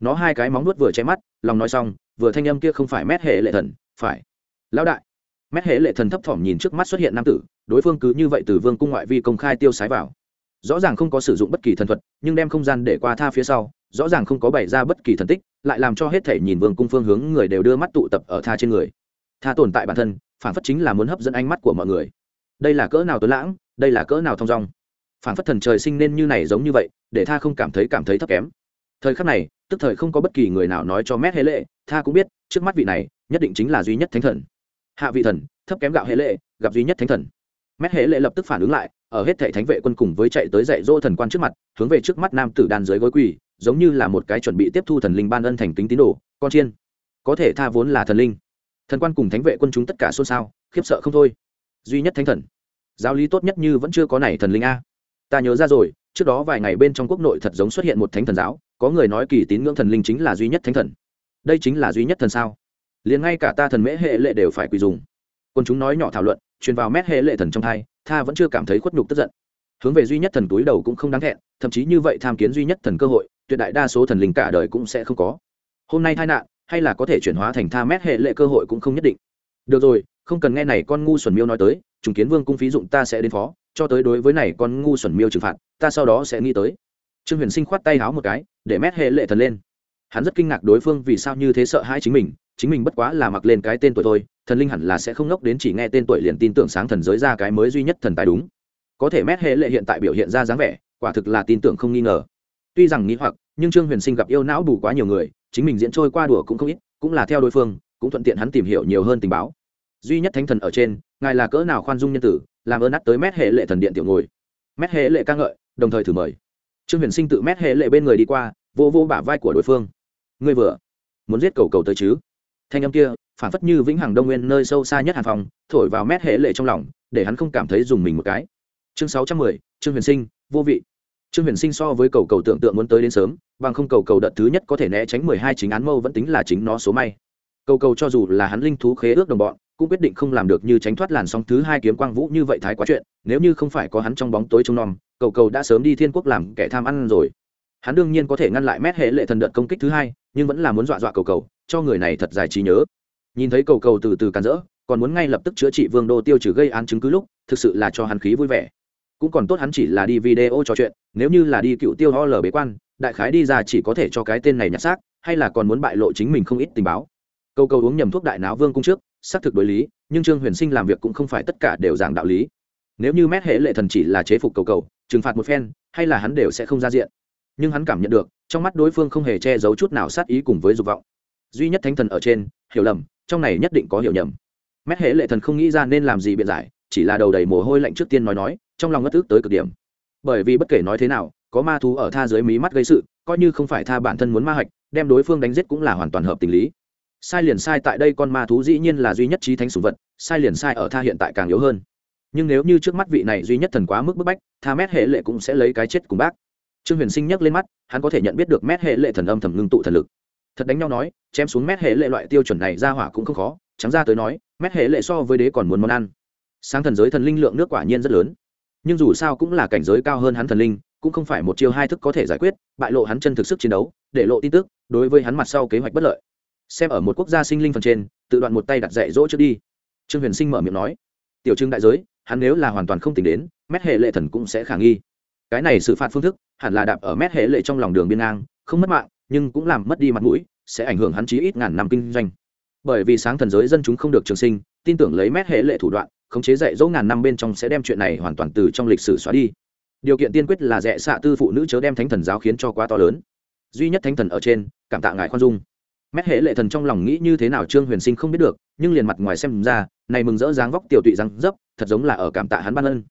nó hai cái móng nuốt vừa che mắt, lòng nói xong, vừa thanh âm kia không phải mét hệ lệ thần, phải. Lão đại. Mét hệ lệ thần thấp thỏm nhìn trước mắt xuất hiện nam tử, đối phương cứ như vậy từ vương cung ngoại vi công khai tiêu sái vào. Rõ ràng không có sử dụng bất kỳ thần thuật, nhưng đem không gian để qua tha phía sau, rõ ràng không có bày ra bất kỳ thần tích, lại làm cho hết thể nhìn vương cung phương hướng người đều đưa mắt tụ tập ở tha trên người. Tha tồn tại bản thân, phản phất chính là muốn hấp dẫn ánh mắt của mọi người. Đây là cỡ nào tuấn lãng, đây là cỡ nào thong dong. Phản phất thần trời sinh nên như này giống như vậy, để tha không cảm thấy cảm thấy thấp kém thời khắc này, tức thời không có bất kỳ người nào nói cho mét hệ lệ, tha cũng biết, trước mắt vị này, nhất định chính là duy nhất thánh thần. Hạ vị thần, thấp kém gạo hệ lệ, gặp duy nhất thánh thần. Mét hệ lệ lập tức phản ứng lại, ở hết thệ thánh vệ quân cùng với chạy tới dạy dỗ thần quan trước mặt, hướng về trước mắt nam tử đan dưới gối quỳ, giống như là một cái chuẩn bị tiếp thu thần linh ban ân thành kính tín đồ, con chiên, có thể tha vốn là thần linh. Thần quan cùng thánh vệ quân chúng tất cả xôn xao, khiếp sợ không thôi. Duy nhất thánh thần, giáo lý tốt nhất như vẫn chưa có này thần linh a. Ta nhớ ra rồi, trước đó vài ngày bên trong quốc nội thật giống xuất hiện một thánh thần giáo có người nói kỳ tín ngưỡng thần linh chính là duy nhất thánh thần. Đây chính là duy nhất thần sao? Liền ngay cả ta thần mễ hệ lệ đều phải quỳ dùng. Còn chúng nói nhỏ thảo luận, truyền vào mét hệ lệ thần trong thai tha vẫn chưa cảm thấy khuất nhục tức giận. Hướng về duy nhất thần túi đầu cũng không đáng thẹn, thậm chí như vậy tham kiến duy nhất thần cơ hội, tuyệt đại đa số thần linh cả đời cũng sẽ không có. Hôm nay tai nạn, hay là có thể chuyển hóa thành tha mét hệ lệ cơ hội cũng không nhất định. Được rồi, không cần nghe này con ngu xuẩn miêu nói tới, trùng kiến vương cung phí dụng ta sẽ đến phó, cho tới đối với này con ngu xuẩn miêu trừng phạt, ta sau đó sẽ nghĩ tới. Trương huyền sinh khoát tay háo một cái để mét hệ lệ thần lên. Hắn rất kinh ngạc đối phương vì sao như thế sợ hãi chính mình chính mình bất quá là mặc lên cái tên tuổi thôi, thần linh hẳn là sẽ không ngốc đến chỉ nghe tên tuổi liền tin tưởng sáng thần giới ra cái mới duy nhất thần tài đúng. Có thể mét hệ lệ hiện tại biểu hiện ra dáng vẻ, quả thực là tin tưởng không nghi ngờ. Tuy rằng nghĩ hoặc, nhưng trương huyền sinh gặp yêu não bù quá nhiều người, chính mình diễn trôi qua đùa cũng không ít, cũng là theo đối phương, cũng thuận tiện hắn tìm hiểu nhiều hơn tình báo. Duy nhất thánh thần ở trên, ngài là cỡ nào khoan dung nhân tử, làm ơn nát tới mét hệ lệ thần điện tiểu ngồi. Mét hệ lệ ca ngợi, đồng thời thử mời trương huyền sinh tự mét hệ lệ bên người đi qua, vô vô bả vai của đối phương. Ngươi vừa muốn giết cầu cầu tới chứ? Thanh âm kia, phản phất như vĩnh hằng đông nguyên nơi sâu xa nhất hàn phòng, thổi vào mét hệ lệ trong lòng, để hắn không cảm thấy dùng mình một cái. Chương sáu trăm mười, trương huyền sinh, vô vị. Trương huyền sinh so với cầu cầu tưởng tượng muốn tới đến sớm, bằng không cầu cầu đợt thứ nhất có thể né tránh mười hai chính án mâu vẫn tính là chính nó số may. Cầu cầu cho dù là hắn linh thú khế ước đồng bọn cũng quyết định không làm được như tránh thoát làn sóng thứ hai kiếm quang vũ như vậy thái quá chuyện, nếu như không phải có hắn trong bóng tối trông nom, cầu cầu đã sớm đi thiên quốc làm kẻ tham ăn rồi. Hắn đương nhiên có thể ngăn lại mét hệ lệ thần đợt công kích thứ hai, nhưng vẫn là muốn dọa dọa cầu cầu, cho người này thật dài trí nhớ. Nhìn thấy cầu cầu từ từ càn rỡ, còn muốn ngay lập tức chữa trị vương đô tiêu trừ gây án chứng cứ lúc, thực sự là cho hắn khí vui vẻ. Cũng còn tốt hắn chỉ là đi video trò chuyện, nếu như là đi cựu tiêu ho lờ bế quan, đại khái đi ra chỉ có thể cho cái tên này nhặt xác, hay là còn muốn bại lộ chính mình không ít tình báo. Cầu cầu uống nhầm thuốc đại não vương cung trước xác thực đối lý, nhưng trương huyền sinh làm việc cũng không phải tất cả đều giảng đạo lý. Nếu như mét hệ lệ thần chỉ là chế phục cầu cầu, trừng phạt một phen, hay là hắn đều sẽ không ra diện. Nhưng hắn cảm nhận được, trong mắt đối phương không hề che giấu chút nào sát ý cùng với dục vọng. Duy nhất thánh thần ở trên, hiểu lầm, trong này nhất định có hiểu nhầm. Mét hệ lệ thần không nghĩ ra nên làm gì biện giải, chỉ là đầu đầy mồ hôi lạnh trước tiên nói nói, trong lòng ngất ức tới cực điểm. Bởi vì bất kể nói thế nào, có ma thú ở tha dưới mí mắt gây sự, coi như không phải tha bản thân muốn ma hạch, đem đối phương đánh giết cũng là hoàn toàn hợp tình lý sai liền sai tại đây con ma thú dĩ nhiên là duy nhất trí thánh sủng vật, sai liền sai ở tha hiện tại càng yếu hơn. Nhưng nếu như trước mắt vị này duy nhất thần quá mức bức bách, tha mét hệ lệ cũng sẽ lấy cái chết cùng bác. Trương huyền sinh nhắc lên mắt, hắn có thể nhận biết được mét hệ lệ thần âm thầm ngưng tụ thần lực. Thật đánh nhau nói, chém xuống mét hệ lệ loại tiêu chuẩn này ra hỏa cũng không khó trắng ra tới nói, mét hệ lệ so với đế còn muốn món ăn. Sáng thần giới thần linh lượng nước quả nhiên rất lớn. Nhưng dù sao cũng là cảnh giới cao hơn hắn thần linh, cũng không phải một chiêu hai thức có thể giải quyết, bại lộ hắn chân thực sức chiến đấu, để lộ tin tức, đối với hắn mặt sau kế hoạch bất lợi xem ở một quốc gia sinh linh phần trên, tự đoạn một tay đặt dạy dỗ trước đi. Trương huyền sinh mở miệng nói. Tiểu trưng đại giới, hắn nếu là hoàn toàn không tính đến, mét hệ lệ thần cũng sẽ khả nghi. Cái này xử phạt phương thức, hẳn là đạp ở mét hệ lệ trong lòng đường biên ngang, không mất mạng, nhưng cũng làm mất đi mặt mũi, sẽ ảnh hưởng hắn chí ít ngàn năm kinh doanh. Bởi vì sáng thần giới dân chúng không được trường sinh, tin tưởng lấy mét hệ lệ thủ đoạn, khống chế dạy dỗ ngàn năm bên trong sẽ đem chuyện này hoàn toàn từ trong lịch sử xóa đi. Điều kiện tiên quyết là rẽ xạ tư phụ nữ chớ đem thánh thần giáo khiến cho quá to lớn. Duy nhất thánh thần ở trên, cảm tạ ngài khoan dung mét hệ lệ thần trong lòng nghĩ như thế nào trương huyền sinh không biết được, nhưng liền mặt ngoài xem ra, này mừng rỡ dáng vóc tiểu tụy răng dấp, thật giống là ở cảm tạ hắn ban ân.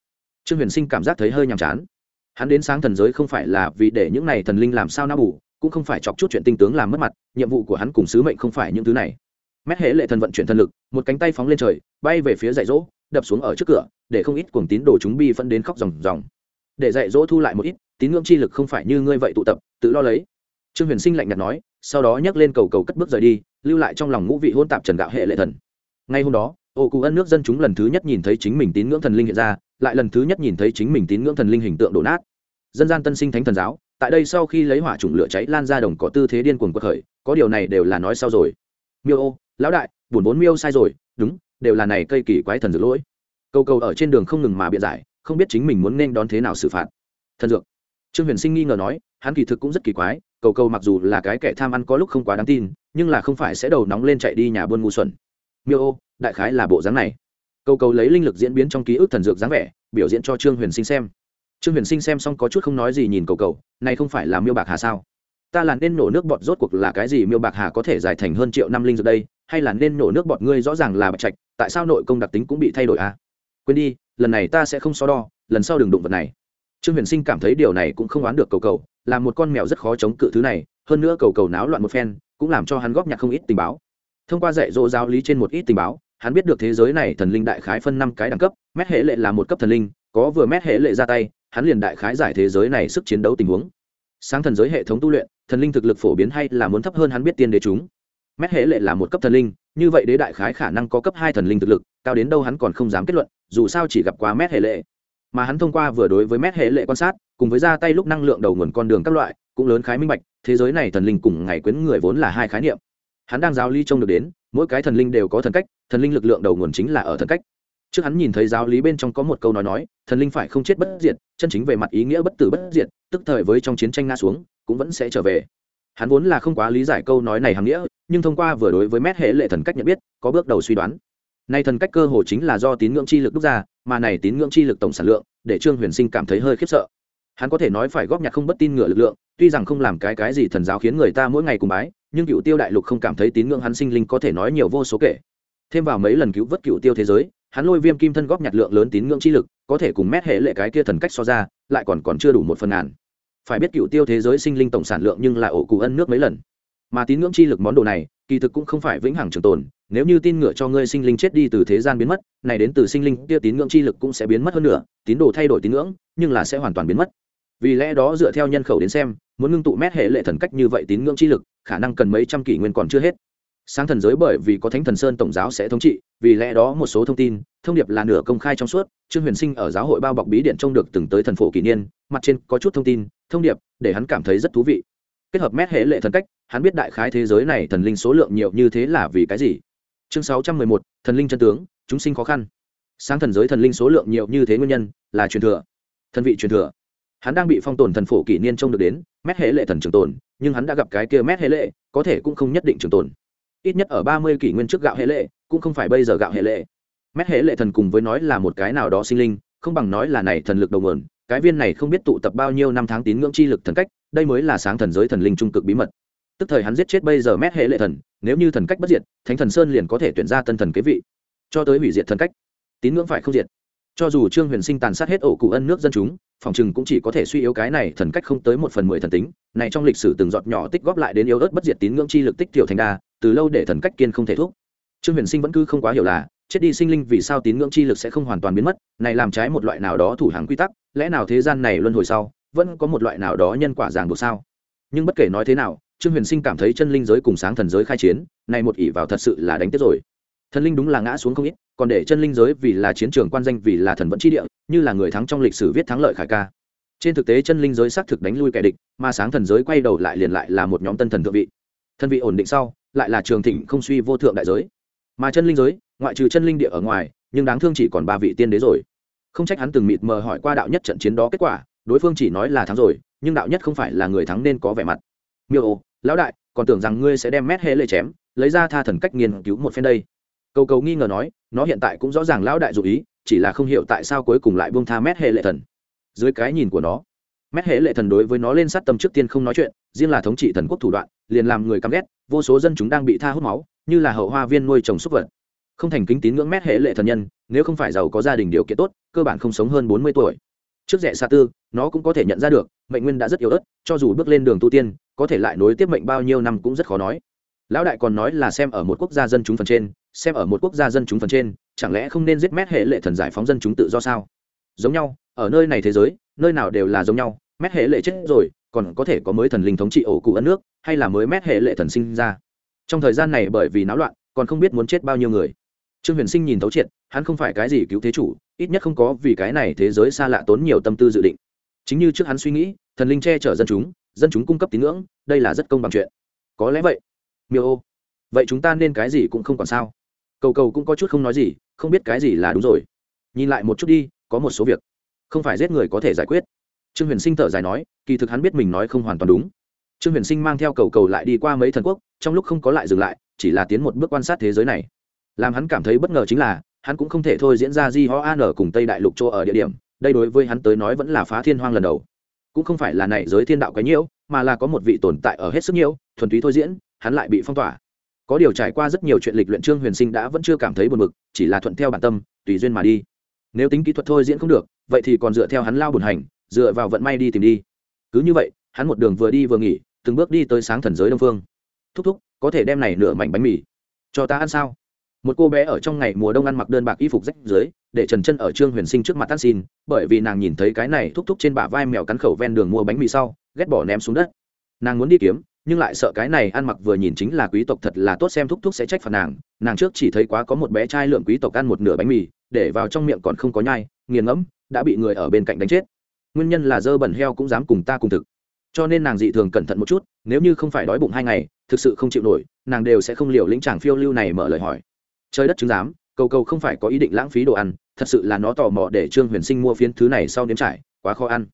Trương huyền sinh cảm giác thấy hơi nhàm chán. Hắn đến sáng thần giới không phải là vì để những này thần linh làm sao na bù, cũng không phải chọc chút chuyện tinh tướng làm mất mặt, nhiệm vụ của hắn cùng sứ mệnh không phải những thứ này. Mét hệ lệ thần vận chuyển thần lực, một cánh tay phóng lên trời, bay về phía dạy dỗ, đập xuống ở trước cửa, để không ít cuồng tín đồ chúng bi phân đến khóc ròng ròng. Để dạy dỗ thu lại một ít, tín ngưỡng chi lực không phải như ngươi vậy tụ tập, tự lo lấy. Trương huyền sinh lạnh nhạt nói sau đó nhấc lên cầu cầu cất bước rời đi, lưu lại trong lòng ngũ vị hôn tạp trần gạo hệ lệ thần. Ngay hôm đó, ô cụ ân nước dân chúng lần thứ nhất nhìn thấy chính mình tín ngưỡng thần linh hiện ra, lại lần thứ nhất nhìn thấy chính mình tín ngưỡng thần linh hình tượng đổ nát. Dân gian tân sinh thánh thần giáo, tại đây sau khi lấy hỏa chủng lửa cháy lan ra đồng có tư thế điên cuồng quật khởi, có điều này đều là nói sau rồi. Miêu ô, lão đại, buồn vốn miêu sai rồi, đúng, đều là này cây kỳ quái thần dược lỗi. Câu cầu ở trên đường không ngừng mà biện giải, không biết chính mình muốn nên đón thế nào xử phạt. Thần dược. Trương huyền sinh nghi ngờ nói hắn kỳ thực cũng rất kỳ quái, cầu cầu mặc dù là cái kẻ tham ăn có lúc không quá đáng tin, nhưng là không phải sẽ đầu nóng lên chạy đi nhà buôn ngu xuẩn. Miêu ô, đại khái là bộ dáng này. Cầu cầu lấy linh lực diễn biến trong ký ức thần dược dáng vẻ, biểu diễn cho trương huyền sinh xem. Trương huyền sinh xem xong có chút không nói gì nhìn cầu cầu, này không phải là miêu bạc hà sao? Ta là nên nổ nước bọt rốt cuộc là cái gì? Miêu bạc hà có thể dài thành hơn triệu năm linh dược đây, hay là nên nổ nước bọt ngươi rõ ràng là bạch trạch, tại sao nội công đặc tính cũng bị thay đổi à? Quên đi, lần này ta sẽ không so đo, lần sau đừng đụng vật này trương huyền sinh cảm thấy điều này cũng không oán được cầu cầu, là một con mèo rất khó chống cự thứ này, hơn nữa cầu cầu náo loạn một phen, cũng làm cho hắn góp nhặt không ít tình báo. Thông qua dạy dỗ giáo lý trên một ít tình báo, hắn biết được thế giới này thần linh đại khái phân năm cái đẳng cấp, mét hệ lệ là một cấp thần linh, có vừa mét hệ lệ ra tay, hắn liền đại khái giải thế giới này sức chiến đấu tình huống. Sáng thần giới hệ thống tu luyện, thần linh thực lực phổ biến hay là muốn thấp hơn hắn biết tiên đế chúng. Mét hệ lệ là một cấp thần linh, như vậy đế đại khái khả năng có cấp hai thần linh thực lực, cao đến đâu hắn còn không dám kết luận, dù sao chỉ gặp quá mét hệ lệ mà hắn thông qua vừa đối với mét hệ lệ quan sát, cùng với ra tay lúc năng lượng đầu nguồn con đường các loại, cũng lớn khái minh bạch, thế giới này thần linh cùng ngày quyến người vốn là hai khái niệm. Hắn đang giáo lý trông được đến, mỗi cái thần linh đều có thần cách, thần linh lực lượng đầu nguồn chính là ở thần cách. Trước hắn nhìn thấy giáo lý bên trong có một câu nói nói, thần linh phải không chết bất diệt, chân chính về mặt ý nghĩa bất tử bất diệt, tức thời với trong chiến tranh nga xuống, cũng vẫn sẽ trở về. Hắn vốn là không quá lý giải câu nói này hằng nghĩa, nhưng thông qua vừa đối với mét hệ lệ thần cách nhận biết, có bước đầu suy đoán. Nay thần cách cơ hồ chính là do tín ngưỡng chi lực đúc ra mà này tín ngưỡng chi lực tổng sản lượng, để trương huyền sinh cảm thấy hơi khiếp sợ. Hắn có thể nói phải góp nhặt không bất tin ngựa lực lượng, tuy rằng không làm cái cái gì thần giáo khiến người ta mỗi ngày cùng bái, nhưng cựu tiêu đại lục không cảm thấy tín ngưỡng hắn sinh linh có thể nói nhiều vô số kể. Thêm vào mấy lần cứu vớt cựu tiêu thế giới, hắn lôi viêm kim thân góp nhặt lượng lớn tín ngưỡng chi lực, có thể cùng mét hệ lệ cái kia thần cách so ra, lại còn còn chưa đủ một phần ngàn. Phải biết cựu tiêu thế giới sinh linh tổng sản lượng nhưng là ổ cụ ân nước mấy lần mà tín ngưỡng chi lực món đồ này, kỳ thực cũng không phải vĩnh hằng trường tồn, nếu như tin ngựa cho ngươi sinh linh chết đi từ thế gian biến mất, này đến từ sinh linh kia tín ngưỡng chi lực cũng sẽ biến mất hơn nữa tín đồ thay đổi tín ngưỡng, nhưng là sẽ hoàn toàn biến mất. Vì lẽ đó dựa theo nhân khẩu đến xem, muốn ngưng tụ mét hệ lệ thần cách như vậy tín ngưỡng chi lực, khả năng cần mấy trăm kỷ nguyên còn chưa hết. Sáng thần giới bởi vì có thánh thần sơn tổng giáo sẽ thống trị, vì lẽ đó một số thông tin, thông điệp là nửa công khai trong suốt, trương huyền sinh ở giáo hội bao bọc bí điện trông được từng tới thần phổ kỷ niên, mặt trên có chút thông tin, thông điệp, để hắn cảm thấy rất thú vị. Kết hợp mét hệ lệ thần cách hắn biết đại khái thế giới này thần linh số lượng nhiều như thế là vì cái gì? Chương sáu trăm mười một, thần linh chân tướng, chúng sinh khó khăn. Sáng thần giới thần linh số lượng nhiều như thế nguyên nhân là truyền thừa thần vị truyền thừa. Hắn đang bị phong tồn thần phổ kỷ niên trông được đến, mét hệ lệ thần trường tồn, nhưng hắn đã gặp cái kia mét hệ lệ, có thể cũng không nhất định trường tồn. Ít nhất ở ba mươi kỷ nguyên trước gạo hệ lệ, cũng không phải bây giờ gạo hệ lệ. Mét hệ lệ thần cùng với nói là một cái nào đó sinh linh, không bằng nói là này thần lực đầu nguồn, cái viên này không biết tụ tập bao nhiêu năm tháng tín ngưỡng chi lực thần cách, đây mới là sáng thần giới thần linh trung cực bí mật tức thời hắn giết chết bây giờ mét hệ lệ thần, nếu như thần cách bất diệt, thánh thần sơn liền có thể tuyển ra tân thần kế vị. Cho tới hủy diệt thần cách, tín ngưỡng phải không diệt. Cho dù trương huyền sinh tàn sát hết ổ cụ ân nước dân chúng, phòng chừng cũng chỉ có thể suy yếu cái này thần cách không tới một phần mười thần tính, này trong lịch sử từng giọt nhỏ tích góp lại đến yếu ớt bất diệt tín ngưỡng chi lực tích tiểu thành đa, từ lâu để thần cách kiên không thể thuốc trương huyền sinh vẫn cứ không quá hiểu là, chết đi sinh linh vì sao tín ngưỡng chi lực sẽ không hoàn toàn biến mất, này làm trái một loại nào đó thủ hàng quy tắc, lẽ nào thế gian này luân hồi sau, vẫn có một loại nào đó nhân quả ràng buộc sao? Nhưng bất kể nói thế nào trương huyền sinh cảm thấy chân linh giới cùng sáng thần giới khai chiến này một ỷ vào thật sự là đánh tiếp rồi. Thần linh đúng là ngã xuống không ít, còn để chân linh giới vì là chiến trường quan danh, vì là thần vẫn chi địa, như là người thắng trong lịch sử viết thắng lợi khải ca. Trên thực tế chân linh giới xác thực đánh lui kẻ địch, mà sáng thần giới quay đầu lại liền lại là một nhóm tân thần thượng vị. Thân vị ổn định sau, lại là trường thịnh không suy vô thượng đại giới. Mà chân linh giới, ngoại trừ chân linh địa ở ngoài, nhưng đáng thương chỉ còn ba vị tiên đế rồi. Không trách hắn từng mịt mờ hỏi qua đạo nhất trận chiến đó kết quả, đối phương chỉ nói là thắng rồi, nhưng đạo nhất không phải là người thắng nên có vẻ mặt. Miêu ô lão đại, còn tưởng rằng ngươi sẽ đem mét hễ lệ chém, lấy ra tha thần cách nghiên cứu một phen đây. Cầu cầu nghi ngờ nói, nó hiện tại cũng rõ ràng lão đại dụ ý, chỉ là không hiểu tại sao cuối cùng lại buông tha mét hệ lệ thần. Dưới cái nhìn của nó, mét hệ lệ thần đối với nó lên sát tâm trước tiên không nói chuyện, riêng là thống trị thần quốc thủ đoạn, liền làm người căm ghét, vô số dân chúng đang bị tha hút máu, như là hậu hoa viên nuôi trồng súc vật. Không thành kính tín ngưỡng mét hệ lệ thần nhân, nếu không phải giàu có gia đình điều kiện tốt, cơ bản không sống hơn bốn mươi tuổi trước rẻ xa tư, nó cũng có thể nhận ra được, mệnh nguyên đã rất yếu ớt, cho dù bước lên đường tu tiên, có thể lại nối tiếp mệnh bao nhiêu năm cũng rất khó nói. Lão đại còn nói là xem ở một quốc gia dân chúng phần trên, xem ở một quốc gia dân chúng phần trên, chẳng lẽ không nên giết mét hệ lệ thần giải phóng dân chúng tự do sao? Giống nhau, ở nơi này thế giới, nơi nào đều là giống nhau, mét hệ lệ chết rồi, còn có thể có mới thần linh thống trị ổ cụ ấn nước, hay là mới mét hệ lệ thần sinh ra? Trong thời gian này bởi vì náo loạn, còn không biết muốn chết bao nhiêu người. Trương huyền sinh nhìn thấu triệt, hắn không phải cái gì cứu thế chủ ít nhất không có vì cái này thế giới xa lạ tốn nhiều tâm tư dự định. Chính như trước hắn suy nghĩ, thần linh che chở dân chúng dân chúng cung cấp tín ngưỡng, đây là rất công bằng chuyện. Có lẽ vậy. Miêu ô. Vậy chúng ta nên cái gì cũng không còn sao. Cầu cầu cũng có chút không nói gì, không biết cái gì là đúng rồi. Nhìn lại một chút đi, có một số việc. Không phải giết người có thể giải quyết. Trương huyền sinh thở dài nói, kỳ thực hắn biết mình nói không hoàn toàn đúng. Trương huyền sinh mang theo cầu cầu lại đi qua mấy thần quốc, trong lúc không có lại dừng lại, chỉ là tiến một bước quan sát thế giới này. Làm hắn cảm thấy bất ngờ chính là hắn cũng không thể thôi diễn ra di ho an ở cùng tây đại lục chỗ ở địa điểm, đây đối với hắn tới nói vẫn là phá thiên hoang lần đầu. Cũng không phải là này giới thiên đạo cái nhiễu, mà là có một vị tồn tại ở hết sức nhiễu, thuần túy thôi diễn, hắn lại bị phong tỏa. Có điều trải qua rất nhiều chuyện lịch luyện trương huyền sinh đã vẫn chưa cảm thấy buồn bực, chỉ là thuận theo bản tâm, tùy duyên mà đi. Nếu tính kỹ thuật thôi diễn không được, vậy thì còn dựa theo hắn lao buồn hành, dựa vào vận may đi tìm đi. Cứ như vậy, hắn một đường vừa đi vừa nghỉ, từng bước đi tới sáng thần giới đông phương. Thúc thúc, có thể đem này nửa mảnh bánh mì cho ta ăn sao? Một cô bé ở trong ngày mùa đông ăn mặc đơn bạc y phục rách dưới, để trần chân ở trương huyền sinh trước mặt tan xin, bởi vì nàng nhìn thấy cái này thúc thúc trên bả vai mèo cắn khẩu ven đường mua bánh mì sau, ghét bỏ ném xuống đất. Nàng muốn đi kiếm, nhưng lại sợ cái này ăn mặc vừa nhìn chính là quý tộc thật là tốt xem thúc thúc sẽ trách phạt nàng. Nàng trước chỉ thấy quá có một bé trai lượng quý tộc ăn một nửa bánh mì, để vào trong miệng còn không có nhai, nghiền ngẫm, đã bị người ở bên cạnh đánh chết. Nguyên nhân là dơ bẩn heo cũng dám cùng ta cùng thực. Cho nên nàng dị thường cẩn thận một chút, nếu như không phải đói bụng hai ngày, thực sự không chịu nổi, nàng đều sẽ không liều lĩnh chàng phiêu lưu này mở lời hỏi trời đất chứng giám, cầu cầu không phải có ý định lãng phí đồ ăn, thật sự là nó tò mò để trương huyền sinh mua phiến thứ này sau nếm trải, quá khó ăn.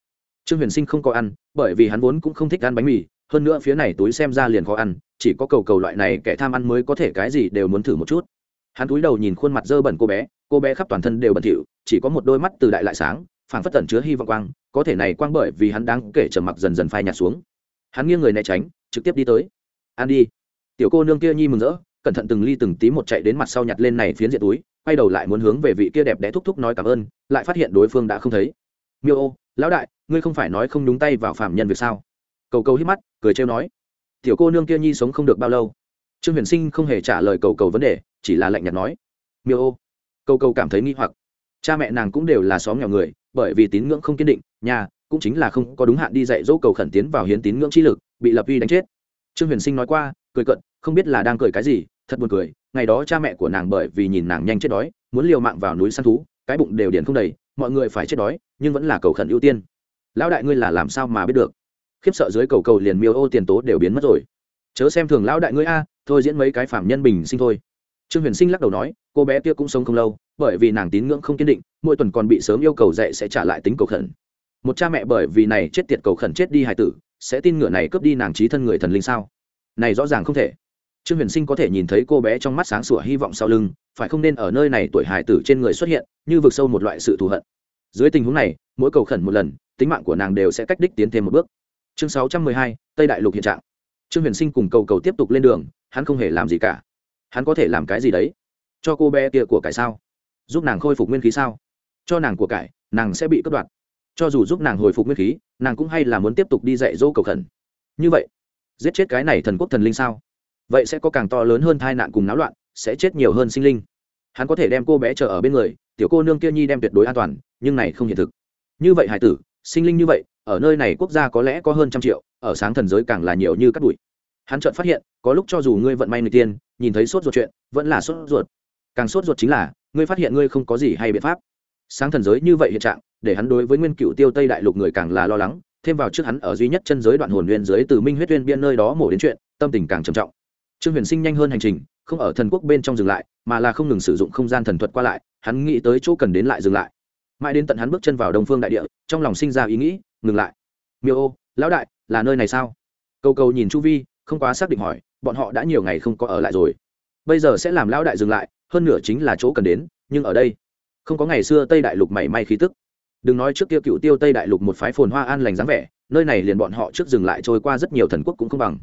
Trương huyền sinh không có ăn, bởi vì hắn vốn cũng không thích ăn bánh mì, hơn nữa phía này túi xem ra liền khó ăn, chỉ có cầu cầu loại này kẻ tham ăn mới có thể cái gì đều muốn thử một chút. Hắn túi đầu nhìn khuôn mặt dơ bẩn cô bé cô bé khắp toàn thân đều bẩn thỉu, chỉ có một đôi mắt từ đại lại sáng, phảng phất tẩn chứa hy vọng quang, có thể này quang bởi vì hắn đang kể trầm mặc dần dần phai nhạt xuống. Hắn nghiêng người né tránh, trực tiếp đi tới. Ăn đi. Tiểu cô nương kia nhi mừng rỡ cẩn thận từng ly từng tí một chạy đến mặt sau nhặt lên này phiến diện túi, quay đầu lại muốn hướng về vị kia đẹp đẽ thúc thúc nói cảm ơn, lại phát hiện đối phương đã không thấy. Miêu ô, lão đại, ngươi không phải nói không đúng tay vào phạm nhân việc sao? Cầu cầu hít mắt, cười trêu nói. Tiểu cô nương kia nhi sống không được bao lâu? Trương huyền sinh không hề trả lời cầu cầu vấn đề, chỉ là lạnh nhạt nói. Miêu ô, cầu cầu cảm thấy nghi hoặc. Cha mẹ nàng cũng đều là xóm nghèo người, bởi vì tín ngưỡng không kiên định, nhà cũng chính là không có đúng hạn đi dạy dỗ cầu khẩn tiến vào hiến tín ngưỡng chi lực, bị lập uy đánh chết. Trương huyền sinh nói qua, cười cận, không biết là đang cười cái gì thật buồn cười, ngày đó cha mẹ của nàng bởi vì nhìn nàng nhanh chết đói, muốn liều mạng vào núi săn thú, cái bụng đều điền không đầy, mọi người phải chết đói, nhưng vẫn là cầu khẩn ưu tiên. Lão đại ngươi là làm sao mà biết được? Khiếp sợ dưới cầu cầu liền miêu ô tiền tố đều biến mất rồi. Chớ xem thường lão đại ngươi a, thôi diễn mấy cái phạm nhân bình sinh thôi. Trương huyền sinh lắc đầu nói, cô bé kia cũng sống không lâu, bởi vì nàng tín ngưỡng không kiên định, mỗi tuần còn bị sớm yêu cầu dạy sẽ trả lại tính cầu khẩn. Một cha mẹ bởi vì này chết tiệt cầu khẩn chết đi hài tử, sẽ tin ngựa này cướp đi nàng trí thân người thần linh sao? Này rõ ràng không thể trương huyền sinh có thể nhìn thấy cô bé trong mắt sáng sủa hy vọng sau lưng, phải không nên ở nơi này tuổi hài tử trên người xuất hiện, như vực sâu một loại sự thù hận. Dưới tình huống này, mỗi cầu khẩn một lần, tính mạng của nàng đều sẽ cách đích tiến thêm một bước. Chương sáu trăm mười hai, tây đại lục hiện trạng. Trương huyền sinh cùng cầu cầu tiếp tục lên đường, hắn không hề làm gì cả. Hắn có thể làm cái gì đấy? Cho cô bé kia của cải sao? Giúp nàng khôi phục nguyên khí sao? Cho nàng của cải, nàng sẽ bị cất đoạt. Cho dù giúp nàng hồi phục nguyên khí, nàng cũng hay là muốn tiếp tục đi dạy dỗ cầu khẩn. Như vậy, giết chết cái này thần quốc thần linh sao? Vậy sẽ có càng to lớn hơn tai nạn cùng náo loạn, sẽ chết nhiều hơn sinh linh. Hắn có thể đem cô bé chờ ở bên người, tiểu cô nương kia nhi đem tuyệt đối an toàn, nhưng này không hiện thực. Như vậy hải tử, sinh linh như vậy, ở nơi này quốc gia có lẽ có hơn trăm triệu, ở sáng thần giới càng là nhiều như cắt bụi. Hắn chợt phát hiện, có lúc cho dù ngươi vận may người tiên, nhìn thấy sốt ruột chuyện, vẫn là sốt ruột. Càng sốt ruột chính là, ngươi phát hiện ngươi không có gì hay biện pháp. Sáng thần giới như vậy hiện trạng, để hắn đối với nguyên cựu tiêu tây đại lục người càng là lo lắng, thêm vào trước hắn ở duy nhất chân giới đoạn hồn nguyên giới từ minh huyết tuyên biên nơi đó mổ đến chuyện, tâm tình càng trầm trọng trương huyền sinh nhanh hơn hành trình, không ở thần quốc bên trong dừng lại, mà là không ngừng sử dụng không gian thần thuật qua lại, hắn nghĩ tới chỗ cần đến lại dừng lại. Mãi đến tận hắn bước chân vào đông phương đại địa, trong lòng sinh ra ý nghĩ, ngừng lại. Miêu ô, lão đại, là nơi này sao? Câu câu nhìn chu vi, không quá xác định hỏi, bọn họ đã nhiều ngày không có ở lại rồi. Bây giờ sẽ làm lão đại dừng lại, hơn nửa chính là chỗ cần đến, nhưng ở đây, không có ngày xưa tây đại lục mảy may khí tức. Đừng nói trước kia cựu tiêu tây đại lục một phái phồn hoa an lành dáng vẻ, nơi này liền bọn họ trước dừng lại trôi qua rất nhiều thần quốc cũng không bằng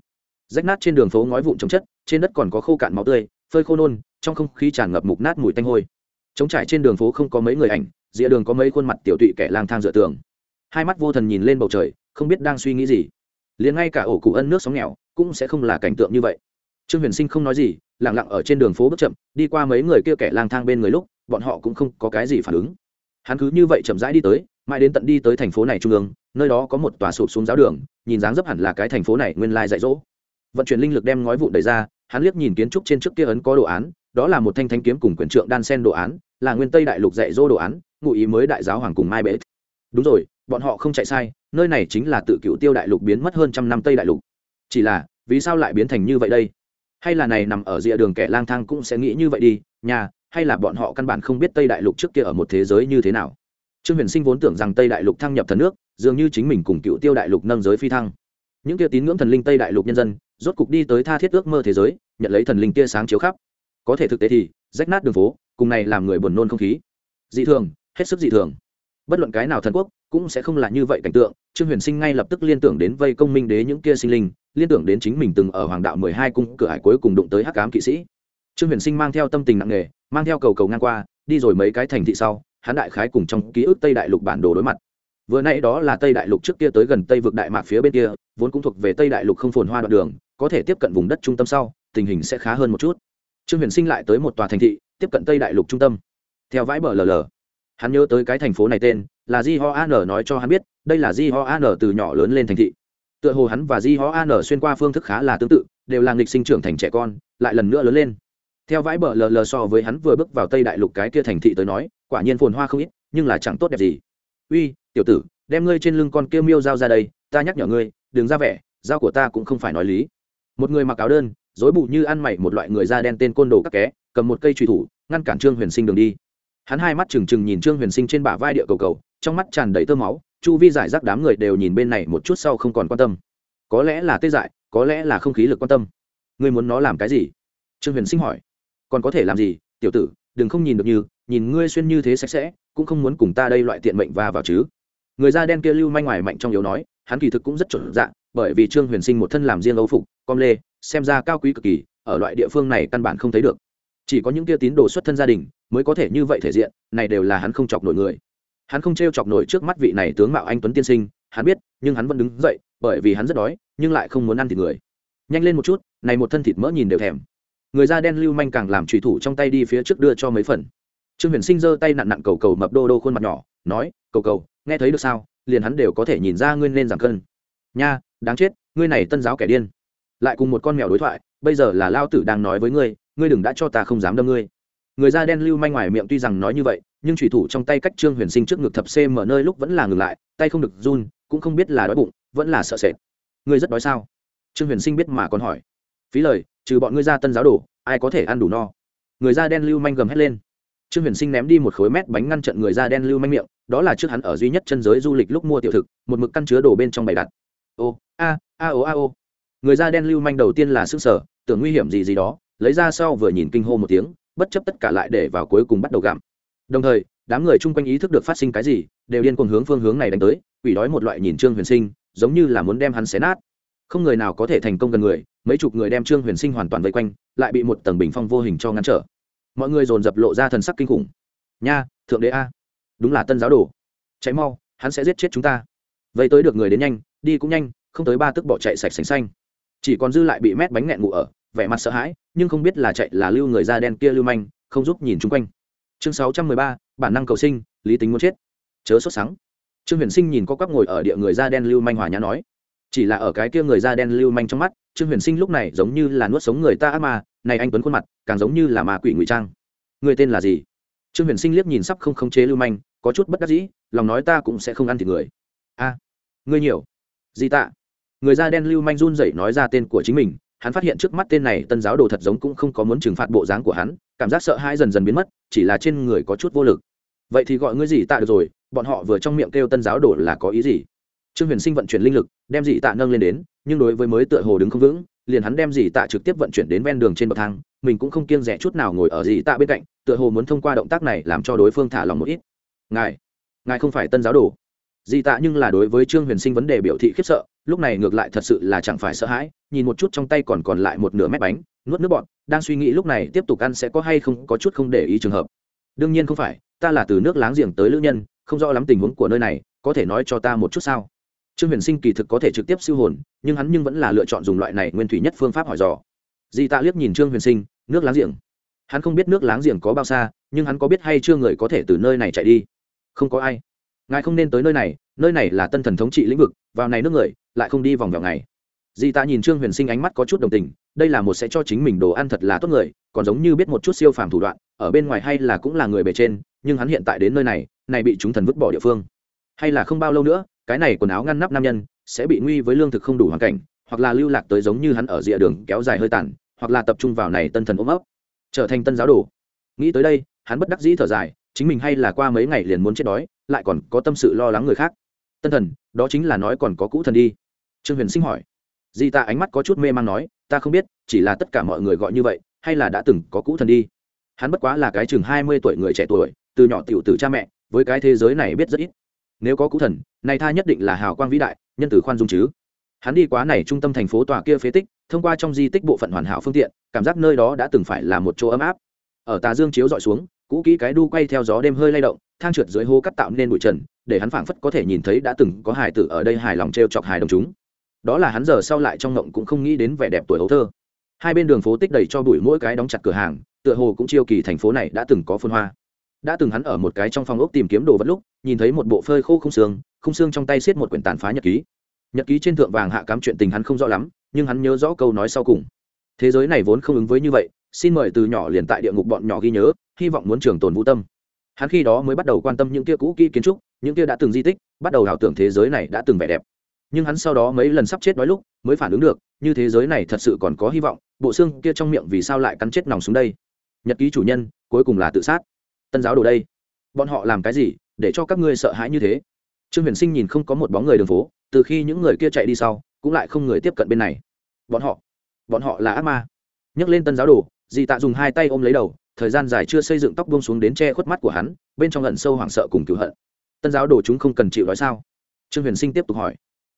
rách nát trên đường phố ngói vụn trồng chất, trên đất còn có khô cạn máu tươi, phơi khô nôn, trong không khí tràn ngập mục nát mùi tanh hôi. Trống trải trên đường phố không có mấy người ảnh dĩa đường có mấy khuôn mặt tiểu tụy kẻ lang thang dựa tường. Hai mắt vô thần nhìn lên bầu trời, không biết đang suy nghĩ gì. Liền ngay cả ổ cụ ân nước sóng nghèo, cũng sẽ không là cảnh tượng như vậy. Trương huyền sinh không nói gì lẳng lặng ở trên đường phố bước chậm, đi qua mấy người kia kẻ lang thang bên người lúc, bọn họ cũng không có cái gì phản ứng. Hắn cứ như vậy chậm rãi đi tới, mãi đến tận đi tới thành phố này trung ương, nơi đó có một tòa sụp xuống giáo đường, nhìn dáng dấp hẳn là cái thành phố này nguyên lai dạy dỗ vận chuyển linh lực đem ngói vụn đẩy ra, hắn liếc nhìn kiến trúc trên trước kia ấn có đồ án, đó là một thanh thanh kiếm cùng quyền trượng đan sen đồ án, là nguyên tây đại lục dạy dỗ đồ án, ngụ ý mới đại giáo hoàng cùng mai bệ đúng rồi, bọn họ không chạy sai, nơi này chính là tự cựu tiêu đại lục biến mất hơn trăm năm tây đại lục. Chỉ là, vì sao lại biến thành như vậy đây? Hay là này nằm ở rìa đường kẻ lang thang cũng sẽ nghĩ như vậy đi, nhà, hay là bọn họ căn bản không biết tây đại lục trước kia ở một thế giới như thế nào? Trương huyền sinh vốn tưởng rằng tây đại lục thăng nhập thần nước, dường như chính mình cùng cựu tiêu đại lục nâng giới phi thăng. Những kia tín ngưỡng thần linh tây đại lục nhân dân rốt cục đi tới tha thiết ước mơ thế giới, nhận lấy thần linh tia sáng chiếu khắp. Có thể thực tế thì, rách nát đường phố, cùng này làm người buồn nôn không khí. Dị thường, hết sức dị thường. Bất luận cái nào thần quốc, cũng sẽ không là như vậy cảnh tượng. Trương huyền sinh ngay lập tức liên tưởng đến vây công minh đế những kia sinh linh, liên tưởng đến chính mình từng ở hoàng đạo mười hai cung cửa hải cuối cùng đụng tới hắc cám kỵ sĩ. Trương huyền sinh mang theo tâm tình nặng nề, mang theo cầu cầu ngang qua, đi rồi mấy cái thành thị sau, hắn đại khái cùng trong ký ức tây đại lục bản đồ đối mặt. Vừa nãy đó là tây đại lục trước kia tới gần tây vực đại mạc phía bên kia, vốn cũng thuộc về tây đại lục không phồn hoa đoạn đường có thể tiếp cận vùng đất trung tâm sau, tình hình sẽ khá hơn một chút. Trương huyền sinh lại tới một tòa thành thị, tiếp cận tây đại lục trung tâm. Theo vãi bờ lờ lờ, hắn nhớ tới cái thành phố này tên, là di ho an nói cho hắn biết, đây là di ho an từ nhỏ lớn lên thành thị. Tựa hồ hắn và di ho an xuyên qua phương thức khá là tương tự, đều là nghịch sinh trưởng thành trẻ con, lại lần nữa lớn lên. Theo vãi bờ lờ lờ so với hắn vừa bước vào tây đại lục cái kia thành thị tới nói, quả nhiên phồn hoa không ít, nhưng là chẳng tốt đẹp gì. Uy, tiểu tử, đem ngươi trên lưng con kia miêu dao ra đây, ta nhắc nhở ngươi, đừng ra vẻ, dao của ta cũng không phải nói lý một người mặc áo đơn dối bù như ăn mày một loại người da đen tên côn đồ các ké, cầm một cây truy thủ, ngăn cản trương huyền sinh đường đi. Hắn hai mắt trừng trừng nhìn trương huyền sinh trên bả vai địa cầu cầu, trong mắt tràn đầy tơ máu, chu vi giải rác đám người đều nhìn bên này một chút sau không còn quan tâm. Có lẽ là tê dại, có lẽ là không khí lực quan tâm. Ngươi muốn nó làm cái gì? Trương huyền sinh hỏi. Còn có thể làm gì? Tiểu tử, đừng không nhìn được như, nhìn ngươi xuyên như thế sạch sẽ, cũng không muốn cùng ta đây loại tiện mệnh va vào chứ. Người da đen kia lưu manh ngoài mạnh trong yếu nói, hắn kỳ thực cũng rất chuẩn dạng bởi vì trương huyền sinh một thân làm riêng âu phục com lê, xem ra cao quý cực kỳ, ở loại địa phương này căn bản không thấy được. Chỉ có những kia tín đồ xuất thân gia đình mới có thể như vậy thể diện, này đều là hắn không chọc nổi người. Hắn không t r e o chọc nổi trước mắt vị này tướng mạo anh tuấn tiên sinh, hắn biết, nhưng hắn vẫn đứng dậy, bởi vì hắn rất đói, nhưng lại không muốn ăn thịt người. Nhanh lên một chút, này một thân thịt mỡ nhìn đều thèm. Người da đen lưu manh càng làm trùy thủ trong tay đi phía trước đưa cho mấy phần. Trương huyền sinh giơ tay nặn nặn cầu cầu mập đô đô khuôn mặt nhỏ, nói, cầu cầu, nghe thấy được sao? Liền hắn đều có thể nhìn ra ngươi nên giảm cân. Nha, đáng chết, ngươi này tân giáo kẻ điên lại cùng một con mèo đối thoại, bây giờ là lao tử đang nói với ngươi ngươi đừng đã cho ta không dám đâm ngươi. Người da đen lưu manh ngoài miệng tuy rằng nói như vậy, nhưng thủy thủ trong tay cách trương huyền sinh trước ngực thập c mở nơi lúc vẫn là ngừng lại, tay không được run, cũng không biết là đói bụng, vẫn là sợ sệt. Ngươi rất đói sao? Trương huyền sinh biết mà còn hỏi. Phí lời, trừ bọn ngươi ra tân giáo đồ, ai có thể ăn đủ no? Người da đen lưu manh gầm hét lên. Trương huyền sinh ném đi một khối mét bánh ngăn trận người da đen lưu manh miệng, đó là trước hắn ở duy nhất chân giới du lịch lúc mua tiểu thực, một mực căn chứa đồ bên trong bày đặt. Ô, a a, ô a, ô người da đen lưu manh đầu tiên là s ư sở, tưởng nguy hiểm gì gì đó, lấy ra sau vừa nhìn kinh hô một tiếng, bất chấp tất cả lại để vào cuối cùng bắt đầu gặm. Đồng thời, đám người chung quanh ý thức được phát sinh cái gì, đều điên cùng hướng phương hướng này đánh tới, quỷ đói một loại nhìn trương huyền sinh, giống như là muốn đem hắn xé nát. Không người nào có thể thành công gần người, mấy chục người đem trương huyền sinh hoàn toàn vây quanh, lại bị một tầng bình phong vô hình cho ngăn trở. Mọi người dồn dập lộ ra thần sắc kinh khủng. Nha, thượng đế a, đúng là tân giáo đồ. Cháy mau, hắn sẽ giết chết chúng ta. Vậy tới được người đến nhanh, đi cũng nhanh, không tới ba tức bỏ chạy sạch sành xanh chỉ còn dư lại bị mét bánh nghẹn ngủ ở vẻ mặt sợ hãi nhưng không biết là chạy là lưu người da đen kia lưu manh không giúp nhìn chung quanh. Chương sáu trăm mười ba bản năng cầu sinh lý tính muốn chết. Chớ sốt sắng. Trương huyền sinh nhìn có quắp ngồi ở địa người da đen lưu manh hòa nhã nói. Chỉ là ở cái kia người da đen lưu manh trong mắt trương huyền sinh lúc này giống như là nuốt sống người ta ác ma này anh tuấn khuôn mặt càng giống như là ma quỷ ngụy trang. Người tên là gì? Trương huyền sinh liếc nhìn sắp không khống chế lưu manh có chút bất đắc dĩ lòng nói ta cũng sẽ không ăn thịt người. A à, ngươi nhiều. Gì tạ người da đen lưu manh run rẩy nói ra tên của chính mình, hắn phát hiện trước mắt tên này tân giáo đồ thật giống cũng không có muốn trừng phạt bộ dáng của hắn, cảm giác sợ hãi dần dần biến mất, chỉ là trên người có chút vô lực. Vậy thì gọi ngươi gì tạ được rồi, bọn họ vừa trong miệng kêu tân giáo đồ là có ý gì? Trương huyền sinh vận chuyển linh lực, đem dị tạ nâng lên đến, nhưng đối với mới tựa hồ đứng không vững, liền hắn đem dị tạ trực tiếp vận chuyển đến ven đường trên bậc thang, mình cũng không kiêng rẽ chút nào ngồi ở dị tạ bên cạnh, tựa hồ muốn thông qua động tác này làm cho đối phương thả lòng một ít. Ngài ngài không phải tân giáo đồ. Dị tạ nhưng là đối với trương huyền sinh vấn đề biểu thị khiếp sợ lúc này ngược lại thật sự là chẳng phải sợ hãi, nhìn một chút trong tay còn còn lại một nửa mét bánh, nuốt nước bọn đang suy nghĩ lúc này tiếp tục ăn sẽ có hay không có chút không để ý trường hợp. Đương nhiên không phải, ta là từ nước láng giềng tới lữ nhân, không rõ lắm tình huống của nơi này, có thể nói cho ta một chút sao? Trương huyền sinh kỳ thực có thể trực tiếp siêu hồn, nhưng hắn nhưng vẫn là lựa chọn dùng loại này nguyên thủy nhất phương pháp hỏi dò. Di tạ liếc nhìn trương huyền sinh, nước láng giềng. Hắn không biết nước láng giềng có bao xa, nhưng hắn có biết hay chưa người có thể từ nơi này chạy đi? Không có ai. Ngài không nên tới nơi này nơi này là tân thần thống trị lĩnh vực, vào này nước người lại không đi vòng vèo ngày. Di tạ nhìn trương huyền sinh ánh mắt có chút đồng tình, đây là một sẽ cho chính mình đồ ăn thật là tốt người, còn giống như biết một chút siêu phàm thủ đoạn, ở bên ngoài hay là cũng là người bề trên, nhưng hắn hiện tại đến nơi này này bị chúng thần vứt bỏ địa phương. Hay là không bao lâu nữa, cái này quần áo ngăn nắp nam nhân sẽ bị nguy với lương thực không đủ hoàn cảnh, hoặc là lưu lạc tới giống như hắn ở rìa đường kéo dài hơi tàn, hoặc là tập trung vào này tân thần ôm ấp, trở thành tân giáo đồ. Nghĩ tới đây, hắn bất đắc dĩ thở dài, chính mình hay là qua mấy ngày liền muốn chết đói, lại còn có tâm sự lo lắng người khác. Tân thần, đó chính là nói còn có cũ thần đi trương huyền sinh hỏi. Di ta ánh mắt có chút mê man nói, ta không biết, chỉ là tất cả mọi người gọi như vậy, hay là đã từng có cũ thần đi. Hắn bất quá là cái chừng hai mươi tuổi người trẻ tuổi, từ nhỏ tu từ cha mẹ, với cái thế giới này biết rất ít. Nếu có cũ thần, này tha nhất định là hào quang vĩ đại, nhân tử khoan dung chứ. Hắn đi quá này trung tâm thành phố tòa kia phế tích, thông qua trong di tích bộ phận hoàn hảo phương tiện, cảm giác nơi đó đã từng phải là một chỗ ấm áp. Ở tà dương chiếu dọi xuống, cũ kỹ cái đu quay theo gió đêm hơi lay động, thang trượt dưới hô cắt tạo nên bụi trần, để hắn phảng phất có thể nhìn thấy đã từng có hài tử ở đây hài lòng t r e o chọc hài đồng chúng đó là hắn giờ sau lại trong ngộng cũng không nghĩ đến vẻ đẹp tuổi hấu thơ. Hai bên đường phố tích đầy cho bụi mỗi cái đóng chặt cửa hàng, tựa hồ cũng chiêu kỳ thành phố này đã từng có phun hoa. Đã từng hắn ở một cái trong phòng ốc tìm kiếm đồ vật lúc, nhìn thấy một bộ phơi khô không xương không xương trong tay xiết một quyển tàn phá nhật ký. Nhật ký trên thượng vàng hạ cám chuyện tình hắn không rõ lắm, nhưng hắn nhớ rõ câu nói sau cùng. Thế giới này vốn không ứng với như vậy, xin mời từ nhỏ liền tại địa ngục bọn nhỏ ghi nhớ, hy vọng muốn trường tồn vũ tâm. Hắn khi đó mới bắt đầu quan tâm những kia cũ kỹ kiến trúc, những kia đã từng di tích, bắt đầu ảo tưởng thế giới này đã từng vẻ đẹp nhưng hắn sau đó mấy lần sắp chết đói lúc mới phản ứng được, như thế giới này thật sự còn có hy vọng, bộ xương kia trong miệng vì sao lại cắn chết nòng xuống đây? Nhật ký chủ nhân, cuối cùng là tự sát. Tân giáo đồ đây, bọn họ làm cái gì để cho các ngươi sợ hãi như thế? Trương huyền sinh nhìn không có một bóng người đường phố, từ khi những người kia chạy đi sau, cũng lại không người tiếp cận bên này. Bọn họ bọn họ là ác ma. Nhấc lên tân giáo đồ dì tạ dùng hai tay ôm lấy đầu, thời gian dài chưa xây dựng tóc buông xuống đến che khuất mắt của hắn, bên trong lận sâu hoảng sợ cùng cựu hận. Tân giáo đồ chúng không cần chịu đói sao? Trương huyền sinh tiếp tục hỏi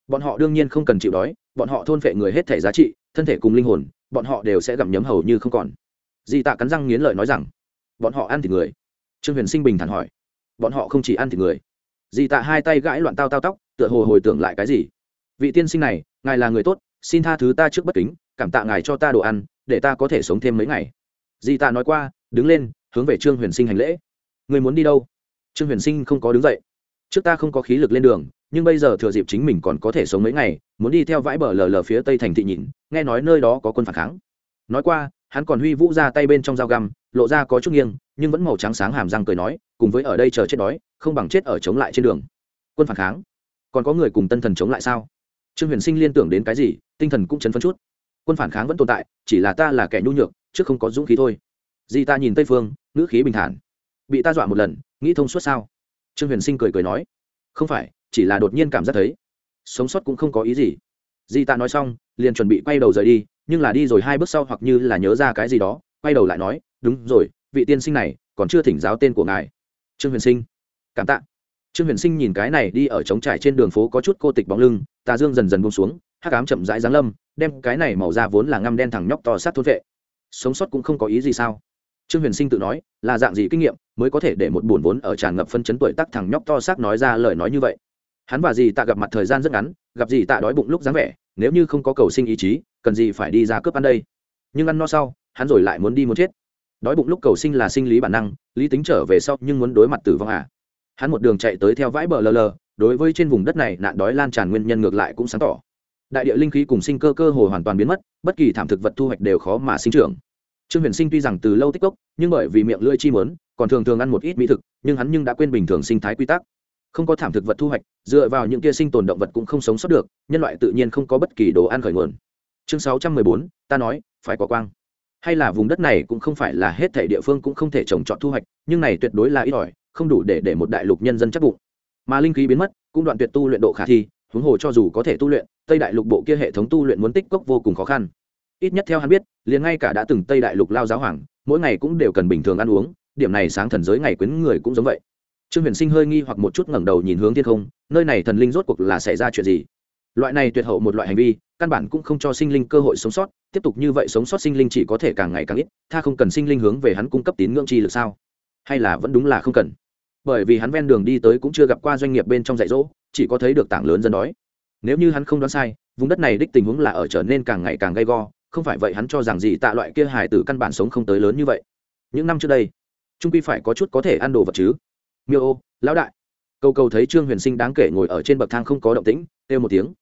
bọn họ đương nhiên không cần chịu đói, bọn họ thôn phệ người hết thể giá trị, thân thể cùng linh hồn, bọn họ đều sẽ gặm nhấm hầu như không còn. Di tạ cắn răng nghiến lợi nói rằng, bọn họ ăn thịt người. Trương huyền sinh bình thản hỏi, bọn họ không chỉ ăn thịt người. Di tạ hai tay gãi loạn tao tao tóc, tựa hồ hồi tưởng lại cái gì. Vị tiên sinh này, ngài là người tốt, xin tha thứ ta trước bất kính, cảm tạ ngài cho ta đồ ăn, để ta có thể sống thêm mấy ngày. Di tạ nói qua, đứng lên, hướng về trương huyền sinh hành lễ. Người muốn đi đâu? Trương huyền sinh không có đứng dậy. Trước ta không có khí lực lên đường nhưng bây giờ thừa dịp chính mình còn có thể sống mấy ngày, muốn đi theo vãi bờ lờ lờ phía tây thành thị nhìn, nghe nói nơi đó có quân phản kháng. Nói qua, hắn còn huy vũ ra tay bên trong dao găm, lộ ra có chút nghiêng, nhưng vẫn màu trắng sáng hàm răng cười nói, cùng với ở đây chờ chết đói, không bằng chết ở chống lại trên đường. Quân phản kháng? Còn có người cùng tân thần chống lại sao? Trương huyền sinh liên tưởng đến cái gì, tinh thần cũng chấn phấn chút. Quân phản kháng vẫn tồn tại, chỉ là ta là kẻ nhu nhược chứ không có dũng khí thôi. Di ta nhìn tây phương, ngữ khí bình thản. Bị ta dọa một lần, nghĩ thông suốt sao? Trương huyền sinh cười cười nói, không phải chỉ là đột nhiên cảm giác thấy. Sống sót cũng không có ý gì. Di ta nói xong, liền chuẩn bị quay đầu rời đi, nhưng là đi rồi hai bước sau hoặc như là nhớ ra cái gì đó, quay đầu lại nói, đúng rồi, vị tiên sinh này còn chưa thỉnh giáo tên của ngài. Trương huyền sinh. Cảm tạ. Trương huyền sinh nhìn cái này đi ở trống trải trên đường phố có chút cô tịch bóng lưng, tà dương dần dần bông xuống hát cám chậm rãi giáng lâm, đem cái này màu da vốn là ngăm đen thẳng nhóc to sát thốt vệ. Sống sót cũng không có ý gì sao? Trương huyền sinh tự nói, là dạng gì kinh nghiệm mới có thể để một buồn vốn ở tràn ngập phân chấn tuổi tắc thằng nhóc to xác nói ra lời nói như vậy? Hắn và dì tạ gặp mặt thời gian rất ngắn, gặp dì tạ đói bụng lúc dáng vẻ, nếu như không có cầu sinh ý chí, cần gì phải đi ra cướp ăn đây? Nhưng ăn no sau, hắn rồi lại muốn đi muốn chết. Đói bụng lúc cầu sinh là sinh lý bản năng, lý tính trở về sau nhưng muốn đối mặt tử vong à? Hắn một đường chạy tới theo vãi bờ lờ lờ, đối với trên vùng đất này, nạn đói lan tràn nguyên nhân ngược lại cũng sáng tỏ. Đại địa linh khí cùng sinh cơ cơ hồ hoàn toàn biến mất, bất kỳ thảm thực vật thu hoạch đều khó mà sinh trưởng. Trương huyền sinh tuy rằng từ lâu tích cốc, nhưng bởi vì miệng lưỡi chi mớn còn thường thường ăn một ít mỹ thực, nhưng hắn nhưng đã quên bình thường sinh thái quy tắc không có thảm thực vật thu hoạch, dựa vào những kia sinh tồn động vật cũng không sống sót được, nhân loại tự nhiên không có bất kỳ đồ ăn khởi nguồn. Chương sáu trăm mười bốn, ta nói, phải có quang. Hay là vùng đất này cũng không phải là hết thể địa phương cũng không thể trồng trọt thu hoạch, nhưng này tuyệt đối là ít ỏi, không đủ để để một đại lục nhân dân chắc bụng. Mà linh khí biến mất, cũng đoạn tuyệt tu luyện độ khả thi, huống hồ cho dù có thể tu luyện, tây đại lục bộ kia hệ thống tu luyện muốn tích cốc vô cùng khó khăn. Ít nhất theo hắn biết, liền ngay cả đã từng tây đại lục lao giáo hoàng, mỗi ngày cũng đều cần bình thường ăn uống, điểm này sáng thần giới ngày quyến người cũng giống vậy trương huyền sinh hơi nghi hoặc một chút ngẩng đầu nhìn hướng thiên không, nơi này thần linh rốt cuộc là xảy ra chuyện gì? Loại này tuyệt hậu một loại hành vi, căn bản cũng không cho sinh linh cơ hội sống sót, tiếp tục như vậy sống sót sinh linh chỉ có thể càng ngày càng ít, tha không cần sinh linh hướng về hắn cung cấp tín ngưỡng chi lực sao? Hay là vẫn đúng là không cần? Bởi vì hắn ven đường đi tới cũng chưa gặp qua doanh nghiệp bên trong dạy dỗ, chỉ có thấy được tảng lớn dân đói. Nếu như hắn không đoán sai, vùng đất này đích tình huống là ở trở nên càng ngày càng gay go, không phải vậy hắn cho rằng gì tạ loại kia hài tử căn bản sống không tới lớn như vậy. Những năm trước đây, trung quy phải có chút có thể ăn đồ vật chứ miêu ô, lão đại. Câu câu thấy trương huyền sinh đáng kể ngồi ở trên bậc thang không có động tĩnh, kêu một tiếng.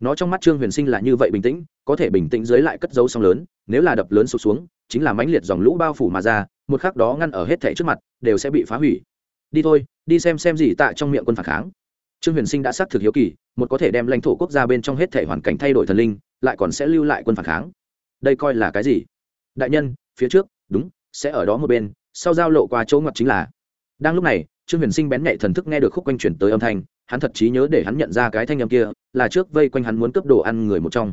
Nó trong mắt trương huyền sinh là như vậy bình tĩnh, có thể bình tĩnh dưới lại cất dấu sóng lớn, nếu là đập lớn sụt xuống, chính là mãnh liệt dòng lũ bao phủ mà ra, một khắc đó ngăn ở hết thể trước mặt, đều sẽ bị phá hủy. Đi thôi, đi xem xem gì tạ trong miệng quân phản kháng. Trương huyền sinh đã xác thực hiếu kỳ, một có thể đem lãnh thổ quốc gia bên trong hết thể hoàn cảnh thay đổi thần linh, lại còn sẽ lưu lại quân phản kháng. Đây coi là cái gì? Đại nhân, phía trước, đúng, sẽ ở đó một bên, sau giao lộ qua chỗ ngoặt chính là. Đang lúc này trương huyền sinh bén nhạy thần thức nghe được khúc quanh chuyển tới âm thanh hắn thật trí nhớ để hắn nhận ra cái thanh âm kia là trước vây quanh hắn muốn cướp đồ ăn người một trong.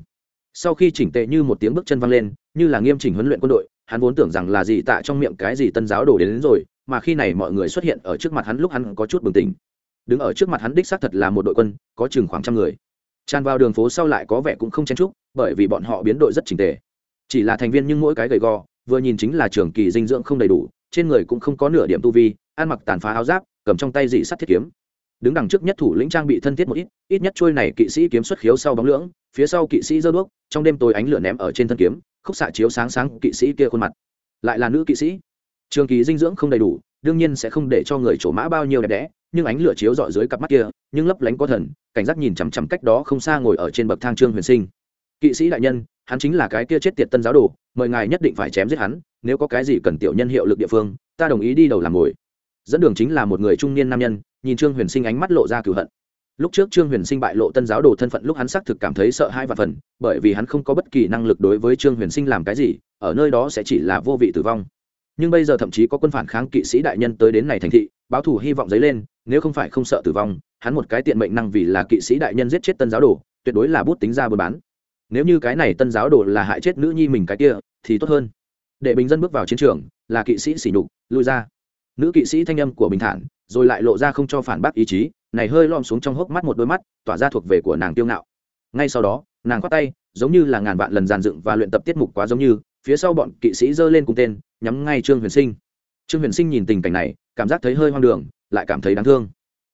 Sau khi chỉnh tệ như một tiếng bước chân văng lên như là nghiêm chỉnh huấn luyện quân đội hắn vốn tưởng rằng là gì tạ trong miệng cái gì tân giáo đổ đến, đến rồi mà khi này mọi người xuất hiện ở trước mặt hắn lúc hắn có chút bừng tỉnh. Đứng ở trước mặt hắn đích xác thật là một đội quân có chừng khoảng trăm người. Tràn vào đường phố sau lại có vẻ cũng không chen trúc bởi vì bọn họ biến đội rất trình tề. Chỉ là thành viên nhưng mỗi cái gầy gò vừa nhìn chính là trường kỳ dinh dưỡng không đầy đủ trên người cũng không có nửa điểm tu vi, ăn mặc tàn phá áo giáp, cầm trong tay dị sắt thiết kiếm. Đứng đằng trước nhất thủ lĩnh trang bị thân thiết một ít ít nhất trôi này kỵ sĩ kiếm xuất khiếu sau bóng lưỡng, phía sau kỵ sĩ giơ đuốc, trong đêm tối ánh lửa ném ở trên thân kiếm, khúc xạ chiếu sáng sáng kỵ sĩ kia khuôn mặt. Lại là nữ kỵ sĩ. Trường kỳ dinh dưỡng không đầy đủ, đương nhiên sẽ không để cho người trổ mã bao nhiêu đẹp đẽ, nhưng ánh lửa chiếu dọi dưới cặp mắt kia, nhưng lấp lánh có thần, cảnh giác nhìn chằm chằm cách đó không xa ngồi ở trên bậc thang trương huyền sinh. Kỵ sĩ đại nhân, hắn chính là cái kia chết tiệt tân giáo đồ, mời ngài nhất định phải chém giết hắn nếu có cái gì cần tiểu nhân hiệu lực địa phương, ta đồng ý đi đầu làm ngồi. Dẫn đường chính là một người trung niên nam nhân, nhìn trương huyền sinh ánh mắt lộ ra cửu hận. Lúc trước trương huyền sinh bại lộ tân giáo đồ thân phận lúc hắn xác thực cảm thấy sợ hai và phần, bởi vì hắn không có bất kỳ năng lực đối với trương huyền sinh làm cái gì, ở nơi đó sẽ chỉ là vô vị tử vong. Nhưng bây giờ thậm chí có quân phản kháng kỵ sĩ đại nhân tới đến này thành thị, báo thủ hy vọng dấy lên, nếu không phải không sợ tử vong, hắn một cái tiện mệnh năng vì là kỵ sĩ đại nhân giết chết tân giáo đồ, tuyệt đối là bút tính ra buôn bán. Nếu như cái này tân giáo đồ là hại chết nữ nhi mình cái kia, thì tốt hơn để bình dân bước vào chiến trường, là kỵ sĩ sỉ nhục, lui ra. Nữ kỵ sĩ thanh âm của bình thản, rồi lại lộ ra không cho phản bác ý chí, này hơi lom xuống trong hốc mắt một đôi mắt, tỏa ra thuộc về của nàng tiêu ngạo. Ngay sau đó, nàng khoát tay, giống như là ngàn vạn lần giàn dựng và luyện tập tiết mục quá giống như, phía sau bọn kỵ sĩ giơ lên cùng tên, nhắm ngay trương huyền sinh. Trương huyền sinh nhìn tình cảnh này, cảm giác thấy hơi hoang đường, lại cảm thấy đáng thương.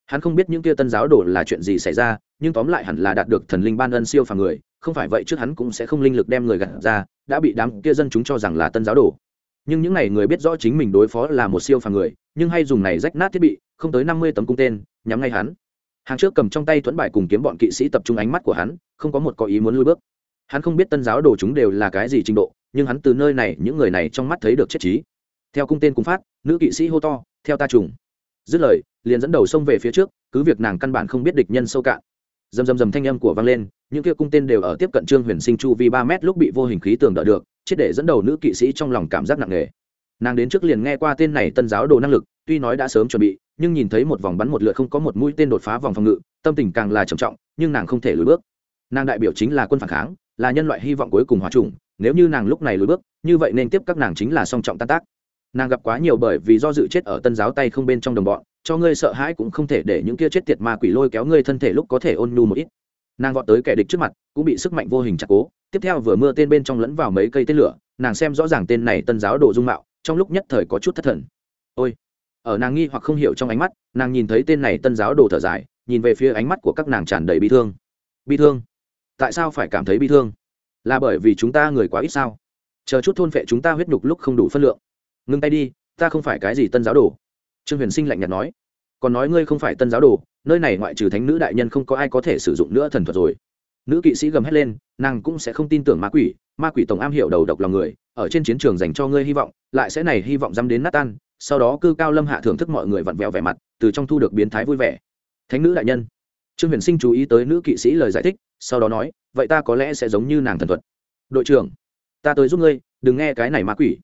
Hắn không biết những kia tân giáo đồ là chuyện gì xảy ra, nhưng tóm lại hẳn là đạt được thần linh ban ân siêu phàm người không phải vậy trước hắn cũng sẽ không linh lực đem người gặt ra, đã bị đám kia dân chúng cho rằng là tân giáo đồ. Nhưng những n à y người biết rõ chính mình đối phó là một siêu phàm người, nhưng hay dùng này rách nát thiết bị, không tới năm mươi tấm cung tên, nhắm ngay hắn. Hàng trước cầm trong tay thuẫn bại cùng kiếm bọn kỵ sĩ tập trung ánh mắt của hắn, không có một có ý muốn lui bước. Hắn không biết tân giáo đồ chúng đều là cái gì trình độ, nhưng hắn từ nơi này, những người này trong mắt thấy được chết trí. Theo cung tên cung phát, nữ kỵ sĩ hô to, theo ta trùng. Dứt lời, liền dẫn đầu xông về phía trước, cứ việc nàng căn bản không biết địch nhân sâu cạn dầm dầm dầm thanh âm của vang lên, những kia cung tên đều ở tiếp cận trương huyền sinh chu vi ba mét lúc bị vô hình khí tường đỡ được, chết để dẫn đầu nữ kỵ sĩ trong lòng cảm giác nặng nề. Nàng đến trước liền nghe qua tên này tân giáo đồ năng lực, tuy nói đã sớm chuẩn bị, nhưng nhìn thấy một vòng bắn một lượt không có một mũi tên đột phá vòng phòng ngự, tâm tình càng là trầm trọng, nhưng nàng không thể lùi bước. Nàng đại biểu chính là quân phản kháng, là nhân loại hy vọng cuối cùng hòa trùng nếu như nàng lúc này lùi bước, như vậy nên tiếp các nàng chính là song trọng tan tác. Nàng gặp quá nhiều bởi vì do dự chết ở tân giáo tay không bên trong đồng bọn cho ngươi sợ hãi cũng không thể để những kia chết tiệt ma quỷ lôi kéo ngươi thân thể lúc có thể ôn nhu một ít. Nàng vọt tới kẻ địch trước mặt, cũng bị sức mạnh vô hình chặt cố. Tiếp theo vừa mưa tên bên trong lẫn vào mấy cây tên lửa, nàng xem rõ ràng tên này tân giáo đồ dung mạo, trong lúc nhất thời có chút thất thần. Ôi! Ở nàng nghi hoặc không hiểu trong ánh mắt, nàng nhìn thấy tên này tân giáo đồ thở dài, nhìn về phía ánh mắt của các nàng tràn đầy bi thương. Bi thương? Tại sao phải cảm thấy bi thương? Là bởi vì chúng ta người quá ít sao? Chờ chút thôn phệ chúng ta huyết nhục lúc không đủ phân lượng. Ngưng tay đi, ta không phải cái gì tân giáo đồ trương huyền sinh lạnh nhạt nói, còn nói ngươi không phải tân giáo đồ, nơi này ngoại trừ thánh nữ đại nhân không có ai có thể sử dụng nữa thần thuật rồi. Nữ kỵ sĩ gầm hét lên, nàng cũng sẽ không tin tưởng ma quỷ ma quỷ tổng am hiểu đầu độc lòng người, ở trên chiến trường dành cho ngươi hy vọng, lại sẽ này hy vọng dám đến nát tan, sau đó cư cao lâm hạ thưởng thức mọi người vặn vẹo vẻ mặt, từ trong thu được biến thái vui vẻ. Thánh nữ đại nhân. Trương huyền sinh chú ý tới nữ kỵ sĩ lời giải thích, sau đó nói, vậy ta có lẽ sẽ giống như nàng thần thuật. Đội trưởng, ta tới giúp ngươi, đừng nghe cái này ma quỷ.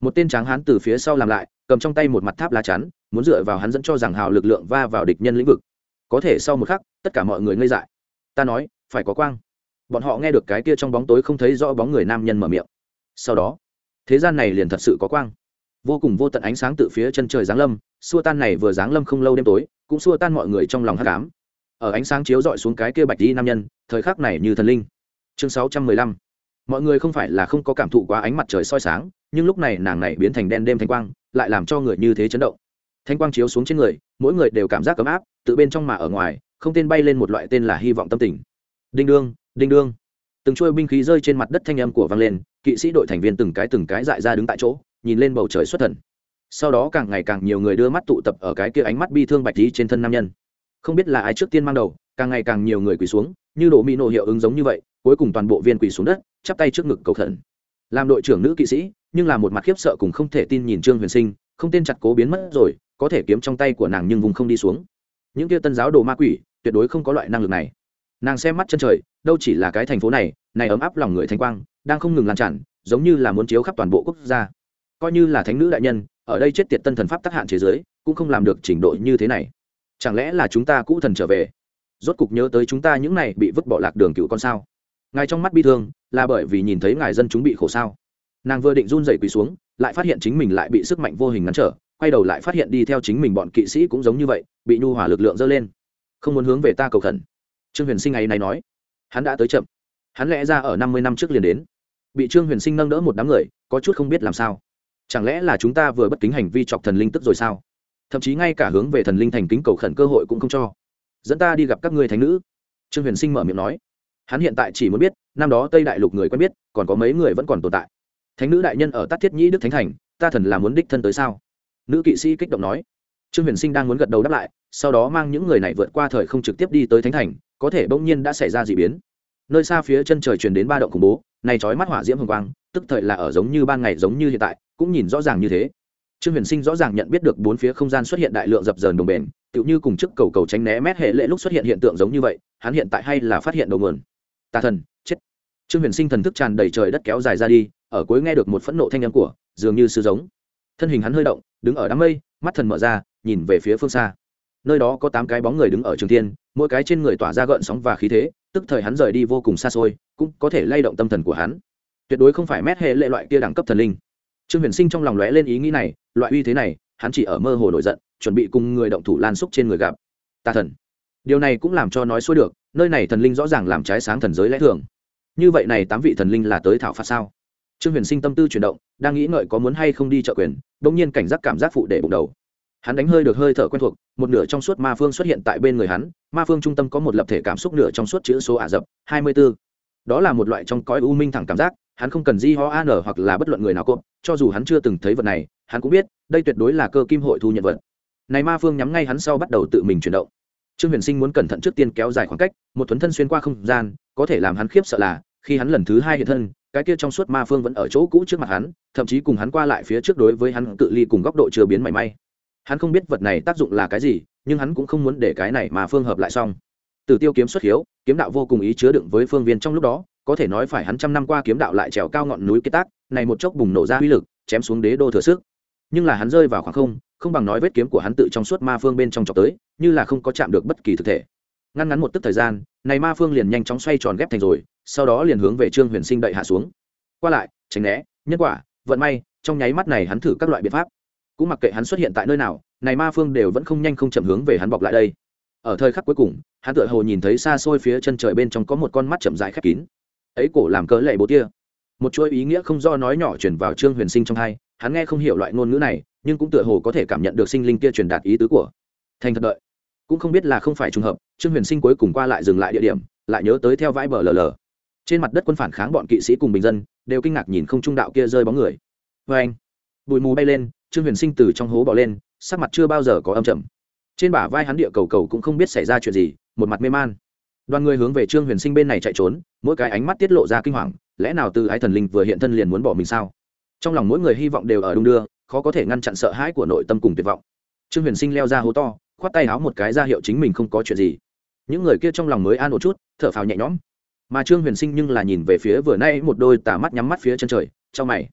Một tên tráng hán từ phía sau làm lại cầm trong tay một mặt tháp lá chắn, muốn dựa vào hắn dẫn cho rằng hào lực lượng va vào địch nhân lĩnh vực. Có thể sau một khắc, tất cả mọi người ngây dại. Ta nói, phải có quang. Bọn họ nghe được cái kia trong bóng tối không thấy rõ bóng người nam nhân mở miệng. Sau đó, thế gian này liền thật sự có quang. Vô cùng vô tận ánh sáng từ phía chân trời giáng lâm, xua tan này vừa giáng lâm không lâu đêm tối, cũng xua tan mọi người trong lòng hát cám ở ánh sáng chiếu rọi xuống cái kia bạch đi nam nhân, thời khắc này như thần linh. Chương sáu trăm mười lăm. Mọi người không phải là không có cảm thụ quá ánh mặt trời soi sáng, nhưng lúc này nàng này biến thành đen đêm thanh quang lại làm cho người như thế chấn động. Thanh quang chiếu xuống trên người, mỗi người đều cảm giác ấm áp, tự bên trong mà ở ngoài, không tên bay lên một loại tên là hy vọng tâm tình. Đinh đương đinh đương. Từng trôi binh khí rơi trên mặt đất thanh âm của vang lên, kỵ sĩ đội thành viên từng cái từng cái dại ra đứng tại chỗ, nhìn lên bầu trời xuất thần. Sau đó càng ngày càng nhiều người đưa mắt tụ tập ở cái kia ánh mắt bi thương bạch tí trên thân nam nhân. Không biết là ai trước tiên mang đầu, càng ngày càng nhiều người quỳ xuống, như đổ mỹ nộ hiệu ứng giống như vậy, cuối cùng toàn bộ viên quỳ xuống đất, chắp tay trước ngực cầu thần làm đội trưởng nữ kỵ sĩ nhưng là một mặt khiếp sợ cùng không thể tin nhìn trương huyền sinh, không tên chặt cố biến mất rồi, có thể kiếm trong tay của nàng nhưng vùng không đi xuống. Những kia tân giáo đồ ma quỷ, tuyệt đối không có loại năng lực này. Nàng xem mắt chân trời, đâu chỉ là cái thành phố này này ấm áp lòng người thanh quang, đang không ngừng lan tràn, giống như là muốn chiếu khắp toàn bộ quốc gia. Coi như là thánh nữ đại nhân, ở đây chết tiệt tân thần pháp tác hạn chế giới, cũng không làm được trình độ như thế này. Chẳng lẽ là chúng ta cũ thần trở về? Rốt cục nhớ tới chúng ta những này bị vứt bỏ lạc đường cựu con sao. Ngài trong mắt bi thương, là bởi vì nhìn thấy ngài dân chúng bị khổ sao? Nàng vừa định run dậy quỳ xuống, lại phát hiện chính mình lại bị sức mạnh vô hình ngăn trở, quay đầu lại phát hiện đi theo chính mình bọn kỵ sĩ cũng giống như vậy, bị nhu hỏa lực lượng dơ lên. Không muốn hướng về ta cầu khẩn. Trương huyền sinh ngày này nói. Hắn đã tới chậm. Hắn lẽ ra ở năm mươi năm trước liền đến. Bị trương huyền sinh nâng đỡ một đám người, có chút không biết làm sao. Chẳng lẽ là chúng ta vừa bất kính hành vi chọc thần linh tức rồi sao? Thậm chí ngay cả hướng về thần linh thành kính cầu khẩn cơ hội cũng không cho. Dẫn ta đi gặp các ngươi thánh nữ. Trương huyền sinh mở miệng nói. Hắn hiện tại chỉ muốn biết, năm đó tây đại lục người quen biết, còn có mấy người vẫn còn tồn tại thánh nữ đại nhân ở tát thiết nhĩ đức thánh thành, ta thần là muốn đích thân tới sao? Nữ kỵ sĩ kích động nói. Trương huyền sinh đang muốn gật đầu đáp lại, sau đó mang những người này vượt qua thời không trực tiếp đi tới thánh thành, có thể bỗng nhiên đã xảy ra d ị biến. Nơi xa phía chân trời truyền đến ba động khủng bố, này trói mắt hỏa diễm hồng quang, tức thời là ở giống như ban ngày giống như hiện tại, cũng nhìn rõ ràng như thế. Trương huyền sinh rõ ràng nhận biết được bốn phía không gian xuất hiện đại lượng dập dờn đồng bền, tựu như cùng chức cầu cầu tránh né mét hệ lệ lúc xuất hiện hiện tượng giống như vậy, hắn hiện tại hay là phát hiện đầu nguồn. Tà thần, chết. Trương huyền sinh thần thức tràn đầy trời đất kéo dài ra đi ở cuối nghe được một phẫn nộ thanh âm của, dường như sư giống. Thân hình hắn hơi động, đứng ở đám mây, mắt thần mở ra, nhìn về phía phương xa. Nơi đó có tám cái bóng người đứng ở trường thiên, mỗi cái trên người tỏa ra gợn sóng và khí thế, tức thời hắn rời đi vô cùng xa xôi, cũng có thể lay động tâm thần của hắn. Tuyệt đối không phải mét hệ lệ loại kia đẳng cấp thần linh. Trương huyền sinh trong lòng lóe lên ý nghĩ này, loại uy thế này, hắn chỉ ở mơ hồ nổi giận, chuẩn bị cùng người động thủ lan xúc trên người gặp. Tà thần. Điều này cũng làm cho nói xuôi được, nơi này thần linh rõ ràng làm trái sáng thần giới lẽ thường. Như vậy này tám vị thần linh là tới thảo phạt sao? Trương huyền sinh tâm tư chuyển động, đang nghĩ ngợi có muốn hay không đi trợ quyền đ ỗ n g nhiên cảnh giác cảm giác phụ để bụng đầu. Hắn đánh hơi được hơi thở quen thuộc, một nửa trong suốt ma phương xuất hiện tại bên người hắn, ma phương trung tâm có một lập thể cảm xúc nửa trong suốt chữ số ả rập, hai mươi b ố đó là một loại trong cõi u minh thẳng cảm giác, hắn không cần di ho an hoặc là bất luận người nào cộp, cho dù hắn chưa từng thấy vật này, hắn cũng biết, đây tuyệt đối là cơ kim hội thu nhận vật. Này ma phương nhắm ngay hắn sau bắt đầu tự mình chuyển động. Trương huyền sinh muốn cẩn thận trước tiên kéo dài khoảng cách, một thuấn thân xuyên qua không gian, có thể làm hắn khiếp sợ là, khi hắn lần thứ hai hiện thân cái kia trong suốt ma phương vẫn ở chỗ cũ trước mặt hắn, thậm chí cùng hắn qua lại phía trước đối với hắn cự ly cùng góc độ chưa biến mảy may. Hắn không biết vật này tác dụng là cái gì, nhưng hắn cũng không muốn để cái này mà phương hợp lại xong. Từ tiêu kiếm xuất hiếu, kiếm đạo vô cùng ý chứa đựng với phương viên trong lúc đó, có thể nói phải hắn trăm năm qua kiếm đạo lại trèo cao ngọn núi kết tác, này một chốc bùng nổ ra uy lực, chém xuống đế đô thừa sức. Nhưng là hắn rơi vào khoảng không không bằng nói vết kiếm của hắn tự trong suốt ma phương bên trong chọc tới, như là không có chạm được bất kỳ thực thể ngăn ngắn một tức thời gian, này ma phương liền nhanh chóng xoay tròn ghép thành rồi, sau đó liền hướng về trương huyền sinh đậy hạ xuống. Qua lại, tránh né, nhân quả, vận may, trong nháy mắt này hắn thử các loại biện pháp. Cũng mặc kệ hắn xuất hiện tại nơi nào, này ma phương đều vẫn không nhanh không chậm hướng về hắn bọc lại đây. Ở thời khắc cuối cùng, hắn tựa hồ nhìn thấy xa xôi phía chân trời bên trong có một con mắt chậm dài khép kín. Ấy cổ làm cớ lệ bố tia. Một chuỗi ý nghĩa không do nói nhỏ chuyển vào trương huyền sinh trong hai, hắn nghe không hiểu loại ngôn ngữ này, nhưng cũng tựa hồ có thể cảm nhận được sinh linh kia truyền đạt ý tứ của. Thành thật đợi cũng không biết là không phải trùng hợp, trương huyền sinh cuối cùng qua lại dừng lại địa điểm, lại nhớ tới theo vãi bờ lờ lờ. Trên mặt đất quân phản kháng bọn kỵ sĩ cùng bình dân, đều kinh ngạc nhìn không trung đạo kia rơi bóng người. Vê anh, bụi mù bay lên, trương huyền sinh từ trong hố bỏ lên, sắc mặt chưa bao giờ có âm trầm. Trên bả vai hắn địa cầu cầu cũng không biết xảy ra chuyện gì, một mặt mê man. Đoàn người hướng về trương huyền sinh bên này chạy trốn, mỗi cái ánh mắt tiết lộ ra kinh hoàng, lẽ nào từ ái thần linh vừa hiện thân liền muốn bỏ mình sao? Trong lòng mỗi người hy vọng đều ở đung đưa, khó có thể ngăn chặn sợ hãi của nội tâm cùng tuyệt vọng. Trương huyền sinh leo ra hố to khoát tay áo một cái ra hiệu chính mình không có chuyện gì. Những người kia trong lòng mới an một chút thở phào nhẹ nhõm. Mà trương huyền sinh nhưng là nhìn về phía vừa nay một đôi tà mắt nhắm mắt phía chân trời trong mày.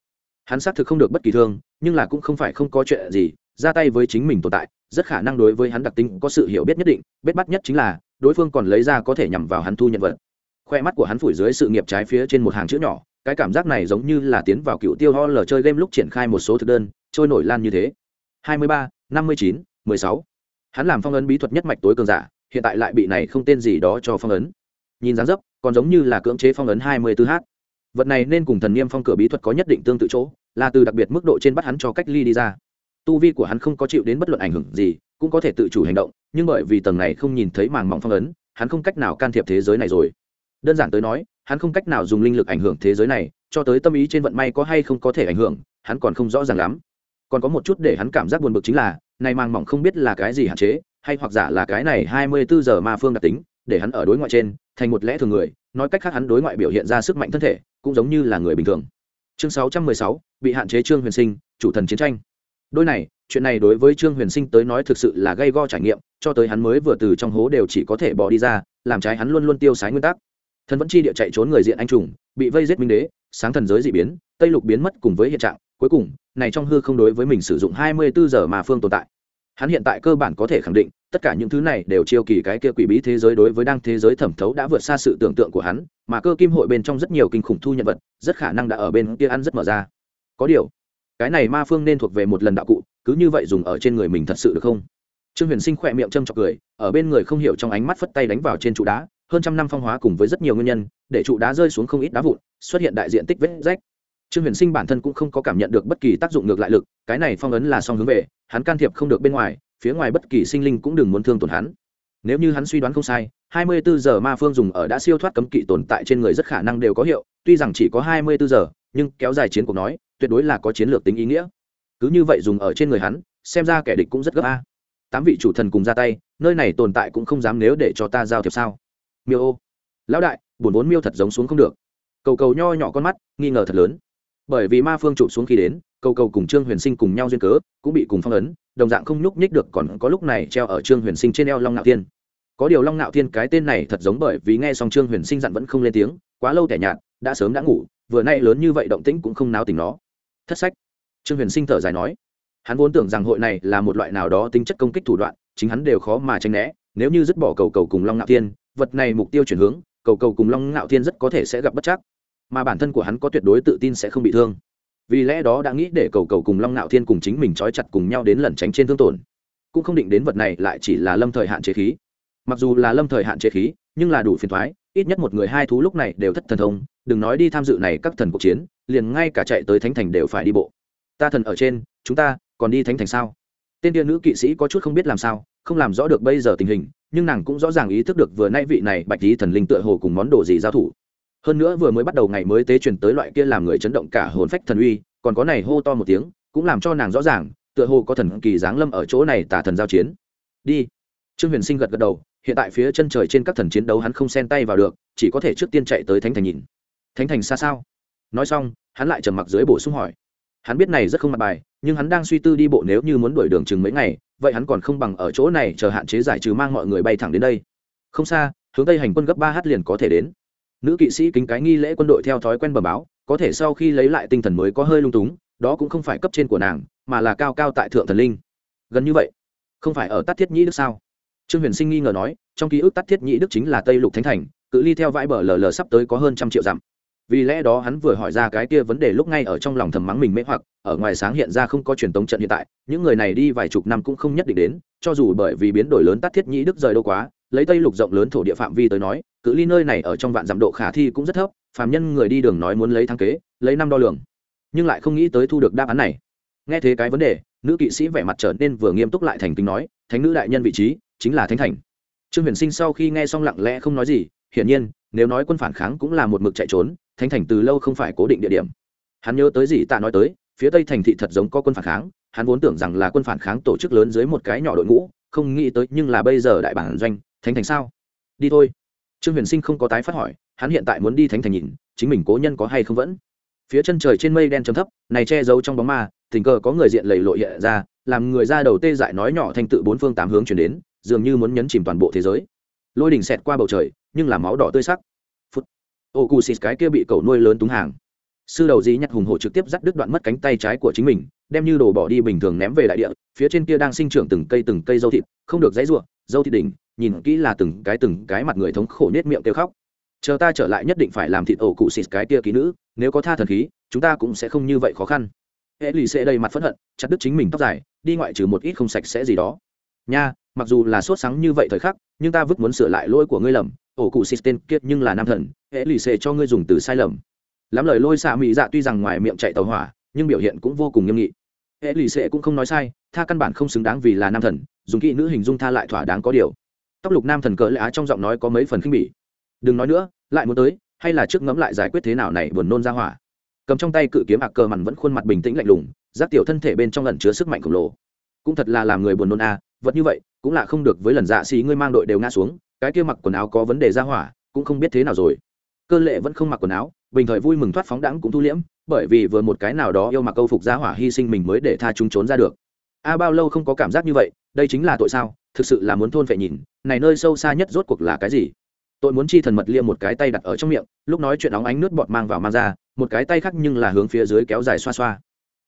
Hắn xác thực không được bất kỳ thương nhưng là cũng không phải không có chuyện gì ra tay với chính mình tồn tại rất khả năng đối với hắn đặc tính có sự hiểu biết nhất định biết bắt nhất chính là đối phương còn lấy ra có thể nhằm vào hắn thu nhận vật. Khoe mắt của hắn phủi dưới sự nghiệp trái phía trên một hàng chữ nhỏ cái cảm giác này giống như là tiến vào cựu tiêu ho lờ chơi game lúc triển khai một số thực đơn trôi nổi lan như thế. 23, 59, 16 hắn làm phong ấn bí thuật nhất mạch tối cường giả hiện tại lại bị này không tên gì đó cho phong ấn nhìn dáng dấp còn giống như là cưỡng chế phong ấn hai mươi tư h Vật này nên cùng thần niêm phong cửa bí thuật có nhất định tương tự chỗ, là từ đặc biệt mức độ trên bắt hắn cho cách ly đi ra. Tu vi của hắn không có chịu đến bất luận ảnh hưởng gì, cũng có thể tự chủ hành động, nhưng bởi vì tầng này không nhìn thấy màng mỏng phong ấn, hắn không cách nào can thiệp thế giới này rồi. Đơn giản tới nói, hắn không cách nào dùng linh lực ảnh hưởng thế giới này, cho tới tâm ý trên vận may có hay không có thể ảnh hưởng, hắn còn không rõ ràng lắm. Còn có một chút để hắn cảm giác buồn bực chính là, này màng mỏng không biết là cái gì hạn chế, hay hoặc giả là cái này hai mươi bốn giờ ma phương đặc tính, để hắn ở đối ngoại trên thành một lẽ thường người nói cách khác hắn đối ngoại biểu hiện ra sức mạnh thân thể cũng giống như là người bình thường. Chương 616, bị hạn chế trương huyền sinh chủ thần chiến tranh. Đôi này chuyện này đối với trương huyền sinh tới nói thực sự là gây go trải nghiệm cho tới hắn mới vừa từ trong hố đều chỉ có thể bỏ đi ra làm trái hắn luôn luôn tiêu sái nguyên tắc thần vẫn chi địa chạy trốn người diện anh trùng, bị vây giết minh đế, sáng thần giới d ị biến, tây lục biến mất cùng với hiện trạng. Cuối cùng, này trong hư không đối với mình sử dụng hai mươi bốn giờ mà phương tồn tại. Hắn hiện tại cơ bản có thể khẳng định, tất cả những thứ này đều chiêu kỳ cái kia quỷ bí thế giới đối với đang thế giới thẩm thấu đã vượt xa sự tưởng tượng của hắn, mà cơ kim hội bên trong rất nhiều kinh khủng thu nhận vật, rất khả năng đã ở bên kia ăn rất mở ra. Có điều, cái này ma phương nên thuộc về một lần đạo cụ, cứ như vậy dùng ở trên người mình thật sự được không? Trương huyền sinh khỏe miệng châm chọc cười, ở bên người không hiểu trong ánh mắt phất tay đánh vào trên trụ đá hơn trăm năm phong hóa cùng với rất nhiều nguyên nhân, để trụ đá rơi xuống không ít đá vụn, xuất hiện đại diện tích vết rách. Trương huyền sinh bản thân cũng không có cảm nhận được bất kỳ tác dụng ngược lại lực, cái này phong ấn là song hướng về, hắn can thiệp không được bên ngoài, phía ngoài bất kỳ sinh linh cũng đừng muốn thương tổn hắn. Nếu như hắn suy đoán không sai 24 giờ ma phương dùng ở đã siêu thoát cấm kỵ tồn tại trên người rất khả năng đều có hiệu, tuy rằng chỉ có 24 giờ, nhưng kéo dài chiến cuộc nói, tuyệt đối là có chiến lược tính ý nghĩa. Cứ như vậy dùng ở trên người hắn, xem ra kẻ địch cũng rất gấp a. Tám vị chủ thần cùng ra tay, nơi này tồn tại cũng không dám nếu để cho ta giao thiệp sao miêu ô. Lão đại buồn vốn miêu thật giống xuống không được. Cầu cầu nho nhỏ con mắt, nghi ngờ thật lớn. Bởi vì ma phương chụp xuống khi đến, cầu cầu cùng trương huyền sinh cùng nhau duyên cớ, cũng bị cùng phong ấn, đồng dạng không nhúc nhích được còn có lúc này treo ở trương huyền sinh trên eo long ngạo thiên. Có điều long ngạo thiên cái tên này thật giống bởi vì nghe xong trương huyền sinh dặn vẫn không lên tiếng, quá lâu tẻ nhạt, đã sớm đã ngủ, vừa nay lớn như vậy động tĩnh cũng không náo tình nó. Thất sách. Trương huyền sinh thở dài nói, hắn vốn tưởng rằng hội này là một loại nào đó tính chất công kích thủ đoạn, chính hắn đều khó mà tranh né, nếu như dứt bỏ cầu cầu cùng long ngạo thiên vật này mục tiêu chuyển hướng, cầu cầu cùng long ngạo thiên rất có thể sẽ gặp bất chắc. Mà bản thân của hắn có tuyệt đối tự tin sẽ không bị thương. Vì lẽ đó đã nghĩ để cầu cầu cùng long ngạo thiên cùng chính mình trói chặt cùng nhau đến lẩn tránh trên thương tổn. Cũng không định đến vật này lại chỉ là lâm thời hạn chế khí. Mặc dù là lâm thời hạn chế khí, nhưng là đủ phiền thoái, ít nhất một người hai thú lúc này đều thất thần thông, đừng nói đi tham dự này các thần cuộc chiến, liền ngay cả chạy tới thánh thành đều phải đi bộ. Ta thần ở trên, chúng ta còn đi thánh thành sao? Tên tiên nữ kỵ sĩ có chút không biết làm sao, không làm rõ được bây giờ tình hình, nhưng nàng cũng rõ ràng ý thức được vừa nay vị này bạch lý thần linh tựa hồ cùng món đồ gì giao thủ. Hơn nữa vừa mới bắt đầu ngày mới tế truyền tới loại kia làm người chấn động cả hồn phách thần uy, còn có này hô to một tiếng, cũng làm cho nàng rõ ràng, tựa hồ có thần kỳ giáng lâm ở chỗ này tả thần giao chiến. Đi. Trương huyền sinh gật gật đầu, hiện tại phía chân trời trên các thần chiến đấu hắn không xen tay vào được, chỉ có thể trước tiên chạy tới thánh thành nhìn. Thánh thành xa sao? Nói xong, hắn lại trầm mặc dưới bổ sung hỏi hắn biết này rất không mặt bài, nhưng hắn đang suy tư đi bộ nếu như muốn đuổi đường chừng mấy ngày, vậy hắn còn không bằng ở chỗ này chờ hạn chế giải trừ mang mọi người bay thẳng đến đây. Không xa, hướng tây hành quân gấp ba h liền có thể đến. Nữ kỵ sĩ kính cái nghi lễ quân đội theo thói quen bờ báo, có thể sau khi lấy lại tinh thần mới có hơi lung túng, đó cũng không phải cấp trên của nàng, mà là cao cao tại thượng thần linh. Gần như vậy, không phải ở tát thiết nhĩ đức sao? Trương huyền sinh nghi ngờ nói, trong ký ức tát thiết nhĩ đức chính là tây lục thánh thành, cự ly theo vãi bờ lờ lờ sắp tới có hơn trăm triệu dặm vì lẽ đó hắn vừa hỏi ra cái kia vấn đề lúc ngay ở trong lòng thầm mắng mình mê hoặc, ở ngoài sáng hiện ra không có truyền tống trận hiện tại, những người này đi vài chục năm cũng không nhất định đến, cho dù bởi vì biến đổi lớn tát thiết nhĩ đức rời đâu quá, lấy tây lục rộng lớn thổ địa phạm vi tới nói, cự ly nơi này ở trong vạn giảm độ khả thi cũng rất thấp, phàm nhân người đi đường nói muốn lấy thang kế, lấy năm đo lường, nhưng lại không nghĩ tới thu được đáp án này. Nghe thế cái vấn đề, nữ kỵ sĩ vẻ mặt trở nên vừa nghiêm túc lại thành kính nói, thánh nữ đại nhân vị trí chính là thánh thành. Trương huyền sinh sau khi nghe xong lặng lẽ không nói gì, hiển nhiên, nếu nói quân phản kháng cũng là một mực chạy trốn thánh thành từ lâu không phải cố định địa điểm. Hắn nhớ tới gì tạ nói tới, phía tây thành thị thật giống có quân phản kháng, hắn vốn tưởng rằng là quân phản kháng tổ chức lớn dưới một cái nhỏ đội ngũ, không nghĩ tới nhưng là bây giờ đại bản doanh, thánh thành sao? Đi thôi. Trương huyền sinh không có tái phát hỏi, hắn hiện tại muốn đi thánh thành nhìn, chính mình cố nhân có hay không vẫn? Phía chân trời trên mây đen chấm thấp, này che giấu trong bóng ma, tình cờ có người diện lầy lội hiện ra, làm người ra đầu tê dại nói nhỏ thành tự bốn phương tám hướng chuyển đến, dường như muốn nhấn chìm toàn bộ thế giới. Lôi đỉnh xẹt qua bầu trời, nhưng là máu đỏ tươi sắc ô cù xịt cái kia bị cậu nuôi lớn túng hàng. Sư đầu dí nhặt hùng hổ trực tiếp dắt đứt đoạn mất cánh tay trái của chính mình, đem như đồ bỏ đi bình thường ném về đại địa, phía trên kia đang sinh trưởng từng cây từng cây dâu thịt, không được dãy ruộng dâu thịt đỉnh, nhìn kỹ là từng cái từng cái mặt người thống khổ nết miệng kêu khóc. Chờ ta trở lại nhất định phải làm thịt ổ cụ xịt cái kia ký nữ, nếu có tha thần khí, chúng ta cũng sẽ không như vậy khó khăn. Hệ lì xệ đầy mặt phẫn hận, chặt đứt chính mình tóc dài, đi ngoại trừ một ít không sạch sẽ gì đó. Nha, mặc dù là sốt sáng như vậy thời khắc, nhưng ta vứt muốn sửa lại lỗi của ngươi lầm ổ cụ xịt tên kiết nhưng là nam thần, hệ lì xệ cho ngươi dùng từ sai lầm. Lắm lời lôi xạ mỹ dạ tuy rằng ngoài miệng chạy tàu hỏa, nhưng biểu hiện cũng vô cùng nghiêm nghị. Hệ lì xệ cũng không nói sai, tha căn bản không xứng đáng vì là nam thần, dùng kỹ nữ hình dung tha lại thỏa đáng có điều. Tóc lục nam thần cỡ lã trong giọng nói có mấy phần khinh bỉ. Đừng nói nữa, lại muốn tới, hay là trước ngẫm lại giải quyết thế nào này buồn nôn ra hỏa. Cầm trong tay cự kiếm ạc cờ mằn vẫn khuôn mặt bình tĩnh lạnh lùng giáp tiểu thân thể bên trong lần chứa sức mạnh khổng lồ. Cũng thật là làm người buồn nôn a vật như vậy, cũng là không được với lần dạ xí ngươi mang đội đều ngã xuống cái kia mặc quần áo có vấn đề ra hỏa, cũng không biết thế nào rồi. Cơ lệ vẫn không mặc quần áo, bình thời vui mừng thoát phóng đãng cũng thu liễm, bởi vì vừa một cái nào đó yêu mặc câu phục ra hỏa hy sinh mình mới để tha chúng trốn ra được. A bao lâu không có cảm giác như vậy, đây chính là tội sao, thực sự là muốn thôn phải nhìn, này nơi sâu xa nhất rốt cuộc là cái gì? Tội muốn chi thần mật liêm một cái tay đặt ở trong miệng, lúc nói chuyện óng ánh nước bọt mang vào mang ra, một cái tay khác nhưng là hướng phía dưới kéo dài xoa xoa.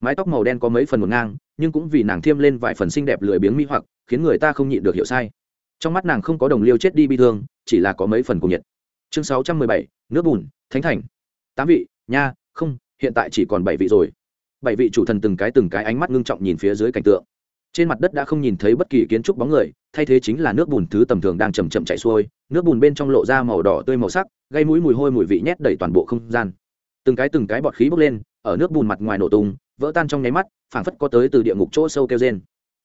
Mái tóc màu đen có mấy phần một ngang, nhưng cũng vì nàng thiêm lên vài phần xinh đẹp lười biếng mỹ hoặc, khiến người ta không nhịn được hiểu sai trong mắt nàng không có đồng liêu chết đi bi thương, chỉ là có mấy phần cùng nhiệt. Chương sáu trăm mười bảy, nước bùn, thánh thành. Tám vị, nha, không, hiện tại chỉ còn bảy vị rồi. Bảy vị chủ thần từng cái từng cái ánh mắt ngưng trọng nhìn phía dưới cảnh tượng. Trên mặt đất đã không nhìn thấy bất kỳ kiến trúc bóng người, thay thế chính là nước bùn thứ tầm thường đang chầm chậm chạy xuôi, nước bùn bên trong lộ ra màu đỏ tươi màu sắc, gây mũi mùi hôi mùi vị nhét đầy toàn bộ không gian. Từng cái từng cái bọt khí bốc lên, ở nước bùn mặt ngoài nổ tung, vỡ tan trong nháy mắt, phảng phất có tới từ địa ngục chỗ sâu kêu trên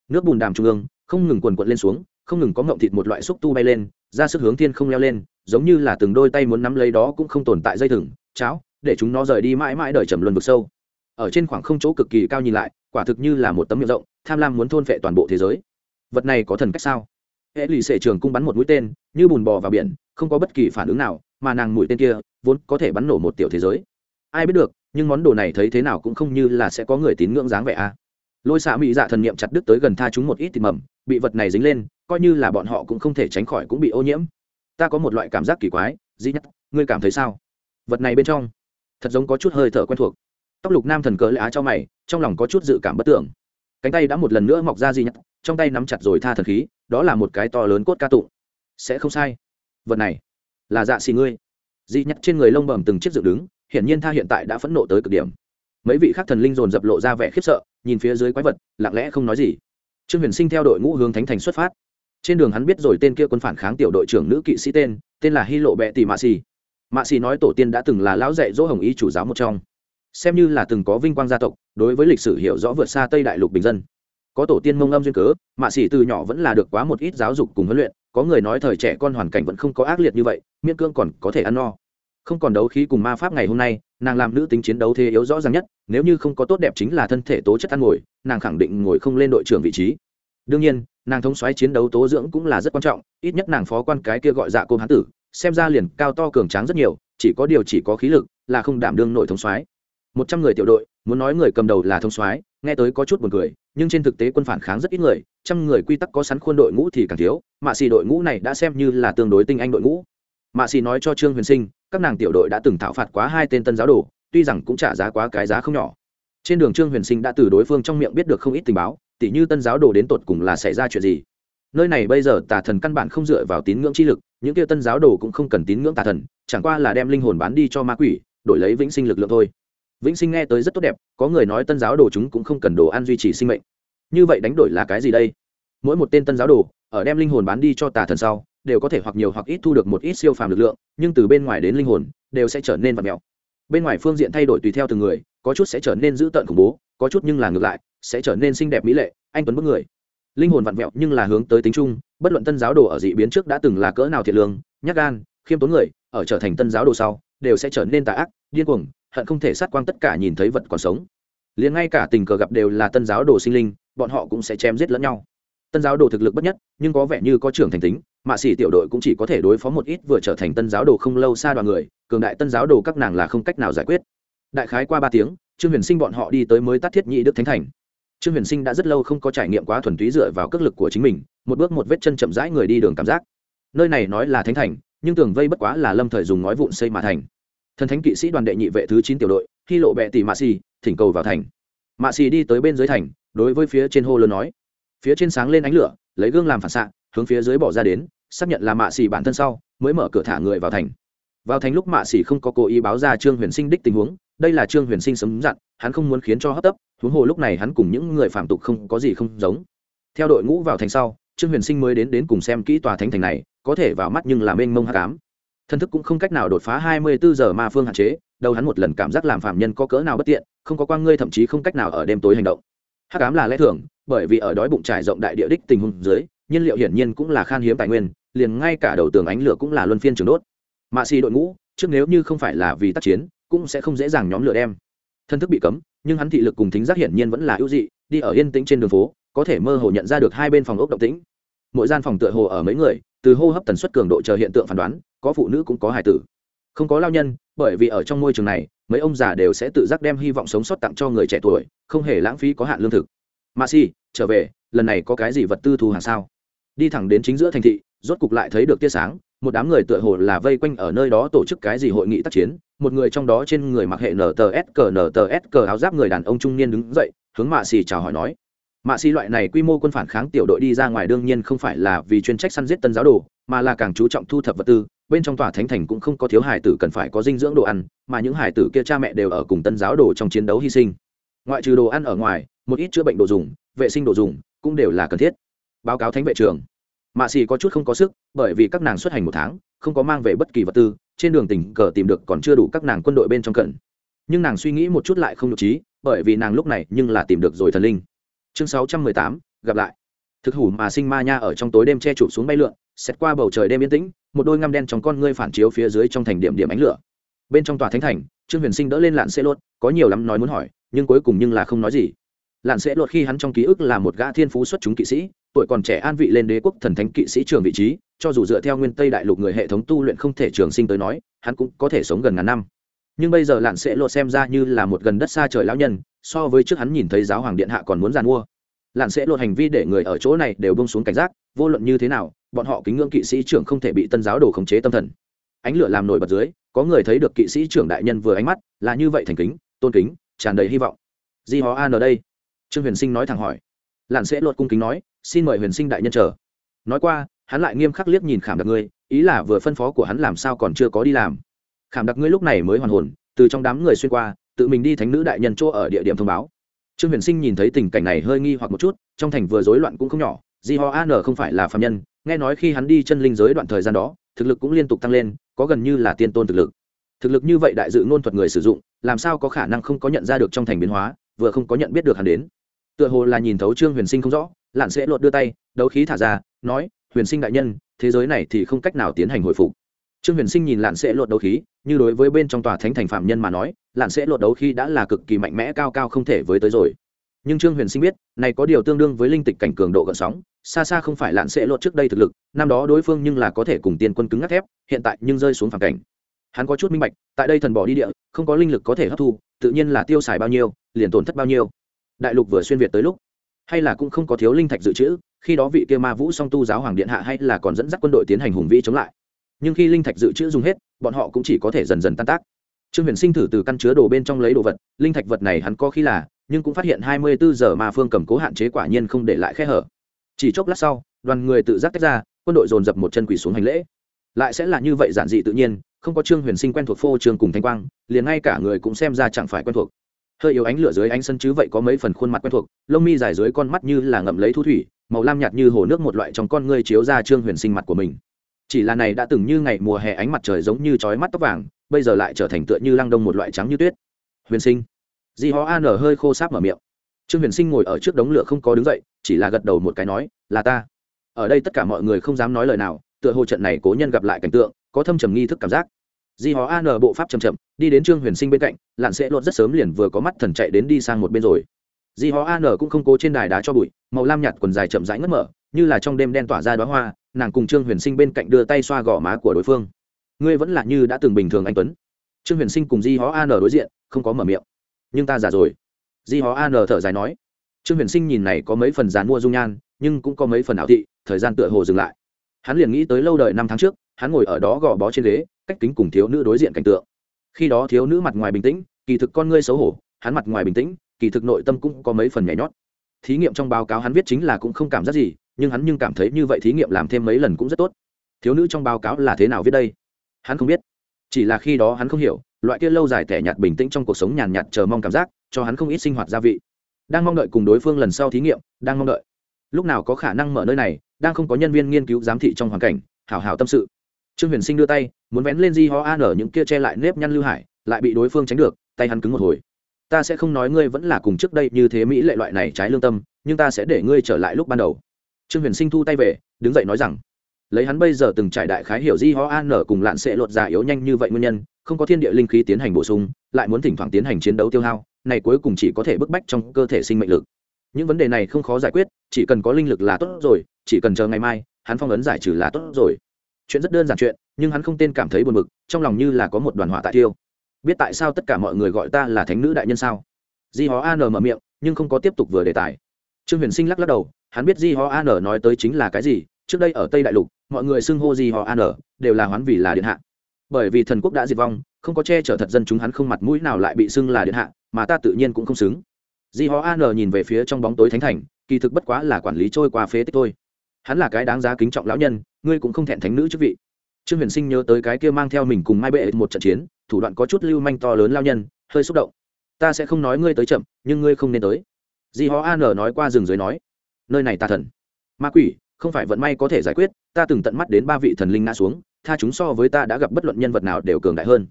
nước bùn đàm trung ương, không ngừng quần quận lên xuống không ngừng có ngậm thịt một loại xúc tu bay lên, ra sức hướng thiên không leo lên, giống như là từng đôi tay muốn nắm lấy đó cũng không tồn tại dây thừng, cháo, để chúng nó rời đi mãi mãi đời trầm luân vực sâu. Ở trên khoảng không chỗ cực kỳ cao nhìn lại, quả thực như là một tấm miệng rộng, tham lam muốn thôn phệ toàn bộ thế giới. Vật này có thần cách sao? Hệ lì sệ trường cung bắn một mũi tên, như bùn bò vào biển, không có bất kỳ phản ứng nào, mà nàng mũi tên kia vốn có thể bắn nổ một tiểu thế giới. Ai biết được, nhưng món đồ này thấy thế nào cũng không như là sẽ có người tín ngưỡng dáng vẻ a. À. lôi xạ mỹ dạ thần niệm chặt đứt tới gần tha chúng một ít thịt mầm, bị vật này dính lên coi như là bọn họ cũng không thể tránh khỏi cũng bị ô nhiễm. Ta có một loại cảm giác kỳ quái dĩ nhất, ngươi cảm thấy sao? Vật này bên trong, thật giống có chút hơi thở quen thuộc. Tóc lục nam thần cờ lẽ á cho mày, trong lòng có chút dự cảm bất tưởng. Cánh tay đã một lần nữa mọc ra di nhất, trong tay nắm chặt rồi tha thần khí, đó là một cái to lớn cốt ca tụng. Sẽ không sai. Vật này, là dạ xì ngươi. Di nhất trên người lông bầm từng chiếc dựng đứng, hiển nhiên tha hiện tại đã phẫn nộ tới cực điểm. Mấy vị khác thần linh dồn dập lộ ra vẻ khiếp sợ, nhìn phía dưới quái vật, lặng lẽ không nói gì. Trương huyền sinh theo đội ngũ hướng thánh thành xuất phát trên đường hắn biết rồi tên kia quân phản kháng tiểu đội trưởng nữ kỵ sĩ tên tên là hy lộ bệ tỷ mạ xì. Mạ xì nói tổ tiên đã từng là lão dạy dỗ hồng ý chủ giáo một trong. Xem như là từng có vinh quang gia tộc, đối với lịch sử hiểu rõ vượt xa tây đại lục bình dân. Có tổ tiên mông âm duyên cớ, mạ xì từ nhỏ vẫn là được quá một ít giáo dục cùng huấn luyện, có người nói thời trẻ con hoàn cảnh vẫn không có ác liệt như vậy, miễn cương còn có thể ăn no. Không còn đấu khí cùng ma pháp ngày hôm nay, nàng làm nữ tính chiến đấu thế yếu rõ ràng nhất, nếu như không có tốt đẹp chính là thân thể tố chất ăn ngồi, nàng khẳng định ngồi không lên đội trưởng vị trí. Đương nhiên nàng thống xoáy chiến đấu tố dưỡng cũng là rất quan trọng ít nhất nàng phó quan cái kia gọi dạ cô hán tử xem ra liền cao to cường tráng rất nhiều chỉ có điều chỉ có khí lực là không đảm đương nội thống xoáy. một trăm người tiểu đội muốn nói người cầm đầu là thông xoáy, nghe tới có chút buồn cười nhưng trên thực tế quân phản kháng rất ít người trăm người quy tắc có sẵn khuôn đội ngũ thì càng thiếu mạ xì đội ngũ này đã xem như là tương đối tinh anh đội ngũ mạ xì nói cho trương huyền sinh các nàng tiểu đội đã từng thảo phạt quá hai tên tân giáo đồ tuy rằng cũng trả giá quá cái giá không nhỏ trên đường trương huyền sinh đã từ đối phương trong miệng biết được không ít tình báo tỉ như tân giáo đồ đến tột cùng là xảy ra chuyện gì? Nơi này bây giờ tà thần căn bản không dựa vào tín ngưỡng chi lực, những kia tân giáo đồ cũng không cần tín ngưỡng tà thần, chẳng qua là đem linh hồn bán đi cho ma quỷ, đổi lấy vĩnh sinh lực lượng thôi. Vĩnh sinh nghe tới rất tốt đẹp, có người nói tân giáo đồ chúng cũng không cần đồ ăn duy trì sinh mệnh. Như vậy đánh đổi là cái gì đây? Mỗi một tên tân giáo đồ, ở đem linh hồn bán đi cho tà thần sau, đều có thể hoặc nhiều hoặc ít thu được một ít siêu phàm lực lượng, nhưng từ bên ngoài đến linh hồn, đều sẽ trở nên vật mèo bên ngoài phương diện thay đổi tùy theo từng người, có chút sẽ trở nên dữ tợn khủng bố, có chút nhưng là ngược lại sẽ trở nên xinh đẹp mỹ lệ, anh tuấn bức người. Linh hồn vặn vẹo nhưng là hướng tới tính chung bất luận tân giáo đồ ở dị biến trước đã từng là cỡ nào thiệt lương, nhát gan, khiêm tốn người, ở trở thành tân giáo đồ sau, đều sẽ trở nên tà ác, điên cuồng, hận không thể sát quang tất cả nhìn thấy vật còn sống. Liền ngay cả tình cờ gặp đều là tân giáo đồ sinh linh, bọn họ cũng sẽ chém giết lẫn nhau. Tân giáo đồ thực lực bất nhất, nhưng có vẻ như có trưởng thành tính mạ xỉ tiểu đội cũng chỉ có thể đối phó một ít vừa trở thành tân giáo đồ không lâu xa đoàn người, cường đại tân giáo đồ các nàng là không cách nào giải quyết. Đại khái qua ba tiếng, trương huyền sinh bọn họ đi tới mới tắt thiết nhị đức thánh thành trương huyền sinh đã rất lâu không có trải nghiệm quá thuần túy dựa vào cước lực của chính mình, một bước một vết chân chậm rãi người đi đường cảm giác. Nơi này nói là thánh thành, nhưng tường vây bất quá là lâm thời dùng ngói vụn xây mà thành. Thần thánh kỵ sĩ đoàn đệ nhị vệ thứ chín tiểu đội, khi lộ bệ tỷ mạ xì, thỉnh cầu vào thành. Mạ xì đi tới bên dưới thành, đối với phía trên hô lớn nói. Phía trên sáng lên ánh lửa, lấy gương làm phản xạ, hướng phía dưới bỏ ra đến, xác nhận là mạ xì bản thân sau, mới mở cửa thả người vào thành vào thành lúc mạ xỉ không có cố ý báo ra trương huyền sinh đích tình huống, đây là trương huyền sinh sấm dặn, hắn không muốn khiến cho hấp tấp, huống hồ lúc này hắn cùng những người phạm tục không có gì không giống. Theo đội ngũ vào thành sau, trương huyền sinh mới đến đến cùng xem kỹ tòa thánh thành này, có thể vào mắt nhưng làm mênh mông hạ cám thân thức cũng không cách nào đột phá hai mươi bốn giờ ma phương hạn chế đâu hắn một lần cảm giác làm phạm nhân có cỡ nào bất tiện, không có quang ngươi thậm chí không cách nào ở đêm tối hành động. Hắc ám là lẽ thường, bởi vì ở đói bụng trải rộng đại địa đích tình huống dưới, nhiên liệu hiển nhiên cũng là khan hiếm tài nguyên, liền ngay cả đầu tường ánh lửa cũng là luân phiên trường đốt mạ xì đội ngũ, trước nếu như không phải là vì tác chiến, cũng sẽ không dễ dàng nhóm lửa đem. Thân thức bị cấm, nhưng hắn thị lực cùng thính giác hiển nhiên vẫn là ưu dị, đi ở yên tĩnh trên đường phố, có thể mơ hồ nhận ra được hai bên phòng ốc động tĩnh. Mỗi gian phòng tựa hồ ở mấy người, từ hô hấp tần suất cường độ chờ hiện tượng phán đoán, có phụ nữ cũng có hài tử. Không có lao nhân, bởi vì ở trong môi trường này, mấy ông già đều sẽ tự giác đem hy vọng sống sót tặng cho người trẻ tuổi, không hề lãng phí có hạn lương thực. Mà si trở về, lần này có cái gì vật tư thu hàng sao? Đi thẳng đến chính giữa thành thị, rốt cục lại thấy được tia sáng một đám người tựa hồ là vây quanh ở nơi đó tổ chức cái gì hội nghị tác chiến. Một người trong đó trên người mặc hệ nts cờ nts cờ áo giáp người đàn ông trung niên đứng dậy, hướng mạ xì chào hỏi nói, mạ xì, loại này quy mô quân phản kháng tiểu đội đi ra ngoài đương nhiên không phải là vì chuyên trách săn giết tân giáo đồ, mà là càng chú trọng thu thập vật tư. Bên trong tòa thánh thành cũng không có thiếu hải tử cần phải có dinh dưỡng đồ ăn, mà những hải tử kia cha mẹ đều ở cùng tân giáo đồ trong chiến đấu hy sinh. Ngoại trừ đồ ăn ở ngoài, một ít chữa bệnh đồ dùng, vệ sinh đồ dùng cũng đều là cần thiết. Báo cáo thánh vệ trường mạ xì có chút không có sức, bởi vì các nàng xuất hành một tháng, không có mang về bất kỳ vật tư, trên đường tình cờ tìm được còn chưa đủ các nàng quân đội bên trong cận. Nhưng nàng suy nghĩ một chút lại không nhục trí bởi vì nàng lúc này nhưng là tìm được rồi thần linh. Chương sáu trăm mười tám, gặp lại. Thực hủ mà sinh ma nha ở trong tối đêm che chụp xuống bay lượn, xét qua bầu trời đêm yên tĩnh, một đôi ngăm đen trong con ngươi phản chiếu phía dưới trong thành điểm điểm ánh lửa. Bên trong tòa thánh thành, trương huyền sinh đỡ lên lạn xe lốt, có nhiều lắm nói muốn hỏi, nhưng cuối cùng nhưng là không nói gì lạn sẽ lột khi hắn trong ký ức là một gã thiên phú xuất chúng kỵ sĩ, tuổi còn trẻ an vị lên đế quốc thần thánh kỵ sĩ trường vị trí, cho dù dựa theo nguyên tây đại lục người hệ thống tu luyện không thể trường sinh tới nói, hắn cũng có thể sống gần ngàn năm. Nhưng bây giờ lạn sẽ lột xem ra như là một gần đất xa trời lão nhân, so với trước hắn nhìn thấy giáo hoàng điện hạ còn muốn giàn mua. Lạn sẽ lột hành vi để người ở chỗ này đều bông xuống cảnh giác, vô luận như thế nào, bọn họ kính ngưỡng kỵ sĩ trưởng không thể bị tân giáo đồ khống chế tâm thần. Ánh lửa làm nổi bật dưới, có người thấy được kỵ sĩ trưởng đại nhân vừa ánh mắt, là như vậy thành kính, tôn kính, tràn đầy hy vọng. Di hó an ở đây trương huyền sinh nói thẳng hỏi. Lặn sẽ lột cung kính nói, xin mời huyền sinh đại nhân chờ. Nói qua, hắn lại nghiêm khắc liếc nhìn khảm đặc ngươi, ý là vừa phân phó của hắn làm sao còn chưa có đi làm. Khảm đặc ngươi lúc này mới hoàn hồn, từ trong đám người xuyên qua, tự mình đi thánh nữ đại nhân chỗ ở địa điểm thông báo. Trương huyền sinh nhìn thấy tình cảnh này hơi nghi hoặc một chút, trong thành vừa rối loạn cũng không nhỏ, di ho an không phải là phạm nhân, nghe nói khi hắn đi chân linh giới đoạn thời gian đó, thực lực cũng liên tục tăng lên, có gần như là tiên tôn thực lực. Thực lực như vậy đại dự ngôn thuật người sử dụng, làm sao có khả năng không có nhận ra được trong thành biến hóa, vừa không có nhận biết được hắn đến tựa hồ là nhìn thấu trương huyền sinh không rõ lặn sẽ lột đưa tay, đấu khí thả ra, nói, huyền sinh đại nhân, thế giới này thì không cách nào tiến hành hồi phục. Trương huyền sinh nhìn lặn sẽ lột đấu khí, như đối với bên trong tòa thánh thành phạm nhân mà nói lặn sẽ lột đấu khí đã là cực kỳ mạnh mẽ, cao cao không thể với tới rồi. Nhưng trương huyền sinh biết, này có điều tương đương với linh tịch cảnh cường độ gợn sóng, xa xa không phải lặn sẽ lột trước đây thực lực, năm đó đối phương nhưng là có thể cùng tiên quân cứng ngắt thép, hiện tại nhưng rơi xuống phản cảnh. Hắn có chút minh bạch, tại đây thần bỏ đi địa, không có linh lực có thể hấp thu, tự nhiên là tiêu xài bao nhiêu, liền tổn thất bao nhiêu đại lục vừa xuyên việt tới lúc, hay là cũng không có thiếu linh thạch dự trữ, khi đó vị kia ma vũ song tu giáo hoàng điện hạ hay là còn dẫn dắt quân đội tiến hành hùng vĩ chống lại. Nhưng khi linh thạch dự trữ dùng hết, bọn họ cũng chỉ có thể dần dần tan tác. Trương huyền sinh thử từ căn chứa đồ bên trong lấy đồ vật, linh thạch vật này hắn có khi là, nhưng cũng phát hiện hai mươi bốn giờ mà phương cầm cố hạn chế quả nhiên không để lại khe hở. Chỉ chốc lát sau, đoàn người tự giác tách ra, quân đội dồn dập một chân quỷ xuống hành lễ. Lại sẽ là như vậy giản dị tự nhiên, không có trương huyền sinh quen thuộc phô trường cùng thanh quang, liền ngay cả người cũng xem ra chẳng phải quen thuộc hơi yếu ánh lửa dưới ánh sân chứ vậy có mấy phần khuôn mặt quen thuộc, lông mi dài dưới con mắt như là ngậm lấy thu thủy, màu lam nhạt như hồ nước một loại trong con ngươi chiếu ra trương huyền sinh mặt của mình. Chỉ là này đã từng như ngày mùa hè ánh mặt trời giống như chói mắt tóc vàng, bây giờ lại trở thành tựa như lăng đông một loại trắng như tuyết. Huyền sinh. Di hó an hơi khô sáp mở miệng. Trương huyền sinh ngồi ở trước đống lửa không có đứng dậy, chỉ là gật đầu một cái nói, là ta. Ở đây tất cả mọi người không dám nói lời nào, tựa hồ trận này cố nhân gặp lại cảnh tượng, có thâm trầm nghi thức cảm giác di hó an bộ pháp chầm chậm, đi đến trương huyền sinh bên cạnh, lặn sẽ lột rất sớm liền vừa có mắt thần chạy đến đi sang một bên rồi. Di hó an cũng không cố trên đài đá cho bụi, màu lam nhạt quần dài chậm rãi ngất mở, như là trong đêm đen tỏa ra đoá hoa, nàng cùng trương huyền sinh bên cạnh đưa tay xoa gò má của đối phương. Ngươi vẫn là như đã từng bình thường anh tuấn. Trương huyền sinh cùng di hó an đối diện, không có mở miệng. Nhưng ta già rồi. Di hó an thở dài nói. Trương huyền sinh nhìn này có mấy phần dàn mua dung nhan, nhưng cũng có mấy phần ảo thị, thời gian tựa hồ dừng lại. Hắn liền nghĩ tới lâu đời năm tháng trước, hắn ngồi ở đó gò bó trên ghế cách kính cùng thiếu nữ đối diện cảnh tượng. Khi đó thiếu nữ mặt ngoài bình tĩnh, kỳ thực con ngươi xấu hổ, hắn mặt ngoài bình tĩnh, kỳ thực nội tâm cũng có mấy phần nhảy nhót. Thí nghiệm trong báo cáo hắn viết chính là cũng không cảm giác gì, nhưng hắn nhưng cảm thấy như vậy thí nghiệm làm thêm mấy lần cũng rất tốt. Thiếu nữ trong báo cáo là thế nào viết đây? Hắn không biết. Chỉ là khi đó hắn không hiểu, loại kia lâu dài tẻ nhạt bình tĩnh trong cuộc sống nhàn nhạt chờ mong cảm giác, cho hắn không ít sinh hoạt gia vị. Đang mong đợi cùng đối phương lần sau thí nghiệm, đang mong đợi. Lúc nào có khả năng mở nơi này, đang không có nhân viên nghiên cứu giám thị trong hoàn cảnh, hảo hảo tâm sự. Trương huyền sinh đưa tay muốn vén lên di ho an ở những kia che lại nếp nhăn lưu hải, lại bị đối phương tránh được, tay hắn cứng một hồi. Ta sẽ không nói ngươi vẫn là cùng trước đây như thế mỹ lệ loại này trái lương tâm, nhưng ta sẽ để ngươi trở lại lúc ban đầu. Trương huyền sinh thu tay về, đứng dậy nói rằng, lấy hắn bây giờ từng trải đại khái hiểu di ho an nở cùng lạn sẽ lột già yếu nhanh như vậy nguyên nhân, không có thiên địa linh khí tiến hành bổ sung, lại muốn thỉnh thoảng tiến hành chiến đấu tiêu hao, này cuối cùng chỉ có thể bức bách trong cơ thể sinh mệnh lực. Những vấn đề này không khó giải quyết, chỉ cần có linh lực là tốt rồi, chỉ cần chờ ngày mai, hắn phong ấn giải trừ là tốt rồi. Chuyện rất đơn giản chuyện nhưng hắn không tên cảm thấy buồn bực, trong lòng như là có một đoàn hỏa tại tiêu biết tại sao tất cả mọi người gọi ta là thánh nữ đại nhân sao? Di hó an mở miệng, nhưng không có tiếp tục vừa đề tài. Trương huyền sinh lắc lắc đầu, hắn biết di hó an nói tới chính là cái gì, trước đây ở tây đại lục, mọi người xưng hô di hó an đều là hoán vì là điện hạ. Bởi vì thần quốc đã diệt vong, không có che chở thật dân chúng hắn không mặt mũi nào lại bị xưng là điện hạ, mà ta tự nhiên cũng không xứng. Di hó an nhìn về phía trong bóng tối thánh thành, kỳ thực bất quá là quản lý trôi qua phế tích thôi. Hắn là cái đáng giá kính trọng lão nhân, ngươi cũng không thẹn thánh nữ chức vị trương huyền sinh nhớ tới cái kia mang theo mình cùng mai bệ một trận chiến, thủ đoạn có chút lưu manh to lớn lao nhân, hơi xúc động. Ta sẽ không nói ngươi tới chậm, nhưng ngươi không nên tới. Di hó an nói qua rừng dưới nói, nơi này ta thần. Ma quỷ, không phải vận may có thể giải quyết, ta từng tận mắt đến ba vị thần linh ngã xuống, tha chúng so với ta đã gặp bất luận nhân vật nào đều cường đại hơn.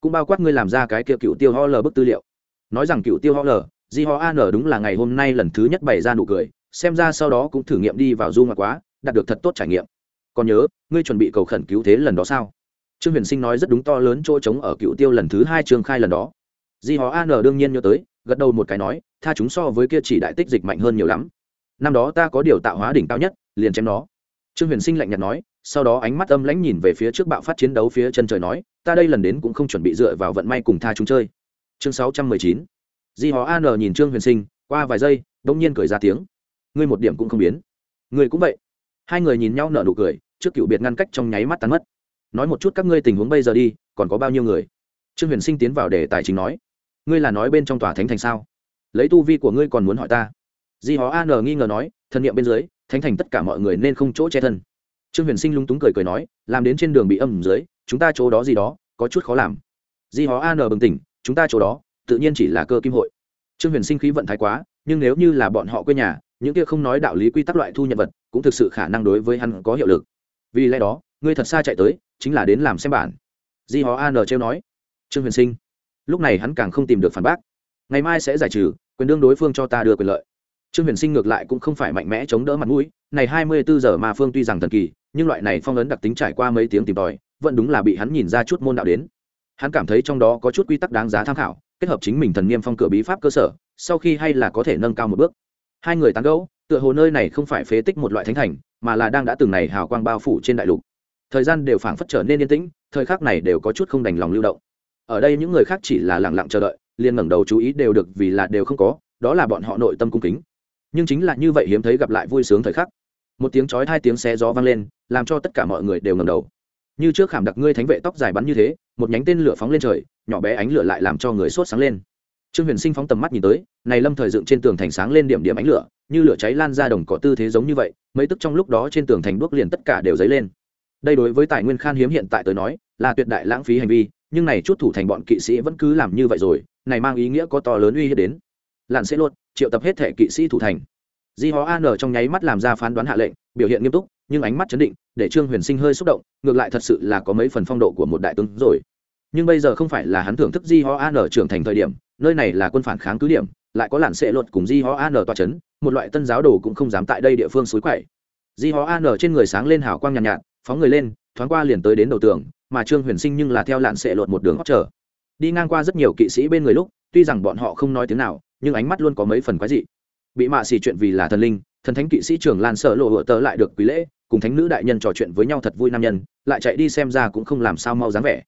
Cũng bao quát ngươi làm ra cái kia cựu tiêu ho lờ bức tư liệu. Nói rằng cựu tiêu ho lờ, di ho an đúng là ngày hôm nay lần thứ nhất bày ra nụ cười, xem ra sau đó cũng thử nghiệm đi vào du ngoại quá, đạt được thật tốt trải nghiệm còn nhớ, ngươi chuẩn bị cầu khẩn cứu thế lần đó sao? Trương huyền sinh nói rất đúng to lớn chỗ trống ở cựu tiêu lần thứ hai trường khai lần đó. Di họ an đương nhiên nhớ tới, gật đầu một cái nói, tha chúng so với kia chỉ đại tích dịch mạnh hơn nhiều lắm. Năm đó ta có điều tạo hóa đỉnh cao nhất, liền chém nó. Trương huyền sinh lạnh nhạt nói, sau đó ánh mắt âm lãnh nhìn về phía trước bạo phát chiến đấu phía chân trời nói, ta đây lần đến cũng không chuẩn bị dựa vào vận may cùng tha chúng chơi. Chương sáu trăm mười chín. Di họ an nhìn trương huyền sinh, qua vài giây đông nhiên cười ra tiếng. Ngươi một điểm cũng không biến. Ngươi cũng vậy. Hai người nhìn nhau nở nụ cười trước cựu biệt ngăn cách trong nháy mắt tan mất. Nói một chút các ngươi tình huống bây giờ đi, còn có bao nhiêu người? Trương huyền sinh tiến vào để tài chính nói. Ngươi là nói bên trong tòa thánh thành sao? Lấy tu vi của ngươi còn muốn hỏi ta? Di hó an nghi ngờ nói, thân nhiệm bên dưới, thánh thành tất cả mọi người nên không chỗ che thân. Trương huyền sinh lung túng cười cười nói, làm đến trên đường bị âm dưới, chúng ta chỗ đó gì đó, có chút khó làm. Di hó an bừng tỉnh, chúng ta chỗ đó, tự nhiên chỉ là cơ kim hội. Trương huyền sinh khí vận thái quá, nhưng nếu như là bọn họ quê nhà, những kia không nói đạo lý quy tắc loại thu nhận vật, cũng thực sự khả năng đối với hắn có hiệu lực vì lẽ đó, ngươi thật xa chạy tới, chính là đến làm xem bản. Di họ an trêu nói. Trương huyền sinh, lúc này hắn càng không tìm được phản bác. Ngày mai sẽ giải trừ, quyền đương đối phương cho ta đưa quyền lợi. Trương huyền sinh ngược lại cũng không phải mạnh mẽ chống đỡ mặt mũi, này hai mươi bốn giờ mà phương tuy rằng thần kỳ, nhưng loại này phong ấn đặc tính trải qua mấy tiếng tìm tòi, vẫn đúng là bị hắn nhìn ra chút môn đạo đến. Hắn cảm thấy trong đó có chút quy tắc đáng giá tham khảo, kết hợp chính mình thần niêm phong cửa bí pháp cơ sở, sau khi hay là có thể nâng cao một bước. Hai người tán gẫu, tựa hồ nơi này không phải phế tích một loại thánh thành mà là đang đã từng này hào quang bao phủ trên đại lục. Thời gian đều phảng phất trở nên yên tĩnh, thời khắc này đều có chút không đành lòng lưu động. Ở đây những người khác chỉ là lẳng lặng chờ đợi, liền ngẩng đầu chú ý đều được vì là đều không có, đó là bọn họ nội tâm cung kính. Nhưng chính là như vậy hiếm thấy gặp lại vui sướng thời khắc. Một tiếng chói hai tiếng xe gió vang lên, làm cho tất cả mọi người đều ngẩng đầu. Như trước khảm đặc ngươi thánh vệ tóc dài bắn như thế, một nhánh tên lửa phóng lên trời, nhỏ bé ánh lửa lại làm cho người sốt sáng lên trương huyền sinh phóng tầm mắt nhìn tới, này lâm thời dựng trên tường thành sáng lên điểm điểm ánh lửa, như lửa cháy lan ra đồng cỏ tư thế giống như vậy, mấy tức trong lúc đó trên tường thành đuốc liền tất cả đều dấy lên. Đây đối với tài nguyên khan hiếm hiện tại tới nói, là tuyệt đại lãng phí hành vi, nhưng này chút thủ thành bọn kỵ sĩ vẫn cứ làm như vậy rồi, này mang ý nghĩa có to lớn uy hiếp đến. Lặn sẽ luôn triệu tập hết thể kỵ sĩ thủ thành. Di hó an trong nháy mắt làm ra phán đoán hạ lệnh, biểu hiện nghiêm túc, nhưng ánh mắt chấn định, để trương huyền sinh hơi xúc động, ngược lại thật sự là có mấy phần phong độ của một đại tướng rồi. Nhưng bây giờ không phải là hắn thưởng thức di ho an trưởng thành thời điểm nơi này là quân phản kháng cứ điểm lại có làn sệ luật cùng di ho an tòa c h ấ n một loại tân giáo đồ cũng không dám tại đây địa phương suối quậy. Di ho an trên người sáng lên hào quang nhàn nhạt, nhạt phóng người lên thoáng qua liền tới đến đầu tường mà trương huyền sinh nhưng là theo làn sệ luật một đường hót trở đi ngang qua rất nhiều kỵ sĩ bên người lúc tuy rằng bọn họ không nói tiếng nào nhưng ánh mắt luôn có mấy phần quái dị. Bị mạ xì chuyện vì là thần linh thần thánh kỵ sĩ trưởng lan sợ lộ hựa tớ lại được quý lễ cùng thánh nữ đại nhân trò chuyện với nhau thật vui nam nhân lại chạy đi xem ra cũng không làm sao mau dáng vẻ.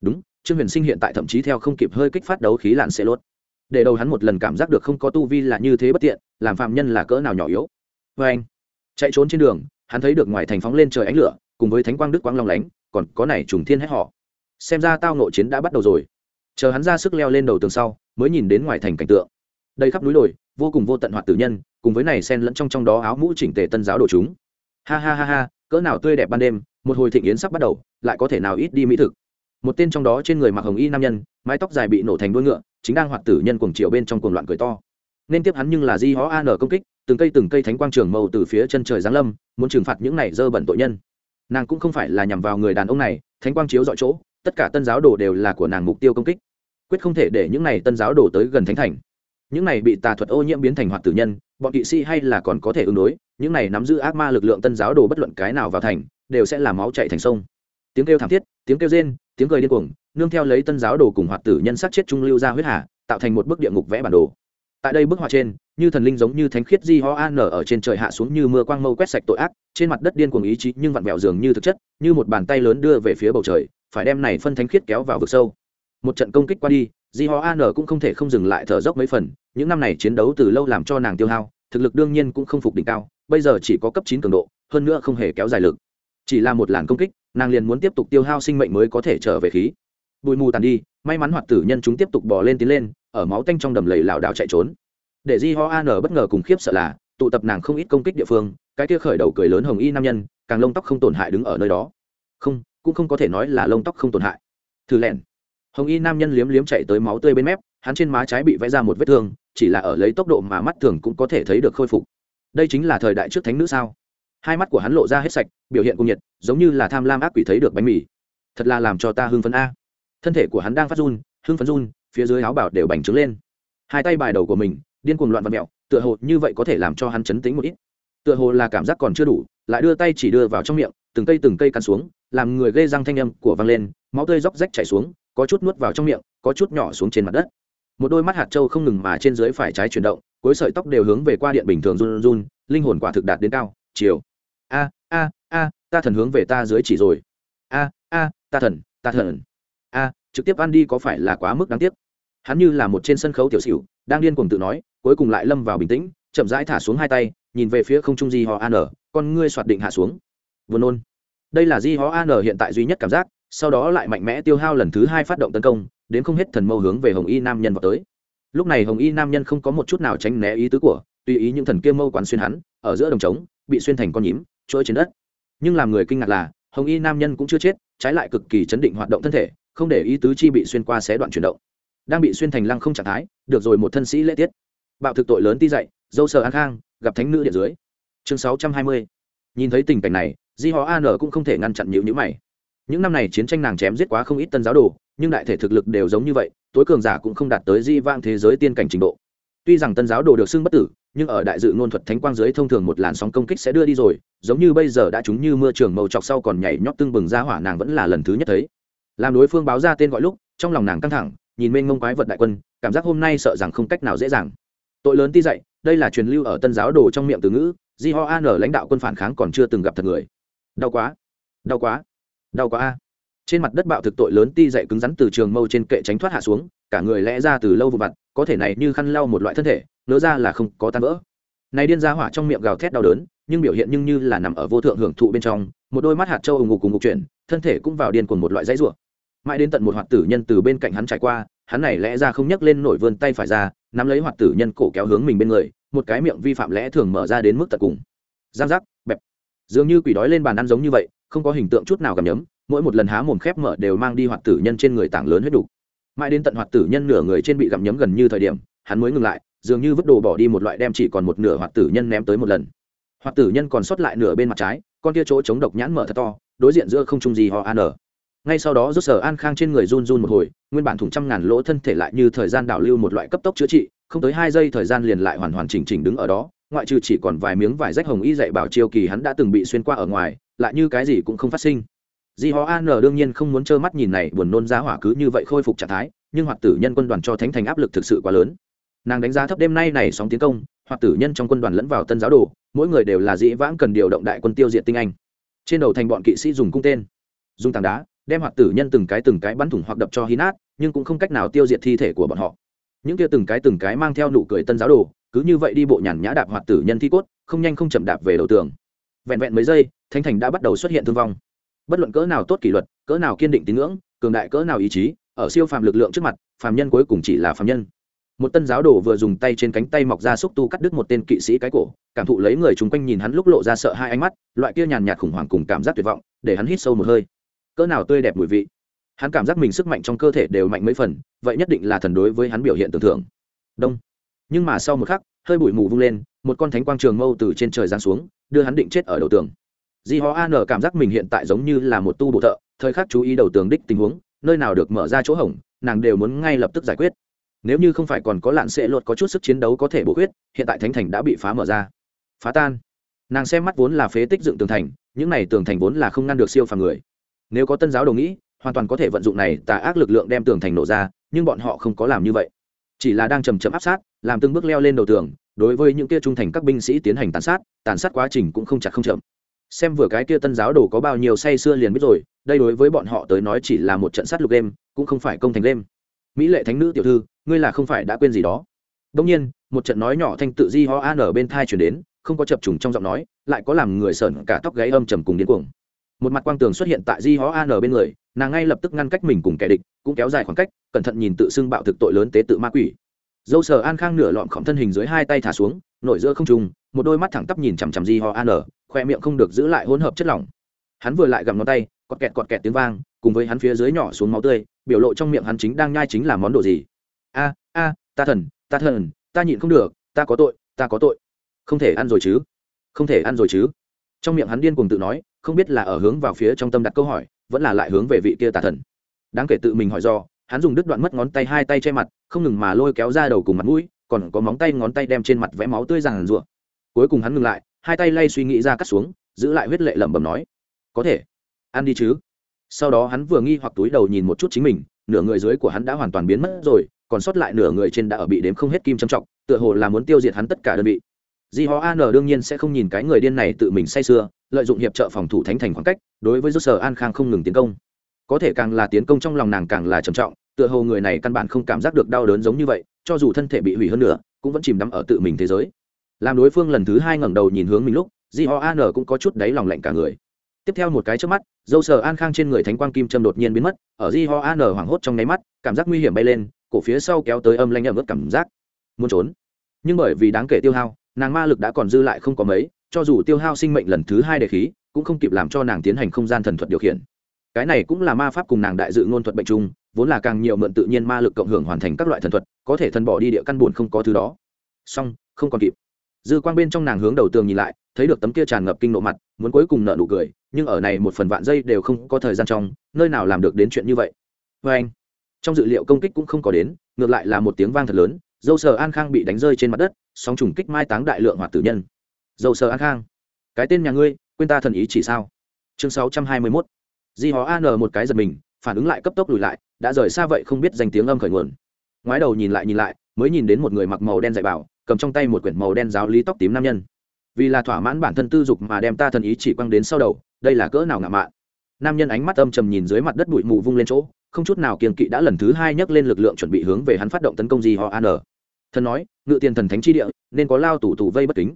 Đúng trương huyền sinh hiện tại thậm chí theo không kịp hơi kích phát đấu khí lạn sẽ lốt. Để đầu hắn một lần cảm giác được không có tu vi là như thế bất tiện, làm phạm nhân là cỡ nào nhỏ yếu. Vê anh, chạy trốn trên đường, hắn thấy được ngoài thành phóng lên trời ánh lửa, cùng với thánh quang đức quang long lánh, còn có này trùng thiên hết họ. Xem ra tao nội chiến đã bắt đầu rồi. Chờ hắn ra sức leo lên đầu tường sau, mới nhìn đến ngoài thành cảnh tượng. Đây khắp núi đồi, vô cùng vô tận hoạt tử nhân, cùng với này sen lẫn trong trong đó áo mũ chỉnh tề tân giáo đồ chúng. Ha ha ha ha, cỡ nào tươi đẹp ban đêm, một hồi thịnh yến sắp bắt đầu, lại có thể nào ít đi mỹ thực một tên trong đó trên người mặc hồng y nam nhân, mái tóc dài bị nổ thành đuôi ngựa, chính đang hoạt tử nhân cuồng chiều bên trong cuồng loạn cười to. Nên tiếp hắn nhưng là di hó an công kích, từng cây từng cây thánh quang trường màu từ phía chân trời giáng lâm, muốn trừng phạt những này dơ bẩn tội nhân. Nàng cũng không phải là nhằm vào người đàn ông này, thánh quang chiếu dọi chỗ, tất cả tân giáo đồ đều là của nàng mục tiêu công kích. Quyết không thể để những này tân giáo đồ tới gần thánh thành. Những này bị tà thuật ô nhiễm biến thành hoạt tử nhân, bọn kỵ sĩ hay là còn có thể ứng đối, những này nắm giữ ác ma lực lượng tân giáo đồ bất luận cái nào vào thành, đều sẽ làm máu chạy thành sông. Tiếng kêu thảm thiết, tiếng kêu rên tiếng cười điên cuồng, nương theo lấy tân giáo đồ cùng hoạt tử nhân sát chết trung lưu ra huyết hà, tạo thành một bức địa ngục vẽ bản đồ. Tại đây bức họa trên, như thần linh giống như thánh khiết di ho an ở trên trời hạ xuống như mưa quang mâu quét sạch tội ác, trên mặt đất điên cuồng ý chí nhưng vặn vẹo dường như thực chất, như một bàn tay lớn đưa về phía bầu trời, phải đem này phân thánh khiết kéo vào vực sâu. Một trận công kích qua đi, di ho an cũng không thể không dừng lại thở dốc mấy phần, những năm này chiến đấu từ lâu làm cho nàng tiêu hao, thực lực đương nhiên cũng không phục đỉnh cao, bây giờ chỉ có cấp chín cường độ, hơn nữa không hề kéo dài lực. Chỉ là một làn công kích nàng liền muốn tiếp tục tiêu hao sinh mệnh mới có thể trở về khí. Bụi mù tàn đi, may mắn hoạt tử nhân chúng tiếp tục bò lên tiến lên, ở máu tanh trong đầm lầy lảo đảo chạy trốn. Để di ho an bất ngờ cùng khiếp sợ là, tụ tập nàng không ít công kích địa phương, cái kia khởi đầu cười lớn hồng y nam nhân, càng lông tóc không tổn hại đứng ở nơi đó. Không, cũng không có thể nói là lông tóc không tổn hại. Thử lẹn. Hồng y nam nhân liếm liếm chạy tới máu tươi bên mép, hắn trên má trái bị vẽ ra một vết thương, chỉ là ở lấy tốc độ mà mắt thường cũng có thể thấy được khôi phục. Đây chính là thời đại trước thánh nữ sao? Hai mắt của hắn lộ ra hết sạch, biểu hiện cung nhiệt, giống như là tham lam ác quỷ thấy được bánh mì. Thật là làm cho ta hưng phấn a. Thân thể của hắn đang phát run, hưng phấn run, phía dưới áo bảo đều bành trướng lên. Hai tay bài đầu của mình, điên cuồng loạn vật mẹo tựa hồ như vậy có thể làm cho hắn chấn tính một ít. Tựa hồ là cảm giác còn chưa đủ, lại đưa tay chỉ đưa vào trong miệng, từng cây từng cây cắn xuống, làm người gây răng thanh âm của văng lên, máu tươi róc rách chảy xuống, có chút nuốt vào trong miệng, có chút nhỏ xuống trên mặt đất. Một đôi mắt hạt trâu không ngừng mà trên dưới phải trái chuyển động, cuối sợi tóc đều hướng về qua điện bình thường run run, linh hồn quả thực đạt đến cao, chiều a a a, ta thần hướng về ta dưới chỉ rồi. A a, ta thần ta thần. A, trực tiếp ăn đi có phải là quá mức đáng tiếc? Hắn như là một trên sân khấu tiểu xỉu, đang điên cuồng tự nói, cuối cùng lại lâm vào bình tĩnh, chậm rãi thả xuống hai tay, nhìn về phía không trung di ho an, con ngươi soạt định hạ xuống. Vừa nôn. Đây là di ho an hiện tại duy nhất cảm giác, sau đó lại mạnh mẽ tiêu hao lần thứ hai phát động tấn công, đến không hết thần mâu hướng về hồng y nam nhân vào tới. Lúc này hồng y nam nhân không có một chút nào tránh né ý tứ của, tùy ý những thần kia mâu quán xuyên hắn, ở giữa đồng trống, bị xuyên thành con nhím trôi trên đất. Nhưng làm người kinh ngạc là, hồng y nam nhân cũng chưa chết, trái lại cực kỳ chấn định hoạt động thân thể, không để ý tứ chi bị xuyên qua xé đoạn chuyển động. Đang bị xuyên thành lăng không trạng thái, được rồi một thân sĩ lễ tiết. Bạo thực tội lớn ti dậy dâu sờ an khang, gặp thánh nữ điện dưới. Chương sáu trăm hai mươi. Nhìn thấy tình cảnh này, di họ an cũng không thể ngăn chặn nhịu nhữ mày. Những năm này chiến tranh nàng chém giết quá không ít tân giáo đồ, nhưng đại thể thực lực đều giống như vậy, tối cường giả cũng không đạt tới di vang thế giới tiên cảnh trình độ tuy rằng tân giáo đồ được xưng bất tử nhưng ở đại dự ngôn thuật thánh quang dưới thông thường một làn sóng công kích sẽ đưa đi rồi giống như bây giờ đã trúng như mưa trường màu chọc sau còn nhảy nhót tưng bừng ra hỏa nàng vẫn là lần thứ nhất thấy. Làm đối phương báo ra tên gọi lúc trong lòng nàng căng thẳng nhìn mênh mông quái vật đại quân cảm giác hôm nay sợ rằng không cách nào dễ dàng. Tội lớn ti dạy, đây là truyền lưu ở tân giáo đồ trong miệng từ ngữ di ho an lãnh đạo quân phản kháng còn chưa từng gặp thật người. Đau quá đau quá đau quá a. Trên mặt đất bạo thực tội lớn ti dậy cứng rắn từ trường mâu trên kệ tránh thoát hạ xuống cả người lẽ ra từ lâu vụ vặt, có thể này như khăn lau một loại thân thể, nỡ ra là không có tan vỡ. Này điên ra hỏa trong miệng gào thét đau đớn, nhưng biểu hiện nhưng như là nằm ở vô thượng hưởng thụ bên trong, một đôi mắt hạt trâu ủng ngục cùng ngục chuyển, thân thể cũng vào điên cuồng một loại dãy rủa. Mãi đến tận một hoạt tử nhân từ bên cạnh hắn trải qua, hắn này lẽ ra không nhấc lên nổi vươn tay phải ra, nắm lấy hoạt tử nhân cổ kéo hướng mình bên người, một cái miệng vi phạm lẽ thường mở ra đến mức tận cùng. Giang giác, bẹp. Dường như quỷ đói lên bàn ăn giống như vậy, không có hình tượng chút nào gặm nhấm, mỗi một lần há mồm khép mở đều mang đi hoạt tử nhân trên người tảng lớn huyết đủ mãi đến tận hoạt tử nhân nửa người trên bị gặm nhấm gần như thời điểm, hắn mới ngừng lại, dường như vứt đồ bỏ đi một loại đem chỉ còn một nửa hoạt tử nhân ném tới một lần. Hoạt tử nhân còn sót lại nửa bên mặt trái, con kia chỗ chống độc nhãn mở thật to, đối diện giữa không trung gì ho an ngay sau đó rút sở an khang trên người run run một hồi, nguyên bản thủng trăm ngàn lỗ thân thể lại như thời gian đảo lưu một loại cấp tốc chữa trị, không tới hai giây thời gian liền lại hoàn hoàn chỉnh chỉnh đứng ở đó, ngoại trừ chỉ còn vài miếng vải rách hồng y dạy bảo chiêu kỳ hắn đã từng bị xuyên qua ở ngoài, lại như cái gì cũng không phát sinh di ho an đương nhiên không muốn trơ mắt nhìn này buồn nôn giá hỏa cứ như vậy khôi phục trạng thái, nhưng hoạt tử nhân quân đoàn cho thánh thành áp lực thực sự quá lớn. Nàng đánh giá thấp đêm nay này sóng tiến công, hoạt tử nhân trong quân đoàn lẫn vào tân giáo đồ, mỗi người đều là dĩ vãng cần điều động đại quân tiêu diệt tinh anh. Trên đầu thành bọn kỵ sĩ dùng cung tên, dùng tảng đá, đem hoạt tử nhân từng cái từng cái bắn thủng hoặc đập cho hí nát, nhưng cũng không cách nào tiêu diệt thi thể của bọn họ. Những kia từng cái từng cái mang theo nụ cười tân giáo đồ, cứ như vậy đi bộ nhàn nhã đạp hoạt tử nhân thi cốt, không nhanh không chậm đạp về đầu tường. Vẹn vẹn mấy giây, thánh thành đã bắt đầu xuất hiện thương vong bất luận cỡ nào tốt kỷ luật, cỡ nào kiên định tín ngưỡng, cường đại cỡ nào ý chí, ở siêu phàm lực lượng trước mặt, phàm nhân cuối cùng chỉ là phàm nhân. Một tân giáo đồ vừa dùng tay trên cánh tay mọc ra xúc tu cắt đứt một tên kỵ sĩ cái cổ, cảm thụ lấy người chung quanh nhìn hắn lúc lộ ra sợ hai ánh mắt, loại kia nhàn nhạt khủng hoảng cùng cảm giác tuyệt vọng, để hắn hít sâu một hơi. Cỡ nào tươi đẹp mùi vị. Hắn cảm giác mình sức mạnh trong cơ thể đều mạnh mấy phần, vậy nhất định là thần đối với hắn biểu hiện tưởng thưởng. Đông. Nhưng mà sau một khắc, hơi bụi mù vung lên, một con thánh quang trường mâu từ trên trời giáng xuống, đưa hắn định chết ở đầu tường di ho an cảm giác mình hiện tại giống như là một tu bộ thợ, thời khắc chú ý đầu tường đích tình huống, nơi nào được mở ra chỗ hỏng nàng đều muốn ngay lập tức giải quyết. Nếu như không phải còn có lạn sẽ luật có chút sức chiến đấu có thể bổ khuyết, hiện tại thánh thành đã bị phá mở ra. Phá tan. Nàng xem mắt vốn là phế tích dựng tường thành, những này tường thành vốn là không ngăn được siêu phàm người. Nếu có tân giáo đồng nghĩ, hoàn toàn có thể vận dụng này tà ác lực lượng đem tường thành nổ ra, nhưng bọn họ không có làm như vậy. Chỉ là đang chầm chậm áp sát, làm từng bước leo lên đầu tường, đối với những kia trung thành các binh sĩ tiến hành tàn sát tàn sát quá trình cũng không chặt không chậm xem vừa cái kia tân giáo đồ có bao nhiêu say xưa liền biết rồi, đây đối với bọn họ tới nói chỉ là một trận sát lục đêm cũng không phải công thành đêm mỹ lệ thánh nữ tiểu thư, ngươi là không phải đã quên gì đó. Đông nhiên, một trận nói nhỏ thanh tự di ho an ở bên thai chuyển đến, không có chập trùng trong giọng nói, lại có làm người sởn cả tóc gáy âm trầm cùng điên cuồng. Một mặt quang tường xuất hiện tại di ho an bên người, nàng ngay lập tức ngăn cách mình cùng kẻ địch, cũng kéo dài khoảng cách, cẩn thận nhìn tự xưng bạo thực tội lớn tế tự ma quỷ. Dâu sờ an khang nửa lọn khỏm thân hình dưới hai tay thả xuống nổi giữa không trùng một đôi mắt thẳng tắp nhìn chằm chằm di ho an, khoe miệng không được giữ lại hỗn hợp chất lỏng. Hắn vừa lại gặm ngón tay, cọt kẹt cọt kẹt tiếng vang, cùng với hắn phía dưới nhỏ xuống máu tươi, biểu lộ trong miệng hắn chính đang nhai chính là món đồ gì. A a, ta thần ta thần, ta nhịn không được, ta có tội, ta có tội. Không thể ăn rồi chứ? Không thể ăn rồi chứ? Trong miệng hắn điên cuồng tự nói, không biết là ở hướng vào phía trong tâm đặt câu hỏi, vẫn là lại hướng về vị kia tà thần. Đáng kể tự mình hỏi do, hắn dùng đứt đoạn mất ngón tay hai tay che mặt, không ngừng mà lôi kéo ra đầu cùng mặt mũi còn có móng tay ngón tay đem trên mặt vẽ máu tươi ràng rụa cuối cùng hắn ngừng lại, hai tay lay suy nghĩ ra cắt xuống, giữ lại huyết lệ lẩm bẩm nói, có thể, ăn đi chứ. Sau đó hắn vừa nghi hoặc túi đầu nhìn một chút chính mình, nửa người dưới của hắn đã hoàn toàn biến mất rồi, còn sót lại nửa người trên đã ở bị đếm không hết kim trầm trọng, tựa hồ là muốn tiêu diệt hắn tất cả đơn vị. Di ho an đương nhiên sẽ không nhìn cái người điên này tự mình say sưa, lợi dụng hiệp trợ phòng thủ thánh thành khoảng cách, đối với do sở an khang không ngừng tiến công. Có thể càng là tiến công trong lòng nàng càng là trầm trọng, tựa hồ người này căn bản không cảm giác được đau đớn giống như vậy cho dù thân thể bị hủy hơn nữa, cũng vẫn chìm đắm ở tự mình thế giới. Làm đối phương lần thứ hai ngẩng đầu nhìn hướng mình lúc di ho an cũng có chút đáy lòng lạnh cả người. Tiếp theo một cái trước mắt, dâu sờ an khang trên người thánh quang kim châm đột nhiên biến mất, ở di ho an hoảng hốt trong nháy mắt, cảm giác nguy hiểm bay lên, cổ phía sau kéo tới âm lanh ẩm ướt cảm giác. Muốn trốn. Nhưng bởi vì đáng kể tiêu hao, nàng ma lực đã còn dư lại không có mấy, cho dù tiêu hao sinh mệnh lần thứ hai đề khí, cũng không kịp làm cho nàng tiến hành không gian thần thuật điều khiển cái này cũng là ma pháp cùng nàng đại dự ngôn thuật bệnh chung, vốn là càng nhiều mượn tự nhiên ma lực cộng hưởng hoàn thành các loại thần thuật, có thể thần bỏ đi địa căn buồn không có thứ đó. Song không còn kịp. Dư quang bên trong nàng hướng đầu tường nhìn lại, thấy được tấm kia tràn ngập kinh nộ mặt, muốn cuối cùng nợ nụ cười, nhưng ở này một phần vạn giây đều không có thời gian trong, nơi nào làm được đến chuyện như vậy. Vê anh, trong dự liệu công kích cũng không có đến, ngược lại là một tiếng vang thật lớn, dâu sờ an khang bị đánh rơi trên mặt đất, sóng trùng kích mai táng đại lượng hoạt tử nhân. Dâu sờ an khang, cái tên nhà ngươi, quên ta thần ý chỉ sao? Chương sáu trăm hai mươi 621 di hó an một cái giật mình, phản ứng lại cấp tốc lùi lại, đã rời xa vậy không biết danh tiếng âm khởi nguồn. Ngoái đầu nhìn lại nhìn lại, mới nhìn đến một người mặc màu đen dạy bảo, cầm trong tay một quyển màu đen giáo lý tóc tím nam nhân. Vì là thỏa mãn bản thân tư dục mà đem ta thần ý chỉ quăng đến sau đầu, đây là cỡ nào ngạo mạn. Nam nhân ánh mắt âm trầm nhìn dưới mặt đất bụi mù vung lên chỗ, không chút nào kiềng kỵ đã lần thứ hai nhấc lên lực lượng chuẩn bị hướng về hắn phát động tấn công di ho an thần nói, ngự tiền thần thánh chi địa, nên có lao tủ tủ vây bất kính.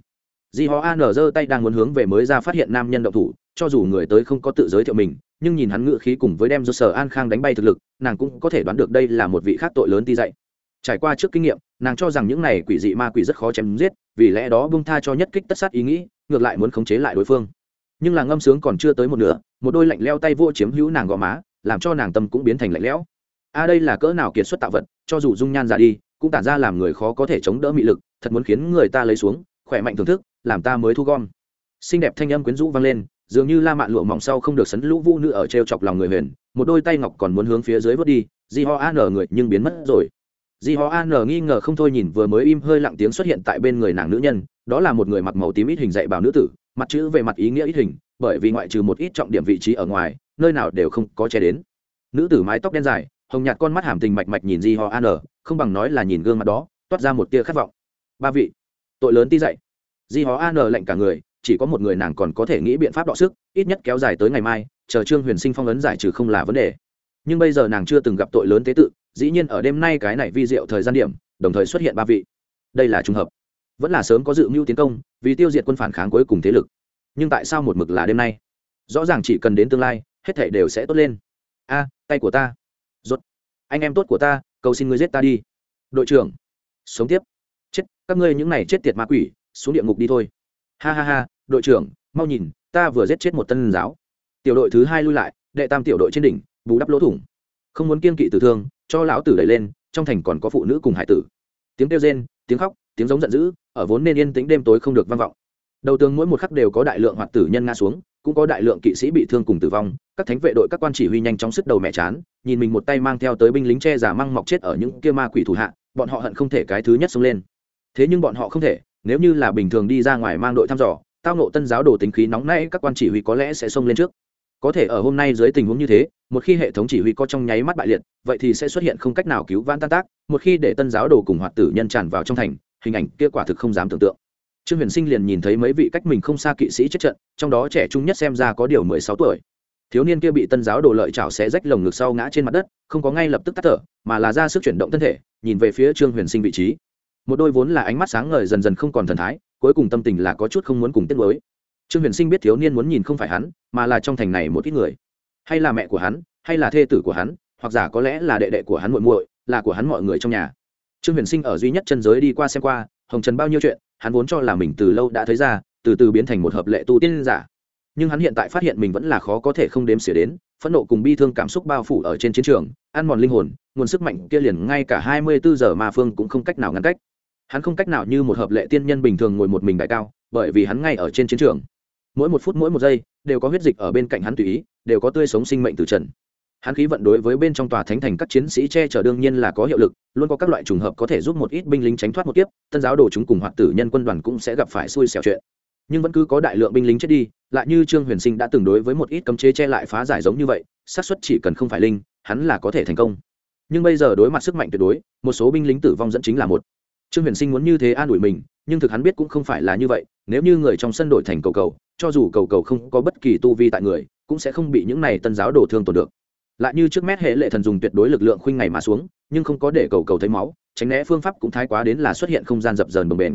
Di ho an giơ tay đang muốn hướng về mới ra phát hiện nam nhân động thủ, cho dù người tới không có tự giới thiệu mình nhưng nhìn hắn ngự khí cùng với đem do sở an khang đánh bay thực lực, nàng cũng có thể đoán được đây là một vị khác tội lớn ti dạy. Trải qua trước kinh nghiệm, nàng cho rằng những này quỷ dị ma quỷ rất khó chém giết, vì lẽ đó bung tha cho nhất kích tất sát ý nghĩ, ngược lại muốn khống chế lại đối phương. Nhưng là ngâm sướng còn chưa tới một nửa, một đôi lạnh leo tay vô chiếm hữu nàng gò má, làm cho nàng tâm cũng biến thành lạnh lẽo. A, đây là cỡ nào kiệt xuất tạo vật, cho dù dung nhan ra đi, cũng tản ra làm người khó có thể chống đỡ mị lực, thật muốn khiến người ta lấy xuống, khỏe mạnh thưởng thức, làm ta mới thu gom. Xinh đẹp thanh âm quyến rũ vang lên dường như la mạn lụa mỏng sau không được sấn lũ vũ nữ ở t chọc lòng người huyền, một đôi tay ngọc còn muốn hướng phía dưới vớt đi, di ho an người nhưng biến mất rồi. Di ho an nghi ngờ không thôi nhìn vừa mới im hơi lặng tiếng xuất hiện tại bên người nàng nữ nhân, đó là một người mặc màu tím ít hình dạy bảo nữ tử, mặt chữ về mặt ý nghĩa ít hình, bởi vì ngoại trừ một ít trọng điểm vị trí ở ngoài, nơi nào đều không có che đến. Nữ tử mái tóc đen dài, hồng nhạt con mắt hàm tình mạch mạch nhìn di ho an không bằng nói là nhìn gương mặt đó, toát ra một tia khát vọng. Ba vị, tội lớn ti dạy. Di ho an lệnh cả người chỉ có một người nàng còn có thể nghĩ biện pháp đọ sức, ít nhất kéo dài tới ngày mai, chờ trương huyền sinh phong ấn giải trừ không là vấn đề. Nhưng bây giờ nàng chưa từng gặp tội lớn tế tự, dĩ nhiên ở đêm nay cái này vi diệu thời gian điểm, đồng thời xuất hiện ba vị. Đây là trùng hợp. Vẫn là sớm có dự mưu tiến công, vì tiêu diệt quân phản kháng cuối cùng thế lực. Nhưng tại sao một mực là đêm nay? Rõ ràng chỉ cần đến tương lai, hết thể đều sẽ tốt lên. A, tay của ta. Rốt. Anh em tốt của ta, cầu xin ngươi giết ta đi. Đội trưởng. Sống tiếp. Chết, các ngươi những này chết tiệt ma quỷ, xuống địa ngục đi thôi. Ha ha ha đội trưởng, mau nhìn, ta vừa giết chết một tân giáo. Tiểu đội thứ hai lui lại, đệ tam tiểu đội trên đỉnh, bù đắp lỗ thủng. Không muốn kiên kỵ tử thương, cho lão tử đẩy lên, trong thành còn có phụ nữ cùng hải tử. Tiếng kêu rên, tiếng khóc, tiếng giống giận dữ, ở vốn nên yên tĩnh đêm tối không được vang vọng. Đầu tường mỗi một khắc đều có đại lượng hoạt tử nhân ngã xuống, cũng có đại lượng kỵ sĩ bị thương cùng tử vong, các thánh vệ đội các quan chỉ huy nhanh chóng sức đầu mẹ chán, nhìn mình một tay mang theo tới binh lính che giả măng mọc chết ở những kia ma quỷ thủ hạ, bọn họ hận không thể cái thứ nhất xông lên. Thế nhưng bọn họ không thể, nếu như là bình thường đi ra ngoài mang đội thăm dò tao nộ tân giáo đồ tính khí nóng nảy, các quan chỉ huy có lẽ sẽ xông lên trước. Có thể ở hôm nay dưới tình huống như thế, một khi hệ thống chỉ huy có trong nháy mắt bại liệt, vậy thì sẽ xuất hiện không cách nào cứu vãn tan tác, một khi để tân giáo đồ cùng hoạt tử nhân tràn vào trong thành, hình ảnh kia quả thực không dám tưởng tượng. Trương huyền sinh liền nhìn thấy mấy vị cách mình không xa kỵ sĩ chết trận, trong đó trẻ trung nhất xem ra có điều mười sáu tuổi. Thiếu niên kia bị tân giáo đồ lợi chảo xé rách lồng ngực sau ngã trên mặt đất, không có ngay lập tức tắt thở, mà là ra sức chuyển động thân thể, nhìn về phía trương huyền sinh vị trí một đôi vốn là ánh mắt sáng ngời dần dần không còn thần thái, cuối cùng tâm tình là có chút không muốn cùng tiết mới trương huyền sinh biết thiếu niên muốn nhìn không phải hắn, mà là trong thành này một ít người. Hay là mẹ của hắn, hay là thê tử của hắn, hoặc giả có lẽ là đệ đệ của hắn muội muội, là của hắn mọi người trong nhà. Trương huyền sinh ở duy nhất chân giới đi qua xem qua, hồng trần bao nhiêu chuyện, hắn vốn cho là mình từ lâu đã thấy ra, từ từ biến thành một hợp lệ tu tiên giả. Nhưng hắn hiện tại phát hiện mình vẫn là khó có thể không đếm xỉa đến, phẫn nộ cùng bi thương cảm xúc bao phủ ở trên chiến trường, ăn mòn linh hồn, nguồn sức mạnh kia liền ngay cả hai mươi bốn giờ mà phương cũng không cách nào ngăn cách hắn không cách nào như một hợp lệ tiên nhân bình thường ngồi một mình đại cao, bởi vì hắn ngay ở trên chiến trường. Mỗi một phút mỗi một giây, đều có huyết dịch ở bên cạnh hắn tùy ý, đều có tươi sống sinh mệnh từ trần. Hắn khí vận đối với bên trong tòa thánh thành các chiến sĩ che chở đương nhiên là có hiệu lực, luôn có các loại trùng hợp có thể giúp một ít binh lính tránh thoát một kiếp, tân giáo đồ chúng cùng hoạt tử nhân quân đoàn cũng sẽ gặp phải xui xẻo chuyện. Nhưng vẫn cứ có đại lượng binh lính chết đi, lại như trương huyền sinh đã từng đối với một ít cấm chế che lại phá giải giống như vậy, xác suất chỉ cần không phải linh, hắn là có thể thành công. Nhưng bây giờ đối mặt sức mạnh tuyệt đối, một số binh lính tử vong dẫn chính là một trương huyền sinh muốn như thế an ủi mình, nhưng thực hắn biết cũng không phải là như vậy, nếu như người trong sân đổi thành cầu cầu, cho dù cầu cầu không có bất kỳ tu vi tại người, cũng sẽ không bị những này tân giáo đổ thương tổn được. Lại như trước mét hệ lệ thần dùng tuyệt đối lực lượng khuynh ngày mà xuống, nhưng không có để cầu cầu thấy máu, tránh né phương pháp cũng thái quá đến là xuất hiện không gian dập dờn bồng bềnh.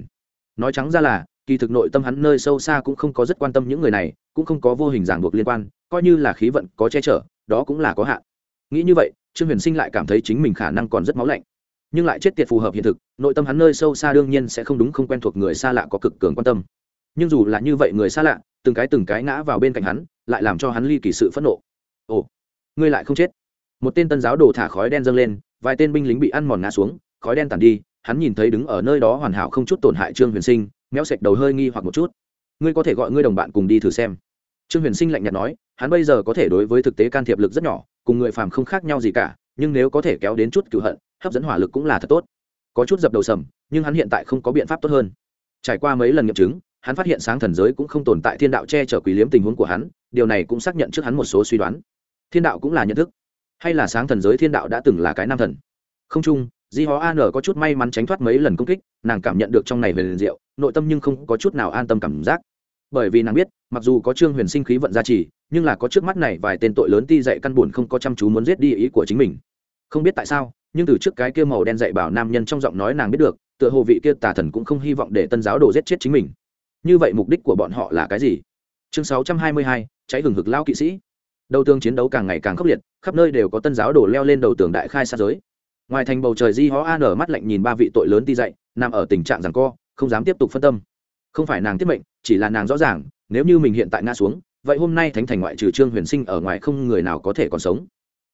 Nói trắng ra là, kỳ thực nội tâm hắn nơi sâu xa cũng không có rất quan tâm những người này, cũng không có vô hình ràng buộc liên quan, coi như là khí vận có che chở, đó cũng là có hạn. Nghĩ như vậy, trương huyền sinh lại cảm thấy chính mình khả năng còn rất máu lạnh nhưng lại chết tiệt phù hợp hiện thực, nội tâm hắn nơi sâu xa đương nhiên sẽ không đúng, không quen thuộc người xa lạ có cực cường quan tâm. Nhưng dù là như vậy người xa lạ, từng cái từng cái ngã vào bên cạnh hắn, lại làm cho hắn ly kỳ sự phẫn nộ. Ồ, ngươi lại không chết. Một tên tân giáo đồ thả khói đen dâng lên, vài tên binh lính bị ăn mòn ngã xuống, khói đen tàn đi, hắn nhìn thấy đứng ở nơi đó hoàn hảo không chút tổn hại trương huyền sinh, méo sạch đầu hơi nghi hoặc một chút. Ngươi có thể gọi ngươi đồng bạn cùng đi thử xem. Trương huyền sinh lạnh nhạt nói, hắn bây giờ có thể đối với thực tế can thiệp lực rất nhỏ, cùng người phàm không khác nhau gì cả, nhưng nếu có thể kéo đến chút cựu hận hấp dẫn hỏa lực cũng là thật tốt. Có chút dập đầu sầm, nhưng hắn hiện tại không có biện pháp tốt hơn. Trải qua mấy lần nghiệm chứng, hắn phát hiện sáng thần giới cũng không tồn tại thiên đạo che chở quý liếm tình huống của hắn, điều này cũng xác nhận trước hắn một số suy đoán. Thiên đạo cũng là nhận thức, hay là sáng thần giới thiên đạo đã từng là cái nam thần. Không chung, di hó an có chút may mắn tránh thoát mấy lần công kích, nàng cảm nhận được trong này về liền diệu, nội tâm nhưng không có chút nào an tâm cảm giác. Bởi vì nàng biết, mặc dù có trương huyền sinh khí vận gia trì, nhưng là có trước mắt này vài tên tội lớn ti dạy căn buồn không có chăm chú muốn giết đi ý của chính mình. Không biết tại sao nhưng từ trước cái kia màu đen dạy bảo nam nhân trong giọng nói nàng biết được tựa hồ vị kia tà thần cũng không hy vọng để tân giáo đồ giết chết chính mình. Như vậy mục đích của bọn họ là cái gì? Chương sáu trăm hai mươi hai cháy hừng hực lao kỵ sĩ. Đầu tường chiến đấu càng ngày càng khốc liệt khắp nơi đều có tân giáo đồ leo lên đầu tường đại khai sát giới. Ngoài thành bầu trời di hó an ở mắt lạnh nhìn ba vị tội lớn ti dậy, nằm ở tình trạng rằng co không dám tiếp tục phân tâm. Không phải nàng tiết mệnh chỉ là nàng rõ ràng nếu như mình hiện tại ngã xuống vậy hôm nay thánh thành ngoại trừ trương huyền sinh ở ngoài không người nào có thể còn sống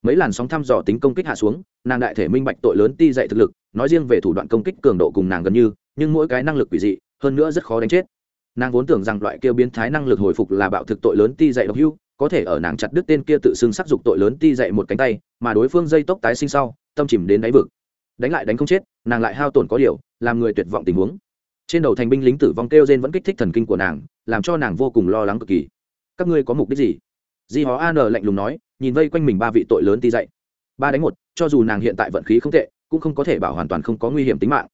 mấy làn sóng thăm dò tính công kích hạ xuống, nàng đại thể minh bạch tội lớn ti dạy thực lực, nói riêng về thủ đoạn công kích cường độ cùng nàng gần như, nhưng mỗi cái năng lực quỷ dị, hơn nữa rất khó đánh chết. Nàng vốn tưởng rằng loại kia biến thái năng lực hồi phục là bạo thực tội lớn ti dạy độc hưu có thể ở nàng chặt đứt tên kia tự xưng sắc dục tội lớn ti dạy một cánh tay, mà đối phương dây tốc tái sinh sau, tâm chìm đến đáy vực. Đánh lại đánh không chết, nàng lại hao tổn có điều, làm người tuyệt vọng tình huống. Trên đầu thành binh lính tử vong kêu gen vẫn kích thích thần kinh của nàng, làm cho nàng vô cùng lo lắng cực kỳ. Các ngươi có mục đích gì? Di hó an lạnh lùng nói nhìn vây quanh mình ba vị tội lớn ti dậy ba đánh một, cho dù nàng hiện tại vận khí không tệ, cũng không có thể bảo hoàn toàn không có nguy hiểm tính mạng.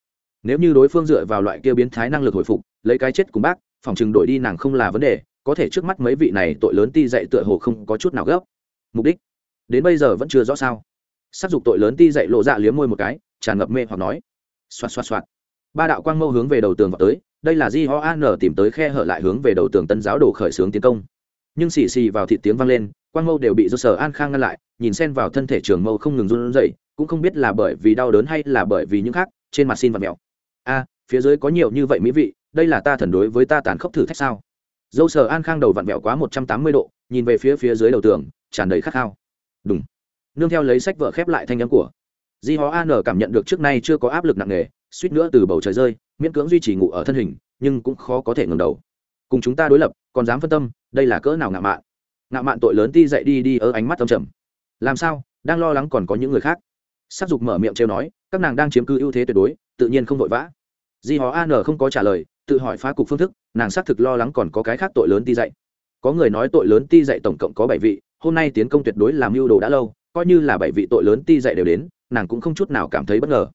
Nếu như đối phương dựa vào loại kia biến thái năng lực hồi phục, lấy cái chết cùng bác, phòng chừng đổi đi nàng không là vấn đề, có thể trước mắt mấy vị này tội lớn ti dậy tựa hồ không có chút nào gấp. Mục đích? Đến bây giờ vẫn chưa rõ sao. Sát dục tội lớn ti dậy lộ dạ liếm môi một cái, tràn ngập mê hoặc nói. Xoạt xoạt xoạt. Ba đạo quang mâu hướng về đầu tường vào tới, đây là di ho an tìm tới khe hở lại hướng về đầu tường tân giáo đồ khởi xướng tiến công. Nhưng xì xì vào thịt tiếng vang lên quang mâu đều bị do sở an khang ngăn lại, nhìn xen vào thân thể trường mâu không ngừng run rẩy, cũng không biết là bởi vì đau đớn hay là bởi vì những khác, trên mặt xin và mèo. A, phía dưới có nhiều như vậy mỹ vị, đây là ta thần đối với ta tàn khốc thử thách sao? Dâu sở an khang đầu vặn vẹo quá một trăm tám mươi độ, nhìn về phía phía dưới đầu tường, tràn đầy khát khao. Đúng nương theo lấy sách vợ khép lại thanh âm của. Di hó an cảm nhận được trước nay chưa có áp lực nặng nề, suýt nữa từ bầu trời rơi, miễn cưỡng duy trì ngủ ở thân hình, nhưng cũng khó có thể ngừng đầu. Cùng chúng ta đối lập, còn dám phân tâm, đây là cỡ nào ngạo mạn ngạo mạn tội lớn ti dậy đi đi ở ánh mắt tâm trầm. Làm sao? Đang lo lắng còn có những người khác? S á c dục mở miệng trêu nói, các nàng đang chiếm cứ ưu thế tuyệt đối, tự nhiên không vội vã. Di họ an không có trả lời, tự hỏi phá cục phương thức, nàng xác thực lo lắng còn có cái khác tội lớn ti dậy. Có người nói tội lớn ti dậy tổng cộng có bảy vị, hôm nay tiến công tuyệt đối làm mưu đồ đã lâu, coi như là bảy vị tội lớn ti dậy đều đến, nàng cũng không chút nào cảm thấy bất ngờ.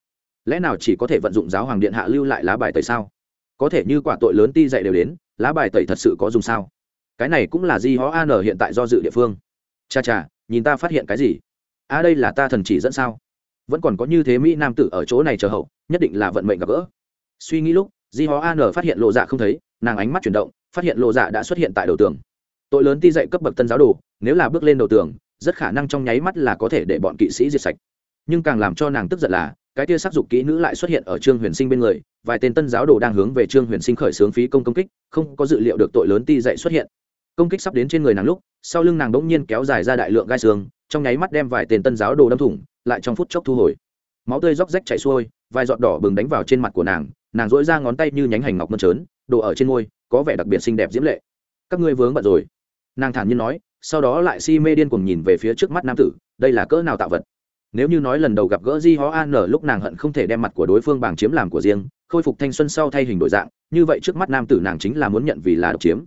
Lẽ nào chỉ có thể vận dụng giáo hoàng điện hạ lưu lại lá bài tẩy sao? Có thể như quả tội lớn ti dậy đều đến, lá bài tẩy thật sự có dùng sao? Cái này cũng là di hó an hiện tại do dự địa phương. Cha cha, nhìn ta phát hiện cái gì? A à đây là ta thần chỉ dẫn sao? Vẫn còn có như thế mỹ nam tử ở chỗ này chờ hậu, nhất định là vận mệnh gặp gỡ. Suy nghĩ lúc, di hó an phát hiện lộ dạ không thấy, nàng ánh mắt chuyển động, phát hiện lộ dạ đã xuất hiện tại đầu tường. Tội lớn ti dạy cấp bậc tân giáo đồ, nếu là bước lên đầu tường, rất khả năng trong nháy mắt là có thể để bọn kỵ sĩ diệt sạch. Nhưng càng làm cho nàng tức giận là, cái tia sắc dục kỹ nữ lại xuất hiện ở trương huyền sinh bên người, vài tên tân giáo đồ đang hướng về trương huyền sinh khởi xướng phí công công kích, không có dự liệu được tội lớn ti dạy xuất hiện công kích sắp đến trên người nàng lúc, sau lưng nàng bỗng nhiên kéo dài ra đại lượng gai xương, trong nháy mắt đem vài tên tân giáo đồ đâm thủng, lại trong phút chốc thu hồi. Máu tươi róc rách chảy xuôi, vài giọt đỏ bừng đánh vào trên mặt của nàng nàng dỗi ra ngón tay như nhánh hành ngọc mơn trớn, đồ ở trên môi, có vẻ đặc biệt xinh đẹp diễm lệ. Các ngươi vướng bận rồi. Nàng thản nhiên nói, sau đó lại si mê điên cuồng nhìn về phía trước mắt nam tử, đây là cỡ nào tạo vật? Nếu như nói lần đầu gặp gỡ di ho an lúc nàng hận không thể đem mặt của đối phương bằng chiếm làm của riêng, khôi phục thanh xuân sau thay hình đổi dạng, như vậy trước mắt nam tử nàng chính là muốn nhận vì là độc chiếm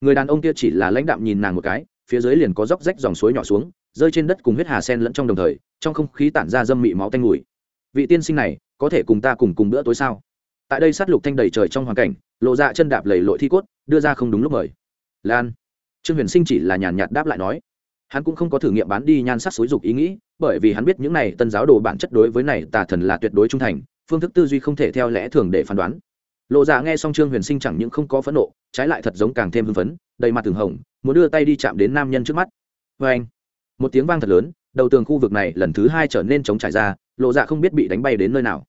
người đàn ông kia chỉ là lãnh đạm nhìn nàng một cái, phía dưới liền có róc rách dòng suối nhỏ xuống, rơi trên đất cùng huyết hà sen lẫn trong đồng thời, trong không khí tản ra dâm mị máu tanh mùi. Vị tiên sinh này, có thể cùng ta cùng cùng bữa tối sao? Tại đây sát lục thanh đầy trời trong hoàn cảnh, lộ dạ chân đạp lầy lội thi cốt, đưa ra không đúng lúc mời. Lan. Trương huyền sinh chỉ là nhàn nhạt đáp lại nói. Hắn cũng không có thử nghiệm bán đi nhan sắc xúi dục ý nghĩ, bởi vì hắn biết những này tân giáo đồ bản chất đối với này tà thần là tuyệt đối trung thành, phương thức tư duy không thể theo lẽ thường để phán đoán lộ dạ nghe xong trương huyền sinh chẳng những không có phẫn nộ, trái lại thật giống càng thêm hưng phấn, đầy mặt tường hồng, muốn đưa tay đi chạm đến nam nhân trước mắt. Vê anh, một tiếng vang thật lớn, đầu tường khu vực này lần thứ hai trở nên chống trải ra, lộ dạ không biết bị đánh bay đến nơi nào.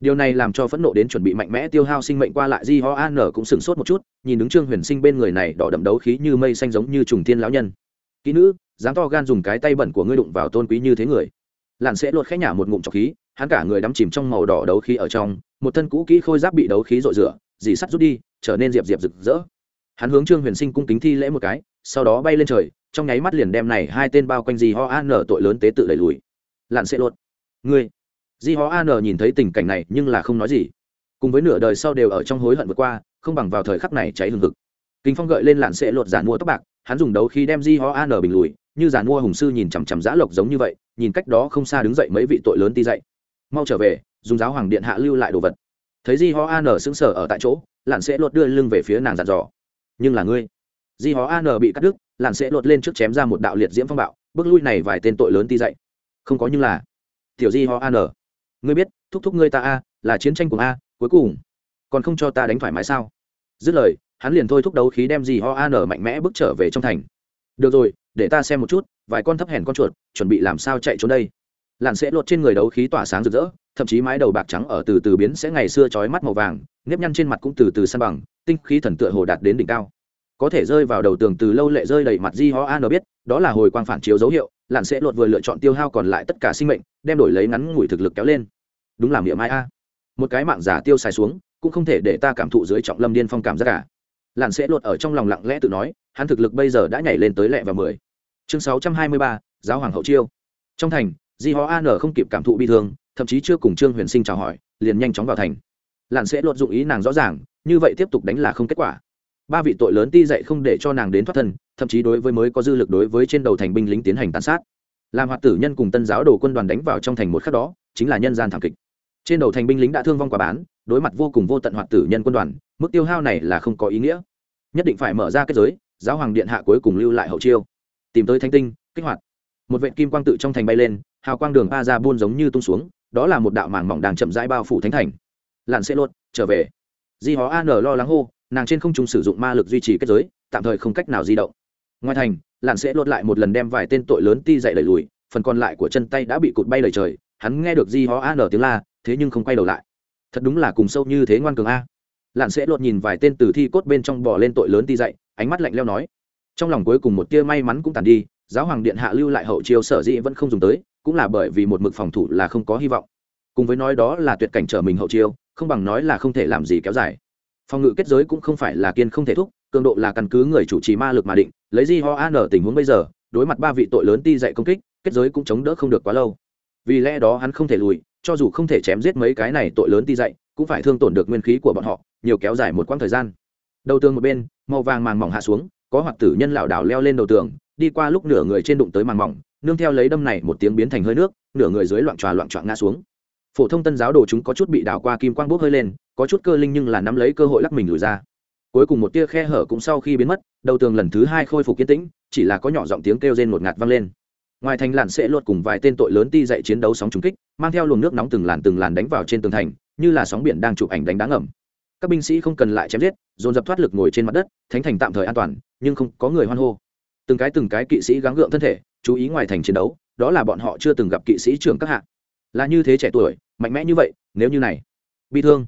Điều này làm cho phẫn nộ đến chuẩn bị mạnh mẽ tiêu hao sinh mệnh qua lại di ho an cũng sửng sốt một chút, nhìn đứng trương huyền sinh bên người này đỏ đậm đấu khí như mây xanh giống như trùng thiên lão nhân. Kỹ nữ, dám to gan dùng cái tay bẩn của ngươi đụng vào tôn quý như thế người. Lặn sẽ lột khẽ nhả một ngụm trọc khí, hắn cả người đắm chìm trong màu đỏ đấu khí ở trong một thân cũ kỹ khôi giáp bị đấu khí rội rửa, dì sắt rút đi, trở nên diệp diệp rực rỡ. Hắn hướng trương huyền sinh cung kính thi lễ một cái, sau đó bay lên trời, trong nháy mắt liền đem này hai tên bao quanh dì ho an tội lớn tế tự đẩy lùi. Lặn sẽ lột. Ngươi. Di ho an nhìn thấy tình cảnh này nhưng là không nói gì. Cùng với nửa đời sau đều ở trong hối hận vượt qua, không bằng vào thời khắc này cháy hừng hực. Kính phong gợi lên lặn sẽ lột giả mua tóc bạc, hắn dùng đấu khi đem di ho an bình lùi, như giả mua hùng sư nhìn chằm chằm giã lộc giống như vậy, nhìn cách đó không xa đứng dậy mấy vị tội lớn ti dậy. Mau trở về dùng giáo hoàng điện hạ lưu lại đồ vật. Thấy di ho an sững sờ ở tại chỗ lặn sẽ lột đưa lưng về phía nàng dặn dò. Nhưng là ngươi. Di ho an bị cắt đứt lặn sẽ lột lên trước chém ra một đạo liệt diễm phong bạo, bước lui này vài tên tội lớn ti dậy không có nhưng là. Tiểu di ho an ngươi biết, thúc thúc ngươi ta a, là chiến tranh của a, cuối cùng, còn không cho ta đánh thoải mái sao? Dứt lời, hắn liền thôi thúc đấu khí đem Di ho an mạnh mẽ bước trở về trong thành. Được rồi, để ta xem một chút, vài con thấp hèn con chuột, chuẩn bị làm sao chạy trốn đây? Lặn sẽ lột trên người đấu khí tỏa sáng rực rỡ thậm chí mái đầu bạc trắng ở từ từ biến sẽ ngày xưa trói mắt màu vàng, nếp nhăn trên mặt cũng từ từ san bằng, tinh khí thần tựa hồ đạt đến đỉnh cao. Có thể rơi vào đầu tường từ lâu lệ rơi đầy mặt di ho an biết, đó là hồi quang phản chiếu dấu hiệu, lặn sẽ lột vừa lựa chọn tiêu hao còn lại tất cả sinh mệnh, đem đổi lấy ngắn ngủi thực lực kéo lên. Đúng là miệng mai a. Một cái mạng giả tiêu xài xuống, cũng không thể để ta cảm thụ dưới trọng lâm điên phong cảm giác cả. Lặn sẽ lột ở trong lòng lặng lẽ tự nói, hắn thực lực bây giờ đã nhảy lên tới lẹ và mười. Chương sáu trăm hai mươi ba, giáo hoàng hậu chiêu. Trong thành di ho an không kịp cảm thụ bi thương thậm chí chưa cùng trương huyền sinh chào hỏi, liền nhanh chóng vào thành. Lặn sẽ lột dụng ý nàng rõ ràng, như vậy tiếp tục đánh là không kết quả. Ba vị tội lớn ti dậy không để cho nàng đến thoát thân, thậm chí đối với mới có dư lực đối với trên đầu thành binh lính tiến hành tàn sát. Làm hoạt tử nhân cùng tân giáo đồ quân đoàn đánh vào trong thành một khắc đó, chính là nhân gian thảm kịch. Trên đầu thành binh lính đã thương vong quả bán, đối mặt vô cùng vô tận hoạt tử nhân quân đoàn, mức tiêu hao này là không có ý nghĩa. Nhất định phải mở ra kết giới, giáo hoàng điện hạ cuối cùng lưu lại hậu chiêu. Tìm tới thanh tinh, kích hoạt. Một vệ kim quang tự trong thành bay lên, hào quang đường ba ra buôn giống như tung xuống đó là một đạo màng mỏng đang chậm rãi bao phủ thánh thành. Lặn sẽ luôn trở về. Di hó an lo lắng hô, nàng trên không trung sử dụng ma lực duy trì kết giới, tạm thời không cách nào di động. Ngoài thành lặn sẽ lột lại một lần đem vài tên tội lớn ti dậy đẩy lùi, phần còn lại của chân tay đã bị cụt bay lời trời, hắn nghe được di hó an tiếng la, thế nhưng không quay đầu lại. Thật đúng là cùng sâu như thế ngoan cường a. Lặn sẽ lột nhìn vài tên tử thi cốt bên trong bỏ lên tội lớn ti dậy ánh mắt lạnh leo nói. Trong lòng cuối cùng một tia may mắn cũng tàn đi, giáo hoàng điện hạ lưu lại hậu chiêu sở dĩ vẫn không dùng tới cũng là bởi vì một mực phòng thủ là không có hy vọng. Cùng với nói đó là tuyệt cảnh trở mình hậu chiêu, không bằng nói là không thể làm gì kéo dài. Phòng ngự kết giới cũng không phải là kiên không thể thúc, cường độ là căn cứ người chủ trì ma lực mà định, lấy di ho an ở tình huống bây giờ, đối mặt ba vị tội lớn ti dạy công kích, kết giới cũng chống đỡ không được quá lâu. Vì lẽ đó hắn không thể lùi, cho dù không thể chém giết mấy cái này tội lớn ti dạy, cũng phải thương tổn được nguyên khí của bọn họ, nhiều kéo dài một quãng thời gian. Đầu tường một bên, màu vàng màng mỏng hạ xuống, có hoạt tử nhân lảo đảo leo lên đầu tường, đi qua lúc nửa người trên đụng tới màng mỏng nương theo lấy đâm này một tiếng biến thành hơi nước, nửa người dưới loạn tròa loạn trọn ngã xuống. Phổ thông tân giáo đồ chúng có chút bị đảo qua kim quang bốc hơi lên, có chút cơ linh nhưng là nắm lấy cơ hội lắc mình lùi ra. Cuối cùng một tia khe hở cũng sau khi biến mất, đầu tường lần thứ hai khôi phục yên tĩnh, chỉ là có nhỏ giọng tiếng kêu rên một ngạt vang lên. Ngoài thành làn sẽ lột cùng vài tên tội lớn ti dậy chiến đấu sóng trúng kích, mang theo luồng nước nóng từng làn từng làn đánh vào trên tường thành, như là sóng biển đang chụp ảnh đánh đá ngầm. Các binh sĩ không cần lại chém giết, dồn dập thoát lực ngồi trên mặt đất, thánh thành tạm thời an toàn, nhưng không có người hoan hô từng cái từng cái kỵ sĩ gắng gượng thân thể, chú ý ngoài thành chiến đấu, đó là bọn họ chưa từng gặp kỵ sĩ trưởng các hạng là như thế trẻ tuổi, mạnh mẽ như vậy, nếu như này, bị thương.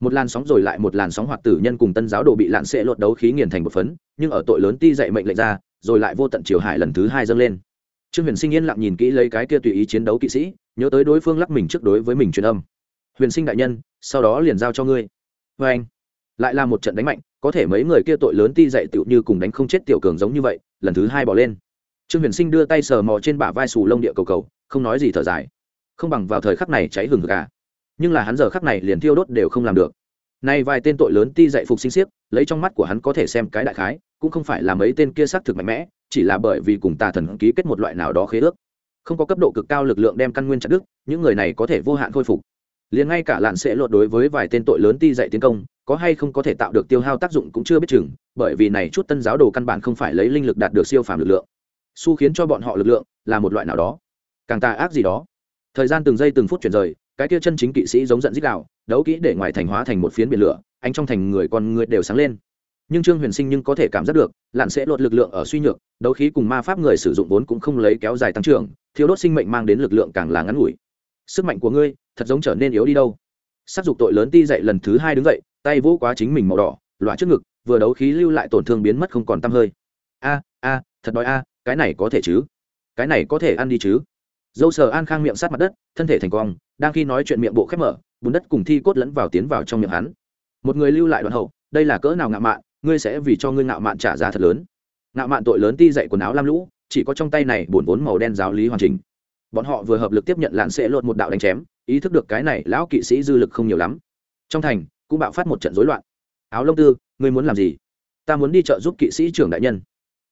Một làn sóng rồi lại một làn sóng hoạt tử nhân cùng tân giáo đồ bị lạn sẽ lột đấu khí nghiền thành một phấn, nhưng ở tội lớn ti dạy mệnh lệnh ra, rồi lại vô tận triều hải lần thứ hai dâng lên. Trương huyền sinh yên lặng nhìn kỹ lấy cái kia tùy ý chiến đấu kỵ sĩ, nhớ tới đối phương lắc mình trước đối với mình truyền âm. Huyền sinh đại nhân, sau đó liền giao cho ngươi. Vê anh, lại là một trận đánh mạnh, có thể mấy người kia tội lớn ti dạy tựu như cùng đánh không chết tiểu cường giống như vậy lần thứ hai bỏ lên. Trương huyền sinh đưa tay sờ mò trên bả vai sù lông địa cầu cầu, không nói gì thở dài. Không bằng vào thời khắc này cháy hừng hực à. Nhưng là hắn giờ khắc này liền thiêu đốt đều không làm được. Nay vài tên tội lớn ti dạy phục sinh siếc lấy trong mắt của hắn có thể xem cái đại khái, cũng không phải là mấy tên kia xác thực mạnh mẽ, chỉ là bởi vì cùng tà thần ký kết một loại nào đó khế ước. Không có cấp độ cực cao lực lượng đem căn nguyên chặt đức những người này có thể vô hạn khôi phục liền ngay cả lạn sẽ lột đối với vài tên tội lớn ti dạy tiến công, có hay không có thể tạo được tiêu hao tác dụng cũng chưa biết chừng, bởi vì này chút tân giáo đồ căn bản không phải lấy linh lực đạt được siêu phàm lực lượng. Su khiến cho bọn họ lực lượng là một loại nào đó. Càng tà ác gì đó. Thời gian từng giây từng phút chuyển rời, cái kia chân chính kỵ sĩ giống giận dích đạo, đấu kỹ để ngoài thành hóa thành một phiến biển lửa anh trong thành người con người đều sáng lên. Nhưng trương huyền sinh nhưng có thể cảm giác được lặn sẽ lột lực lượng ở suy nhược, đấu khí cùng ma pháp người sử dụng vốn cũng không lấy kéo dài tăng trưởng thiếu đốt sinh mệnh mang đến lực lượng càng là ngắn ngủi. Sức mạnh của ngươi thật giống trở nên yếu đi đâu. S á c dục tội lớn ti dậy lần thứ hai đứng dậy, tay vỗ quá chính mình màu đỏ loại trước ngực, vừa đấu khí lưu lại tổn thương biến mất không còn t hơi. A a, thật đói a, cái này có thể chứ? Cái này có thể ăn đi chứ? Dâu sờ an khang miệng sát mặt đất, thân thể thành cong, đang khi nói chuyện miệng bộ khép mở, bùn đất cùng thi cốt lẫn vào tiến vào trong miệng hắn. Một người lưu lại đoạn hậu, đây là cỡ nào ngạo mạn, ngươi sẽ vì cho ngươi ngạo mạn trả giá thật lớn. Ngạo mạn tội lớn ti dậy quần áo lam lũ, chỉ có trong tay này bổn vốn màu đen giáo lý hoàn chỉnh bọn họ vừa hợp lực tiếp nhận lạn sẽ lột một đạo đánh chém, ý thức được cái này lão kỵ sĩ dư lực không nhiều lắm. Trong thành, cũng bạo phát một trận rối loạn. Áo lông tư, ngươi muốn làm gì? Ta muốn đi chợ giúp kỵ sĩ trưởng đại nhân.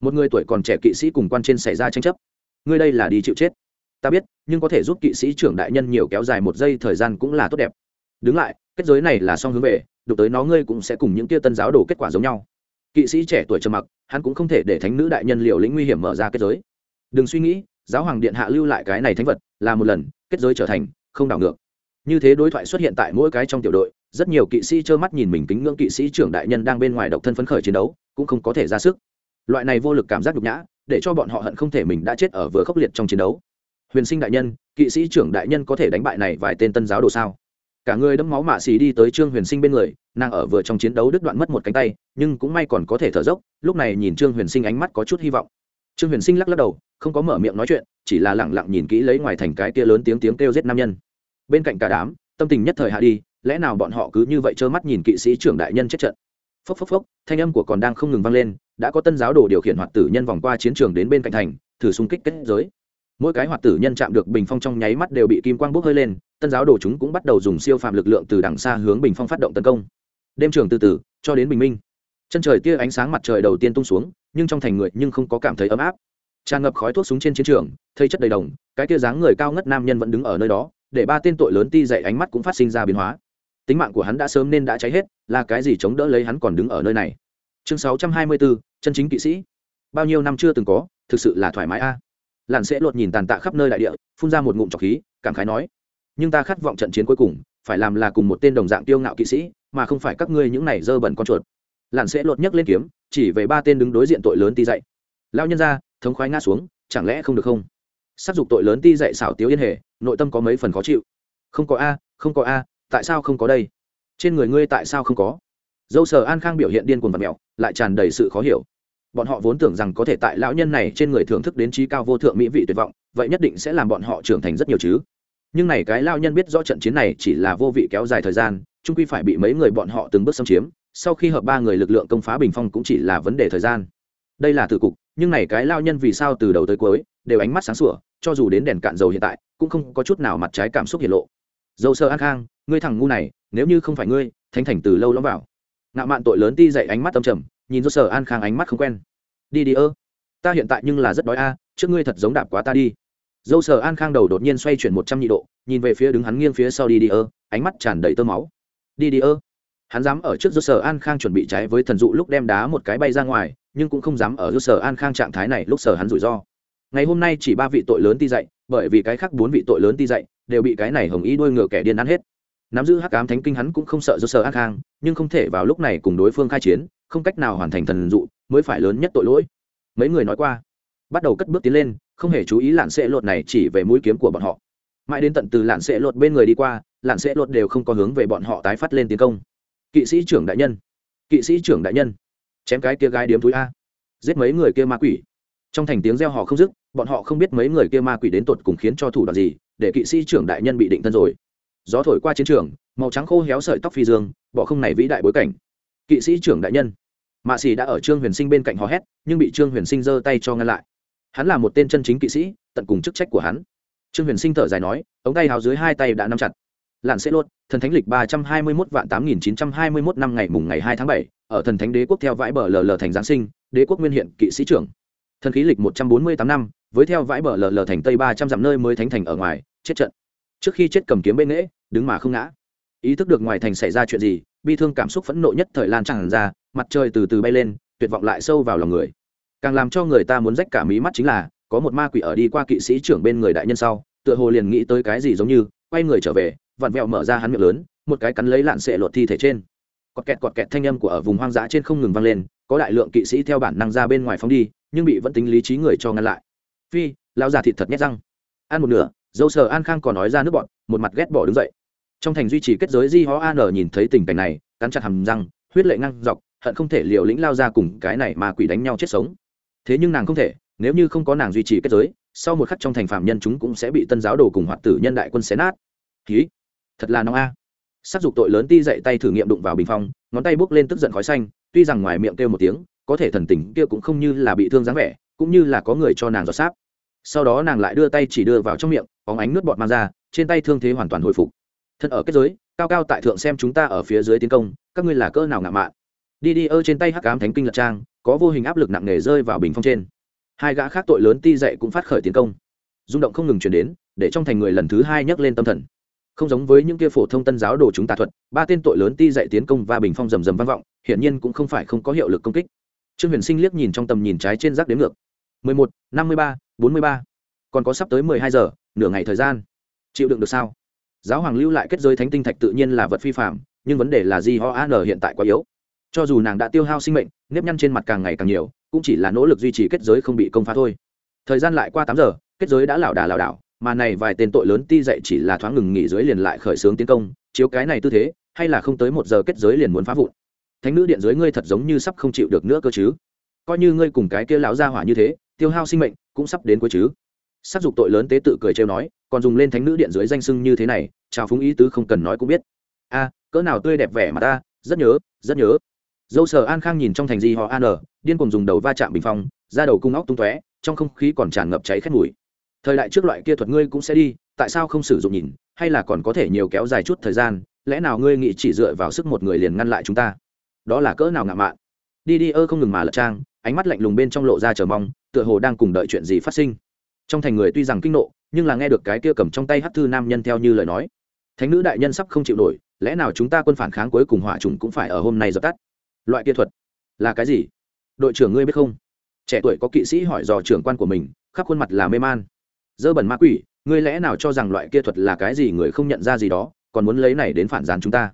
Một người tuổi còn trẻ kỵ sĩ cùng quan trên xảy ra tranh chấp. Ngươi đây là đi chịu chết. Ta biết, nhưng có thể giúp kỵ sĩ trưởng đại nhân nhiều kéo dài một giây thời gian cũng là tốt đẹp. Đứng lại, kết giới này là song hướng về, đụng tới nó ngươi cũng sẽ cùng những kia tân giáo đồ kết quả giống nhau. Kỵ sĩ trẻ tuổi trầm mặc, hắn cũng không thể để thánh nữ đại nhân liều lĩnh nguy hiểm mở ra kết giới. Đừng suy nghĩ giáo hoàng điện hạ lưu lại cái này thánh vật là một lần, kết giới trở thành không đảo ngược. Như thế đối thoại xuất hiện tại mỗi cái trong tiểu đội, rất nhiều kỵ sĩ trơ mắt nhìn mình kính ngưỡng kỵ sĩ trưởng đại nhân đang bên ngoài độc thân phấn khởi chiến đấu, cũng không có thể ra sức. Loại này vô lực cảm giác nhục nhã, để cho bọn họ hận không thể mình đã chết ở vừa khốc liệt trong chiến đấu. Huyền sinh đại nhân, kỵ sĩ trưởng đại nhân có thể đánh bại này vài tên tân giáo đồ sao? Cả người đẫm máu mạ xì đi tới trương huyền sinh bên người, nàng ở vừa trong chiến đấu đứt đoạn mất một cánh tay, nhưng cũng may còn có thể thở dốc, lúc này nhìn trương huyền sinh ánh mắt có chút hy vọng trương huyền sinh lắc lắc đầu, không có mở miệng nói chuyện, chỉ là lẳng lặng nhìn kỹ lấy ngoài thành cái kia lớn tiếng tiếng kêu giết nam nhân. Bên cạnh cả đám, tâm tình nhất thời hạ đi, lẽ nào bọn họ cứ như vậy trơ mắt nhìn kỵ sĩ trưởng đại nhân chết trận? Phốc phốc phốc, thanh âm của còn đang không ngừng vang lên, đã có tân giáo đồ điều khiển hoạt tử nhân vòng qua chiến trường đến bên cạnh thành, thử xung kích kết giới. Mỗi cái hoạt tử nhân chạm được bình phong trong nháy mắt đều bị kim quang bốc hơi lên, tân giáo đồ chúng cũng bắt đầu dùng siêu phạm lực lượng từ đằng xa hướng bình phong phát động tấn công. Đêm trường từ từ, cho đến bình minh chân trời tia ánh sáng mặt trời đầu tiên tung xuống, nhưng trong thành người nhưng không có cảm thấy ấm áp. Tràn ngập khói thuốc súng trên chiến trường, thây chất đầy đồng, cái tia dáng người cao ngất nam nhân vẫn đứng ở nơi đó, để ba tên tội lớn ti dậy ánh mắt cũng phát sinh ra biến hóa. Tính mạng của hắn đã sớm nên đã cháy hết, là cái gì chống đỡ lấy hắn còn đứng ở nơi này? Chương sáu trăm hai mươi bốn, chân chính kỵ sĩ. Bao nhiêu năm chưa từng có, thực sự là thoải mái a. Lặn sẽ lột nhìn tàn tạ khắp nơi đại địa, phun ra một ngụm trọc khí, cảm khái nói, nhưng ta khát vọng trận chiến cuối cùng, phải làm là cùng một tên đồng dạng tiêu ngạo kỵ sĩ, mà không phải các ngươi những này dơ bẩn con chuột lặn sẽ lột nhấc lên kiếm, chỉ về ba tên đứng đối diện tội lớn ti dậy lao nhân ra, thống khoái ngã xuống, chẳng lẽ không được không? S á c dục tội lớn ti dậy xảo tiếu yên hề, nội tâm có mấy phần khó chịu. Không có a, không có a, tại sao không có đây? Trên người ngươi tại sao không có? Dâu sờ an khang biểu hiện điên cuồng vật mẹo, lại tràn đầy sự khó hiểu. Bọn họ vốn tưởng rằng có thể tại lão nhân này trên người thưởng thức đến trí cao vô thượng mỹ vị tuyệt vọng, vậy nhất định sẽ làm bọn họ trưởng thành rất nhiều chứ. Nhưng này cái lao nhân biết rõ trận chiến này chỉ là vô vị kéo dài thời gian trung quy phải bị mấy người bọn họ từng bước xâm chiếm sau khi hợp ba người lực lượng công phá bình phong cũng chỉ là vấn đề thời gian. Đây là tử cục, nhưng này cái lao nhân vì sao từ đầu tới cuối đều ánh mắt sáng sủa, cho dù đến đèn cạn dầu hiện tại, cũng không có chút nào mặt trái cảm xúc hiện lộ. Dầu sơ an khang, ngươi thằng ngu này, nếu như không phải ngươi, thánh thành từ lâu lắm vào. Ngạo mạn tội lớn ti dậy ánh mắt tâm trầm, nhìn dầu sơ an khang ánh mắt không quen. Đi đi ơ, ta hiện tại nhưng là rất đói a, trước ngươi thật giống đạp quá ta đi. Dâu sơ an khang đầu đột nhiên xoay chuyển một trăm nhị độ, nhìn về phía đứng hắn nghiêng phía sau đi đi ơ, ánh mắt tràn đầy tơ máu. Đi đi ơ hắn dám ở trước dâu sở an khang chuẩn bị trái với thần dụ lúc đem đá một cái bay ra ngoài nhưng cũng không dám ở dâu sở an khang trạng thái này lúc sở hắn rủi ro. Ngày hôm nay chỉ ba vị tội lớn ti dạy, bởi vì cái khác bốn vị tội lớn ti dạy đều bị cái này hồng ý đuôi ngựa kẻ điên ăn hết. Nắm giữ hắc ám thánh kinh hắn cũng không sợ do sở an khang nhưng không thể vào lúc này cùng đối phương khai chiến không cách nào hoàn thành thần dụ mới phải lớn nhất tội lỗi. Mấy người nói qua bắt đầu cất bước tiến lên không hề chú ý lạn sẽ lột này chỉ về mũi kiếm của bọn họ. Mãi đến tận từ lạn sẽ lột bên người đi qua lạn sẽ lột đều không có hướng về bọn họ tái phát lên tiến công kỵ sĩ trưởng đại nhân. Kỵ sĩ trưởng đại nhân. Chém cái kia gái điếm túi a. Giết mấy người kia ma quỷ. Trong thành tiếng reo hò không dứt, bọn họ không biết mấy người kia ma quỷ đến tột cùng khiến cho thủ đoạn gì, để kỵ sĩ trưởng đại nhân bị định thân rồi. Gió thổi qua chiến trường, màu trắng khô héo sợi tóc phi dương, bỏ không này vĩ đại bối cảnh. Kỵ sĩ trưởng đại nhân. Mạ xì đã ở trương huyền sinh bên cạnh hò hét, nhưng bị trương huyền sinh giơ tay cho ngăn lại. Hắn là một tên chân chính kỵ sĩ, tận cùng chức trách của hắn. Trương huyền sinh thở dài nói, ống tay hào dưới hai tay đã nắm chặt lạn sẽ lốt, thần thánh lịch ba trăm hai mươi mốt vạn tám nghìn chín trăm hai mươi mốt năm ngày mùng ngày hai tháng bảy, ở thần thánh đế quốc theo vãi bờ lờ lờ thành giáng sinh, đế quốc nguyên hiện, kỵ sĩ trưởng. Thần khí lịch một trăm bốn mươi tám năm, với theo vãi bờ lờ thành tây ba trăm dặm nơi mới thánh thành ở ngoài, chết trận. Trước khi chết cầm kiếm bên nghễ đứng mà không ngã. Ý thức được ngoài thành xảy ra chuyện gì, bi thương cảm xúc phẫn nộ nhất thời lan tràn ra, mặt trời từ từ bay lên, tuyệt vọng lại sâu vào lòng người. Càng làm cho người ta muốn rách cả mí mắt chính là, có một ma quỷ ở đi qua kỵ sĩ trưởng bên người đại nhân sau, tựa hồ liền nghĩ tới cái gì giống như, quay người trở về vặn vẹo mở ra hắn miệng lớn, một cái cắn lấy lạn sệ lột thi thể trên. Cọt kẹt cọt kẹt thanh âm của ở vùng hoang dã trên không ngừng vang lên, có đại lượng kỵ sĩ theo bản năng ra bên ngoài phóng đi, nhưng bị vẫn tính lý trí người cho ngăn lại. Phi lao già thịt thật nhét răng. Ăn một nửa, dâu sờ an khang còn nói ra nước bọn một mặt ghét bỏ đứng dậy. Trong thành duy trì kết giới di ho an nhìn thấy tình cảnh này, cắn chặt hầm răng, huyết lệ ngăn dọc, hận không thể liều lĩnh lao ra cùng cái này mà quỷ đánh nhau chết sống. Thế nhưng nàng không thể, nếu như không có nàng duy trì kết giới, sau một khắc trong thành phạm nhân chúng cũng sẽ bị tân giáo đồ cùng hoạt tử nhân đại quân xé nát. Ký thật là nóng a. Sắc dục tội lớn ti dậy tay thử nghiệm đụng vào bình phong, ngón tay bốc lên tức giận khói xanh, tuy rằng ngoài miệng kêu một tiếng, có thể thần tình kia cũng không như là bị thương dáng vẻ, cũng như là có người cho nàng giọt sáp. Sau đó nàng lại đưa tay chỉ đưa vào trong miệng óng ánh nước bọt mang ra, trên tay thương thế hoàn toàn hồi phục. Thân ở kết giới, cao cao tại thượng xem chúng ta ở phía dưới tiến công, các ngươi là cỡ nào ngạo mạn. Đi đi ơ trên tay hắc ám thánh kinh lật trang, có vô hình áp lực nặng nề rơi vào bình phong trên. Hai gã khác tội lớn ti dậy cũng phát khởi tiến công. Rung động không ngừng chuyển đến, để trong thành người lần thứ hai nhấc lên tâm thần không giống với những kia phổ thông tân giáo đồ chúng tà thuật, ba tên tội lớn ti dạy tiến công và bình phong rầm rầm vang vọng, hiển nhiên cũng không phải không có hiệu lực công kích. Trương huyền sinh liếc nhìn trong tầm nhìn trái trên rác đến ngược. mười một, năm mươi ba, bốn mươi ba. Còn có sắp tới mười hai giờ, nửa ngày thời gian. Chịu đựng được sao? Giáo hoàng lưu lại kết giới thánh tinh thạch tự nhiên là vật phi phạm, nhưng vấn đề là di ho an hiện tại quá yếu. Cho dù nàng đã tiêu hao sinh mệnh, nếp nhăn trên mặt càng ngày càng nhiều, cũng chỉ là nỗ lực duy trì kết giới không bị công phá thôi. Thời gian lại qua tám giờ, kết giới đã lảo đà lảo đảo mà này vài tên tội lớn ti dạy chỉ là thoáng ngừng nghỉ dưới liền lại khởi xướng tiến công, chiếu cái này tư thế, hay là không tới một giờ kết giới liền muốn phá vụn. Thánh nữ điện dưới ngươi thật giống như sắp không chịu được nữa cơ chứ. Coi như ngươi cùng cái kia láo ra hỏa như thế, tiêu hao sinh mệnh cũng sắp đến cuối chứ. Sắc dục tội lớn tế tự cười trêu nói, còn dùng lên thánh nữ điện dưới danh sưng như thế này, chào phúng ý tứ không cần nói cũng biết. A, cỡ nào tươi đẹp vẻ mà ta, rất nhớ rất nhớ. Dâu sờ an khang nhìn trong thành di họ an điên cùng dùng đầu va chạm bình phong ra đầu cung óc tung tóe, trong không khí còn tràn ngập cháy khét mùi thời đại trước loại kia thuật ngươi cũng sẽ đi, tại sao không sử dụng nhìn, hay là còn có thể nhiều kéo dài chút thời gian, lẽ nào ngươi nghĩ chỉ dựa vào sức một người liền ngăn lại chúng ta? Đó là cỡ nào ngạo mạn. Đi đi ơ không ngừng mà lật trang, ánh mắt lạnh lùng bên trong lộ ra chờ mong, tựa hồ đang cùng đợi chuyện gì phát sinh. Trong thành người tuy rằng kinh nộ, nhưng là nghe được cái kia cầm trong tay hát thư nam nhân theo như lời nói. Thánh nữ đại nhân sắp không chịu nổi, lẽ nào chúng ta quân phản kháng cuối cùng hỏa trùng cũng phải ở hôm nay dập tắt? Loại kia thuật, là cái gì? Đội trưởng ngươi biết không? Trẻ tuổi có kỵ sĩ hỏi dò trưởng quan của mình, khắp khuôn mặt là mê man dơ bẩn ma quỷ, ngươi lẽ nào cho rằng loại kia thuật là cái gì người không nhận ra gì đó, còn muốn lấy này đến phản gián chúng ta?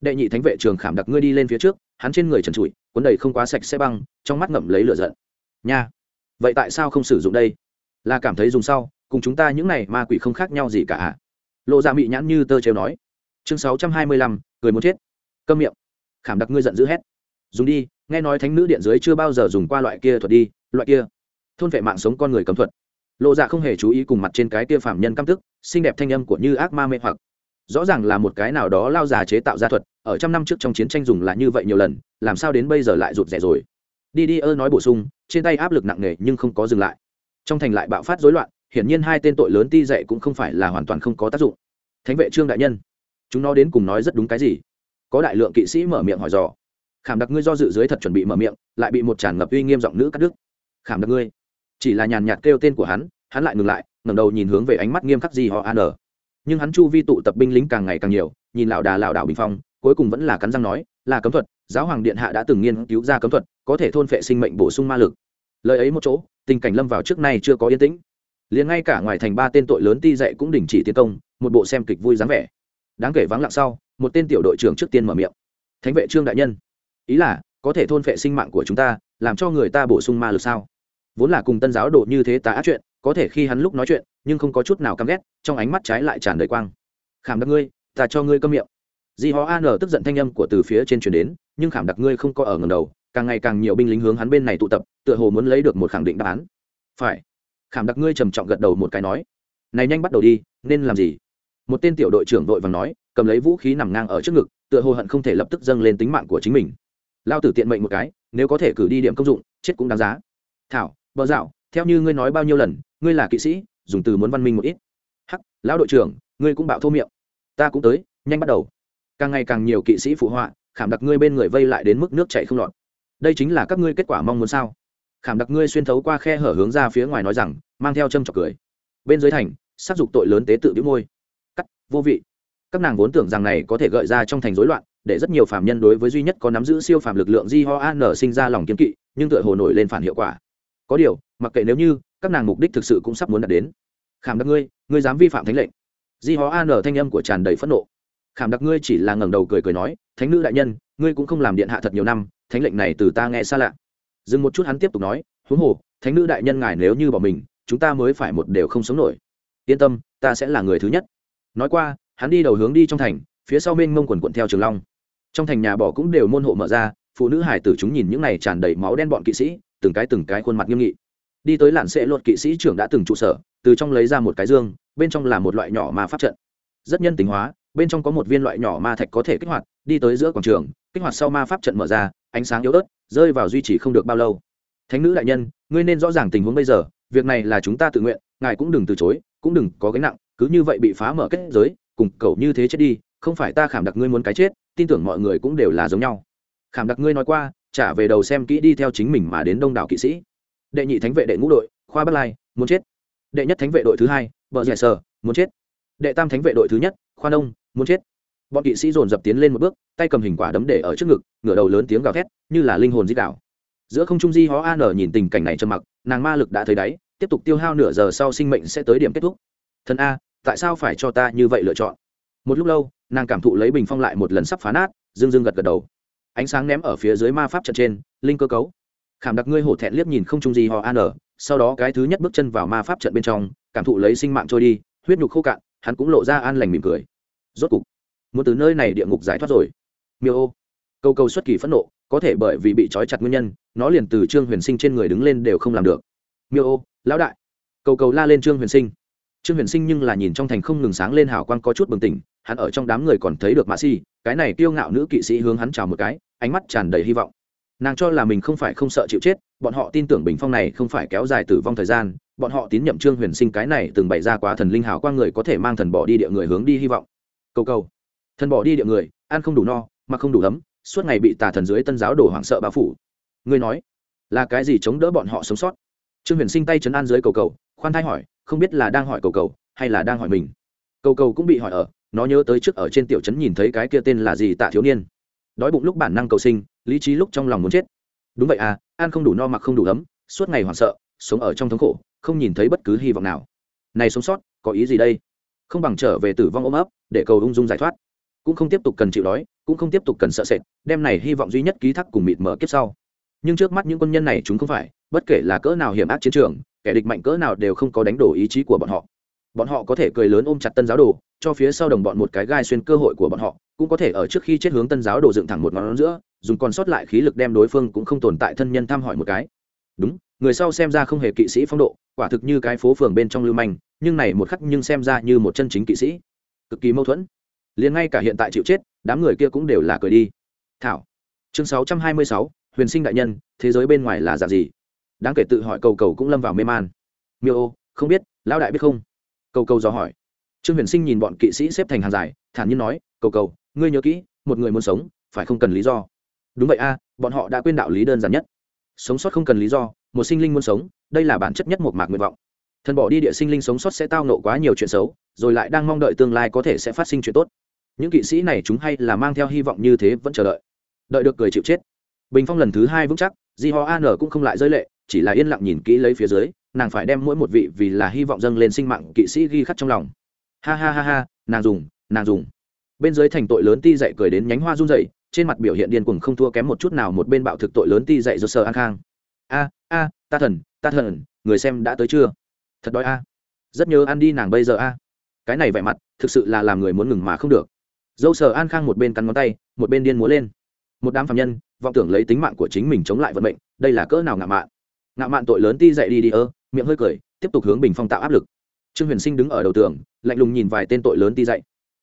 Đệ nhị thánh vệ trường khảm đặc ngươi đi lên phía trước, hắn trên người trần trụi, cuốn đầy không quá sạch sẽ băng, trong mắt ngậm lấy lửa giận. Nha, vậy tại sao không sử dụng đây? Là cảm thấy dùng sau, cùng chúng ta những này ma quỷ không khác nhau gì cả ạ. Lộ ra mị nhãn như tơ trêu nói. Chương sáu trăm hai mươi lăm, người muốn chết. Câm miệng. Khảm đặc ngươi giận dữ hét. Dùng đi, nghe nói thánh nữ điện dưới chưa bao giờ dùng qua loại kia thuật đi, loại kia. Thôn vệ mạng sống con người cấm thuật lộ dạ không hề chú ý cùng mặt trên cái kia phạm nhân căm tức, xinh đẹp thanh âm của như ác ma mê hoặc. Rõ ràng là một cái nào đó lao già chế tạo ra thuật, ở trăm năm trước trong chiến tranh dùng là như vậy nhiều lần, làm sao đến bây giờ lại rụt rẻ rồi. Đi đi ơ nói bổ sung, trên tay áp lực nặng nề nhưng không có dừng lại. Trong thành lại bạo phát rối loạn, hiển nhiên hai tên tội lớn ti dậy cũng không phải là hoàn toàn không có tác dụng. Thánh vệ trương đại nhân, chúng nó đến cùng nói rất đúng cái gì? Có đại lượng kỵ sĩ mở miệng hỏi dò. Khảm đặc ngươi do dự dưới thật chuẩn bị mở miệng, lại bị một tràn ngập uy nghiêm giọng nữ cắt đứt. Khảm đặc ngươi chỉ là nhàn nhạt kêu tên của hắn hắn lại ngừng lại, ngẩng đầu nhìn hướng về ánh mắt nghiêm khắc gì họ an. Nhưng hắn chu vi tụ tập binh lính càng ngày càng nhiều, nhìn lão đà lão đảo bình phong, cuối cùng vẫn là cắn răng nói, là cấm thuật, giáo hoàng điện hạ đã từng nghiên cứu ra cấm thuật, có thể thôn phệ sinh mệnh bổ sung ma lực. Lời ấy một chỗ, tình cảnh lâm vào trước nay chưa có yên tĩnh. Liền ngay cả ngoài thành ba tên tội lớn ti dậy cũng đình chỉ tiến công, một bộ xem kịch vui dáng vẻ. Đáng kể vắng lặng sau, một tên tiểu đội trưởng trước tiên mở miệng. Thánh vệ trương đại nhân, ý là có thể thôn phệ sinh mạng của chúng ta, làm cho người ta bổ sung ma lực sao? Vốn là cùng tân giáo đồ như thế ta ác chuyện, có thể khi hắn lúc nói chuyện, nhưng không có chút nào căm ghét, trong ánh mắt trái lại tràn đầy quang. Khảm đặc ngươi, ta cho ngươi câm miệng. Di ho an tức giận thanh âm của từ phía trên truyền đến, nhưng khảm đặc ngươi không có ở ngầm đầu, càng ngày càng nhiều binh lính hướng hắn bên này tụ tập, tựa hồ muốn lấy được một khẳng định đáp án. Phải. Khảm đặc ngươi trầm trọng gật đầu một cái nói, này nhanh bắt đầu đi, nên làm gì? Một tên tiểu đội trưởng vội vàng nói, cầm lấy vũ khí nằm ngang ở trước ngực, tựa hồ hận không thể lập tức dâng lên tính mạng của chính mình. Lao tử tiện mệnh một cái, nếu có thể cử đi điểm công dụng, chết cũng đáng giá. Thảo bờ dạo, theo như ngươi nói bao nhiêu lần, ngươi là kỵ sĩ, dùng từ muốn văn minh một ít. Hắc, lão đội trưởng, ngươi cũng bạo thô miệng. Ta cũng tới, nhanh bắt đầu. Càng ngày càng nhiều kỵ sĩ phụ họa, khảm đặc ngươi bên người vây lại đến mức nước chảy không lọt. Đây chính là các ngươi kết quả mong muốn sao? Khảm đặc ngươi xuyên thấu qua khe hở hướng ra phía ngoài nói rằng, mang theo châm trọc cười. Bên dưới thành, sát dục tội lớn tế tự biếu môi. Cắt, vô vị. Các nàng vốn tưởng rằng này có thể gợi ra trong thành rối loạn, để rất nhiều phạm nhân đối với duy nhất có nắm giữ siêu phạm lực lượng di ho an sinh ra lòng kiên kỵ, nhưng tựa hồ nổi lên phản hiệu quả có điều, mặc kệ nếu như, các nàng mục đích thực sự cũng sắp muốn đạt đến. Khảm đặc ngươi ngươi dám vi phạm thánh lệnh. Di Hó an thanh âm của tràn đầy phẫn nộ. Khảm đặc ngươi chỉ là ngẩng đầu cười cười nói, thánh nữ đại nhân, ngươi cũng không làm điện hạ thật nhiều năm, thánh lệnh này từ ta nghe xa lạ. Dừng một chút hắn tiếp tục nói, huống hồ, thánh nữ đại nhân ngài nếu như bỏ mình, chúng ta mới phải một đều không sống nổi. Yên tâm, ta sẽ là người thứ nhất. Nói qua, hắn đi đầu hướng đi trong thành, phía sau mênh mông quần quận theo trường long. Trong thành nhà bỏ cũng đều môn hộ mở ra, phụ nữ hải tử chúng nhìn những này tràn đầy máu đen bọn kỵ sĩ từng cái từng cái khuôn mặt nghiêm nghị. Đi tới làn sẽ luật kỵ sĩ trưởng đã từng trụ sở, từ trong lấy ra một cái dương, bên trong là một loại nhỏ ma pháp trận. Rất nhân tính hóa, bên trong có một viên loại nhỏ ma thạch có thể kích hoạt, đi tới giữa quảng trường, kích hoạt sau ma pháp trận mở ra, ánh sáng yếu ớt, rơi vào duy trì không được bao lâu. Thánh nữ đại nhân, ngươi nên rõ ràng tình huống bây giờ, việc này là chúng ta tự nguyện, ngài cũng đừng từ chối, cũng đừng có gánh nặng, cứ như vậy bị phá mở kết giới, cùng cầu như thế chết đi, không phải ta khảm đặc ngươi muốn cái chết, tin tưởng mọi người cũng đều là giống nhau. Khảm đặc ngươi nói qua trả về đầu xem kỹ đi theo chính mình mà đến đông đảo kỵ sĩ. Đệ nhị thánh vệ đệ ngũ đội, khoa bất lai, muốn chết. Đệ nhất thánh vệ đội thứ hai vợ dẻ sờ muốn chết. Đệ tam thánh vệ đội thứ nhất, khoa đông muốn chết. Bọn kỵ sĩ dồn dập tiến lên một bước, tay cầm hình quả đấm để ở trước ngực, ngửa đầu lớn tiếng gào thét, như là linh hồn di đảo. Giữa không trung di hó an nhìn tình cảnh này trầm mặc, nàng ma lực đã thấy đáy, tiếp tục tiêu hao nửa giờ sau sinh mệnh sẽ tới điểm kết thúc. Thần a, tại sao phải cho ta như vậy lựa chọn? Một lúc lâu, nàng cảm thụ lấy bình phong lại một lần sắp phá nát, dương dương gật gật đầu ánh sáng ném ở phía dưới ma pháp trận trên linh cơ cấu. Khảm đặc ngươi hổ thẹn liếc nhìn không trung gì họ an ở, sau đó cái thứ nhất bước chân vào ma pháp trận bên trong cảm thụ lấy sinh mạng trôi đi huyết nhục khô cạn hắn cũng lộ ra an lành mỉm cười. Rốt cục muốn từ nơi này địa ngục giải thoát rồi. Miêu ô câu câu xuất kỳ phẫn nộ có thể bởi vì bị trói chặt nguyên nhân nó liền từ trương huyền sinh trên người đứng lên đều không làm được. Miêu ô lão đại cầu cầu la lên trương huyền sinh. Trương huyền sinh nhưng là nhìn trong thành không ngừng sáng lên hào quang có chút bừng tỉnh hắn ở trong đám người còn thấy được mã si cái này kiêu ngạo nữ kỵ sĩ hướng hắn chào một cái ánh mắt tràn đầy hy vọng. Nàng cho là mình không phải không sợ chịu chết, bọn họ tin tưởng bình phong này không phải kéo dài tử vong thời gian, bọn họ tín nhậm trương huyền sinh cái này từng bày ra quá thần linh hào quang người có thể mang thần bỏ đi địa người hướng đi hy vọng. Cầu cầu. Thần bỏ đi địa người, ăn không đủ no mà không đủ ấm, suốt ngày bị tà thần dưới tân giáo đổ hoảng sợ bao phủ. Ngươi nói, là cái gì chống đỡ bọn họ sống sót? Trương huyền sinh tay chấn an dưới cầu cầu, khoan thai hỏi, không biết là đang hỏi cầu cầu, hay là đang hỏi mình? Cầu cầu cũng bị hỏi ở, nó nhớ tới trước ở trên tiểu trấn nhìn thấy cái kia tên là gì tạ thiếu niên đói bụng lúc bản năng cầu sinh, lý trí lúc trong lòng muốn chết. Đúng vậy à ăn không đủ no mặc không đủ ấm, suốt ngày hoảng sợ, sống ở trong thống khổ, không nhìn thấy bất cứ hy vọng nào. Này sống sót, có ý gì đây? Không bằng trở về tử vong ôm ấp, để cầu ung dung giải thoát. Cũng không tiếp tục cần chịu đói, cũng không tiếp tục cần sợ sệt, đem này hy vọng duy nhất ký thác cùng mịt mở kiếp sau. Nhưng trước mắt những quân nhân này chúng không phải, bất kể là cỡ nào hiểm ác chiến trường, kẻ địch mạnh cỡ nào đều không có đánh đổ ý chí của bọn họ. Bọn họ có thể cười lớn ôm chặt tân giáo đồ cho phía sau đồng bọn một cái gai xuyên cơ hội của bọn họ, cũng có thể ở trước khi chết hướng tân giáo đồ dựng thẳng một ngón giữa, dùng còn sót lại khí lực đem đối phương cũng không tồn tại thân nhân thăm hỏi một cái. Đúng, người sau xem ra không hề kỵ sĩ phong độ, quả thực như cái phố phường bên trong lưu manh, nhưng này một khắc nhưng xem ra như một chân chính kỵ sĩ. Cực kỳ mâu thuẫn. Liền ngay cả hiện tại chịu chết, đám người kia cũng đều là cười đi. Thảo, chương sáu trăm hai mươi sáu, huyền sinh đại nhân, thế giới bên ngoài là dạng gì? Đáng kể tự hỏi cầu cầu cũng lâm vào mê man. Miêu ô, không biết, lão đại biết không? Cầu cầu dò hỏi trương huyền sinh nhìn bọn kỵ sĩ xếp thành hàng dài, thản nhiên nói, cầu cầu, ngươi nhớ kỹ, một người muốn sống, phải không cần lý do? Đúng vậy a, bọn họ đã quên đạo lý đơn giản nhất. Sống sót không cần lý do, một sinh linh muốn sống, đây là bản chất nhất một mạc nguyện vọng. Thần bỏ đi địa sinh linh sống sót sẽ tao nộ quá nhiều chuyện xấu, rồi lại đang mong đợi tương lai có thể sẽ phát sinh chuyện tốt. Những kỵ sĩ này chúng hay là mang theo hy vọng như thế vẫn chờ đợi. Đợi được cười chịu chết. Bình phong lần thứ hai vững chắc, di ho an cũng không lại rơi lệ, chỉ là yên lặng nhìn kỹ lấy phía dưới, nàng phải đem mỗi một vị vì là hy vọng dâng lên sinh mạng kỵ sĩ ghi khắc trong lòng ha ha ha ha, nàng dùng nàng dùng. Bên dưới thành tội lớn ti dậy cười đến nhánh hoa run dậy trên mặt biểu hiện điên cuồng không thua kém một chút nào một bên bạo thực tội lớn ti dậy do sờ an khang. A a, ta thần ta thần, người xem đã tới chưa? Thật đói a. Rất nhớ ăn đi nàng bây giờ a. Cái này vẻ mặt, thực sự là làm người muốn ngừng mà không được. Dâu sờ an khang một bên cắn ngón tay, một bên điên múa lên. Một đám phạm nhân, vọng tưởng lấy tính mạng của chính mình chống lại vận mệnh, đây là cỡ nào ngạo mạn. Ngạo mạn tội lớn ti dậy đi đi ơ, miệng hơi cười, tiếp tục hướng bình phong tạo áp lực trương huyền sinh đứng ở đầu tường, lạnh lùng nhìn vài tên tội lớn ti dậy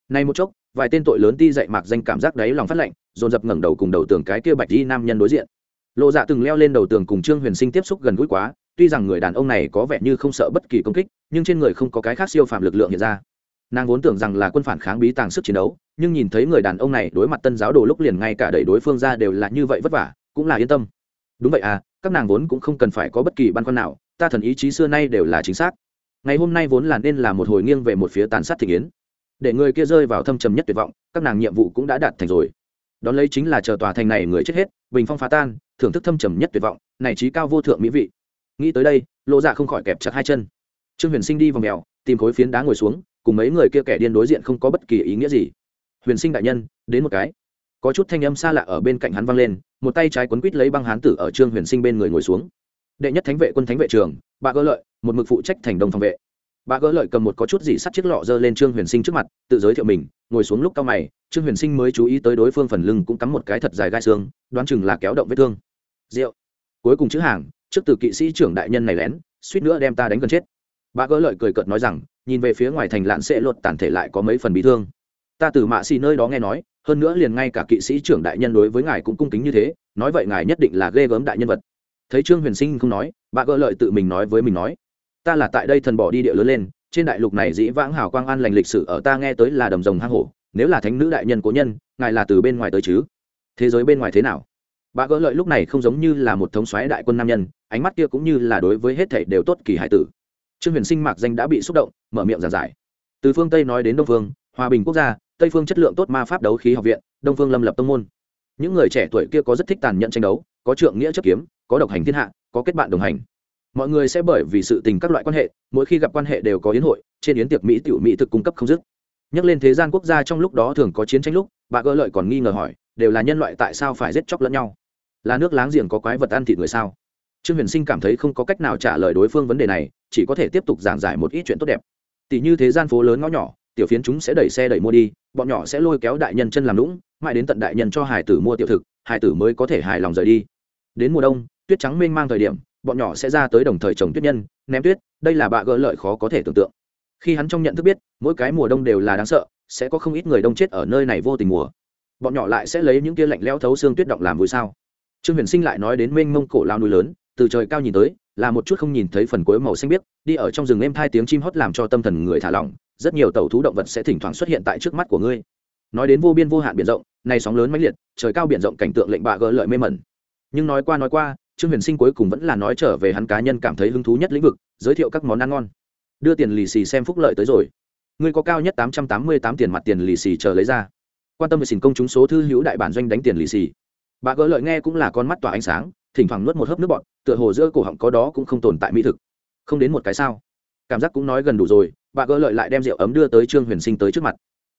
nay một chốc, vài tên tội lớn ti dậy mạc danh cảm giác đáy lòng phát lạnh, dồn dập ngẩng đầu cùng đầu tường cái kia bạch di nam nhân đối diện. Lộ dạ từng leo lên đầu tường cùng trương huyền sinh tiếp xúc gần gũi quá, tuy rằng người đàn ông này có vẻ như không sợ bất kỳ công kích, nhưng trên người không có cái khác siêu phạm lực lượng hiện ra. Nàng vốn tưởng rằng là quân phản kháng bí tàng sức chiến đấu, nhưng nhìn thấy người đàn ông này đối mặt tân giáo đồ lúc liền ngay cả đẩy đối phương ra đều là như vậy vất vả, cũng là yên tâm. Đúng vậy à các nàng vốn cũng không cần phải có bất kỳ băn khoăn nào, ta thần ý chí xưa nay đều là chính xác ngày hôm nay vốn là nên là một hồi nghiêng về một phía tàn sát thị kiến để người kia rơi vào thâm trầm nhất tuyệt vọng, các nàng nhiệm vụ cũng đã đạt thành rồi. Đón lấy chính là chờ tòa thành này người chết hết, bình phong phá tan, thưởng thức thâm trầm nhất tuyệt vọng, này trí cao vô thượng mỹ vị. Nghĩ tới đây lộ dạ không khỏi kẹp chặt hai chân. Trương huyền sinh đi vào mèo, tìm khối phiến đá ngồi xuống, cùng mấy người kia kẻ điên đối diện không có bất kỳ ý nghĩa gì. Huyền sinh đại nhân, đến một cái. Có chút thanh âm xa lạ ở bên cạnh hắn vang lên, một tay trái quấn quít lấy băng hán tử ở trương huyền sinh bên người ngồi xuống đệ nhất thánh vệ quân thánh vệ trường, bà gỡ lợi, một mực phụ trách thành đồng phòng vệ. Bà gỡ lợi cầm một có chút gì sắt chiếc lọ dơ lên trương huyền sinh trước mặt, tự giới thiệu mình, ngồi xuống lúc cao mày, trương huyền sinh mới chú ý tới đối phương phần lưng cũng cắm một cái thật dài gai xương, đoán chừng là kéo động vết thương. Rượu. Cuối cùng chữ hàng, trước từ kỵ sĩ trưởng đại nhân này lén, suýt nữa đem ta đánh gần chết. Bà gỡ lợi cười cợt nói rằng, nhìn về phía ngoài thành lạn sẽ lột tàn thể lại có mấy phần bị thương. Ta từ mạ xì nơi đó nghe nói, hơn nữa liền ngay cả kỵ sĩ trưởng đại nhân đối với ngài cũng cung kính như thế, nói vậy ngài nhất định là ghê gớm đại nhân vật thấy trương huyền sinh không nói, bà gỡ lợi tự mình nói với mình nói, ta là tại đây thần bỏ đi địa lớn lên, trên đại lục này dĩ vãng hào quang an lành lịch sử ở ta nghe tới là đầm rồng hang hổ, nếu là thánh nữ đại nhân cố nhân, ngài là từ bên ngoài tới chứ? Thế giới bên ngoài thế nào? Bà gỡ lợi lúc này không giống như là một thống xoáy đại quân nam nhân, ánh mắt kia cũng như là đối với hết thảy đều tốt kỳ hải tử. Trương huyền sinh mạc danh đã bị xúc động, mở miệng giảng giải. Từ phương tây nói đến đông phương, hòa bình quốc gia, tây phương chất lượng tốt ma pháp đấu khí học viện, đông phương lâm lập tông môn. Những người trẻ tuổi kia có rất thích tàn nhẫn tranh đấu, có trượng nghĩa chấp kiếm có độc hành thiên hạ, có kết bạn đồng hành. Mọi người sẽ bởi vì sự tình các loại quan hệ, mỗi khi gặp quan hệ đều có yến hội, trên yến tiệc mỹ tiểu mỹ thực cung cấp không dứt. Nhắc lên thế gian quốc gia trong lúc đó thường có chiến tranh lúc, bà gỡ lợi còn nghi ngờ hỏi, đều là nhân loại tại sao phải giết chóc lẫn nhau? Là nước láng giềng có quái vật ăn thịt người sao? Trương huyền sinh cảm thấy không có cách nào trả lời đối phương vấn đề này, chỉ có thể tiếp tục giảng giải một ít chuyện tốt đẹp. Tỷ như thế gian phố lớn ngõ nhỏ, tiểu phiến chúng sẽ đẩy xe đẩy mua đi, bọn nhỏ sẽ lôi kéo đại nhân chân làm lũng, mãi đến tận đại nhân cho hải tử mua tiểu thực hải tử mới có thể hài lòng rời đi. Đến mùa đông tuyết trắng mênh mang thời điểm, bọn nhỏ sẽ ra tới đồng thời trồng tuyết nhân, ném tuyết, đây là bạ gỡ lợi khó có thể tưởng tượng. Khi hắn trong nhận thức biết, mỗi cái mùa đông đều là đáng sợ, sẽ có không ít người đông chết ở nơi này vô tình mùa. Bọn nhỏ lại sẽ lấy những kia lạnh leo thấu xương tuyết động làm vui sao? Trương huyền sinh lại nói đến mênh mông cổ lao núi lớn, từ trời cao nhìn tới, là một chút không nhìn thấy phần cuối màu xanh biếc, đi ở trong rừng êm thai tiếng chim hót làm cho tâm thần người thả lỏng, rất nhiều tàu thú động vật sẽ thỉnh thoảng xuất hiện tại trước mắt của ngươi. Nói đến vô biên vô hạn biển rộng này sóng lớn mãnh liệt, trời cao biển rộng cảnh tượng lệnh bạ gỡ lợi mê mẩn. Nhưng nói qua nói qua trương huyền sinh cuối cùng vẫn là nói trở về hắn cá nhân cảm thấy hứng thú nhất lĩnh vực, giới thiệu các món ăn ngon. Đưa tiền lì xì xem phúc lợi tới rồi. Ngươi có cao nhất tám trăm tám mươi tám tiền mặt tiền lì xì chờ lấy ra. Quan tâm về xin công chúng số thư hữu đại bản doanh đánh tiền lì xì. Bà gỡ lợi nghe cũng là con mắt tỏa ánh sáng, thỉnh thoảng nuốt một hớp nước bọt, tựa hồ giữa cổ họng có đó cũng không tồn tại mỹ thực. Không đến một cái sao. Cảm giác cũng nói gần đủ rồi, bà gỡ lợi lại đem rượu ấm đưa tới trương huyền sinh tới trước mặt.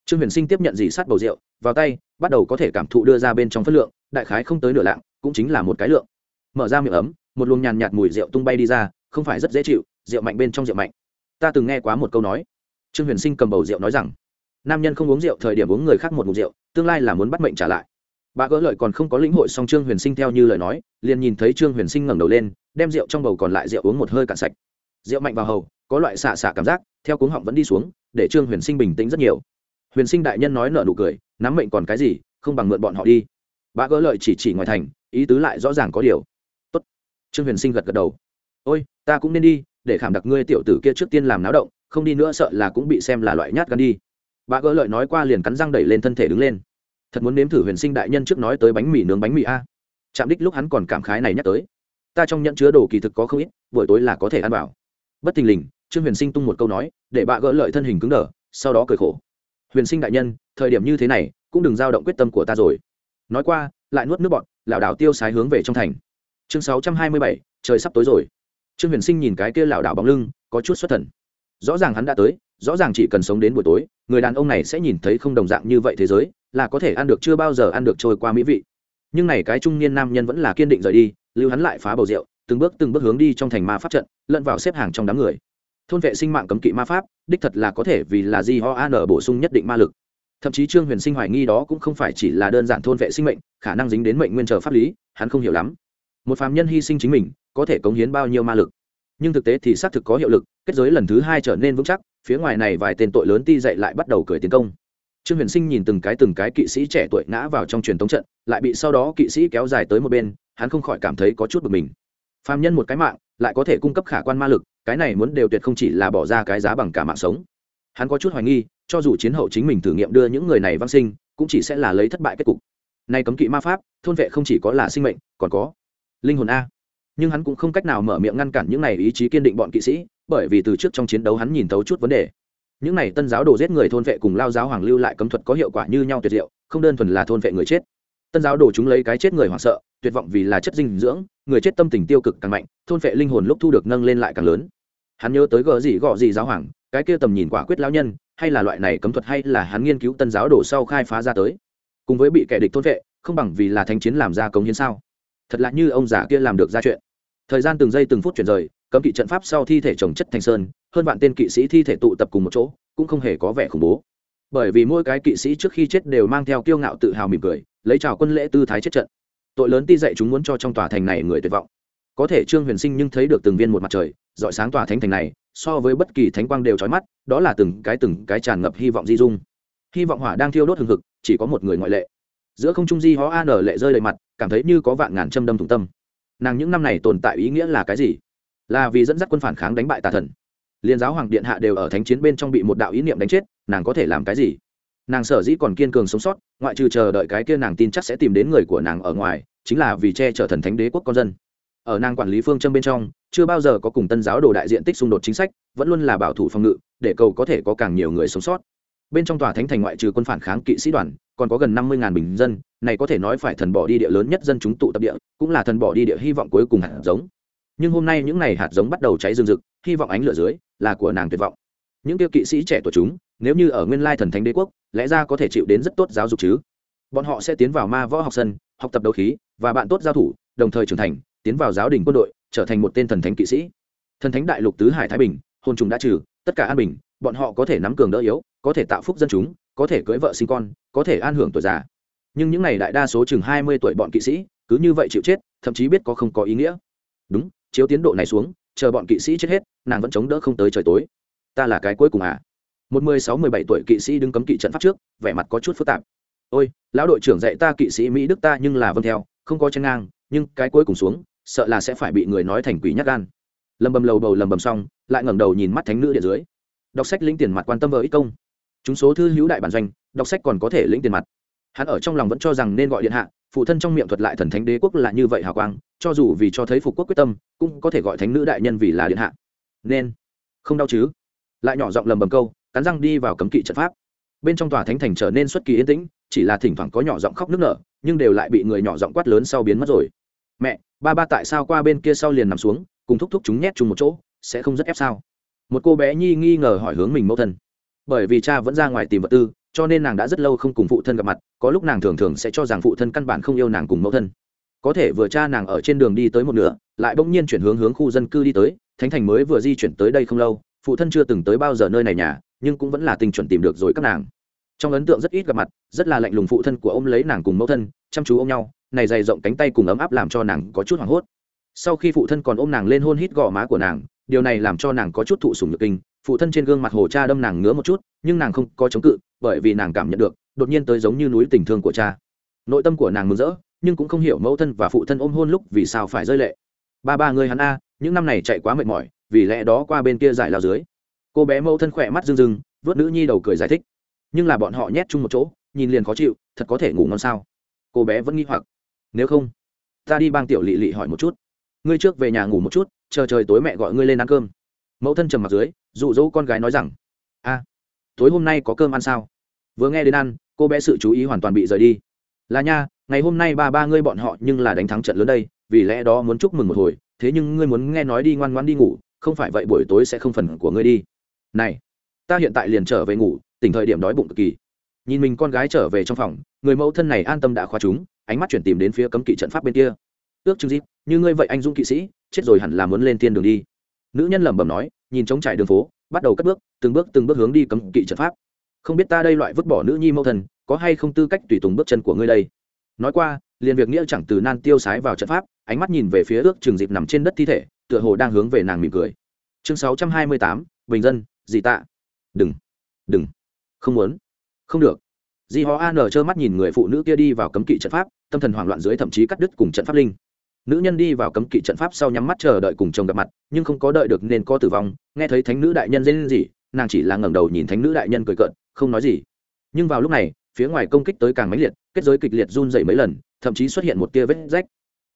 Trương huyền sinh tiếp nhận dì sát bầu rượu, vào tay, bắt đầu có thể cảm thụ đưa ra bên trong phất lượng, đại khái không tới nửa lạng, cũng chính là một cái lượng mở ra miệng ấm, một luồng nhàn nhạt mùi rượu tung bay đi ra, không phải rất dễ chịu, rượu mạnh bên trong rượu mạnh. Ta từng nghe quá một câu nói. Trương huyền sinh cầm bầu rượu nói rằng, nam nhân không uống rượu thời điểm uống người khác một mục rượu, tương lai là muốn bắt mệnh trả lại. Bà gỡ lợi còn không có lĩnh hội song trương huyền sinh theo như lời nói, liền nhìn thấy trương huyền sinh ngẩng đầu lên, đem rượu trong bầu còn lại rượu uống một hơi cạn sạch. Rượu mạnh vào hầu, có loại xạ xạ cảm giác, theo cuống họng vẫn đi xuống, để trương huyền sinh bình tĩnh rất nhiều. Huyền sinh đại nhân nói nợ nụ cười, nắm mệnh còn cái gì, không bằng mượn bọn họ đi. Bà gỡ lợi chỉ chỉ ngoài thành, ý tứ lại rõ ràng có điều trương huyền sinh gật gật đầu. Ôi, ta cũng nên đi, để khảm đặc ngươi tiểu tử kia trước tiên làm náo động, không đi nữa sợ là cũng bị xem là loại nhát gan đi. Bà gỡ lợi nói qua liền cắn răng đẩy lên thân thể đứng lên. Thật muốn nếm thử huyền sinh đại nhân trước nói tới bánh mì nướng bánh mì a. Chạm đích lúc hắn còn cảm khái này nhắc tới. Ta trong nhận chứa đồ kỳ thực có không ít, buổi tối là có thể ăn vào. Bất thình lình, trương huyền sinh tung một câu nói, để bà gỡ lợi thân hình cứng đờ, sau đó cười khổ. Huyền sinh đại nhân, thời điểm như thế này, cũng đừng giao động quyết tâm của ta rồi. Nói qua, lại nuốt nước bọt, lảo đảo tiêu sái hướng về trong thành chương sáu trăm hai mươi bảy, trời sắp tối rồi. Trương huyền sinh nhìn cái kia lảo đảo bóng lưng, có chút xuất thần. Rõ ràng hắn đã tới, rõ ràng chỉ cần sống đến buổi tối, người đàn ông này sẽ nhìn thấy không đồng dạng như vậy thế giới, là có thể ăn được chưa bao giờ ăn được trôi qua mỹ vị. Nhưng này cái trung niên nam nhân vẫn là kiên định rời đi, lưu hắn lại phá bầu rượu, từng bước từng bước hướng đi trong thành ma pháp trận, lẫn vào xếp hàng trong đám người. Thôn vệ sinh mạng cấm kỵ ma pháp, đích thật là có thể vì là di ho an bổ sung nhất định ma lực. Thậm chí trương huyền sinh hoài nghi đó cũng không phải chỉ là đơn giản thôn vệ sinh mệnh, khả năng dính đến mệnh nguyên trở pháp lý, hắn không hiểu lắm một phàm nhân hy sinh chính mình, có thể cống hiến bao nhiêu ma lực. Nhưng thực tế thì xác thực có hiệu lực, kết giới lần thứ hai trở nên vững chắc, phía ngoài này vài tên tội lớn ti dậy lại bắt đầu cười tiến công. Trương huyền sinh nhìn từng cái từng cái kỵ sĩ trẻ tuổi ngã vào trong truyền thống trận, lại bị sau đó kỵ sĩ kéo dài tới một bên, hắn không khỏi cảm thấy có chút bực mình. Phàm nhân một cái mạng, lại có thể cung cấp khả quan ma lực, cái này muốn đều tuyệt không chỉ là bỏ ra cái giá bằng cả mạng sống. Hắn có chút hoài nghi, cho dù chiến hậu chính mình thử nghiệm đưa những người này vang sinh, cũng chỉ sẽ là lấy thất bại kết cục. Nay cấm kỵ ma pháp, thôn vệ không chỉ có là sinh mệnh, còn có linh hồn a. Nhưng hắn cũng không cách nào mở miệng ngăn cản những này ý chí kiên định bọn kỵ sĩ, bởi vì từ trước trong chiến đấu hắn nhìn thấu chút vấn đề. Những này tân giáo đồ giết người thôn vệ cùng lao giáo hoàng lưu lại cấm thuật có hiệu quả như nhau tuyệt diệu, không đơn thuần là thôn vệ người chết. Tân giáo đồ chúng lấy cái chết người hoảng sợ, tuyệt vọng vì là chất dinh dưỡng, người chết tâm tình tiêu cực càng mạnh, thôn vệ linh hồn lúc thu được nâng lên lại càng lớn. Hắn nhớ tới gờ gì gọ gì giáo hoàng, cái kia tầm nhìn quả quyết lao nhân, hay là loại này cấm thuật hay là hắn nghiên cứu tân giáo đồ sau khai phá ra tới. Cùng với bị kẻ địch thôn vệ, không bằng vì là thanh chiến làm ra công hiến sao? Thật là như ông già kia làm được ra chuyện. Thời gian từng giây từng phút chuyển rời, cấm kỵ trận pháp sau thi thể trồng chất thành sơn, hơn vạn tên kỵ sĩ thi thể tụ tập cùng một chỗ, cũng không hề có vẻ khủng bố. Bởi vì mỗi cái kỵ sĩ trước khi chết đều mang theo kiêu ngạo tự hào mỉm cười, lấy chào quân lễ tư thái chết trận. Tội lớn ti dạy chúng muốn cho trong tòa thành này người tuyệt vọng. Có thể trương huyền sinh nhưng thấy được từng viên một mặt trời dọi sáng tòa thánh thành này, so với bất kỳ thánh quang đều trói mắt, đó là từng cái từng cái tràn ngập hy vọng di dung. Hy vọng hỏa đang thiêu đốt hừng hực, chỉ có một người ngoại lệ giữa không trung di hó an lệ rơi đầy mặt, cảm thấy như có vạn ngàn châm đâm thủng tâm. Nàng những năm này tồn tại ý nghĩa là cái gì? Là vì dẫn dắt quân phản kháng đánh bại tà thần. Liên giáo hoàng điện hạ đều ở thánh chiến bên trong bị một đạo ý niệm đánh chết, nàng có thể làm cái gì? Nàng sở dĩ còn kiên cường sống sót, ngoại trừ chờ đợi cái kia nàng tin chắc sẽ tìm đến người của nàng ở ngoài, chính là vì che chở thần thánh đế quốc con dân. Ở nàng quản lý phương châm bên trong, chưa bao giờ có cùng tân giáo đồ đại diện tích xung đột chính sách, vẫn luôn là bảo thủ phòng ngự, để cầu có thể có càng nhiều người sống sót. Bên trong tòa thánh thành ngoại trừ quân phản kháng kỵ sĩ đoàn còn có gần năm mươi bình dân, này có thể nói phải thần bỏ đi địa lớn nhất dân chúng tụ tập địa, cũng là thần bỏ đi địa hy vọng cuối cùng hạt giống. Nhưng hôm nay những n à y hạt giống bắt đầu cháy rừng rực, hy vọng ánh lửa dưới là của nàng tuyệt vọng. Những tiêu kỵ sĩ trẻ tuổi chúng, nếu như ở nguyên lai thần thánh đế quốc, lẽ ra có thể chịu đến rất tốt giáo dục chứ? Bọn họ sẽ tiến vào ma võ học sân, học tập đấu khí, và bạn tốt giao thủ, đồng thời trưởng thành, tiến vào giáo đình quân đội, trở thành một tên thần thánh kỵ sĩ. Thần thánh đại lục tứ hải thái bình hôn trùng đã trừ, tất cả an bình, bọn họ có thể nắm cường đỡ yếu, có thể tạo phúc dân chúng có thể cưới vợ sinh con, có thể an hưởng tuổi già. Nhưng những n à y đại đa số chừng hai mươi tuổi bọn kỵ sĩ, cứ như vậy chịu chết, thậm chí biết có không có ý nghĩa. Đúng, chiếu tiến độ này xuống, chờ bọn kỵ sĩ chết hết, nàng vẫn chống đỡ không tới trời tối. Ta là cái cuối cùng à? Một mười sáu, mười bảy tuổi kỵ sĩ đứng cấm kỵ trận pháp trước, vẻ mặt có chút phức tạp. Ôi, lão đội trưởng dạy ta kỵ sĩ mỹ đức ta nhưng là vâng theo, không có chân ngang, nhưng cái cuối cùng xuống, sợ là sẽ phải bị người nói thành quỷ nhắc gan. Lầm bầm lầu bầu lầm bầm xong, lại ngẩng đầu nhìn mắt thánh nữ điện dưới. Đọc sách lĩnh tiền mặt quan tâm vợ ít công chúng số thư hữu đại bản doanh, đọc sách còn có thể lĩnh tiền mặt. Hắn ở trong lòng vẫn cho rằng nên gọi điện hạ, phụ thân trong miệng thuật lại thần thánh đế quốc là như vậy hào quang, cho dù vì cho thấy phục quốc quyết tâm, cũng có thể gọi thánh nữ đại nhân vì là điện hạ. Nên, không đau chứ? Lại nhỏ giọng lầm bầm câu, cắn răng đi vào cấm kỵ trận pháp. Bên trong tòa thánh thành trở nên xuất kỳ yên tĩnh, chỉ là thỉnh thoảng có nhỏ giọng khóc nức nở, nhưng đều lại bị người nhỏ giọng quát lớn sau biến mất rồi. Mẹ, ba ba tại sao qua bên kia sau liền nằm xuống, cùng thúc thúc chúng nhét chung một chỗ, sẽ không rất ép sao? Một cô bé nhi nghi ngờ hỏi hướng mình mẫu thân bởi vì cha vẫn ra ngoài tìm vật tư, cho nên nàng đã rất lâu không cùng phụ thân gặp mặt, có lúc nàng thường thường sẽ cho rằng phụ thân căn bản không yêu nàng cùng mẫu thân. Có thể vừa cha nàng ở trên đường đi tới một nửa, lại bỗng nhiên chuyển hướng hướng khu dân cư đi tới, thánh thành mới vừa di chuyển tới đây không lâu, phụ thân chưa từng tới bao giờ nơi này nhà, nhưng cũng vẫn là tình chuẩn tìm được rồi các nàng. Trong ấn tượng rất ít gặp mặt, rất là lạnh lùng phụ thân của ông lấy nàng cùng mẫu thân, chăm chú ôm nhau, này dày rộng cánh tay cùng ấm áp làm cho nàng có chút hoảng hốt. Sau khi phụ thân còn ôm nàng lên hôn hít gò má của nàng, điều này làm cho nàng có chút thụ sùng nhược kinh phụ thân trên gương mặt hồ cha đâm nàng ngứa một chút, nhưng nàng không có chống cự, bởi vì nàng cảm nhận được, đột nhiên tới giống như núi tình thương của cha. Nội tâm của nàng mừng rỡ, nhưng cũng không hiểu mẫu thân và phụ thân ôm hôn lúc vì sao phải rơi lệ. Ba ba người hắn a, những năm này chạy quá mệt mỏi, vì lẽ đó qua bên kia giải lao dưới. Cô bé mẫu thân khỏe mắt rưng rưng, vớt nữ nhi đầu cười giải thích. Nhưng là bọn họ nhét chung một chỗ, nhìn liền khó chịu, thật có thể ngủ ngon sao? Cô bé vẫn nghi hoặc. Nếu không, ta đi bang tiểu lị lị hỏi một chút. Ngươi trước về nhà ngủ một chút, chờ trời tối mẹ gọi ngươi lên ăn cơm. Mẫu thân trầm mặt dưới dụ dỗ con gái nói rằng, a, tối hôm nay có cơm ăn sao? Vừa nghe đến ăn, cô bé sự chú ý hoàn toàn bị rời đi. Là nha, ngày hôm nay ba ba ngươi bọn họ nhưng là đánh thắng trận lớn đây, vì lẽ đó muốn chúc mừng một hồi, thế nhưng ngươi muốn nghe nói đi ngoan ngoan đi ngủ, không phải vậy buổi tối sẽ không phần của ngươi đi. Này, ta hiện tại liền trở về ngủ, tỉnh thời điểm đói bụng cực kỳ. Nhìn mình con gái trở về trong phòng, người mẫu thân này an tâm đã khóa chúng, ánh mắt chuyển tìm đến phía cấm kỵ trận pháp bên kia. Ước chừng dịp như ngươi vậy anh dũng kỵ sĩ, chết rồi hẳn là muốn lên thiên đường đi. Nữ nhân lẩm bẩm nói nhìn trống trải đường phố, bắt đầu cất bước, từng bước từng bước hướng đi cấm kỵ trận pháp. Không biết ta đây loại vứt bỏ nữ nhi mẫu thần, có hay không tư cách tùy tùng bước chân của ngươi đây? Nói qua, liền việc nghĩa chẳng từ nan tiêu sái vào trận pháp, ánh mắt nhìn về phía ước trường dịp nằm trên đất thi thể, tựa hồ đang hướng về nàng mỉm cười. Chương sáu trăm hai mươi tám, bình dân, dị tạ. Đừng đừng, không muốn, không được. Di ho an trơ mắt nhìn người phụ nữ kia đi vào cấm kỵ trận pháp, tâm thần hoảng loạn dưới thậm chí cắt đứt cùng trận pháp linh nữ nhân đi vào cấm kỵ trận pháp sau nhắm mắt chờ đợi cùng chồng gặp mặt, nhưng không có đợi được nên có tử vong, nghe thấy thánh nữ đại nhân dên gì nàng chỉ là ngẩng đầu nhìn thánh nữ đại nhân cười cợt, không nói gì. Nhưng vào lúc này, phía ngoài công kích tới càng mãnh liệt, kết giới kịch liệt run dậy mấy lần, thậm chí xuất hiện một tia vết rách.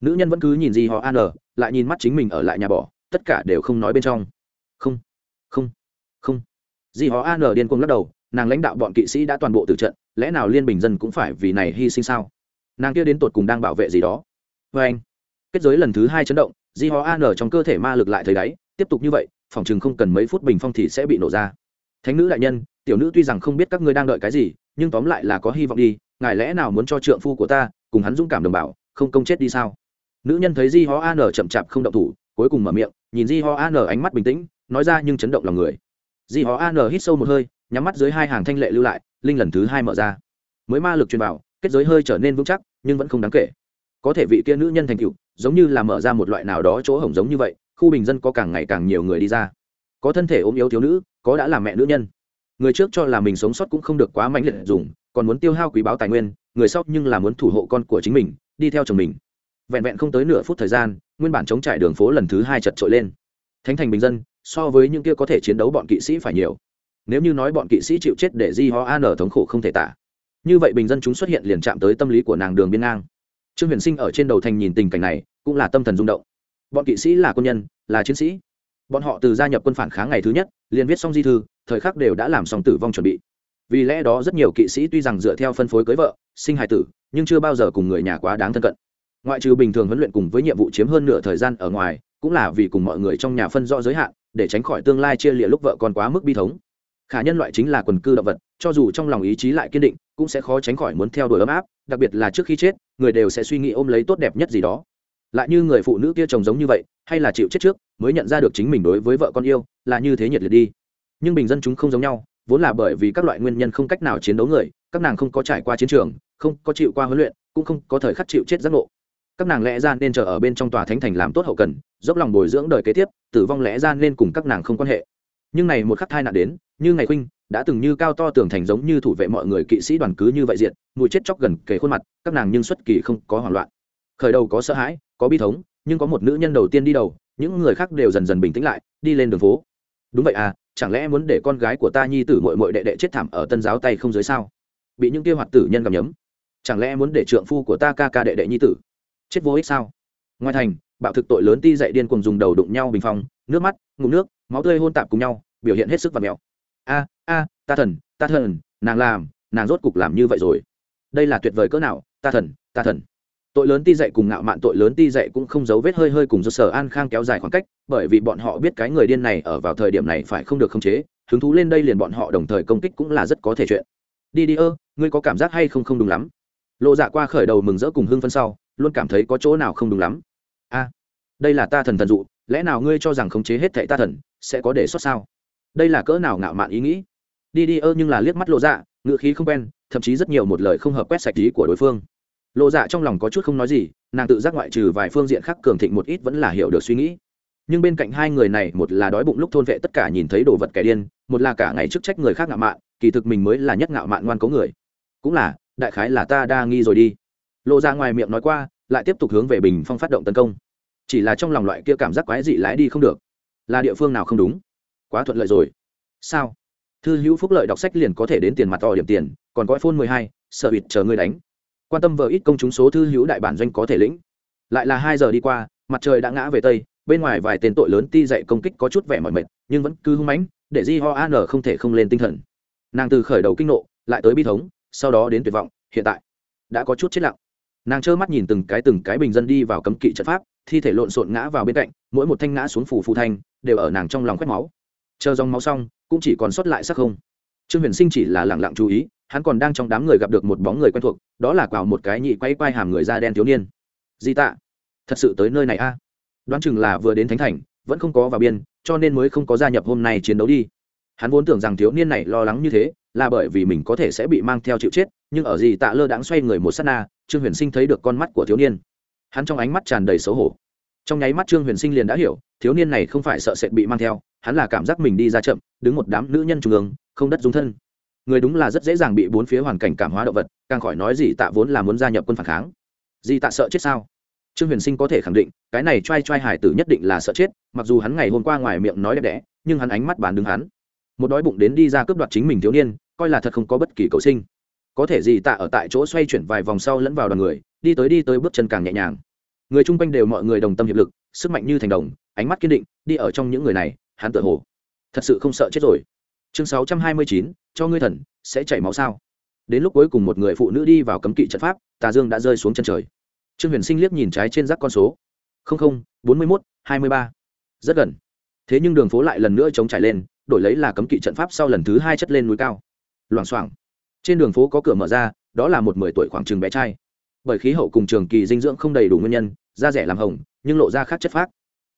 Nữ nhân vẫn cứ nhìn gì họ an lại nhìn mắt chính mình ở lại nhà bỏ tất cả đều không nói bên trong. Không không không. Di họ an điên cuồng lắc đầu, nàng lãnh đạo bọn kỵ sĩ đã toàn bộ từ trận, lẽ nào liên bình dân cũng phải vì này hy sinh sao? Nàng kia đến tột cùng đang bảo vệ gì đó? Vê anh kết giới lần thứ hai chấn động, di ho an trong cơ thể ma lực lại thấy đáy, tiếp tục như vậy, phòng chừng không cần mấy phút bình phong thì sẽ bị nổ ra. Thánh nữ đại nhân, tiểu nữ tuy rằng không biết các ngươi đang đợi cái gì, nhưng tóm lại là có hy vọng đi, ngài lẽ nào muốn cho trượng phu của ta cùng hắn dũng cảm đồng bào, không công chết đi sao? Nữ nhân thấy di ho an chậm chạp không động thủ, cuối cùng mở miệng, nhìn di ho an ánh mắt bình tĩnh, nói ra nhưng chấn động lòng người. Di ho an hít sâu một hơi, nhắm mắt dưới hai hàng thanh lệ lưu lại, linh lần thứ hai mở ra. Mới ma lực truyền vào, kết giới hơi trở nên vững chắc, nhưng vẫn không đáng kể. Có thể vị kia nữ nhân thành cựu giống như là mở ra một loại nào đó chỗ hổng giống như vậy, khu bình dân có càng ngày càng nhiều người đi ra. Có thân thể ốm yếu thiếu nữ, có đã là mẹ nữ nhân. Người trước cho là mình sống sót cũng không được quá mạnh liệt dùng, còn muốn tiêu hao quý báo tài nguyên, người sau nhưng là muốn thủ hộ con của chính mình, đi theo chồng mình. Vẹn vẹn không tới nửa phút thời gian, nguyên bản chống trải đường phố lần thứ hai chật trội lên. Thánh thành bình dân, so với những kia có thể chiến đấu bọn kỵ sĩ phải nhiều. Nếu như nói bọn kỵ sĩ chịu chết để di ho an thống khổ không thể tả. Như vậy bình dân chúng xuất hiện liền chạm tới tâm lý của nàng đường biên ngang trương huyền sinh ở trên đầu thành nhìn tình cảnh này, cũng là tâm thần rung động. Bọn kỵ sĩ là quân nhân, là chiến sĩ. Bọn họ từ gia nhập quân phản kháng ngày thứ nhất, liền viết xong di thư, thời khắc đều đã làm xong tử vong chuẩn bị. Vì lẽ đó rất nhiều kỵ sĩ tuy rằng dựa theo phân phối cưới vợ, sinh hài tử, nhưng chưa bao giờ cùng người nhà quá đáng thân cận. Ngoại trừ bình thường huấn luyện cùng với nhiệm vụ chiếm hơn nửa thời gian ở ngoài, cũng là vì cùng mọi người trong nhà phân rõ giới hạn, để tránh khỏi tương lai chia lịa lúc vợ còn quá mức bi thống. Khả nhân loại chính là quần cư động vật, cho dù trong lòng ý chí lại kiên định, cũng sẽ khó tránh khỏi muốn theo đuổi ấm áp đặc biệt là trước khi chết, người đều sẽ suy nghĩ ôm lấy tốt đẹp nhất gì đó. Lại như người phụ nữ kia chồng giống như vậy, hay là chịu chết trước, mới nhận ra được chính mình đối với vợ con yêu, là như thế nhiệt liệt đi. Nhưng bình dân chúng không giống nhau, vốn là bởi vì các loại nguyên nhân không cách nào chiến đấu người, các nàng không có trải qua chiến trường, không có chịu qua huấn luyện, cũng không có thời khắc chịu chết giác ngộ. Các nàng lẽ ra nên chờ ở bên trong tòa thánh thành làm tốt hậu cần, dốc lòng bồi dưỡng đời kế tiếp, tử vong lẽ ra nên cùng các nàng không quan hệ. Nhưng này một khắc thai nạn đến, như ngày khuynh đã từng như cao to tường thành giống như thủ vệ mọi người kỵ sĩ đoàn cứ như vậy diện mùi chết chóc gần kề khuôn mặt, các nàng nhưng xuất kỳ không có hoảng loạn. Khởi đầu có sợ hãi, có bi thống, nhưng có một nữ nhân đầu tiên đi đầu, những người khác đều dần dần bình tĩnh lại, đi lên đường phố. Đúng vậy à chẳng lẽ muốn để con gái của ta nhi tử mội mội đệ đệ chết thảm ở tân giáo tay không dưới sao? Bị những kia hoạt tử nhân cầm nhấm. Chẳng lẽ muốn để trượng phu của ta ca ca đệ đệ nhi tử chết vô ích sao? Ngoài thành, bạo thực tội lớn ti dậy điên cùng dùng đầu đụng nhau bình phong, nước mắt, ngụm nước, máu tươi hôn tạp cùng nhau, biểu hiện hết sức và mèo a a, ta thần ta thần, nàng làm, nàng rốt cục làm như vậy rồi. Đây là tuyệt vời cỡ nào, ta thần ta thần. Tội lớn ti dạy cùng ngạo mạn tội lớn ti dạy cũng không giấu vết hơi hơi cùng do sở an khang kéo dài khoảng cách, bởi vì bọn họ biết cái người điên này ở vào thời điểm này phải không được khống chế, hứng thú lên đây liền bọn họ đồng thời công kích cũng là rất có thể chuyện. Đi đi ơ, ngươi có cảm giác hay không không đúng lắm? Lộ dạ qua khởi đầu mừng rỡ cùng hưng phân sau, luôn cảm thấy có chỗ nào không đúng lắm. A, đây là ta thần thần dụ, lẽ nào ngươi cho rằng khống chế hết thệ ta thần sẽ có đề xuất sao? Đây là cỡ nào ngạo mạn ý nghĩ? Đi đi ơ, nhưng là liếc mắt lộ dạ ngự khí không quen, thậm chí rất nhiều một lời không hợp quét sạch ý của đối phương. Lộ dạ trong lòng có chút không nói gì, nàng tự giác ngoại trừ vài phương diện khác cường thịnh một ít vẫn là hiểu được suy nghĩ. Nhưng bên cạnh hai người này, một là đói bụng lúc thôn vệ tất cả nhìn thấy đồ vật kẻ điên, một là cả ngày chức trách người khác ngạo mạn, kỳ thực mình mới là nhất ngạo mạn ngoan cố người. Cũng là, đại khái là ta đa nghi rồi đi. Lộ ra dạ ngoài miệng nói qua, lại tiếp tục hướng về bình phong phát động tấn công. Chỉ là trong lòng loại kia cảm giác quái dị lái đi không được. Là địa phương nào không đúng? Quá thuận lợi rồi. Sao? Thư hữu phúc lợi đọc sách liền có thể đến tiền mặt to điểm tiền, còn có phone mười hai, sợ bịt chờ ngươi đánh. Quan tâm vợ ít công chúng số thư hữu đại bản doanh có thể lĩnh. Lại là hai giờ đi qua, mặt trời đã ngã về tây, bên ngoài vài tên tội lớn ti dậy công kích có chút vẻ mỏi mệt, nhưng vẫn cứ hung mãnh, để di ho an không thể không lên tinh thần. Nàng từ khởi đầu kinh nộ, lại tới bi thống, sau đó đến tuyệt vọng, hiện tại đã có chút chết lặng. Nàng trơ mắt nhìn từng cái từng cái bình dân đi vào cấm kỵ trận pháp, thi thể lộn xộn ngã vào bên cạnh, mỗi một thanh ngã xuống phủ phù thanh, đều ở nàng trong lòng quét máu chờ dòng máu xong, cũng chỉ còn sót lại sắc không. Trương huyền sinh chỉ là lẳng lặng chú ý, hắn còn đang trong đám người gặp được một bóng người quen thuộc, đó là quào một cái nhị quay quay hàm người da đen thiếu niên. Di tạ, thật sự tới nơi này a? Đoán chừng là vừa đến thánh thành, vẫn không có vào biên, cho nên mới không có gia nhập hôm nay chiến đấu đi. Hắn vốn tưởng rằng thiếu niên này lo lắng như thế, là bởi vì mình có thể sẽ bị mang theo chịu chết, nhưng ở gì tạ lơ đãng xoay người một s á t na, trương huyền sinh thấy được con mắt của thiếu niên. Hắn trong ánh mắt tràn đầy xấu hổ trong nháy mắt trương huyền sinh liền đã hiểu, thiếu niên này không phải sợ sệt bị mang theo, hắn là cảm giác mình đi ra chậm, đứng một đám nữ nhân trung ương, không đất dung thân. Người đúng là rất dễ dàng bị bốn phía hoàn cảnh cảm hóa động vật, càng khỏi nói gì tạ vốn là muốn gia nhập quân phản kháng. Gì tạ sợ chết sao? Trương huyền sinh có thể khẳng định, cái này t r a i t r a i hải tử nhất định là sợ chết, mặc dù hắn ngày hôm qua ngoài miệng nói đẹp đẽ, nhưng hắn ánh mắt bán đứng hắn. Một đói bụng đến đi ra cướp đoạt chính mình thiếu niên, coi là thật không có bất kỳ cầu sinh. Có thể gì tạ ở tại chỗ xoay chuyển vài vòng sau lẫn vào đoàn người, đi tới đi tới bước chân càng nhẹ nhàng người chung quanh đều mọi người đồng tâm hiệp lực, sức mạnh như thành đồng, ánh mắt kiên định, đi ở trong những người này, hắn tự hồ thật sự không sợ chết rồi. Chương sáu trăm hai mươi chín, cho ngươi thần, sẽ chảy máu sao? Đến lúc cuối cùng một người phụ nữ đi vào cấm kỵ trận pháp, tà dương đã rơi xuống chân trời. Trương huyền sinh liếc nhìn trái trên rác con số. Bốn mươi mốt, hai mươi ba. Rất gần. Thế nhưng đường phố lại lần nữa chống trải lên, đổi lấy là cấm kỵ trận pháp sau lần thứ hai chất lên núi cao. Loảng xoảng. Trên đường phố có cửa mở ra, đó là một mười tuổi khoảng chừng bé trai bởi khí hậu cùng trường kỳ dinh dưỡng không đầy đủ nguyên nhân, da rẻ làm hồng nhưng lộ ra khác chất phác.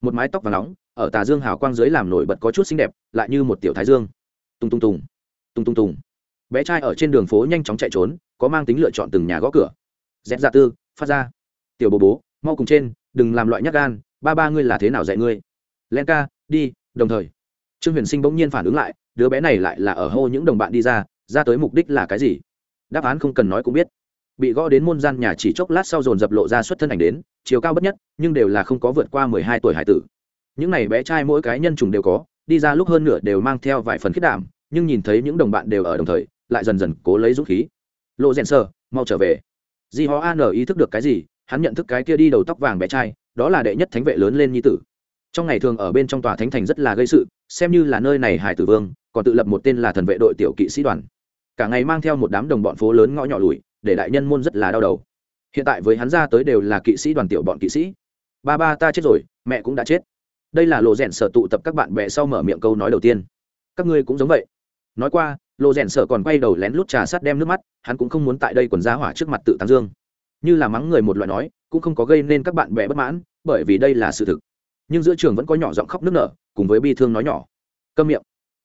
Một mái tóc và nóng, ở tà dương hào quang dưới làm nổi bật có chút xinh đẹp, lại như một tiểu thái dương. Tung tung tùng tung tung tùng bé trai ở trên đường phố nhanh chóng chạy trốn, có mang tính lựa chọn từng nhà gõ cửa. Dép ra dạ tư, phát ra. Tiểu bố bố, mau cùng trên, đừng làm loại nhát gan, ba ba ngươi là thế nào dạy ngươi? Len ca, đi, đồng thời. Trương huyền sinh bỗng nhiên phản ứng lại, đứa bé này lại là ở hô những đồng bạn đi ra ra tới mục đích là cái gì? Đáp án không cần nói cũng biết bị gõ đến môn gian nhà chỉ chốc lát sau dồn dập lộ ra xuất thân ảnh đến, chiều cao bất nhất, nhưng đều là không có vượt qua mười hai tuổi hải tử. Những này bé trai mỗi cái nhân trùng đều có, đi ra lúc hơn nửa đều mang theo vài phần khiết đảm, nhưng nhìn thấy những đồng bạn đều ở đồng thời, lại dần dần cố lấy dũng khí. Lộ rèn sơ mau trở về. Di họ an ý thức được cái gì, hắn nhận thức cái kia đi đầu tóc vàng bé trai, đó là đệ nhất thánh vệ lớn lên nhi tử. Trong ngày thường ở bên trong tòa thánh thành rất là gây sự, xem như là nơi này hải tử vương, còn tự lập một tên là thần vệ đội tiểu kỵ sĩ đoàn. Cả ngày mang theo một đám đồng bọn phố lớn ngõ nhỏ lùi để đại nhân môn rất là đau đầu. Hiện tại với hắn ra tới đều là kỵ sĩ đoàn tiểu bọn kỵ sĩ. Ba ba ta chết rồi, mẹ cũng đã chết. Đây là lộ rèn sở tụ tập các bạn bè sau mở miệng câu nói đầu tiên. Các ngươi cũng giống vậy. Nói qua lộ rèn sở còn quay đầu lén lút trà sắt đem nước mắt, hắn cũng không muốn tại đây quần giá hỏa trước mặt tự tán dương. Như là mắng người một loại nói, cũng không có gây nên các bạn bè bất mãn, bởi vì đây là sự thực. Nhưng giữa trường vẫn có nhỏ giọng khóc nước nở, cùng với bi thương nói nhỏ. Câm miệng.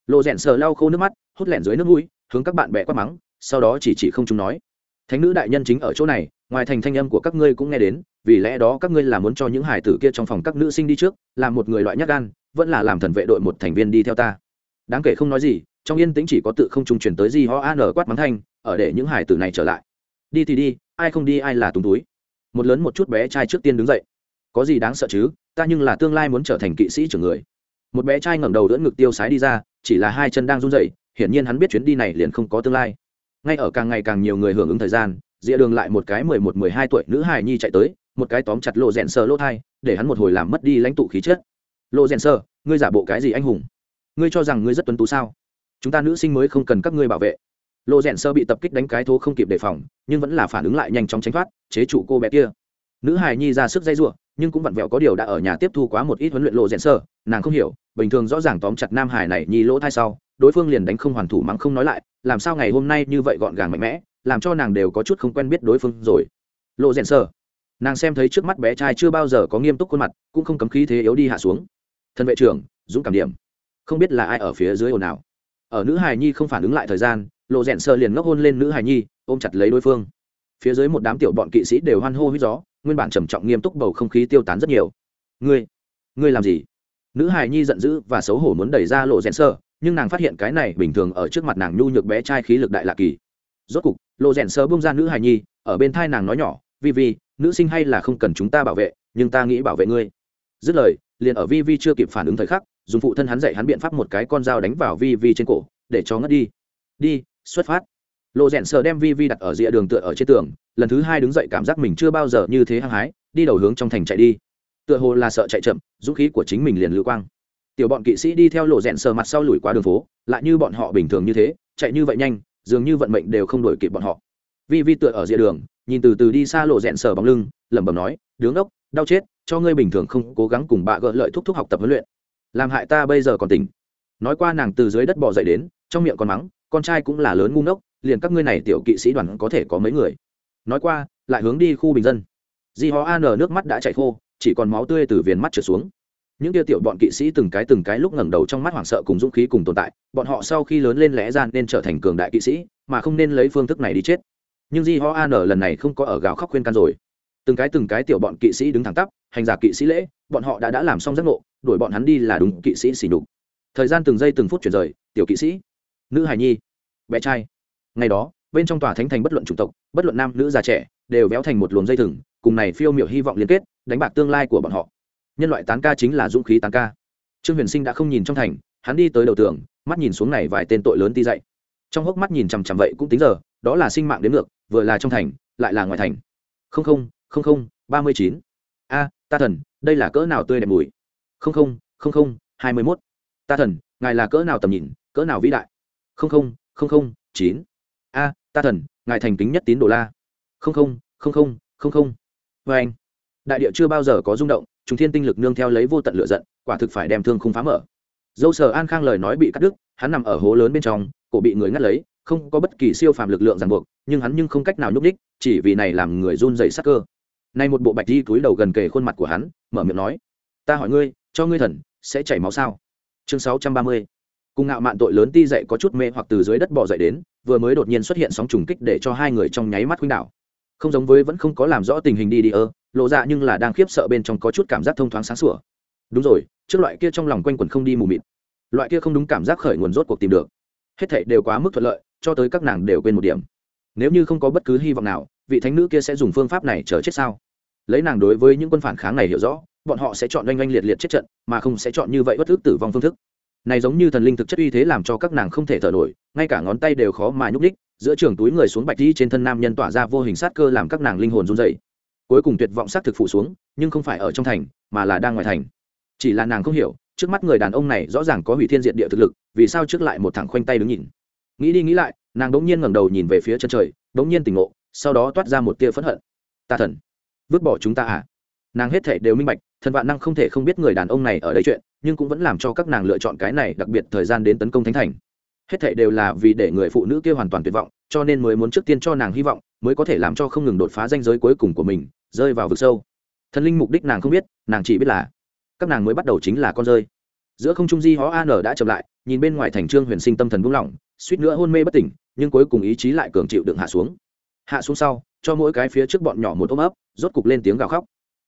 Lộ rèn sờ lau khô nước mắt, hút lẻn dưới nước mũi, hướng các bạn bè quát mắng, sau đó chỉ chỉ không chúng nói thánh nữ đại nhân chính ở chỗ này, ngoài thành thanh âm của các ngươi cũng nghe đến, vì lẽ đó các ngươi là muốn cho những hải tử kia trong phòng các nữ sinh đi trước làm một người loại nhắc gan, vẫn là làm thần vệ đội một thành viên đi theo ta. Đáng kể không nói gì, trong yên tĩnh chỉ có tự không trung chuyển tới gì ho an quát mắng thanh, ở để những hải tử này trở lại. Đi thì đi, ai không đi ai là túng túi. Một lớn một chút bé trai trước tiên đứng dậy. Có gì đáng sợ chứ, ta nhưng là tương lai muốn trở thành kỵ sĩ trưởng người. Một bé trai ngẩng đầu đỡ ngực tiêu sái đi ra, chỉ là hai chân đang run rẩy, hiển nhiên hắn biết chuyến đi này liền không có tương lai ngay ở càng ngày càng nhiều người hưởng ứng thời gian dĩa đường lại một cái mười một, mười hai tuổi nữ hài nhi chạy tới, một cái tóm chặt lộ rèn sờ lỗ thai, để hắn một hồi làm mất đi lãnh tụ khí chất. Lộ rèn sờ, ngươi giả bộ cái gì anh hùng? Ngươi cho rằng ngươi rất tuấn tú sao? Chúng ta nữ sinh mới không cần các ngươi bảo vệ. Lộ rèn sơ bị tập kích đánh cái thố không kịp đề phòng, nhưng vẫn là phản ứng lại nhanh chóng tránh thoát, chế trụ cô bé kia. Nữ hài nhi ra sức dây giụa nhưng cũng vặn vẹo có điều đã ở nhà tiếp thu quá một ít huấn luyện lộ rèn sơ nàng không hiểu, bình thường rõ ràng tóm chặt nam hải này nhi lỗ thai sau đối phương liền đánh không hoàn thủ mắng không nói lại, làm sao ngày hôm nay như vậy gọn gàng mạnh mẽ, làm cho nàng đều có chút không quen biết đối phương rồi. Lộ rèn sơ nàng xem thấy trước mắt bé trai chưa bao giờ có nghiêm túc khuôn mặt, cũng không cấm khí thế yếu đi hạ xuống. Thân vệ trưởng, dũng cảm điểm. Không biết là ai ở phía dưới ồn ào. Ở nữ hài nhi không phản ứng lại thời gian, lộ rèn sơ liền ngốc hôn lên nữ hài nhi, ôm chặt lấy đối phương. Phía dưới một đám tiểu bọn kỵ sĩ đều hoan hô huýt gió, nguyên bản trầm trọng nghiêm túc bầu không khí tiêu tán rất nhiều. Ngươi ngươi làm gì? Nữ hài nhi giận dữ và xấu hổ muốn đẩy ra lộ rèn sơ nhưng nàng phát hiện cái này bình thường ở trước mặt nàng nhu nhược bé trai khí lực đại lạ kỳ. Rốt cục lộ rèn sơ bung ra nữ hài nhi, ở bên thai nàng nói nhỏ, vi vi, nữ sinh hay là không cần chúng ta bảo vệ, nhưng ta nghĩ bảo vệ ngươi. Dứt lời, liền ở vi vi chưa kịp phản ứng thời khắc, dùng phụ thân hắn dạy hắn biện pháp một cái con dao đánh vào vi vi trên cổ, để cho ngất đi. Đi, xuất phát. Lộ rèn sơ đem vi vi đặt ở rìa đường tựa ở trên tường, lần thứ hai đứng dậy cảm giác mình chưa bao giờ như thế hăng hái, đi đầu hướng trong thành chạy đi. Tựa hồ là sợ chạy chậm, dũng khí của chính mình liền lưu quang tiểu bọn kỵ sĩ đi theo lộ rẽn sờ mặt sau lùi qua đường phố, lại như bọn họ bình thường như thế, chạy như vậy nhanh, dường như vận mệnh đều không đổi kịp bọn họ. Vi vi tựa ở rìa đường, nhìn từ từ đi xa lộ rẽn sờ bóng lưng, lẩm bẩm nói, đứng ốc, đau chết, cho ngươi bình thường không cố gắng cùng bạ gỡ lợi thúc thúc học tập huấn luyện. Làm hại ta bây giờ còn tỉnh. Nói qua nàng từ dưới đất bỏ dậy đến, trong miệng còn mắng, con trai cũng là lớn ngu ngốc, liền các ngươi này tiểu kỵ sĩ đoàn có thể có mấy người? Nói qua, lại hướng đi khu bình dân. Di ho an nước mắt đã chảy khô, chỉ còn máu tươi từ viền mắt trượt xuống những tiêu tiểu bọn kỵ sĩ từng cái từng cái lúc ngẩng đầu trong mắt hoảng sợ cùng dũng khí cùng tồn tại, bọn họ sau khi lớn lên lẽ ra nên trở thành cường đại kỵ sĩ, mà không nên lấy phương thức này đi chết. Nhưng di ho an lần này không có ở gào khóc khuyên can rồi. Từng cái từng cái tiểu bọn kỵ sĩ đứng thẳng tắp, hành giả kỵ sĩ lễ, bọn họ đã đã làm xong giấc ngộ, đuổi bọn hắn đi là đúng, kỵ sĩ xỉ đục thời gian từng giây từng phút chuyển rời, tiểu kỵ sĩ. Nữ hài nhi. Bé trai. Ngày đó, bên trong tòa thánh thành bất luận chủng tộc, bất luận nam nữ già trẻ, đều véo thành một luồng dây thừng, cùng này phiêu miểu hy vọng liên kết, đánh bạc tương lai của bọn họ nhân loại tán ca chính là dũng khí tán ca. Trương huyền sinh đã không nhìn trong thành, hắn đi tới đầu tường, mắt nhìn xuống này vài tên tội lớn ti dậy trong hốc mắt nhìn chằm chằm vậy cũng tính giờ, đó là sinh mạng đến ngược, vừa là trong thành, lại là ngoài thành. Không không không không, ba mươi chín. A, ta thần, đây là cỡ nào tươi đẹp mùi? Không không không không, hai mươi mốt. Ta thần, ngài là cỡ nào tầm nhìn, cỡ nào vĩ đại? Không không không không, chín. A, ta thần, ngài thành kính nhất tín đồ la. Không không không không không không. Vê anh đại địa chưa bao giờ có rung động trùng thiên tinh lực nương theo lấy vô tận lựa giận, quả thực phải đem thương không phá mở. Dâu sở an khang lời nói bị cắt đứt, hắn nằm ở hố lớn bên trong, cổ bị người ngắt lấy, không có bất kỳ siêu phàm lực lượng ràng buộc, nhưng hắn nhưng không cách nào nhúc ních chỉ vì này làm người run dày sắc cơ. Nay một bộ bạch di túi đầu gần kề khuôn mặt của hắn, mở miệng nói, ta hỏi ngươi, cho ngươi thần, sẽ chảy máu sao? Chương sáu trăm ba mươi. Cùng ngạo mạn tội lớn ti dậy có chút mê hoặc từ dưới đất bỏ dậy đến, vừa mới đột nhiên xuất hiện sóng trùng kích để cho hai người trong nháy mắt khuynh đảo. Không giống với vẫn không có làm rõ tình hình đi đi ơ lộ ra nhưng là đang khiếp sợ bên trong có chút cảm giác thông thoáng sáng sủa. Đúng rồi, trước loại kia trong lòng quanh quẩn không đi mù mịt. Loại kia không đúng cảm giác khởi nguồn rốt cuộc tìm được. Hết thảy đều quá mức thuận lợi, cho tới các nàng đều quên một điểm. Nếu như không có bất cứ hy vọng nào, vị thánh nữ kia sẽ dùng phương pháp này chờ chết sao? Lấy nàng đối với những quân phản kháng này hiểu rõ, bọn họ sẽ chọn oanh oanh liệt liệt chết trận, mà không sẽ chọn như vậy bất thức tử vong phương thức. Này giống như thần linh thực chất uy thế làm cho các nàng không thể thở nổi, ngay cả ngón tay đều khó mà nhúc ních. giữa trường túi người xuống bạch đi trên thân nam nhân tỏa ra vô hình sát cơ làm các nàng linh hồn run dày cuối cùng tuyệt vọng sát thực phụ xuống, nhưng không phải ở trong thành, mà là đang ngoài thành. Chỉ là nàng không hiểu, trước mắt người đàn ông này rõ ràng có hủy thiên diện địa thực lực, vì sao trước lại một thằng khoanh tay đứng nhìn? Nghĩ đi nghĩ lại, nàng đ ỗ n g nhiên ngẩng đầu nhìn về phía chân trời đ ỗ n g nhiên tỉnh ngộ, sau đó toát ra một tia phẫn hận. Ta thần, vứt bỏ chúng ta à? Nàng hết thể đều minh bạch, thần vạn năng không thể không biết người đàn ông này ở đây chuyện, nhưng cũng vẫn làm cho các nàng lựa chọn cái này, đặc biệt thời gian đến tấn công thánh thành. Hết thể đều là vì để người phụ nữ kia hoàn toàn tuyệt vọng cho nên mới muốn trước tiên cho nàng hy vọng, mới có thể làm cho không ngừng đột phá danh giới cuối cùng của mình, rơi vào vực sâu. Thần linh mục đích nàng không biết, nàng chỉ biết là các nàng mới bắt đầu chính là con rơi. Giữa không trung di hó an đã chậm lại, nhìn bên ngoài thành trương huyền sinh tâm thần buông lỏng, suýt nữa hôn mê bất tỉnh, nhưng cuối cùng ý chí lại cường chịu đựng hạ xuống. Hạ xuống sau, cho mỗi cái phía trước bọn nhỏ một ôm ấp, rốt cục lên tiếng gào khóc.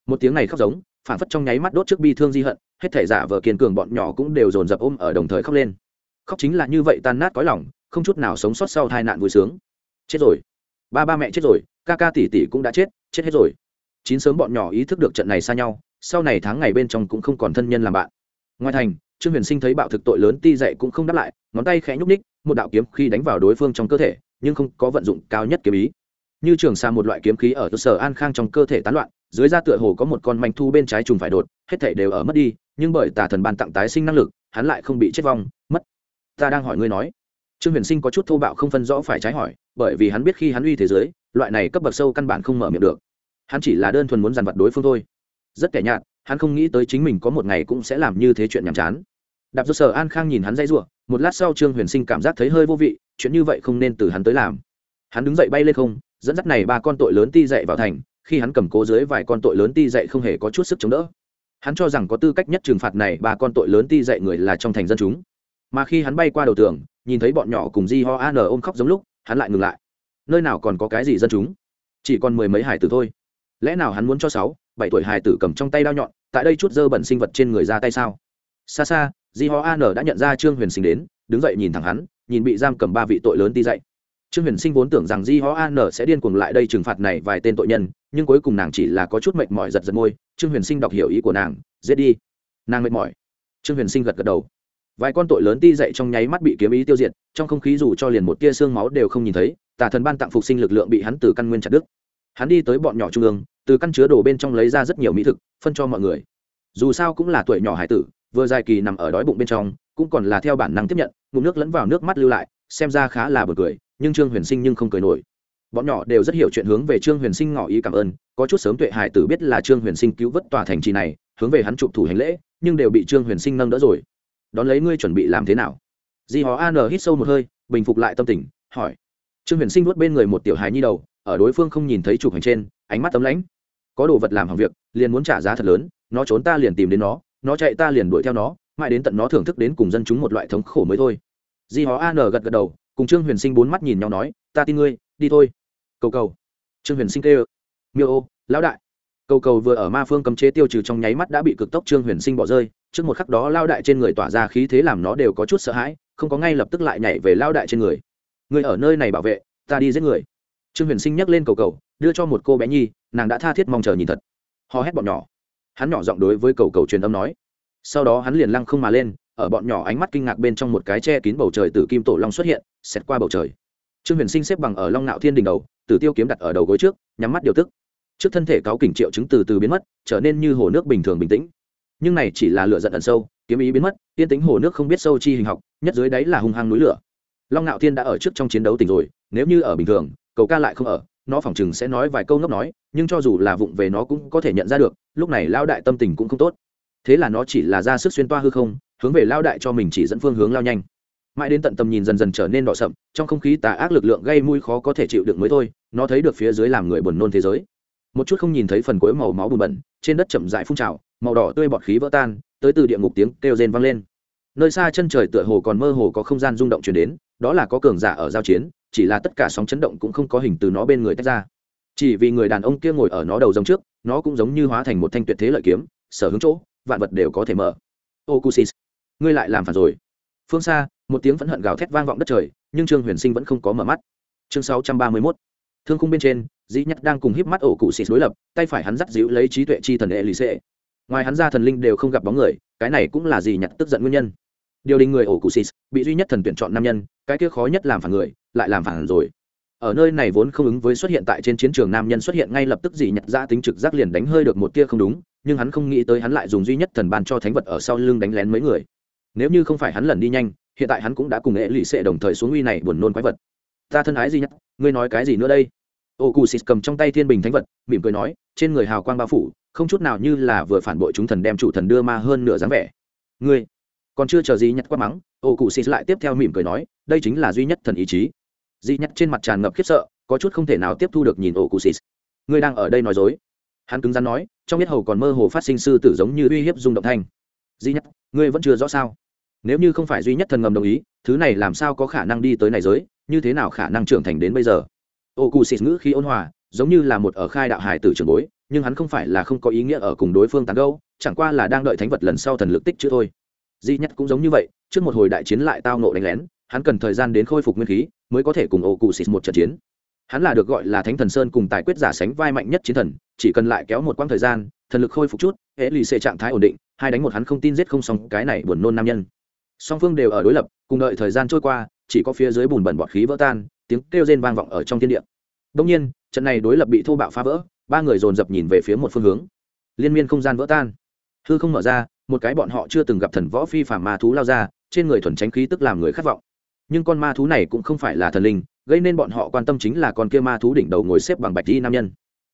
Một tiếng này khóc giống phản phất trong nháy mắt đốt trước bi thương di hận, hết thể giả vờ kiên cường bọn nhỏ cũng đều dồn dập ôm ở đồng thời khóc lên. Khóc chính là như vậy tan nát cõi lòng không chút nào sống sót sau tai nạn vui sướng. Chết rồi. Ba ba mẹ chết rồi, ca ca tỷ tỷ cũng đã chết chết hết rồi. Chín sớm bọn nhỏ ý thức được trận này xa nhau, sau này tháng ngày bên trong cũng không còn thân nhân làm bạn. Ngoài thành, trương huyền sinh thấy bạo thực tội lớn, ti dậy cũng không đáp lại, ngón tay khẽ nhúc ních một đạo kiếm khi đánh vào đối phương trong cơ thể, nhưng không có vận dụng cao nhất kiếm ý. Như trường xa một loại kiếm khí ở cơ sở an khang trong cơ thể tán loạn, dưới da tựa hồ có một con manh thu bên trái trùng phải đột, hết thể đều ở mất đi, nhưng bởi tà thần ban tặng tái sinh năng lực, hắn lại không bị chết vong, mất. Ta đang hỏi ngươi nói trương huyền sinh có chút thô bạo không phân rõ phải trái hỏi, bởi vì hắn biết khi hắn uy thế giới, loại này cấp bậc sâu căn bản không mở miệng được. Hắn chỉ là đơn thuần muốn dàn vật đối phương thôi. Rất kẻ nhạt, hắn không nghĩ tới chính mình có một ngày cũng sẽ làm như thế chuyện nhàm chán. Đạp do sở an khang nhìn hắn dây rụa một lát sau trương huyền sinh cảm giác thấy hơi vô vị, chuyện như vậy không nên từ hắn tới làm. Hắn đứng dậy bay lên không, dẫn dắt này ba con tội lớn ti dậy vào thành, khi hắn cầm cố dưới vài con tội lớn ti dậy không hề có chút sức chống đỡ. Hắn cho rằng có tư cách nhất trừng phạt này ba con tội lớn ti dậy người là trong thành dân chúng. Mà khi hắn bay qua đầu tường nhìn thấy bọn nhỏ cùng di ho an ôm khóc giống lúc, hắn lại ngừng lại. Nơi nào còn có cái gì dân chúng? Chỉ còn mười mấy hải tử thôi. Lẽ nào hắn muốn cho sáu, bảy tuổi hài tử cầm trong tay đao nhọn, tại đây chút dơ bẩn sinh vật trên người ra tay sao? Xa xa, di ho an đã nhận ra trương huyền sinh đến, đứng dậy nhìn thẳng hắn, nhìn bị giam cầm ba vị tội lớn đi dậy. Trương huyền sinh vốn tưởng rằng di ho an sẽ điên cuồng lại đây trừng phạt này vài tên tội nhân, nhưng cuối cùng nàng chỉ là có chút mệt mỏi giật giật môi. Trương huyền sinh đọc hiểu ý của nàng, giết đi. Nàng mệt mỏi. Trương huyền sinh gật gật đầu vài con tội lớn ti dậy trong nháy mắt bị kiếm ý tiêu diệt, trong không khí dù cho liền một tia xương máu đều không nhìn thấy, tà thần ban tặng phục sinh lực lượng bị hắn từ căn nguyên chặt đứt. Hắn đi tới bọn nhỏ trung ương, từ căn chứa đồ bên trong lấy ra rất nhiều mỹ thực, phân cho mọi người. Dù sao cũng là tuổi nhỏ hải tử, vừa dài kỳ nằm ở đói bụng bên trong, cũng còn là theo bản năng tiếp nhận, ngụm nước lẫn vào nước mắt lưu lại, xem ra khá là bật cười, nhưng trương huyền sinh nhưng không cười nổi. Bọn nhỏ đều rất hiểu chuyện hướng về trương huyền sinh ngỏ ý cảm ơn, có chút sớm tuệ hải tử biết là trương huyền sinh cứu vớt tòa thành trì này, hướng về hắn chụp thủ hành lễ, nhưng đều bị trương huyền sinh nâng đỡ rồi đón lấy ngươi chuẩn bị làm thế nào? Di họ an hít sâu một hơi, bình phục lại tâm tình, hỏi. Trương huyền sinh vuốt bên người một tiểu hài nhi đầu, ở đối phương không nhìn thấy chụp hành trên, ánh mắt tấm lãnh. Có đồ vật làm hỏng việc, liền muốn trả giá thật lớn, nó trốn ta liền tìm đến nó nó chạy ta liền đuổi theo nó, mãi đến tận nó thưởng thức đến cùng dân chúng một loại thống khổ mới thôi. Di họ an gật gật đầu, cùng trương huyền sinh bốn mắt nhìn nhau nói, ta tin ngươi, đi thôi. Cầu cầu. Trương huyền sinh kêu. Miêu ô, lão đại cầu cầu vừa ở ma phương cấm chế tiêu trừ trong nháy mắt đã bị cực tốc trương huyền sinh bỏ rơi, trước một khắc đó lao đại trên người tỏa ra khí thế làm nó đều có chút sợ hãi, không có ngay lập tức lại nhảy về lao đại trên người. Người ở nơi này bảo vệ, ta đi giết người. Trương huyền sinh nhắc lên cầu cầu, đưa cho một cô bé nhi, nàng đã tha thiết mong chờ nhìn thật. Hò hét bọn nhỏ. Hắn nhỏ giọng đối với cầu cầu truyền âm nói. Sau đó hắn liền lăng không mà lên, ở bọn nhỏ ánh mắt kinh ngạc bên trong một cái che kín bầu trời từ kim tổ long xuất hiện, xẹt qua bầu trời. Trương huyền sinh xếp bằng ở long nạo thiên đỉnh đầu, tử tiêu kiếm đặt ở đầu gối trước, nhắm mắt điều tức trước thân thể cáo kỉnh triệu chứng từ từ biến mất, trở nên như hồ nước bình thường bình tĩnh. Nhưng này chỉ là lửa giận ẩn sâu, kiếm ý biến mất tiên tính hồ nước không biết sâu chi hình học, nhất dưới đáy là hung hăng núi lửa. Long ngạo thiên đã ở trước trong chiến đấu tỉnh rồi, nếu như ở bình thường, cầu ca lại không ở, nó phỏng chừng sẽ nói vài câu ngốc nói, nhưng cho dù là vụng về nó cũng có thể nhận ra được, lúc này lao đại tâm tình cũng không tốt. Thế là nó chỉ là ra sức xuyên toa hư không, hướng về lao đại cho mình chỉ dẫn phương hướng lao nhanh. Mãi đến tận tầm nhìn dần dần trở nên đỏ sậm, trong không khí tà ác lực lượng gây mùi khó có thể chịu đựng mới thôi, nó thấy được phía dưới làm người buồn nôn thế giới một chút không nhìn thấy phần cuối màu máu bùn bẩn trên đất chậm dại phun trào màu đỏ tươi bọt khí vỡ tan tới từ địa ngục tiếng kêu rên vang lên. Nơi xa chân trời tựa hồ còn mơ hồ có không gian rung động chuyển đến đó là có cường giả ở giao chiến chỉ là tất cả sóng chấn động cũng không có hình từ nó bên người tách ra. Chỉ vì người đàn ông kia ngồi ở nó đầu giống trước nó cũng giống như hóa thành một thanh tuyệt thế lợi kiếm sở hướng chỗ vạn vật đều có thể mở. Okusis, ngươi lại làm phản rồi. Phương xa một tiếng phẫn hận gào thét vang vọng đất trời nhưng trương huyền sinh vẫn không có mở mắt. Chương 631 thương khung bên trên, dĩ nhất đang cùng híp mắt ổ cụ xịt đối lập, tay phải hắn dắt dịu lấy trí tuệ chi thần hệ lì xệ ngoài hắn ra thần linh đều không gặp bóng người, cái này cũng là dì nhặt tức giận nguyên nhân. Điều đình người ổ cụ xịt, bị duy nhất thần tuyển chọn nam nhân, cái kia khó nhất làm phản người, lại làm phản rồi. Ở nơi này vốn không ứng với xuất hiện tại trên chiến trường nam nhân xuất hiện ngay lập tức dì nhặt ra tính trực giác liền đánh hơi được một tia không đúng, nhưng hắn không nghĩ tới hắn lại dùng duy nhất thần ban cho thánh vật ở sau lưng đánh lén mấy người. Nếu như không phải hắn lần đi nhanh, hiện tại hắn cũng đã cùng nghệ lụy sệ đồng thời xuống uy này buồn nôn quái vật ta thân ái gì nhất ngươi nói cái gì nữa đây? Ô cù xịt cầm trong tay thiên bình thánh vật, mỉm cười nói, trên người hào quang bao phủ, không chút nào như là vừa phản bội chúng thần đem chủ thần đưa ma hơn nửa dáng vẻ. Ngươi còn chưa chờ gì nhặt quát mắng ô cụ xịt lại tiếp theo mỉm cười nói, đây chính là duy nhất thần ý chí. Di nhặt trên mặt tràn ngập khiếp sợ, có chút không thể nào tiếp thu được nhìn ô cụ xịt ngươi đang ở đây nói dối. Hắn cứng rắn nói, trong biết hầu còn mơ hồ phát sinh sư tử giống như uy hiếp dung động thanh. Di nhặt ngươi vẫn chưa rõ sao? Nếu như không phải duy nhất thần ngầm đồng ý, thứ này làm sao có khả năng đi tới này giới, như thế nào khả năng trưởng thành đến bây giờ? Ô cù xịt ngữ khi ôn hòa, giống như là một ở khai đạo hải tử trường bối, nhưng hắn không phải là không có ý nghĩa ở cùng đối phương tán gâu chẳng qua là đang đợi thánh vật lần sau thần lực tích chữ thôi. Di nhất cũng giống như vậy, trước một hồi đại chiến lại tao nộ đánh lén, hắn cần thời gian đến khôi phục nguyên khí, mới có thể cùng ô cụ xịt một trận chiến. Hắn là được gọi là thánh thần sơn cùng tài quyết giả sánh vai mạnh nhất chiến thần, chỉ cần lại kéo một quãng thời gian, thần lực khôi phục chút, hệ lì xệ trạng thái ổn định, hai đánh một hắn không tin giết không xong cái này buồn nôn nam nhân song phương đều ở đối lập, cùng đợi thời gian trôi qua, chỉ có phía dưới bùn bẩn bọt khí vỡ tan, tiếng kêu rên vang vọng ở trong thiên địa. Đông nhiên, trận này đối lập bị thô bạo phá vỡ, ba người dồn dập nhìn về phía một phương hướng. Liên miên không gian vỡ tan. Hư không mở ra, một cái bọn họ chưa từng gặp thần võ phi phàm ma thú lao ra, trên người thuần tránh khí tức làm người khát vọng. Nhưng con ma thú này cũng không phải là thần linh, gây nên bọn họ quan tâm chính là con kia ma thú đỉnh đầu ngồi xếp bằng bạch đi nam nhân.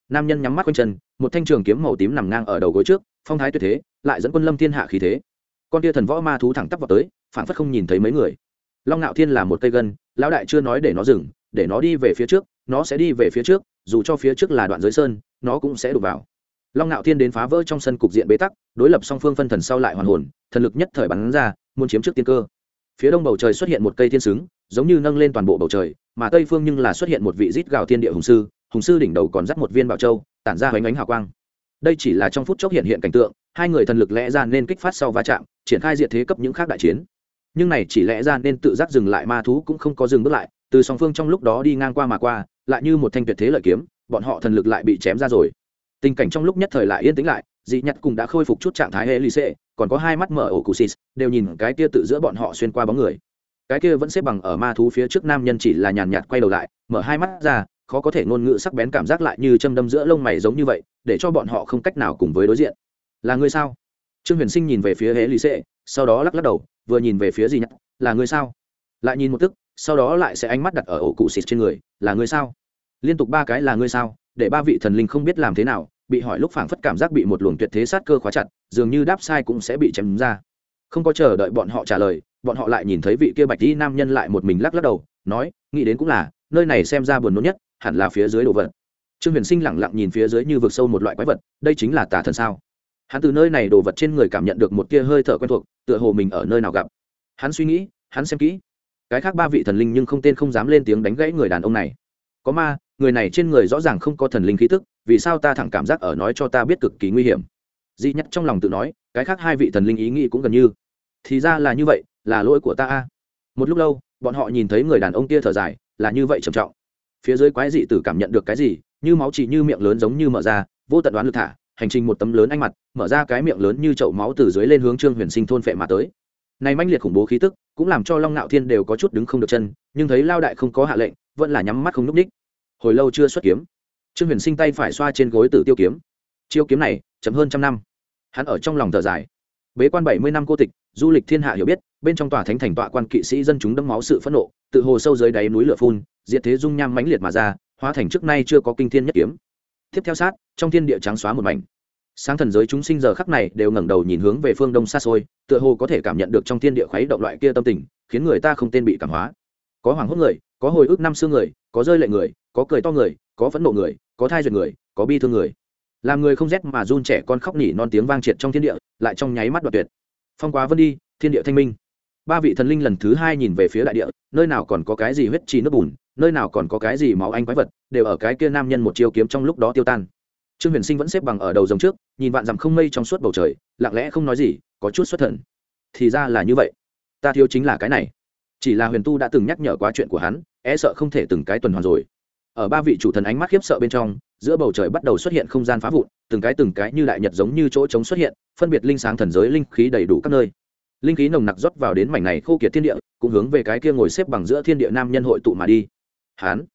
Nam nhân nhắm mắt quanh chân, một thanh trường kiếm màu tím nằm ngang ở đầu gối trước, phong thái tuyệt thế, lại dẫn quân lâm thiên hạ khí thế con tia thần võ ma thú thẳng tắp vào tới phản phất không nhìn thấy mấy người. Long ngạo thiên là một cây gân, lão đại chưa nói để nó dừng, để nó đi về phía trước, nó sẽ đi về phía trước, dù cho phía trước là đoạn giới sơn, nó cũng sẽ đục vào. Long ngạo thiên đến phá vỡ trong sân cục diện bế tắc, đối lập song phương phân thần sau lại hoàn hồn, thần lực nhất thời bắn ra, muốn chiếm trước tiên cơ. Phía đông bầu trời xuất hiện một cây thiên xứng giống như nâng lên toàn bộ bầu trời, mà tây phương nhưng là xuất hiện một vị rít gào thiên địa hùng sư hùng sư đỉnh đầu còn dắt một viên bảo châu, tản ra hoành ánh hào quang. Đây chỉ là trong phút chốc hiện hiện cảnh tượng hai người thần lực lẽ ra nên kích phát sau va chạm, triển khai diện thế cấp những khác đại chiến. Nhưng này chỉ lẽ ra nên tự giác dừng lại, ma thú cũng không có dừng bước lại, từ song phương trong lúc đó đi ngang qua mà qua, lại như một thanh tuyệt thế lợi kiếm, bọn họ thần lực lại bị chém ra rồi. Tình cảnh trong lúc nhất thời lại yên tĩnh lại, dị nhặt cùng đã khôi phục chút trạng thái hệ lì xệ còn có hai mắt mở ổ cụ xịt, đều nhìn cái kia tự giữa bọn họ xuyên qua bóng người. Cái kia vẫn xếp bằng ở ma thú phía trước nam nhân chỉ là nhàn nhạt quay đầu lại, mở hai mắt ra, khó có thể ngôn ngữ sắc bén cảm giác lại như châm đâm giữa lông mày giống như vậy, để cho bọn họ không cách nào cùng với đối diện là người sao? Trương huyền sinh nhìn về phía hệ lì xệ sau đó lắc lắc đầu, vừa nhìn về phía gì nhắc là người sao? Lại nhìn một tức, sau đó lại sẽ ánh mắt đặt ở ổ cụ xịt trên người, là người sao? Liên tục ba cái là người sao? Để ba vị thần linh không biết làm thế nào, bị hỏi lúc phảng phất cảm giác bị một luồng tuyệt thế sát cơ khóa chặt, dường như đáp sai cũng sẽ bị chém ra. Không có chờ đợi bọn họ trả lời, bọn họ lại nhìn thấy vị kia bạch y nam nhân lại một mình lắc lắc đầu, nói, nghĩ đến cũng là, nơi này xem ra buồn nôn nhất, hẳn là phía dưới đồ vật. Trương huyền sinh lẳng lặng nhìn phía dưới như vực sâu một loại quái vật, đây chính là tà thần sao? Hắn từ nơi này đồ vật trên người cảm nhận được một tia hơi thở quen thuộc, tựa hồ mình ở nơi nào gặp. Hắn suy nghĩ, hắn xem kỹ. Cái khác ba vị thần linh nhưng không tên không dám lên tiếng đánh gãy người đàn ông này. Có ma, người này trên người rõ ràng không có thần linh khí tức, vì sao ta thẳng cảm giác ở nói cho ta biết cực kỳ nguy hiểm? Di nhắc trong lòng tự nói, cái khác hai vị thần linh ý nghĩ cũng gần như. Thì ra là như vậy, là lỗi của ta a. Một lúc lâu, bọn họ nhìn thấy người đàn ông kia thở dài, là như vậy trầm trọng. Phía dưới quái dị tử cảm nhận được cái gì, như máu chỉ như miệng lớn giống như mở ra, vô tận đoán lực thả hành trình một tấm lớn ánh mặt, mở ra cái miệng lớn như chậu máu từ dưới lên hướng trương huyền sinh thôn phệ mà tới. Này manh liệt khủng bố khí tức, cũng làm cho long ngạo thiên đều có chút đứng không được chân, nhưng thấy lao đại không có hạ lệnh, vẫn là nhắm mắt không n ú c ních hồi lâu chưa xuất kiếm, trương huyền sinh tay phải xoa trên gối tử tiêu kiếm. Chiêu kiếm này, chậm hơn trăm năm. Hắn ở trong lòng thở dài. Bế quan bảy mươi năm cô tịch, du lịch thiên hạ hiểu biết, bên trong tòa thánh thành tọa quan kỵ sĩ dân chúng đẫm máu sự phẫn nộ, tự hồ sâu dưới đáy núi lửa phun, diệt thế dung nham mãnh liệt mà ra, hóa thành trước nay chưa có kinh thiên nhất kiếm. Tiếp theo sát, trong thiên địa trắng xóa một mảnh sáng thần giới chúng sinh giờ khắc này đều ngẩng đầu nhìn hướng về phương đông xa xôi, tựa hồ có thể cảm nhận được trong thiên địa khuấy động loại kia tâm tình, khiến người ta không tên bị cảm hóa. Có hoàng hốt người, có hồi ức năm xưa người, có rơi lệ người, có cười to người, có phẫn nộ người, có thai duyệt người, có bi thương người. Làm người không rét mà run trẻ con khóc nỉ non tiếng vang triệt trong thiên địa, lại trong nháy mắt đoạt tuyệt. Phong quá vân đi, thiên địa thanh minh. Ba vị thần linh lần thứ hai nhìn về phía đại địa, nơi nào còn có cái gì huyết trì nước bùn, nơi nào còn có cái gì máu anh quái vật, đều ở cái kia nam nhân một chiêu kiếm trong lúc đó tiêu tan trương huyền sinh vẫn xếp bằng ở đầu dòng trước, nhìn vạn dằm không mây trong suốt bầu trời, lặng lẽ không nói gì, có chút xuất thần. Thì ra là như vậy. Ta thiếu chính là cái này. Chỉ là huyền tu đã từng nhắc nhở quá chuyện của hắn e sợ không thể từng cái tuần hoàn rồi. Ở ba vị chủ thần ánh mắt khiếp sợ bên trong, giữa bầu trời bắt đầu xuất hiện không gian phá vụn, từng cái từng cái như đại nhật giống như chỗ trống xuất hiện, phân biệt linh sáng thần giới linh khí đầy đủ các nơi. Linh khí nồng nặc rót vào đến mảnh này khô kiệt thiên địa, cũng hướng về cái kia ngồi xếp bằng giữa thiên địa nam nhân hội tụ mà đi. Hán,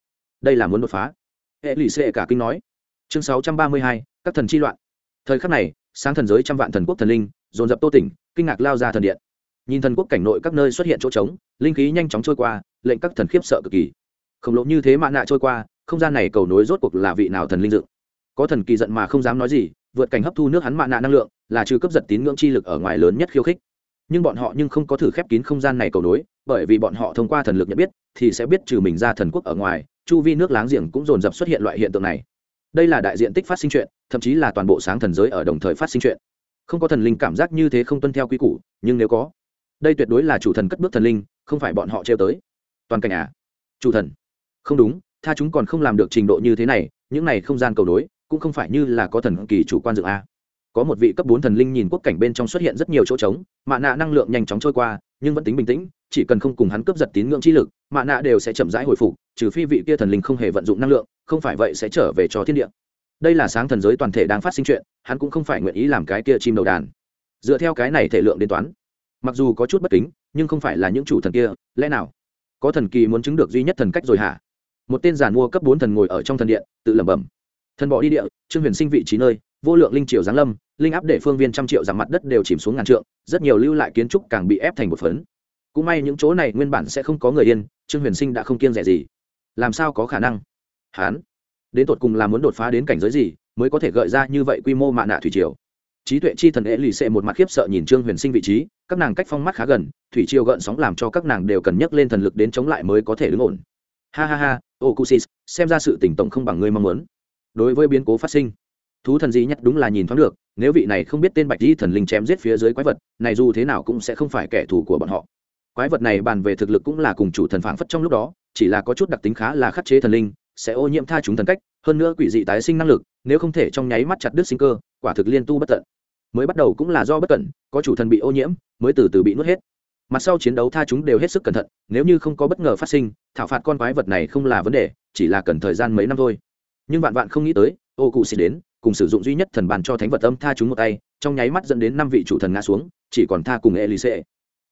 đây là muốn đột phá. Hệ lụy xệ cả kinh nói chương sáu trăm ba mươi hai, các thần chi loạn. Thời khắc này, sáng thần giới trăm vạn thần quốc thần linh, dồn dập tô tỉnh, kinh ngạc lao ra thần điện. Nhìn thần quốc cảnh nội các nơi xuất hiện chỗ trống, linh khí nhanh chóng trôi qua, lệnh các thần khiếp sợ cực kỳ. Khổng lồ như thế mạ nạ trôi qua, không gian này cầu nối rốt cuộc là vị nào thần linh dựng có thần kỳ giận mà không dám nói gì, vượt cảnh hấp thu nước hắn mạ nạ năng lượng, là trừ cấp giật tín ngưỡng chi lực ở ngoài lớn nhất khiêu khích. Nhưng bọn họ nhưng không có thử khép kín không gian này cầu nối, bởi vì bọn họ thông qua thần lực nhận biết, thì sẽ biết trừ mình ra thần quốc ở ngoài, chu vi nước láng giềng cũng dồn dập xuất hiện loại hiện tượng này đây là đại diện tích phát sinh chuyện thậm chí là toàn bộ sáng thần giới ở đồng thời phát sinh chuyện. Không có thần linh cảm giác như thế không tuân theo quy củ nhưng nếu có đây tuyệt đối là chủ thần cất bước thần linh không phải bọn họ treo tới. Toàn cảnh à? Chủ thần. Không đúng tha chúng còn không làm được trình độ như thế này những này không gian cầu đối, cũng không phải như là có thần kỳ chủ quan dựng a. Có một vị cấp bốn thần linh nhìn quốc cảnh bên trong xuất hiện rất nhiều chỗ trống mạ nạ năng lượng nhanh chóng trôi qua nhưng vẫn tính bình tĩnh chỉ cần không cùng hắn cướp giật tín ngưỡng chi lực mạ nạ đều sẽ chậm rãi hồi phục trừ phi vị kia thần linh không hề vận dụng năng lượng không phải vậy sẽ trở về cho thiên địa. Đây là sáng thần giới toàn thể đang phát sinh chuyện, hắn cũng không phải nguyện ý làm cái kia chim đầu đàn. Dựa theo cái này thể lượng đến toán, mặc dù có chút bất kính, nhưng không phải là những chủ thần kia, lẽ nào? Có thần kỳ muốn chứng được duy nhất thần cách rồi hả? Một tên giàn mua cấp bốn thần ngồi ở trong thần điện, tự lẩm bẩm. Thần bỏ đi địa, trương huyền sinh vị trí nơi, vô lượng linh triều giáng lâm, linh áp để phương viên trăm triệu rằng mặt đất đều chìm xuống ngàn trượng, rất nhiều lưu lại kiến trúc càng bị ép thành một phấn. Cũng may những chỗ này nguyên bản sẽ không có người yên, trương huyền sinh đã không kiêng rẻ gì. Làm sao có khả năng? Hắn đến tột cùng là muốn đột phá đến cảnh giới gì, mới có thể gợi ra như vậy quy mô mạ nạ thủy triều. Trí tuệ chi thần ế lì xệ một mặt khiếp sợ nhìn trương huyền sinh vị trí, các nàng cách phong mắt khá gần, thủy triều gợn sóng làm cho các nàng đều cần nhấc lên thần lực đến chống lại mới có thể đứng ổn. Ha ha ha ô cusis xem ra sự tỉnh tổng không bằng ngươi mong muốn. Đối với biến cố phát sinh, thú thần gì nhất đúng là nhìn thoáng được, nếu vị này không biết tên bạch di thần linh chém giết phía dưới quái vật, này dù thế nào cũng sẽ không phải kẻ thù của bọn họ. Quái vật này bàn về thực lực cũng là cùng chủ thần phảng phất trong lúc đó, chỉ là có chút đặc tính khá là khắc chế thần linh sẽ ô nhiễm tha chúng thần cách, hơn nữa quỷ dị tái sinh năng lực, nếu không thể trong nháy mắt chặt đứt sinh cơ, quả thực liên tu bất tận. Mới bắt đầu cũng là do bất cẩn, có chủ thần bị ô nhiễm, mới từ từ bị nuốt hết. Mặt sau chiến đấu tha chúng đều hết sức cẩn thận, nếu như không có bất ngờ phát sinh, thảo phạt con quái vật này không là vấn đề, chỉ là cần thời gian mấy năm thôi. Nhưng vạn vạn không nghĩ tới, ô cụ xịt đến, cùng sử dụng duy nhất thần bàn cho thánh vật âm tha chúng một tay, trong nháy mắt dẫn đến năm vị chủ thần ngã xuống, chỉ còn tha cùng elise.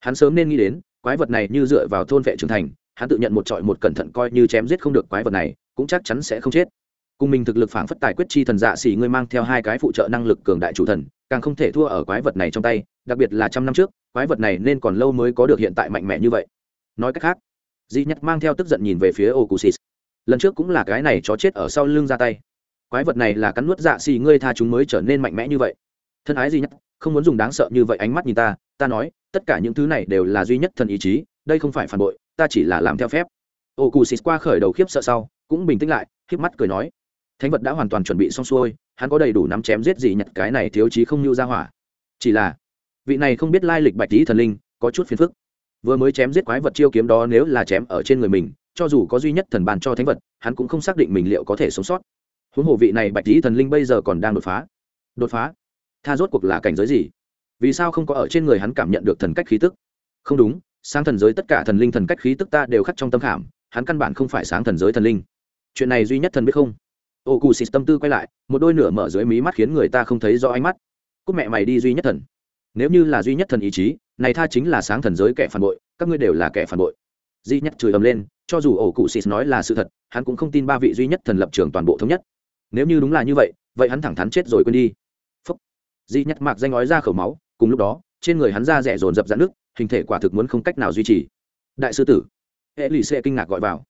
Hắn sớm nên nghĩ đến, quái vật này như dựa vào thôn vệ trưởng thành, hắn tự nhận một trọi một cẩn thận coi như chém giết không được quái vật này cũng chắc chắn sẽ không chết. Cùng mình thực lực phảng phất tài quyết chi thần dạ xỉ ngươi mang theo hai cái phụ trợ năng lực cường đại chủ thần, càng không thể thua ở quái vật này trong tay, đặc biệt là trăm năm trước, quái vật này nên còn lâu mới có được hiện tại mạnh mẽ như vậy. Nói cách khác, di nhất mang theo tức giận nhìn về phía ocusis lần trước cũng là cái này chó chết ở sau lưng ra tay. Quái vật này là cắn nuốt dạ xì ngươi tha chúng mới trở nên mạnh mẽ như vậy. Thân ái di nhất không muốn dùng đáng sợ như vậy ánh mắt nhìn ta ta nói, tất cả những thứ này đều là duy nhất thần ý chí, đây không phải phản bội, ta chỉ là làm theo phép. Ô xịt qua khởi đầu khiếp sợ sau cũng bình tĩnh lại khiếp mắt cười nói, thánh vật đã hoàn toàn chuẩn bị xong xuôi, hắn có đầy đủ nắm chém giết gì nhặt cái này thiếu chí không lưu ra hỏa. Chỉ là, vị này không biết lai lịch bạch tí thần linh, có chút phiền phức. Vừa mới chém giết quái vật chiêu kiếm đó nếu là chém ở trên người mình, cho dù có duy nhất thần bàn cho thánh vật, hắn cũng không xác định mình liệu có thể sống sót. Huống hồ vị này bạch tí thần linh bây giờ còn đang đột phá. Đột phá? Tha rốt cuộc là cảnh giới gì? Vì sao không có ở trên người hắn cảm nhận được thần cách khí tức? Không đúng, sáng thần giới tất cả thần linh thần cách khí tức ta đều khắc trong tâm khảm, hắn căn bản không phải sáng thần giới thần linh chuyện này duy nhất thần biết không? Ô cụ xịt tâm tư quay lại, một đôi nửa mở dưới mí mắt khiến người ta không thấy rõ ánh mắt. Cúc mẹ mày đi duy nhất thần. Nếu như là duy nhất thần ý chí, này tha chính là sáng thần giới kẻ phản bội, các ngươi đều là kẻ phản bội. Duy nhất chửi ầm lên, cho dù ổ cụ xịt nói là sự thật, hắn cũng không tin ba vị duy nhất thần lập trường toàn bộ thống nhất. Nếu như đúng là như vậy vậy hắn thẳng thắn chết rồi quên đi. Phúc. Duy nhất mạc danh ói ra khẩu máu, cùng lúc đó, trên người hắn da rẻ dồn dập dạn nước hình thể quả thực muốn không cách nào duy trì. Đại sư tử. Hệ lì xê kinh ngạc gọi vào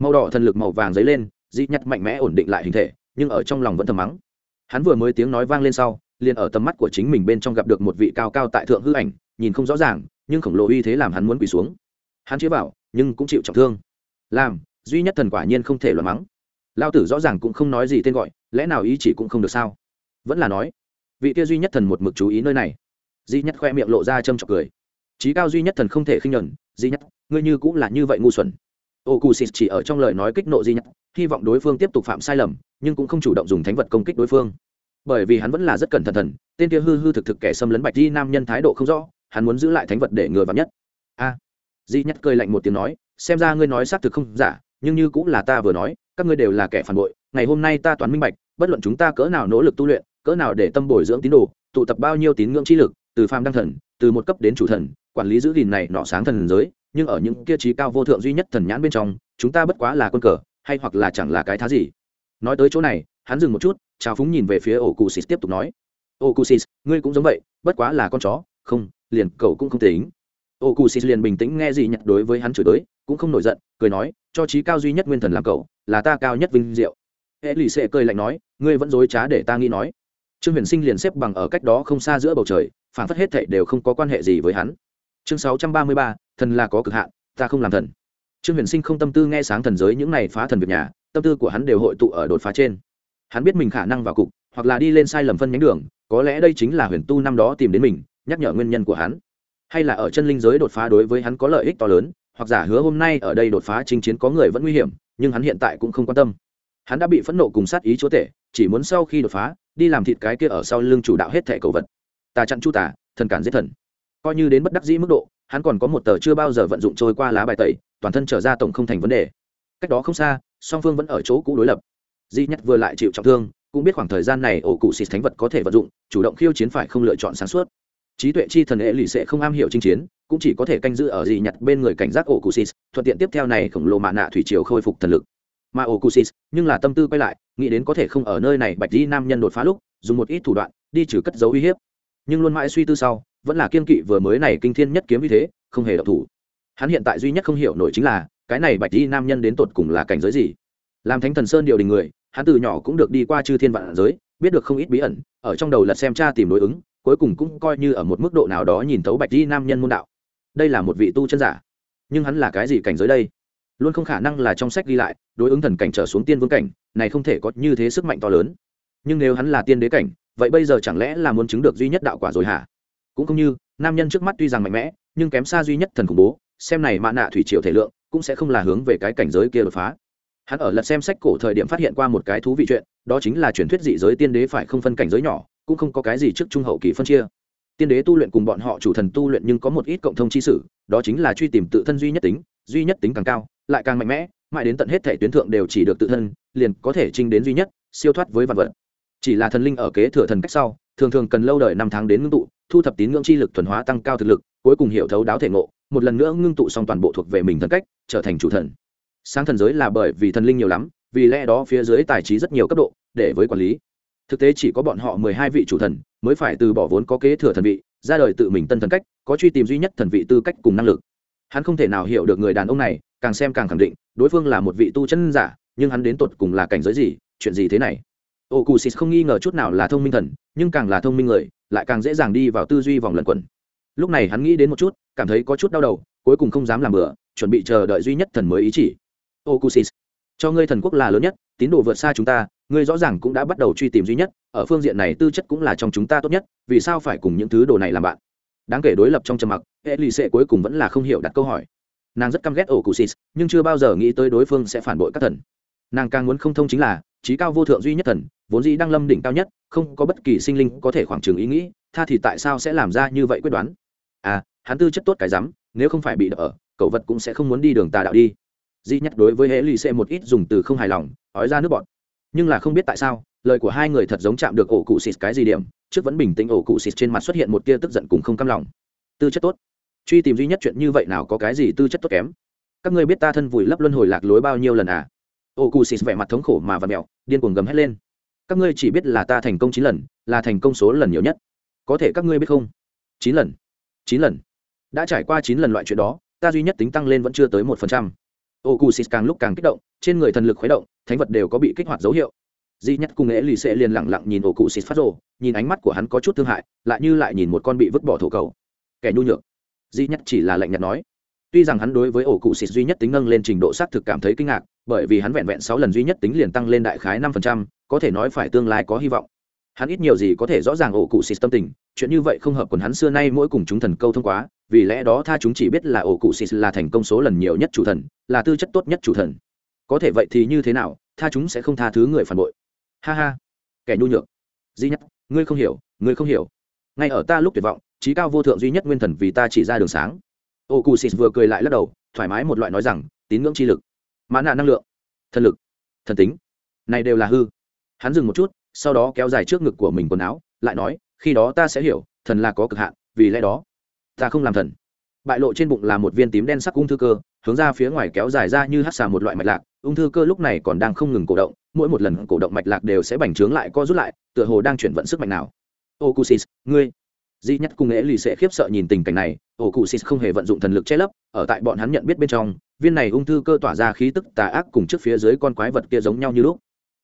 màu đỏ thần lực màu vàng dấy lên dị nhất mạnh mẽ ổn định lại hình thể nhưng ở trong lòng vẫn thầm mắng. Hắn vừa mới tiếng nói vang lên sau liền ở tầm mắt của chính mình bên trong gặp được một vị cao cao tại thượng hư ảnh nhìn không rõ ràng nhưng khổng lồ uy thế làm hắn muốn quỳ xuống. Hắn chĩa bảo, nhưng cũng chịu trọng thương. Làm duy nhất thần quả nhiên không thể loạn mắng. Lao tử rõ ràng cũng không nói gì tên gọi lẽ nào ý chỉ cũng không được sao? Vẫn là nói vị kia duy nhất thần một mực chú ý nơi này. Di nhất khoe miệng lộ ra châm trọc cười. Trí cao duy nhất thần không thể khinh nhuận di nhất ngươi như cũng là như vậy ngu xuẩn ô chỉ ở trong lời nói kích nộ di nhất, hy vọng đối phương tiếp tục phạm sai lầm, nhưng cũng không chủ động dùng thánh vật công kích đối phương. Bởi vì hắn vẫn là rất cẩn thận thần, tên kia hư hư thực thực kẻ xâm lấn bạch di nam nhân thái độ không rõ, hắn muốn giữ lại thánh vật để ngừa vào nhất. A. Di nhất cười lạnh một tiếng nói, xem ra ngươi nói xác thực không giả, nhưng như cũng là ta vừa nói, các ngươi đều là kẻ phản bội, ngày hôm nay ta toán minh bạch, bất luận chúng ta cỡ nào nỗ lực tu luyện, cỡ nào để tâm bồi dưỡng tín đồ, tụ tập bao nhiêu tín ngưỡng chi lực, từ phàm đăng thần, từ một cấp đến chủ thần, quản lý giữ gìn này nọ sáng thần giới nhưng ở những kia trí cao vô thượng duy nhất thần nhãn bên trong chúng ta bất quá là quân cờ hay hoặc là chẳng là cái thá gì. Nói tới chỗ này hắn dừng một chút trào phúng nhìn về phía ổ cụ xịt tiếp tục nói. Ổ cụ xịt ngươi cũng giống vậy bất quá là con chó không liền cậu cũng không tính. Ổ cụ xịt liền bình tĩnh nghe gì nhặt đối với hắn chửi tới cũng không nổi giận cười nói cho trí cao duy nhất nguyên thần làm cậu là ta cao nhất vinh diệu. Hệ lì xệ cười lạnh nói ngươi vẫn dối trá để ta nghĩ nói. Trương huyền sinh liền xếp bằng ở cách đó không xa giữa bầu trời phản phất hết thệ đều không có quan hệ gì với hắn. Chương 633, thần là có cực hạn, ta không làm thần. Trương huyền sinh không tâm tư nghe sáng thần giới những này phá thần việc nhà, tâm tư của hắn đều hội tụ ở đột phá trên. Hắn biết mình khả năng vào cục, hoặc là đi lên sai lầm phân nhánh đường, có lẽ đây chính là huyền tu năm đó tìm đến mình, nhắc nhở nguyên nhân của hắn. Hay là ở chân linh giới đột phá đối với hắn có lợi ích to lớn, hoặc giả hứa hôm nay ở đây đột phá chinh chiến có người vẫn nguy hiểm, nhưng hắn hiện tại cũng không quan tâm. Hắn đã bị phẫn nộ cùng sát ý chúa tể, chỉ muốn sau khi đột phá, đi làm thịt cái kia ở sau lưng chủ đạo hết thẻ cầu vật. Tà chặn chu tả thần cản giết thần. Coi như đến bất đắc dĩ mức độ hắn còn có một tờ chưa bao giờ vận dụng trôi qua lá bài tẩy, toàn thân trở ra tổng không thành vấn đề. Cách đó không xa, song phương vẫn ở chỗ cũ đối lập. Di nhất vừa lại chịu trọng thương, cũng biết khoảng thời gian này ổ cụ xịt thánh vật có thể vận dụng, chủ động khiêu chiến phải không lựa chọn sáng suốt. Trí tuệ chi thần hệ lì sẽ không am hiểu chinh chiến, cũng chỉ có thể canh giữ ở di nhặt bên người cảnh giác ổ cụ xịt, thuận tiện tiếp theo này khổng lồ mạ nạ thủy triều khôi phục thần lực. Mà ổ cụ xịt, nhưng là tâm tư quay lại, nghĩ đến có thể không ở nơi này bạch di nam nhân đột phá lúc, dùng một ít thủ đoạn, đi trừ cất dấu uy hiếp. Nhưng luôn mãi suy tư sau vẫn là kiên kỵ vừa mới này kinh thiên nhất kiếm như thế, không hề độc thủ. Hắn hiện tại duy nhất không hiểu nổi chính là, cái này bạch di nam nhân đến tột cùng là cảnh giới gì? Làm thánh thần sơn điều đình người, hắn từ nhỏ cũng được đi qua chư thiên vạn giới, biết được không ít bí ẩn, ở trong đầu lật xem cha tìm đối ứng, cuối cùng cũng coi như ở một mức độ nào đó nhìn thấu bạch di nam nhân môn đạo. Đây là một vị tu chân giả. Nhưng hắn là cái gì cảnh giới đây? Luôn không khả năng là trong sách ghi lại, đối ứng thần cảnh trở xuống tiên vương cảnh, này không thể có như thế sức mạnh to lớn. Nhưng nếu hắn là tiên đế cảnh, vậy bây giờ chẳng lẽ là muốn chứng được duy nhất đạo quả rồi hả? Cũng không như, nam nhân trước mắt tuy rằng mạnh mẽ, nhưng kém xa duy nhất thần khủng bố, xem này mạ nạ thủy triều thể lượng, cũng sẽ không là hướng về cái cảnh giới kia đột phá. Hắn ở lật xem sách cổ thời điểm phát hiện qua một cái thú vị chuyện, đó chính là truyền thuyết dị giới tiên đế phải không phân cảnh giới nhỏ, cũng không có cái gì trước trung hậu kỳ phân chia. Tiên đế tu luyện cùng bọn họ chủ thần tu luyện nhưng có một ít cộng thông chi sử đó chính là truy tìm tự thân duy nhất tính, duy nhất tính càng cao, lại càng mạnh mẽ, mãi đến tận hết thể tuyến thượng đều chỉ được tự thân, liền có thể trinh đến duy nhất, siêu thoát với vạn vật. Chỉ là thần linh ở kế thừa thần cách sau, thường thường cần lâu đời năm tháng đến ngưng tụ thu thập tín ngưỡng chi lực thuần hóa tăng cao thực lực, cuối cùng hiểu thấu đáo thể ngộ, một lần nữa ngưng tụ xong toàn bộ thuộc về mình thần cách, trở thành chủ thần. Sáng thần giới là bởi vì thần linh nhiều lắm, vì lẽ đó phía dưới tài trí rất nhiều cấp độ, để với quản lý. Thực tế chỉ có bọn họ mười hai vị chủ thần, mới phải từ bỏ vốn có kế thừa thần vị, ra đời tự mình tân thần cách, có truy tìm duy nhất thần vị tư cách cùng năng lực. Hắn không thể nào hiểu được người đàn ông này, càng xem càng khẳng định, đối phương là một vị tu chân giả, nhưng hắn đến tột cùng là cảnh giới gì, chuyện gì thế này? Ô cù xịt không nghi ngờ chút nào là thông minh thần, nhưng càng là thông minh người, lại càng dễ dàng đi vào tư duy vòng lẩn quẩn. Lúc này hắn nghĩ đến một chút, cảm thấy có chút đau đầu, cuối cùng không dám làm bừa, chuẩn bị chờ đợi duy nhất thần mới ý chỉ. Okusis, cho ngươi thần quốc là lớn nhất, tín đồ vượt xa chúng ta, ngươi rõ ràng cũng đã bắt đầu truy tìm duy nhất, ở phương diện này tư chất cũng là trong chúng ta tốt nhất, vì sao phải cùng những thứ đồ này làm bạn? Đáng kể đối lập trong trầm mặc hệ lì xệ cuối cùng vẫn là không hiểu đặt câu hỏi. Nàng rất căm ghét ổ cụ xịt nhưng chưa bao giờ nghĩ tới đối phương sẽ phản bội các thần. Nàng càng muốn không thông chính là trí cao vô thượng duy nhất thần, vốn dĩ đang lâm đỉnh cao nhất, không có bất kỳ sinh linh có thể khoảng trường ý nghĩ, tha thì tại sao sẽ làm ra như vậy quyết đoán? À hắn tư chất tốt cái rắm, nếu không phải bị đỡ ở cậu vật cũng sẽ không muốn đi đường tà đạo đi. Di nhất đối với hệ lì xê một ít dùng từ không hài lòng, ói ra nước bọn nhưng là không biết tại sao, lời của hai người thật giống chạm được ổ cụ xịt cái gì điểm, trước vẫn bình tĩnh ổ cụ xịt trên mặt xuất hiện một tia tức giận cùng không cam lòng. Tư chất tốt. Truy tìm duy nhất chuyện như vậy nào có cái gì tư chất tốt kém? Các ngươi biết ta thân vùi lấp luân hồi lạc lối bao nhiêu lần à? Ô cụ xịt vẻ mặt thống khổ mà và mẹo, điên cuồng gầm hét lên. Các ngươi chỉ biết là ta thành công chín lần, là thành công số lần nhiều nhất. Có thể các ngươi biết không? Chín lần. Chín lần. Đã trải qua chín lần loại chuyện đó, ta duy nhất tính tăng lên vẫn chưa tới một phần trăm. Ô cu xịt càng lúc càng kích động, trên người thần lực khuấy động, thánh vật đều có bị kích hoạt dấu hiệu. Di nhất cùng nghệ lì xệ liền lẳng lặng nhìn ổ cụ xịt phát rồ, nhìn ánh mắt của hắn có chút thương hại, lại như lại nhìn một con bị vứt bỏ thổ cầu. Kẻ nhu nhược. Di nhất chỉ là lạnh nhạt nói. Tuy rằng hắn đối với ổ cụ xịt duy nhất tính nâng lên trình độ xác thực cảm thấy kinh ngạc bởi vì hắn vẹn vẹn sáu lần duy nhất tính liền tăng lên đại khái năm phần trăm, có thể nói phải tương lai có hy vọng. Hắn ít nhiều gì có thể rõ ràng ổ cụ system tình, chuyện như vậy không hợp quần hắn xưa nay mỗi cùng chúng thần câu thông quá, vì lẽ đó tha chúng chỉ biết là ổ cụ system là thành công số lần nhiều nhất chủ thần, là tư chất tốt nhất chủ thần. Có thể vậy thì như thế nào, tha chúng sẽ không tha thứ người phản bội. Ha ha. Kẻ nhu nhược. Duy nhất, ngươi không hiểu, ngươi không hiểu. Ngay ở ta lúc tuyệt vọng trí cao vô thượng duy nhất nguyên thần vì ta chỉ ra đường sáng. Ổ cụ xịt vừa cười lại lắc đầu, thoải mái một loại nói rằng, tín ngưỡng chi lực mã nạ năng lượng, thần lực, thần tính, này đều là hư. Hắn dừng một chút, sau đó kéo dài trước ngực của mình quần áo, lại nói, khi đó ta sẽ hiểu, thần là có cực hạn, vì lẽ đó, ta không làm thần. Bại lộ trên bụng là một viên tím đen sắc ung thư cơ, hướng ra phía ngoài kéo dài ra như hát xà một loại mạch lạc. Ung thư cơ lúc này còn đang không ngừng cổ động, mỗi một lần cổ động mạch lạc đều sẽ bành trướng lại co rút lại, tựa hồ đang chuyển vận sức mạnh nào. Ô cusis, ngươi di nhất cùng nghệ lì sẽ khiếp sợ nhìn tình cảnh này ô cusis không hề vận dụng thần lực che lấp, ở tại bọn hắn nhận biết bên trong, viên này ung thư cơ tỏa ra khí tức tà ác cùng trước phía dưới con quái vật kia giống nhau như lúc.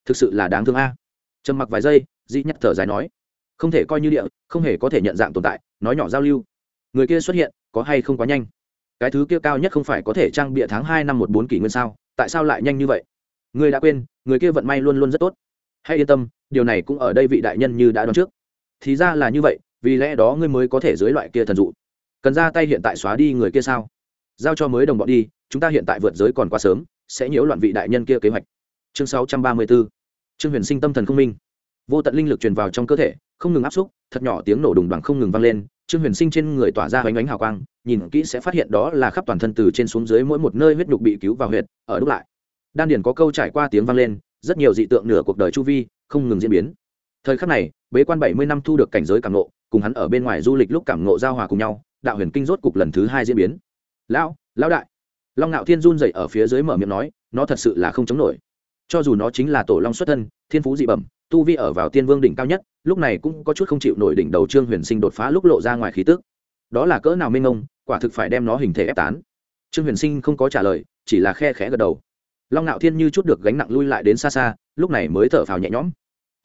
Thực sự là đáng thương a. Trầm mặc vài giây di nhất thở dài nói, không thể coi như địa, không hề có thể nhận dạng tồn tại, nói nhỏ giao lưu. Người kia xuất hiện, có hay không quá nhanh? Cái thứ kia cao nhất không phải có thể trang bịa tháng hai năm một bốn kỷ nguyên sao, tại sao lại nhanh như vậy? Người đã quên, người kia vận may luôn luôn rất tốt. Hãy yên tâm, điều này cũng ở đây vị đại nhân như đã đoán trước. Thì ra là như vậy vì lẽ đó ngươi mới có thể dưới loại kia thần dụ. Cần ra tay hiện tại xóa đi người kia sao? Giao cho mới đồng bọn đi, chúng ta hiện tại vượt giới còn quá sớm, sẽ nhiễu loạn vị đại nhân kia kế hoạch. Chương sáu trăm ba mươi 634 trương huyền sinh tâm thần không minh. Vô tận linh lực truyền vào trong cơ thể, không ngừng áp xúc, thật nhỏ tiếng nổ đùng bằng không ngừng vang lên, trương huyền sinh trên người tỏa ra bánh ánh hào quang, nhìn kỹ sẽ phát hiện đó là khắp toàn thân từ trên xuống dưới mỗi một nơi huyết nhục bị cứu vào huyệt, ở đúc lại. Đan điển có câu trải qua tiếng vang lên, rất nhiều dị tượng nửa cuộc đời chu vi, không ngừng diễn biến. Thời khắc này, bế quan bảy mươi năm thu được cảnh giới cảm nộ cùng hắn ở bên ngoài du lịch lúc cảm ngộ giao hòa cùng nhau, đạo huyền kinh rốt cục lần thứ hai diễn biến. Lão lão đại. Long ngạo thiên run dậy ở phía dưới mở miệng nói, nó thật sự là không chống nổi. Cho dù nó chính là tổ long xuất thân, thiên phú dị bẩm, tu vi ở vào tiên vương đỉnh cao nhất, lúc này cũng có chút không chịu nổi đỉnh đầu trương huyền sinh đột phá lúc lộ ra ngoài khí tức. Đó là cỡ nào minh ông quả thực phải đem nó hình thể ép tán. Trương huyền sinh không có trả lời, chỉ là khe khẽ gật đầu. Long ngạo thiên như chút được gánh nặng lui lại đến xa xa, lúc này mới thở phào nhẹ nhõm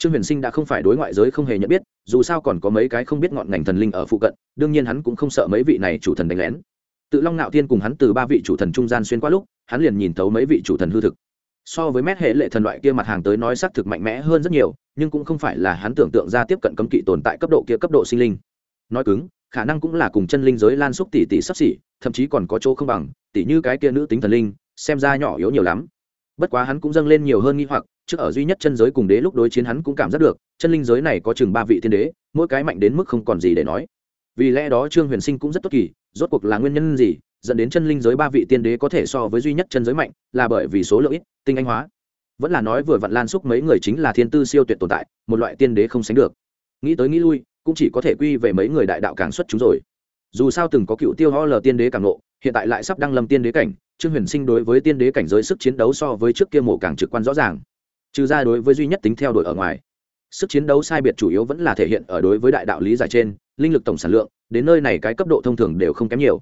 trương huyền sinh đã không phải đối ngoại giới không hề nhận biết, dù sao còn có mấy cái không biết ngọn ngành thần linh ở phụ cận, đương nhiên hắn cũng không sợ mấy vị này chủ thần đánh lén. Tự long Nạo thiên cùng hắn từ ba vị chủ thần trung gian xuyên qua lúc, hắn liền nhìn thấu mấy vị chủ thần hư thực. So với mét hệ lệ thần loại kia mặt hàng tới nói xác thực mạnh mẽ hơn rất nhiều, nhưng cũng không phải là hắn tưởng tượng ra tiếp cận cấm kỵ tồn tại cấp độ kia cấp độ sinh linh. Nói cứng, khả năng cũng là cùng chân linh giới lan xúc tỷ tỷ sắp xỉ, thậm chí còn có chỗ không bằng, tỷ như cái kia nữ tính thần linh, xem ra nhỏ yếu nhiều lắm. Bất quá hắn cũng dâng lên nhiều hơn nghi hoặc trước ở duy nhất chân giới cùng đế lúc đối chiến hắn cũng cảm giác được, chân linh giới này có chừng ba vị thiên đế, mỗi cái mạnh đến mức không còn gì để nói. Vì lẽ đó trương huyền sinh cũng rất tốt kỳ, rốt cuộc là nguyên nhân gì, dẫn đến chân linh giới ba vị tiên đế có thể so với duy nhất chân giới mạnh, là bởi vì số lượng ít, tinh anh hóa. Vẫn là nói vừa vặn lan xúc mấy người chính là thiên tư siêu tuyệt tồn tại, một loại tiên đế không sánh được. Nghĩ tới nghĩ lui, cũng chỉ có thể quy về mấy người đại đạo càng xuất chúng rồi. Dù sao từng có cựu tiêu ho lờ tiên đế càng nộ hiện tại lại sắp đăng lâm tiên đế cảnh, trương huyền sinh đối với tiên đế cảnh giới sức chiến đấu so với trước kia mổ càng trực quan rõ ràng trừ ra đối với duy nhất tính theo đuổi ở ngoài. Sức chiến đấu sai biệt chủ yếu vẫn là thể hiện ở đối với đại đạo lý giải trên, linh lực tổng sản lượng, đến nơi này cái cấp độ thông thường đều không kém nhiều.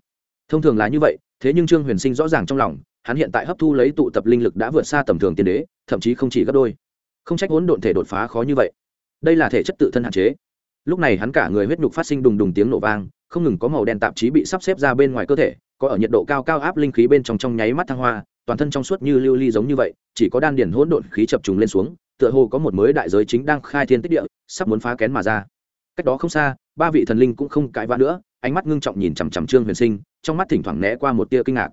Thông thường là như vậy, thế nhưng trương huyền sinh rõ ràng trong lòng, hắn hiện tại hấp thu lấy tụ tập linh lực đã vượt xa tầm thường tiên đế, thậm chí không chỉ gấp đôi. Không trách hỗn độn thể đột phá khó như vậy. Đây là thể chất tự thân hạn chế. Lúc này hắn cả người huyết nhục phát sinh đùng đùng tiếng nổ vang, không ngừng có màu đen tạp chí bị sắp xếp ra bên ngoài cơ thể, có ở nhiệt độ cao cao áp linh khí bên trong trong nháy mắt thăng hoa toàn thân trong suốt như lưu ly giống như vậy, chỉ có đan điển hỗn độn khí chập trùng lên xuống, tựa hồ có một mới đại giới chính đang khai thiên tích địa, sắp muốn phá kén mà ra. Cách đó không xa, ba vị thần linh cũng không cãi vã nữa, ánh mắt ngưng trọng nhìn chằm chằm trương huyền sinh, trong mắt thỉnh thoảng né qua một tia kinh ngạc.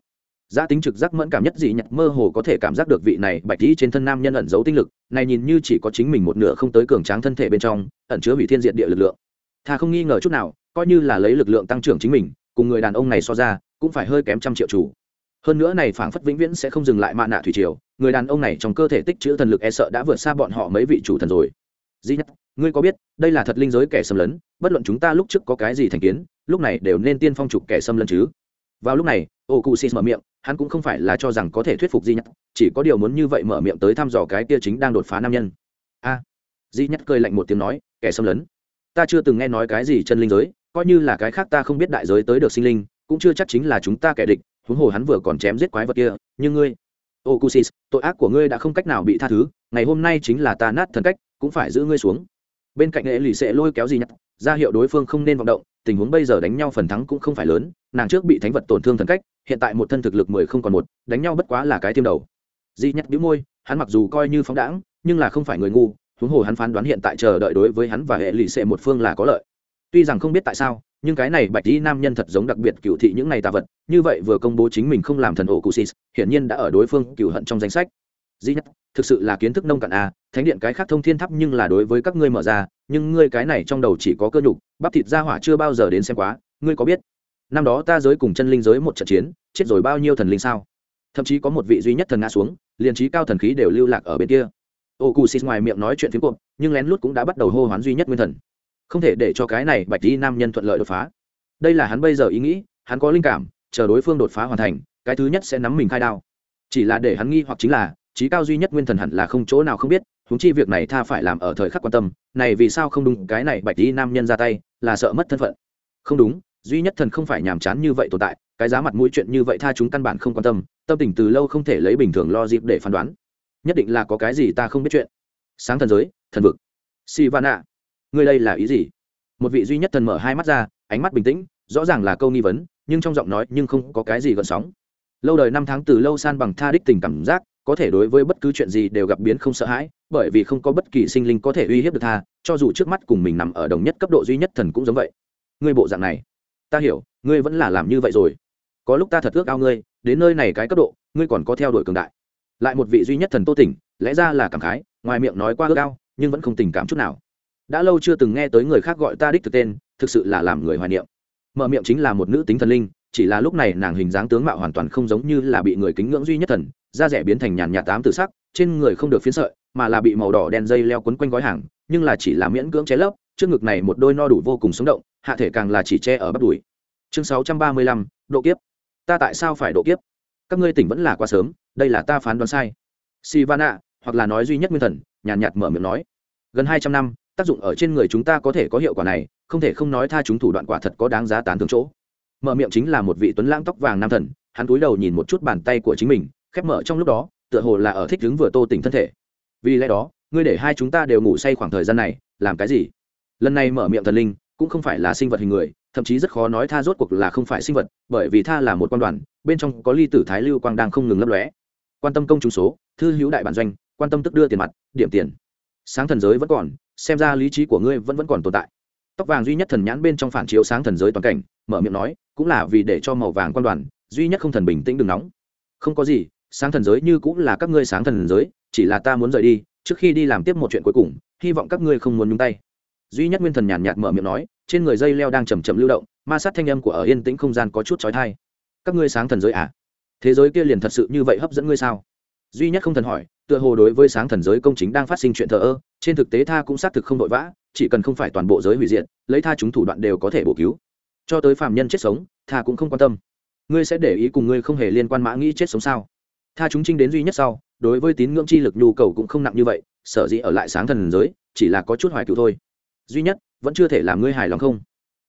Giá tính trực giác mẫn cảm nhất dị nhặt mơ hồ có thể cảm giác được vị này bạch dĩ trên thân nam nhân ẩn giấu tinh lực, này nhìn như chỉ có chính mình một nửa không tới cường tráng thân thể bên trong, ẩn chứa hủy thiên diện địa lực lượng. Thà không nghi ngờ chút nào, coi như là lấy lực lượng tăng trưởng chính mình, cùng người đàn ông này so ra, cũng phải hơi kém trăm triệu chủ hơn nữa này phảng phất vĩnh viễn sẽ không dừng lại mạ nạ thủy triều người đàn ông này trong cơ thể tích chữ thần lực e sợ đã vượt xa bọn họ mấy vị chủ thần rồi. Dĩ nhất ngươi có biết đây là thật linh giới kẻ xâm lấn bất luận chúng ta lúc trước có cái gì thành kiến lúc này đều nên tiên phong trục kẻ xâm lấn chứ. Vào lúc này ô cụ xin mở miệng hắn cũng không phải là cho rằng có thể thuyết phục di nhất chỉ có điều muốn như vậy mở miệng tới thăm dò cái kia chính đang đột phá nam nhân. A. À, di nhất cười lạnh một tiếng nói kẻ xâm lấn? Ta chưa từng nghe nói cái gì chân linh giới coi như là cái khác ta không biết đại giới tới được sinh linh cũng chưa chắc chính là chúng ta kẻ địch huống hồ hắn vừa còn chém giết quái vật kia, nhưng ngươi, ô cụ tội ác của ngươi đã không cách nào bị tha thứ, ngày hôm nay chính là ta nát thần cách, cũng phải giữ ngươi xuống. Bên cạnh hệ lì sẽ lôi kéo gì nhất ra hiệu đối phương không nên vọng động, tình huống bây giờ đánh nhau phần thắng cũng không phải lớn, nàng trước bị thánh vật tổn thương thần cách, hiện tại một thân thực lực mười không còn một, đánh nhau bất quá là cái tiêm đầu. Di nhắc bĩu môi, hắn mặc dù coi như phóng đãng, nhưng là không phải người ngu, huống hồ hắn phán đoán hiện tại chờ đợi đối với hắn và hệ lụy sệ một phương là có lợi. Tuy rằng không biết tại sao nhưng cái này bạch y nam nhân thật giống đặc biệt cựu thị những này tà vật, như vậy vừa công bố chính mình không làm thần ổ cụ sis hiển nhiên đã ở đối phương cựu hận trong danh sách. Di nhất, thực sự là kiến thức nông cạn a thánh điện cái khác thông thiên thắp nhưng là đối với các ngươi mở ra, nhưng ngươi cái này trong đầu chỉ có cơ nhục, bắp thịt ra hỏa chưa bao giờ đến xem quá, ngươi có biết? Năm đó ta giới cùng chân linh giới một trận chiến, chết rồi bao nhiêu thần linh sao? Thậm chí có một vị duy nhất thần ngã xuống, liền trí cao thần khí đều lưu lạc ở bên kia. Ô cù xịt ngoài miệng nói chuyện phiếm cộp nhưng lén lút cũng đã bắt đầu hô hoán duy nhất nguyên thần không thể để cho cái này bạch đi nam nhân thuận lợi đột phá. Đây là hắn bây giờ ý nghĩ, hắn có linh cảm, chờ đối phương đột phá hoàn thành, cái thứ nhất sẽ nắm mình khai đao. Chỉ là để hắn nghi hoặc chính là, trí cao duy nhất nguyên thần hẳn là không chỗ nào không biết húng chi việc này tha phải làm ở thời khắc quan tâm, này vì sao không đúng, cái này bạch đi nam nhân ra tay, là sợ mất thân phận. Không đúng, duy nhất thần không phải nhàm chán như vậy tồn tại, cái giá mặt mũi chuyện như vậy tha chúng căn bản không quan tâm tâm tình từ lâu không thể lấy bình thường lo dịp để phán đoán. Nhất định là có cái gì ta không biết chuyện. Sáng thần giới, thần vực. Si van ạ ngươi đây là ý gì? Một vị duy nhất thần mở hai mắt ra, ánh mắt bình tĩnh, rõ ràng là câu nghi vấn, nhưng trong giọng nói nhưng không có cái gì gợn sóng. Lâu đời năm tháng từ lâu san bằng tha đích tình cảm giác, có thể đối với bất cứ chuyện gì đều gặp biến không sợ hãi, bởi vì không có bất kỳ sinh linh có thể uy hiếp được tha, cho dù trước mắt cùng mình nằm ở đồng nhất cấp độ duy nhất thần cũng giống vậy. Ngươi bộ dạng này, ta hiểu, ngươi vẫn là làm như vậy rồi. Có lúc ta thật ước ao ngươi, đến nơi này cái cấp độ, ngươi còn có theo đuổi cường đại. Lại một vị duy nhất thần tô tỉnh, lẽ ra là cảm khái, ngoài miệng nói qua ước ao, nhưng vẫn không tình cảm chút nào đã lâu chưa từng nghe tới người khác gọi ta đích thực tên, thực sự là làm người hoài niệm. Mở miệng chính là một nữ tính thần linh, chỉ là lúc này nàng hình dáng tướng mạo hoàn toàn không giống như là bị người kính ngưỡng duy nhất thần, da rẻ biến thành nhàn nhạt tám tự sắc, trên người không được phiến sợi, mà là bị màu đỏ đen dây leo quấn quanh gói hàng, nhưng là chỉ là miễn cưỡng che lấp, trước ngực này một đôi no đủ vô cùng sống động, hạ thể càng là chỉ che ở bắp đùi. Chương sáu trăm ba mươi lăm, độ kiếp. Ta tại sao phải độ kiếp? Các ngươi tỉnh vẫn là quá sớm, đây là ta phán đoán sai. Sivana, hoặc là nói duy nhất nguyên thần, nhàn nhạt mở miệng nói. Gần hai trăm năm tác dụng ở trên người chúng ta có thể có hiệu quả này, không thể không nói tha chúng thủ đoạn quả thật có đáng giá tán tướng chỗ. Mở miệng chính là một vị tuấn lãng tóc vàng nam thần, hắn cúi đầu nhìn một chút bàn tay của chính mình, khép mở trong lúc đó, tựa hồ là ở thích đứng vừa tô tỉnh thân thể. Vì lẽ đó, ngươi để hai chúng ta đều ngủ say khoảng thời gian này, làm cái gì? Lần này mở miệng thần linh, cũng không phải là sinh vật hình người, thậm chí rất khó nói tha rốt cuộc là không phải sinh vật, bởi vì tha là một quan đoàn, bên trong có ly tử thái lưu quang đang không ngừng lấp lóe. Quan tâm công chúng số, thư hữu đại bản doanh, quan tâm tức đưa tiền mặt, điểm tiền. Sáng thần giới vẫn còn xem ra lý trí của ngươi vẫn vẫn còn tồn tại. Tóc vàng duy nhất thần nhãn bên trong phản chiếu sáng thần giới toàn cảnh, mở miệng nói, cũng là vì để cho màu vàng quan đoàn, duy nhất không thần bình tĩnh đừng nóng. Không có gì, sáng thần giới như cũng là các ngươi sáng thần giới, chỉ là ta muốn rời đi, trước khi đi làm tiếp một chuyện cuối cùng, hy vọng các ngươi không muốn nhúng tay. Duy nhất nguyên thần nhàn nhạt mở miệng nói, trên người dây leo đang chầm chậm lưu động, ma sát thanh âm của ở yên tĩnh không gian có chút trói thai các ngươi sáng thần giới à? Thế giới kia liền thật sự như vậy hấp dẫn ngươi sao? Duy nhất không thần hỏi, tựa hồ đối với sáng thần giới công chính đang phát sinh chuyện thờ ơ trên thực tế tha cũng xác thực không vội vã, chỉ cần không phải toàn bộ giới hủy diệt, lấy tha chúng thủ đoạn đều có thể bổ cứu. Cho tới phạm nhân chết sống, tha cũng không quan tâm. Ngươi sẽ để ý cùng ngươi không hề liên quan mã nghĩ chết sống sao? Tha chúng trinh đến duy nhất sau, đối với tín ngưỡng chi lực nhu cầu cũng không nặng như vậy, sở dĩ ở lại sáng thần giới, chỉ là có chút hoài cựu thôi. Duy nhất, vẫn chưa thể làm ngươi hài lòng không?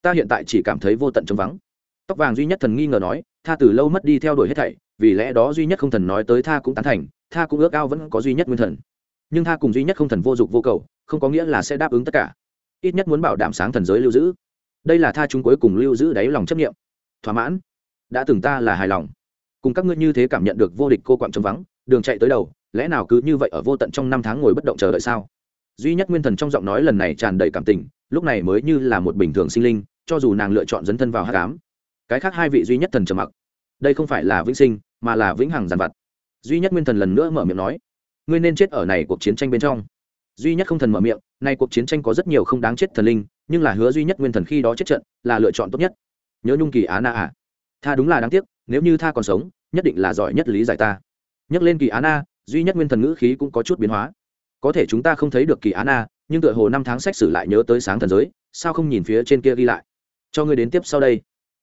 Ta hiện tại chỉ cảm thấy vô tận trống vắng. Tóc vàng duy nhất thần nghi ngờ nói, tha từ lâu mất đi theo đuổi hết thảy, vì lẽ đó duy nhất không thần nói tới tha cũng tán thành, tha cũng ước ao vẫn có duy nhất nguyên thần nhưng tha cùng duy nhất không thần vô dụng vô cầu, không có nghĩa là sẽ đáp ứng tất cả. Ít nhất muốn bảo đảm sáng thần giới lưu giữ. Đây là tha chúng cuối cùng lưu giữ đáy lòng chấp nghiệm thỏa mãn. Đã từng ta là hài lòng. Cùng các ngươi như thế cảm nhận được vô địch cô quặng trống vắng, đường chạy tới đầu, lẽ nào cứ như vậy ở vô tận trong năm tháng ngồi bất động chờ đợi sao? Duy nhất nguyên thần trong giọng nói lần này tràn đầy cảm tình, lúc này mới như là một bình thường sinh linh, cho dù nàng lựa chọn dấn thân vào hát cám cái khác hai vị duy nhất thần trầm mặc. Đây không phải là vĩnh sinh, mà là vĩnh hằng giàn vặt. Duy nhất nguyên thần lần nữa mở miệng nói ngươi nên chết ở này cuộc chiến tranh bên trong. Duy nhất không thần mở miệng nay cuộc chiến tranh có rất nhiều không đáng chết thần linh, nhưng là hứa duy nhất nguyên thần khi đó chết trận, là lựa chọn tốt nhất. Nhớ nhung kỳ á na à. Tha đúng là đáng tiếc, nếu như tha còn sống, nhất định là giỏi nhất lý giải ta. Nhắc lên kỳ á na, duy nhất nguyên thần ngữ khí cũng có chút biến hóa. Có thể chúng ta không thấy được kỳ á na, nhưng tựa hồ năm tháng sách sử lại nhớ tới sáng thần giới, sao không nhìn phía trên kia ghi lại? Cho ngươi đến tiếp sau đây.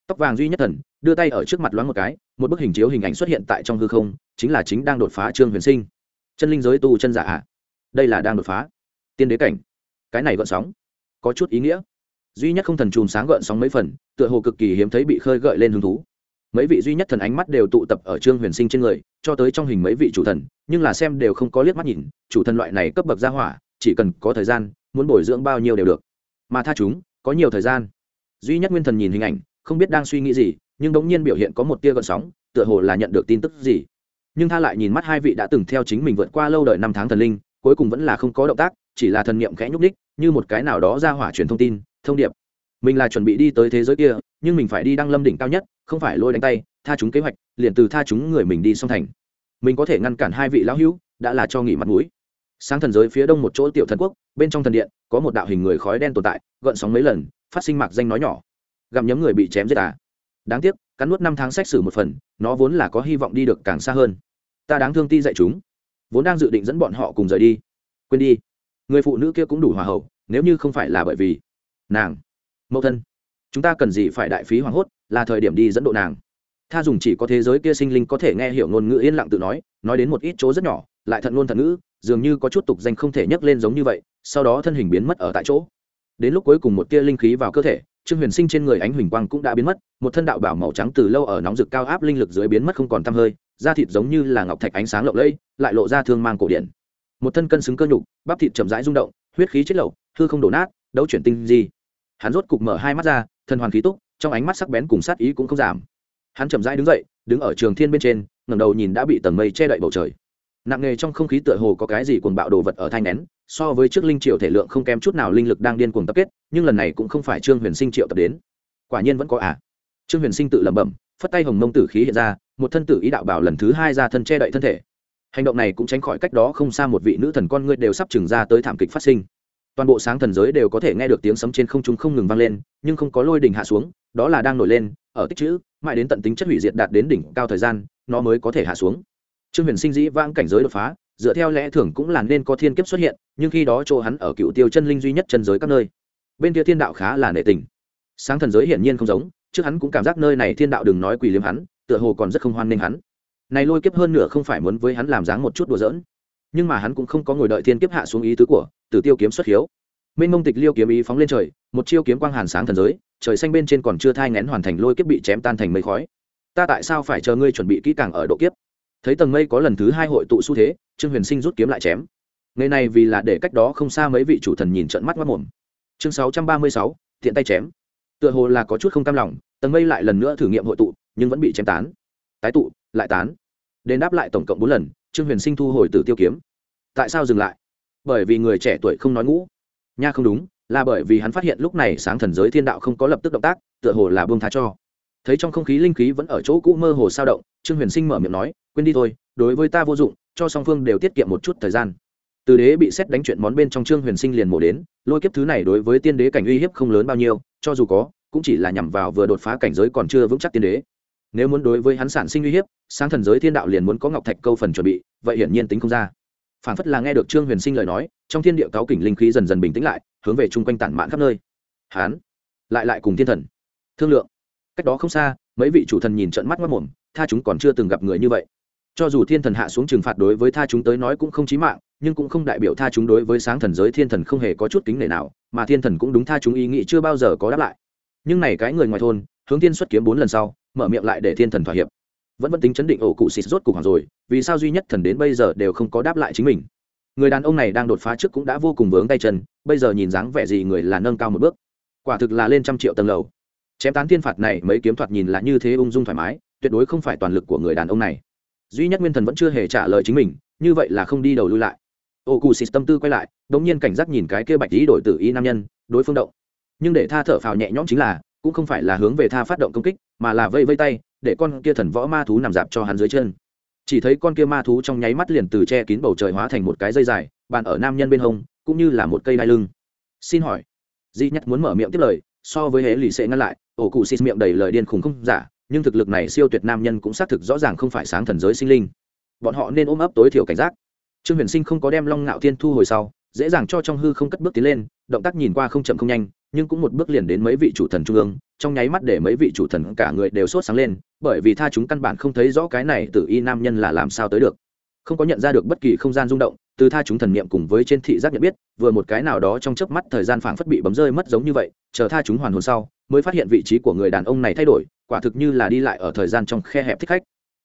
Tóc vàng duy nhất thần, đưa tay ở trước mặt loáng một cái, một bức hình chiếu hình ảnh xuất hiện tại trong hư không, chính là chính đang đột phá trương huyền sinh chân linh giới tu chân giả ạ. Đây là đang đột phá. Tiên đế cảnh. Cái này gợn sóng. Có chút ý nghĩa. Duy nhất không thần chùm sáng gợn sóng mấy phần, tựa hồ cực kỳ hiếm thấy bị khơi gợi lên hứng thú. Mấy vị duy nhất thần ánh mắt đều tụ tập ở trương huyền sinh trên người, cho tới trong hình mấy vị chủ thần, nhưng là xem đều không có liếc mắt nhìn, chủ thần loại này cấp bậc ra hỏa, chỉ cần có thời gian, muốn bồi dưỡng bao nhiêu đều được. Mà tha chúng, có nhiều thời gian. Duy nhất nguyên thần nhìn hình ảnh, không biết đang suy nghĩ gì, nhưng đống nhiên biểu hiện có một tia gợn sóng, tựa hồ là nhận được tin tức gì nhưng tha lại nhìn mắt hai vị đã từng theo chính mình vượt qua lâu đời năm tháng thần linh, cuối cùng vẫn là không có động tác, chỉ là thần niệm khẽ nhúc ních như một cái nào đó ra hỏa truyền thông tin, thông điệp. Mình là chuẩn bị đi tới thế giới kia, nhưng mình phải đi đăng lâm đỉnh cao nhất, không phải lôi đánh tay, tha chúng kế hoạch, liền từ tha chúng người mình đi song thành. Mình có thể ngăn cản hai vị lão hữu, đã là cho nghỉ mặt mũi. Sáng thần giới phía đông một chỗ tiểu thần quốc, bên trong thần điện, có một đạo hình người khói đen tồn tại, gợn sóng mấy lần, phát sinh mạc danh nói nhỏ. Gặm nhấm người bị chém giết à? Đáng tiếc, cắn nuốt năm tháng xét xử một phần, nó vốn là có hy vọng đi được càng xa hơn ta đáng thương ti dạy chúng. Vốn đang dự định dẫn bọn họ cùng rời đi. Quên đi. Người phụ nữ kia cũng đủ hòa hậu, nếu như không phải là bởi vì nàng, mẫu thân, chúng ta cần gì phải đại phí hoảng hốt, là thời điểm đi dẫn độ nàng. Tha dùng chỉ có thế giới kia sinh linh có thể nghe hiểu ngôn ngữ yên lặng tự nói nói đến một ít chỗ rất nhỏ, lại thận ngôn thận ngữ, dường như có chút tục danh không thể nhấc lên giống như vậy, sau đó thân hình biến mất ở tại chỗ. Đến lúc cuối cùng một tia linh khí vào cơ thể trương huyền sinh trên người ánh huỳnh quang cũng đã biến mất, một thân đạo bảo màu trắng từ lâu ở nóng rực cao áp linh lực dưới biến mất không còn tăm hơi, da thịt giống như là ngọc thạch ánh sáng lộng lẫy, lại lộ ra thương mang cổ điển. Một thân cân xứng cơ nhục, bắp thịt chậm rãi rung động, huyết khí chết lậu, hư không đổ nát, đấu chuyển tinh gì hắn rốt cục mở hai mắt ra thân hoàn khí túc, trong ánh mắt sắc bén cùng sát ý cũng không giảm. Hắn chậm rãi đứng dậy, đứng ở trường thiên bên trên, ngẩng đầu nhìn đã bị tầng mây che đậy bầu trời. Nặng nề trong không khí tựa hồ có cái gì cuồng bạo đồ vật ở thanh nén so với trước linh triệu thể lượng không kém chút nào linh lực đang điên cuồng tập kết, nhưng lần này cũng không phải trương huyền sinh triệu tập đến. Quả nhiên vẫn có à. Trương huyền sinh tự lẩm bẩm, phất tay hồng mông tử khí hiện ra, một thân tử ý đạo bảo lần thứ hai ra thân che đậy thân thể. Hành động này cũng tránh khỏi cách đó không xa một vị nữ thần con ngươi đều sắp trừng ra tới thảm kịch phát sinh. Toàn bộ sáng thần giới đều có thể nghe được tiếng sấm trên không trung không ngừng vang lên, nhưng không có lôi đỉnh hạ xuống, đó là đang nổi lên, ở tích chữ, mãi đến tận tính chất hủy diệt đạt đến đỉnh cao thời gian, nó mới có thể hạ xuống. Trương huyền sinh dĩ vãng cảnh giới đột phá dựa theo lẽ thường cũng là nên có thiên kiếp xuất hiện, nhưng khi đó chỗ hắn ở cựu tiêu chân linh duy nhất chân giới các nơi. Bên kia thiên đạo khá là nệ tình. Sáng thần giới hiển nhiên không giống, trước hắn cũng cảm giác nơi này thiên đạo đừng nói quỳ liếm hắn, tựa hồ còn rất không hoan nghênh hắn. Này lôi kiếp hơn nửa không phải muốn với hắn làm dáng một chút đùa giỡn. Nhưng mà hắn cũng không có ngồi đợi thiên kiếp hạ xuống ý tứ của tử tiêu kiếm xuất hiếu. Minh mông tịch liêu kiếm ý phóng lên trời, một chiêu kiếm quang hàn sáng thần giới, trời xanh bên trên còn chưa thai ngén hoàn thành lôi kiếp bị chém tan thành mây khói. Ta tại sao phải chờ ngươi chuẩn bị kỹ càng ở độ kiếp? Thấy tầng mây có lần thứ hai hội tụ xu thế, trương huyền sinh rút kiếm lại chém. Ngày này vì là để cách đó không xa mấy vị chủ thần nhìn trận mắt mất mồm. Chương sáu trăm ba mươi sáu thiện tay chém. Tựa hồ là có chút không cam lòng, tầng mây lại lần nữa thử nghiệm hội tụ, nhưng vẫn bị chém tán. Tái tụ, lại tán. Đến đáp lại tổng cộng bốn lần, trương huyền sinh thu hồi từ tiêu kiếm. Tại sao dừng lại? Bởi vì người trẻ tuổi không nói ngũ. Nha không đúng, là bởi vì hắn phát hiện lúc này sáng thần giới thiên đạo không có lập tức động tác, tựa hồ là buông tha cho. Thấy trong không khí linh khí vẫn ở chỗ cũ mơ hồ sao động trương huyền sinh mở miệng nói, quên đi thôi, đối với ta vô dụng, cho song phương đều tiết kiệm một chút thời gian. Từ đế bị xét đánh chuyện món bên trong trương huyền sinh liền mổ đến, lôi kiếp thứ này đối với tiên đế cảnh uy hiếp không lớn bao nhiêu, cho dù có, cũng chỉ là nhằm vào vừa đột phá cảnh giới còn chưa vững chắc tiên đế. Nếu muốn đối với hắn sản sinh uy hiếp, sáng thần giới thiên đạo liền muốn có ngọc thạch câu phần chuẩn bị, vậy hiển nhiên tính không ra. Phản phất là nghe được trương huyền sinh lời nói, trong thiên địa cáo kỉnh linh khí dần dần bình tĩnh lại, hướng về chung quanh tản mạn khắp nơi. Hán, lại lại cùng thiên thần. Thương lượng. Cách đó không xa mấy vị chủ thần nhìn trận mắt mất mồm tha chúng còn chưa từng gặp người như vậy. Cho dù thiên thần hạ xuống trừng phạt đối với tha chúng tới nói cũng không chí mạng, nhưng cũng không đại biểu tha chúng đối với sáng thần giới thiên thần không hề có chút kính nể nào, mà thiên thần cũng đúng tha chúng ý nghĩ chưa bao giờ có đáp lại. Nhưng này cái người ngoài thôn, hướng thiên xuất kiếm bốn lần sau, mở miệng lại để thiên thần thỏa hiệp. Vẫn vẫn tính chấn định ổ cụ xịt rốt cục hoàng rồi, vì sao duy nhất thần đến bây giờ đều không có đáp lại chính mình? Người đàn ông này đang đột phá trước cũng đã vô cùng vướng tay chân, bây giờ nhìn dáng vẻ gì người là nâng cao một bước. Quả thực là lên trăm triệu tầng lầu chém tán thiên phạt này mấy kiếm thoạt nhìn là như thế ung dung thoải mái, tuyệt đối không phải toàn lực của người đàn ông này. Duy nhất nguyên thần vẫn chưa hề trả lời chính mình, như vậy là không đi đầu lui lại. Ô cù xịt tâm tư quay lại đ ỗ n g nhiên cảnh giác nhìn cái kia bạch lý đổi tử y nam nhân, đối phương động. Nhưng để tha thở phào nhẹ nhõm chính là, cũng không phải là hướng về tha phát động công kích, mà là vây vây tay, để con kia thần võ ma thú nằm dạp cho hắn dưới chân. Chỉ thấy con kia ma thú trong nháy mắt liền từ che kín bầu trời hóa thành một cái dây dài, bàn ở nam nhân bên hông, cũng như là một cây đai lưng. Xin hỏi, di nhất muốn mở miệng tiếp lời so với hễ lì xệ ngăn lại, ổ cụ xịt miệng đầy lời điên khùng không giả, nhưng thực lực này siêu tuyệt nam nhân cũng xác thực rõ ràng không phải sáng thần giới sinh linh. Bọn họ nên ôm ấp tối thiểu cảnh giác. Trương huyền sinh không có đem long ngạo thiên thu hồi sau, dễ dàng cho trong hư không cất bước tiến lên, động tác nhìn qua không chậm không nhanh, nhưng cũng một bước liền đến mấy vị chủ thần trung ương, trong nháy mắt để mấy vị chủ thần cả người đều sốt sáng lên, bởi vì tha chúng căn bản không thấy rõ cái này từ y nam nhân là làm sao tới được. Không có nhận ra được bất kỳ không gian rung động từ tha chúng thần niệm cùng với trên thị giác nhận biết, vừa một cái nào đó trong chớp mắt thời gian phảng phất bị bấm rơi mất giống như vậy, chờ tha chúng hoàn hồn sau, mới phát hiện vị trí của người đàn ông này thay đổi, quả thực như là đi lại ở thời gian trong khe hẹp thích khách.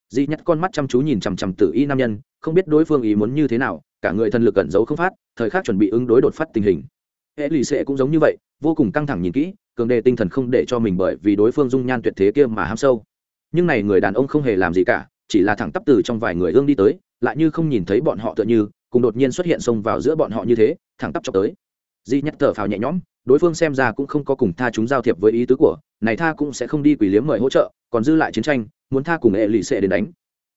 Di nhất con mắt chăm chú nhìn chằm chằm tử y nam nhân, không biết đối phương ý muốn như thế nào, cả người thần lực cẩn giấu không phát, thời khắc chuẩn bị ứng đối đột phát tình hình. Hệ lì sẽ cũng giống như vậy, vô cùng căng thẳng nhìn kỹ, cường đề tinh thần không để cho mình bởi vì đối phương dung nhan tuyệt thế kia mà ham sâu. Nhưng này người đàn ông không hề làm gì cả, chỉ là thẳng tắp từ trong vài người ương đi tới, lại như không nhìn thấy bọn họ tựa như cùng đột nhiên xuất hiện xông vào giữa bọn họ như thế, thẳng tắp chọc tới. Di nhắc thở phào nhẹ nhõm, đối phương xem ra cũng không có cùng tha chúng giao thiệp với ý tứ của, này tha cũng sẽ không đi quỷ liếm mời hỗ trợ, còn dư lại chiến tranh, muốn tha cùng hệ lì xệ đến đánh.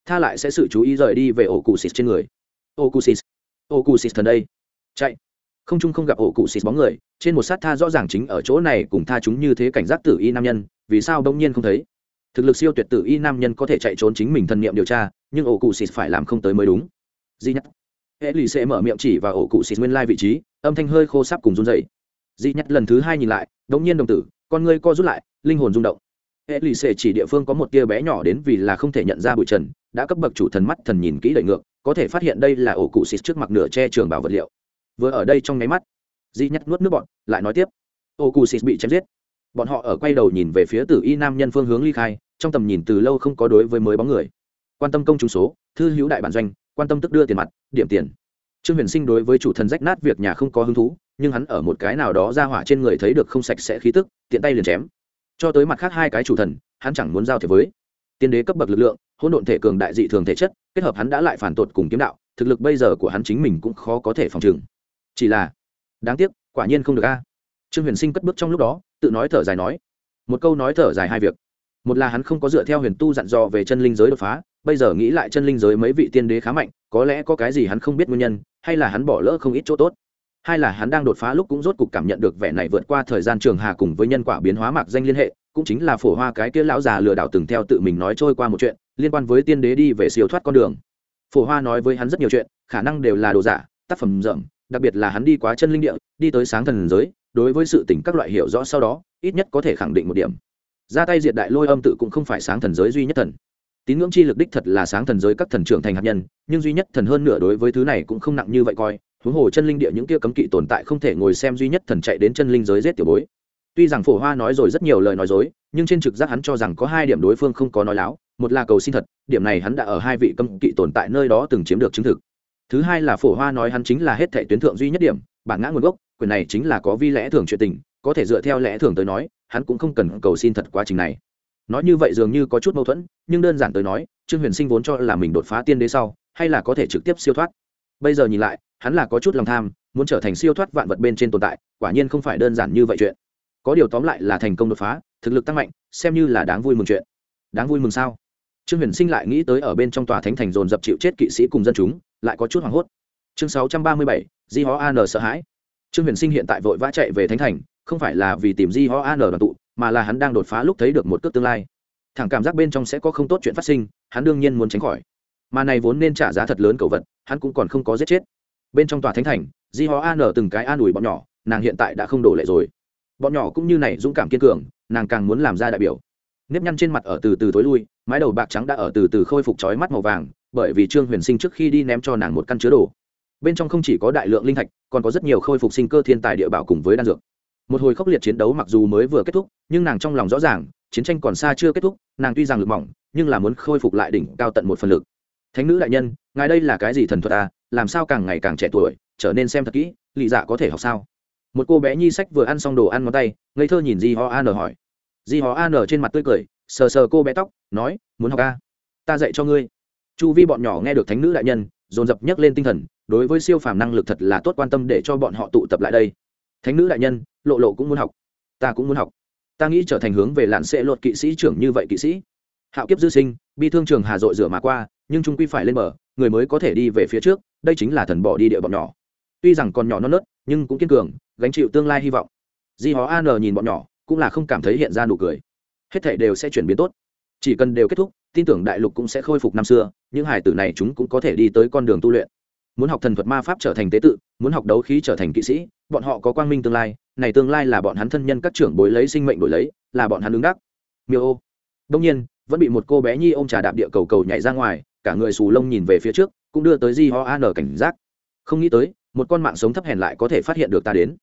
Tha lại sẽ sự chú ý rời đi về ổ cụ xịt trên người. Ổ cụ xịt ổ cụ xịt thần đây. Chạy. Không chung không gặp ổ cụ xịt bóng người, trên một sát tha rõ ràng chính ở chỗ này cùng tha chúng như thế cảnh giác tử y nam nhân, vì sao đông nhiên không thấy? Thực lực siêu tuyệt tử y nam nhân có thể chạy trốn chính mình thần niệm điều tra, nhưng ổ cụ xịt phải làm không tới mới đúng. Di nhắc hệ lì xệ mở miệng chỉ và ổ cụ xịt nguyên lai vị trí, âm thanh hơi khô sắp cùng run dậy di nhất lần thứ hai nhìn lại, đống nhiên đồng tử, con ngươi co rút lại, linh hồn rung động. Hệ lì xệ chỉ địa phương có một tia bé nhỏ đến vì là không thể nhận ra bụi trần, đã cấp bậc chủ thần mắt thần nhìn kỹ đẩy ngược, có thể phát hiện đây là ổ cụ xịt trước mặt nửa che trường bảo vật liệu. Vừa ở đây trong nháy mắt di nhất nuốt nước bọn lại nói tiếp. Ổ cụ xịt bị chém giết. Bọn họ ở quay đầu nhìn về phía tử y nam nhân phương hướng ly khai, trong tầm nhìn từ lâu không có đối với mới bóng người. Quan tâm công chúng số, thư hữu đại bản doanh quan tâm tức đưa tiền mặt, điểm tiền. Trương huyền sinh đối với chủ thần rách nát việc nhà không có hứng thú, nhưng hắn ở một cái nào đó ra hỏa trên người thấy được không sạch sẽ khí tức, tiện tay liền chém. Cho tới mặt khác hai cái chủ thần, hắn chẳng muốn giao thiệp với. Tiên đế cấp bậc lực lượng, hỗn độn thể cường đại dị thường thể chất, kết hợp hắn đã lại phản tột cùng kiếm đạo, thực lực bây giờ của hắn chính mình cũng khó có thể phòng trừng. Chỉ là, đáng tiếc, quả nhiên không được a. Trương huyền sinh cất bước trong lúc đó, tự nói thở dài nói. Một câu nói thở dài hai việc. Một là hắn không có dựa theo huyền tu dặn dò về chân linh giới đột phá bây giờ nghĩ lại chân linh giới mấy vị tiên đế khá mạnh, có lẽ có cái gì hắn không biết nguyên nhân, hay là hắn bỏ lỡ không ít chỗ tốt. Hay là hắn đang đột phá lúc cũng rốt cục cảm nhận được vẻ này vượt qua thời gian trường hà cùng với nhân quả biến hóa mạc danh liên hệ, cũng chính là phổ hoa cái kia lão già lừa đảo từng theo tự mình nói trôi qua một chuyện, liên quan với tiên đế đi về siêu thoát con đường. Phổ hoa nói với hắn rất nhiều chuyện, khả năng đều là đồ giả, tác phẩm rộng đặc biệt là hắn đi quá chân linh địa, đi tới sáng thần giới, đối với sự tỉnh các loại hiểu rõ sau đó, ít nhất có thể khẳng định một điểm. Ra tay diệt đại lôi âm tự cũng không phải sáng thần giới duy nhất thần tín ngưỡng chi lực đích thật là sáng thần giới các thần trưởng thành hạt nhân, nhưng duy nhất thần hơn nửa đối với thứ này cũng không nặng như vậy coi. Huống hồ chân linh địa những kia cấm kỵ tồn tại không thể ngồi xem duy nhất thần chạy đến chân linh giới giết tiểu bối. Tuy rằng phổ hoa nói rồi rất nhiều lời nói dối, nhưng trên trực giác hắn cho rằng có hai điểm đối phương không có nói láo. Một là cầu xin thật, điểm này hắn đã ở hai vị cấm kỵ tồn tại nơi đó từng chiếm được chứng thực. Thứ hai là phổ hoa nói hắn chính là hết thể tuyến thượng duy nhất điểm, bản ngã nguồn gốc, quyền này chính là có vi lẽ thường chuyện tình, có thể dựa theo lẽ thường tới nói, hắn cũng không cần cầu xin thật quá trình này nói như vậy dường như có chút mâu thuẫn, nhưng đơn giản tới nói, trương huyền sinh vốn cho là mình đột phá tiên đế sau, hay là có thể trực tiếp siêu thoát. Bây giờ nhìn lại, hắn là có chút lòng tham, muốn trở thành siêu thoát vạn vật bên trên tồn tại, quả nhiên không phải đơn giản như vậy chuyện. Có điều tóm lại là thành công đột phá, thực lực tăng mạnh, xem như là đáng vui mừng chuyện. Đáng vui mừng sao? Trương huyền sinh lại nghĩ tới ở bên trong tòa thánh thành dồn dập chịu chết kỵ sĩ cùng dân chúng, lại có chút hoảng hốt. Chương sáu trăm ba mươi bảy, di hó an sợ hãi. Trương huyền sinh hiện tại vội vã chạy về thánh thành, không phải là vì tìm di ho an đoàn tụ mà là hắn đang đột phá lúc thấy được một cước tương lai. Thẳng cảm giác bên trong sẽ có không tốt chuyện phát sinh, hắn đương nhiên muốn tránh khỏi. Mà này vốn nên trả giá thật lớn cầu vật, hắn cũng còn không có giết chết. Bên trong tòa thánh thành, di ho an từng cái an ủi bọn nhỏ, nàng hiện tại đã không đổ lệ rồi. Bọn nhỏ cũng như này dũng cảm kiên cường, nàng càng muốn làm ra đại biểu. Nếp nhăn trên mặt ở từ từ tối lui, mái đầu bạc trắng đã ở từ từ khôi phục trói mắt màu vàng, bởi vì trương huyền sinh trước khi đi ném cho nàng một căn chứa đồ. Bên trong không chỉ có đại lượng linh thạch, còn có rất nhiều khôi phục sinh cơ thiên tài địa bảo cùng với đan dược một hồi khốc liệt chiến đấu mặc dù mới vừa kết thúc, nhưng nàng trong lòng rõ ràng, chiến tranh còn xa chưa kết thúc, nàng tuy rằng lực mỏng, nhưng là muốn khôi phục lại đỉnh cao tận một phần lực. Thánh nữ đại nhân, ngài đây là cái gì thần thuật à? Làm sao càng ngày càng trẻ tuổi, trở nên xem thật kỹ, lì dạ có thể học sao? Một cô bé nhi sách vừa ăn xong đồ ăn ngón tay, ngây thơ nhìn di ho an hỏi. Di ho an trên mặt tươi cười, sờ sờ cô bé tóc, nói, muốn học ca ta dạy cho ngươi. Chu vi bọn nhỏ nghe được thánh nữ đại nhân, dồn dập nhấc lên tinh thần, đối với siêu phàm năng lực thật là tốt quan tâm để cho bọn họ tụ tập lại đây thánh nữ đại nhân, lộ lộ cũng muốn học. Ta cũng muốn học. Ta nghĩ trở thành hướng về lạn sẽ luật kỵ sĩ trưởng như vậy kỵ sĩ. Hạo kiếp dư sinh, bi thương trường hà dội rửa mà qua, nhưng trung quy phải lên mở người mới có thể đi về phía trước, đây chính là thần bỏ đi địa bọn nhỏ. Tuy rằng còn nhỏ non nớt, nhưng cũng kiên cường, gánh chịu tương lai hy vọng. Di hó an nhìn bọn nhỏ, cũng là không cảm thấy hiện ra nụ cười. Hết thể đều sẽ chuyển biến tốt. Chỉ cần đều kết thúc, tin tưởng đại lục cũng sẽ khôi phục năm xưa, những hải tử này chúng cũng có thể đi tới con đường tu luyện muốn học thần thuật ma pháp trở thành tế tự, muốn học đấu khí trở thành kỵ sĩ, bọn họ có quang minh tương lai, này tương lai là bọn hắn thân nhân các trưởng bối lấy sinh mệnh đổi lấy, là bọn hắn ứng đắc. Miêu ô. Đông nhiên, vẫn bị một cô bé nhi ôm trà đạp địa cầu cầu nhảy ra ngoài, cả người xù lông nhìn về phía trước, cũng đưa tới di ho an cảnh giác. Không nghĩ tới, một con mạng sống thấp hèn lại có thể phát hiện được ta đến.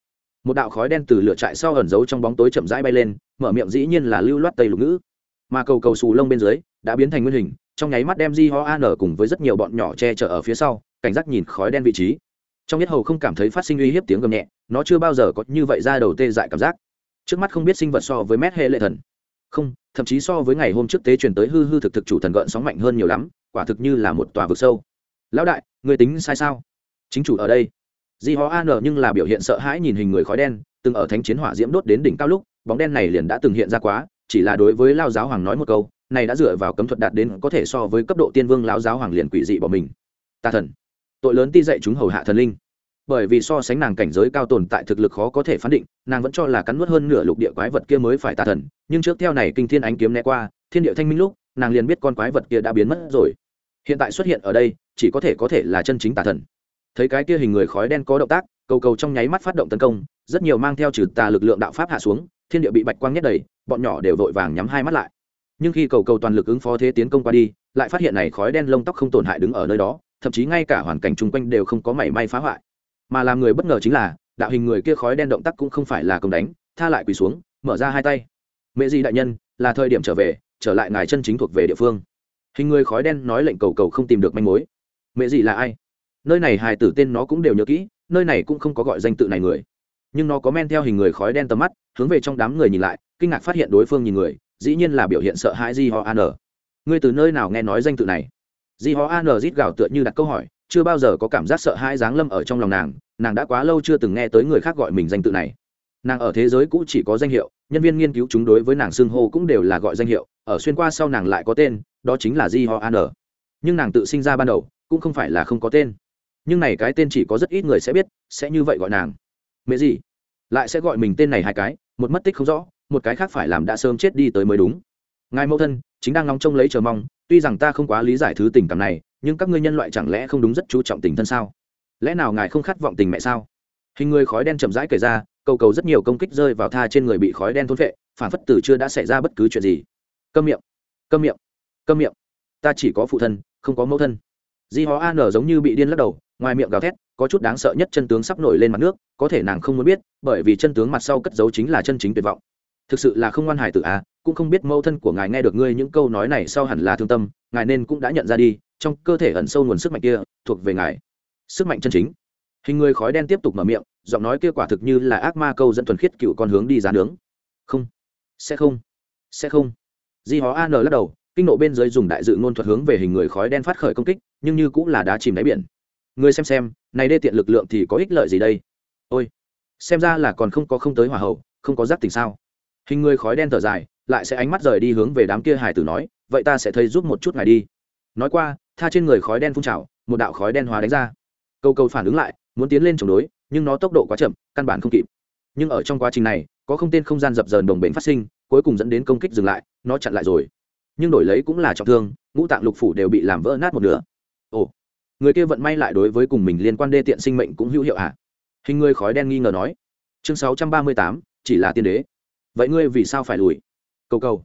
Một đạo khói đen từ lửa trại sau ẩn giấu trong bóng tối chậm rãi bay lên, mở miệng dĩ nhiên là lưu loát tây lục ngữ. Mà cầu cầu xù lông bên dưới, đã biến thành nguyên hình, trong nháy mắt đem di ho an cùng với rất nhiều bọn nhỏ che chở ở phía sau cảnh giác nhìn khói đen vị trí. Trong nhất hầu không cảm thấy phát sinh uy hiếp tiếng gầm nhẹ, nó chưa bao giờ có như vậy ra đầu tê dại cảm giác. Trước mắt không biết sinh vật so với mét hệ lệ thần. Không, thậm chí so với ngày hôm trước tế truyền tới hư hư thực thực chủ thần gợn sóng mạnh hơn nhiều lắm, quả thực như là một tòa vực sâu. Lão đại, người tính sai sao? Chính chủ ở đây. Di ho an nhưng là biểu hiện sợ hãi nhìn hình người khói đen, từng ở thánh chiến hỏa diễm đốt đến đỉnh cao lúc, bóng đen này liền đã từng hiện ra quá, chỉ là đối với lao giáo hoàng nói một câu, này đã dựa vào cấm thuật đạt đến có thể so với cấp độ tiên vương lão giáo hoàng liền quỷ dị bỏ mình. Tà thần tội lớn ti dạy chúng hầu hạ thần linh. Bởi vì so sánh nàng cảnh giới cao tồn tại thực lực khó có thể phán định, nàng vẫn cho là cắn nuốt hơn nửa lục địa quái vật kia mới phải tà thần, nhưng trước theo này kinh thiên ánh kiếm né qua, thiên địa thanh minh lúc, nàng liền biết con quái vật kia đã biến mất rồi. Hiện tại xuất hiện ở đây, chỉ có thể có thể là chân chính tà thần. Thấy cái kia hình người khói đen có động tác, cầu cầu trong nháy mắt phát động tấn công, rất nhiều mang theo trừ tà lực lượng đạo pháp hạ xuống, thiên địa bị bạch quang nhét đầy, bọn nhỏ đều vội vàng nhắm hai mắt lại. Nhưng khi cầu cầu toàn lực ứng phó thế tiến công qua đi, lại phát hiện này khói đen lông tóc không tổn hại đứng ở nơi đó thậm chí ngay cả hoàn cảnh chung quanh đều không có mảy may phá hoại. Mà làm người bất ngờ chính là, đạo hình người kia khói đen động tác cũng không phải là công đánh, tha lại quỳ xuống, mở ra hai tay. Mẹ di đại nhân, là thời điểm trở về, trở lại ngài chân chính thuộc về địa phương. Hình người khói đen nói lệnh cầu cầu không tìm được manh mối. Mẹ gì là ai? Nơi này hài tử tên nó cũng đều nhớ kỹ, nơi này cũng không có gọi danh tự này người. Nhưng nó có men theo hình người khói đen tầm mắt, hướng về trong đám người nhìn lại, kinh ngạc phát hiện đối phương nhìn người, dĩ nhiên là biểu hiện sợ hãi di họ an. Ngươi từ nơi nào nghe nói danh tự này? Di ho an rít gào tựa như đặt câu hỏi, chưa bao giờ có cảm giác sợ hãi giáng lâm ở trong lòng nàng nàng đã quá lâu chưa từng nghe tới người khác gọi mình danh tự này. Nàng ở thế giới cũ chỉ có danh hiệu, nhân viên nghiên cứu chúng đối với nàng xưng hô cũng đều là gọi danh hiệu, ở xuyên qua sau nàng lại có tên, đó chính là di ho an. Nhưng nàng tự sinh ra ban đầu, cũng không phải là không có tên. Nhưng này cái tên chỉ có rất ít người sẽ biết, sẽ như vậy gọi nàng. Mẹ gì? Lại sẽ gọi mình tên này hai cái, một mất tích không rõ, một cái khác phải làm đã sớm chết đi tới mới đúng. Ngài mẫu thân, chính đang ngóng trông lấy chờ mong tuy rằng ta không quá lý giải thứ tình cảm này, nhưng các ngươi nhân loại chẳng lẽ không đúng rất chú trọng tình thân sao? Lẽ nào ngài không khát vọng tình mẹ sao? Hình người khói đen chậm rãi kể ra, cầu cầu rất nhiều công kích rơi vào tha trên người bị khói đen thôn vệ phản phất tử chưa đã xảy ra bất cứ chuyện gì. Câm miệng câm miệng câm miệng. Ta chỉ có phụ thân, không có mẫu thân. Di hó an giống như bị điên lắc đầu, ngoài miệng gào thét, có chút đáng sợ nhất chân tướng sắp nổi lên mặt nước, có thể nàng không muốn biết, bởi vì chân tướng mặt sau cất giấu chính là chân chính tuyệt vọng thực sự là không ngoan hài tử à cũng không biết mẫu thân của ngài nghe được ngươi những câu nói này sau hẳn là thương tâm, ngài nên cũng đã nhận ra đi, trong cơ thể ẩn sâu nguồn sức mạnh kia, thuộc về ngài. Sức mạnh chân chính. Hình người khói đen tiếp tục mở miệng, giọng nói kia quả thực như là ác ma câu dẫn thuần khiết cựu con hướng đi giá nướng. Không. Sẽ không. Sẽ không. Di hó an lắc đầu, kinh nộ bên dưới dùng đại dự ngôn thuật hướng về hình người khói đen phát khởi công kích, nhưng như cũng là đá chìm đáy biển. Người xem xem, này đê tiện lực lượng thì có ích lợi gì đây? Ôi, xem ra là còn không có không tới hỏa hậu, không có giáp tình sao? Hình người khói đen thở dài, lại sẽ ánh mắt rời đi hướng về đám kia hải tử nói, vậy ta sẽ thấy giúp một chút ngài đi. Nói qua, tha trên người khói đen phun trào, một đạo khói đen hóa đánh ra. Câu câu phản ứng lại, muốn tiến lên chống đối, nhưng nó tốc độ quá chậm, căn bản không kịp. Nhưng ở trong quá trình này, có không tên không gian dập dờn đồng bệnh phát sinh, cuối cùng dẫn đến công kích dừng lại, nó chặn lại rồi. Nhưng đổi lấy cũng là trọng thương, ngũ tạng lục phủ đều bị làm vỡ nát một nửa. Ồ, người kia vận may lại đối với cùng mình liên quan đê tiện sinh mệnh cũng hữu hiệu ạ à? hình người khói đen nghi ngờ nói. Chương sáu trăm ba mươi tám, chỉ là tiên đế vậy ngươi vì sao phải lùi? Cầu cầu.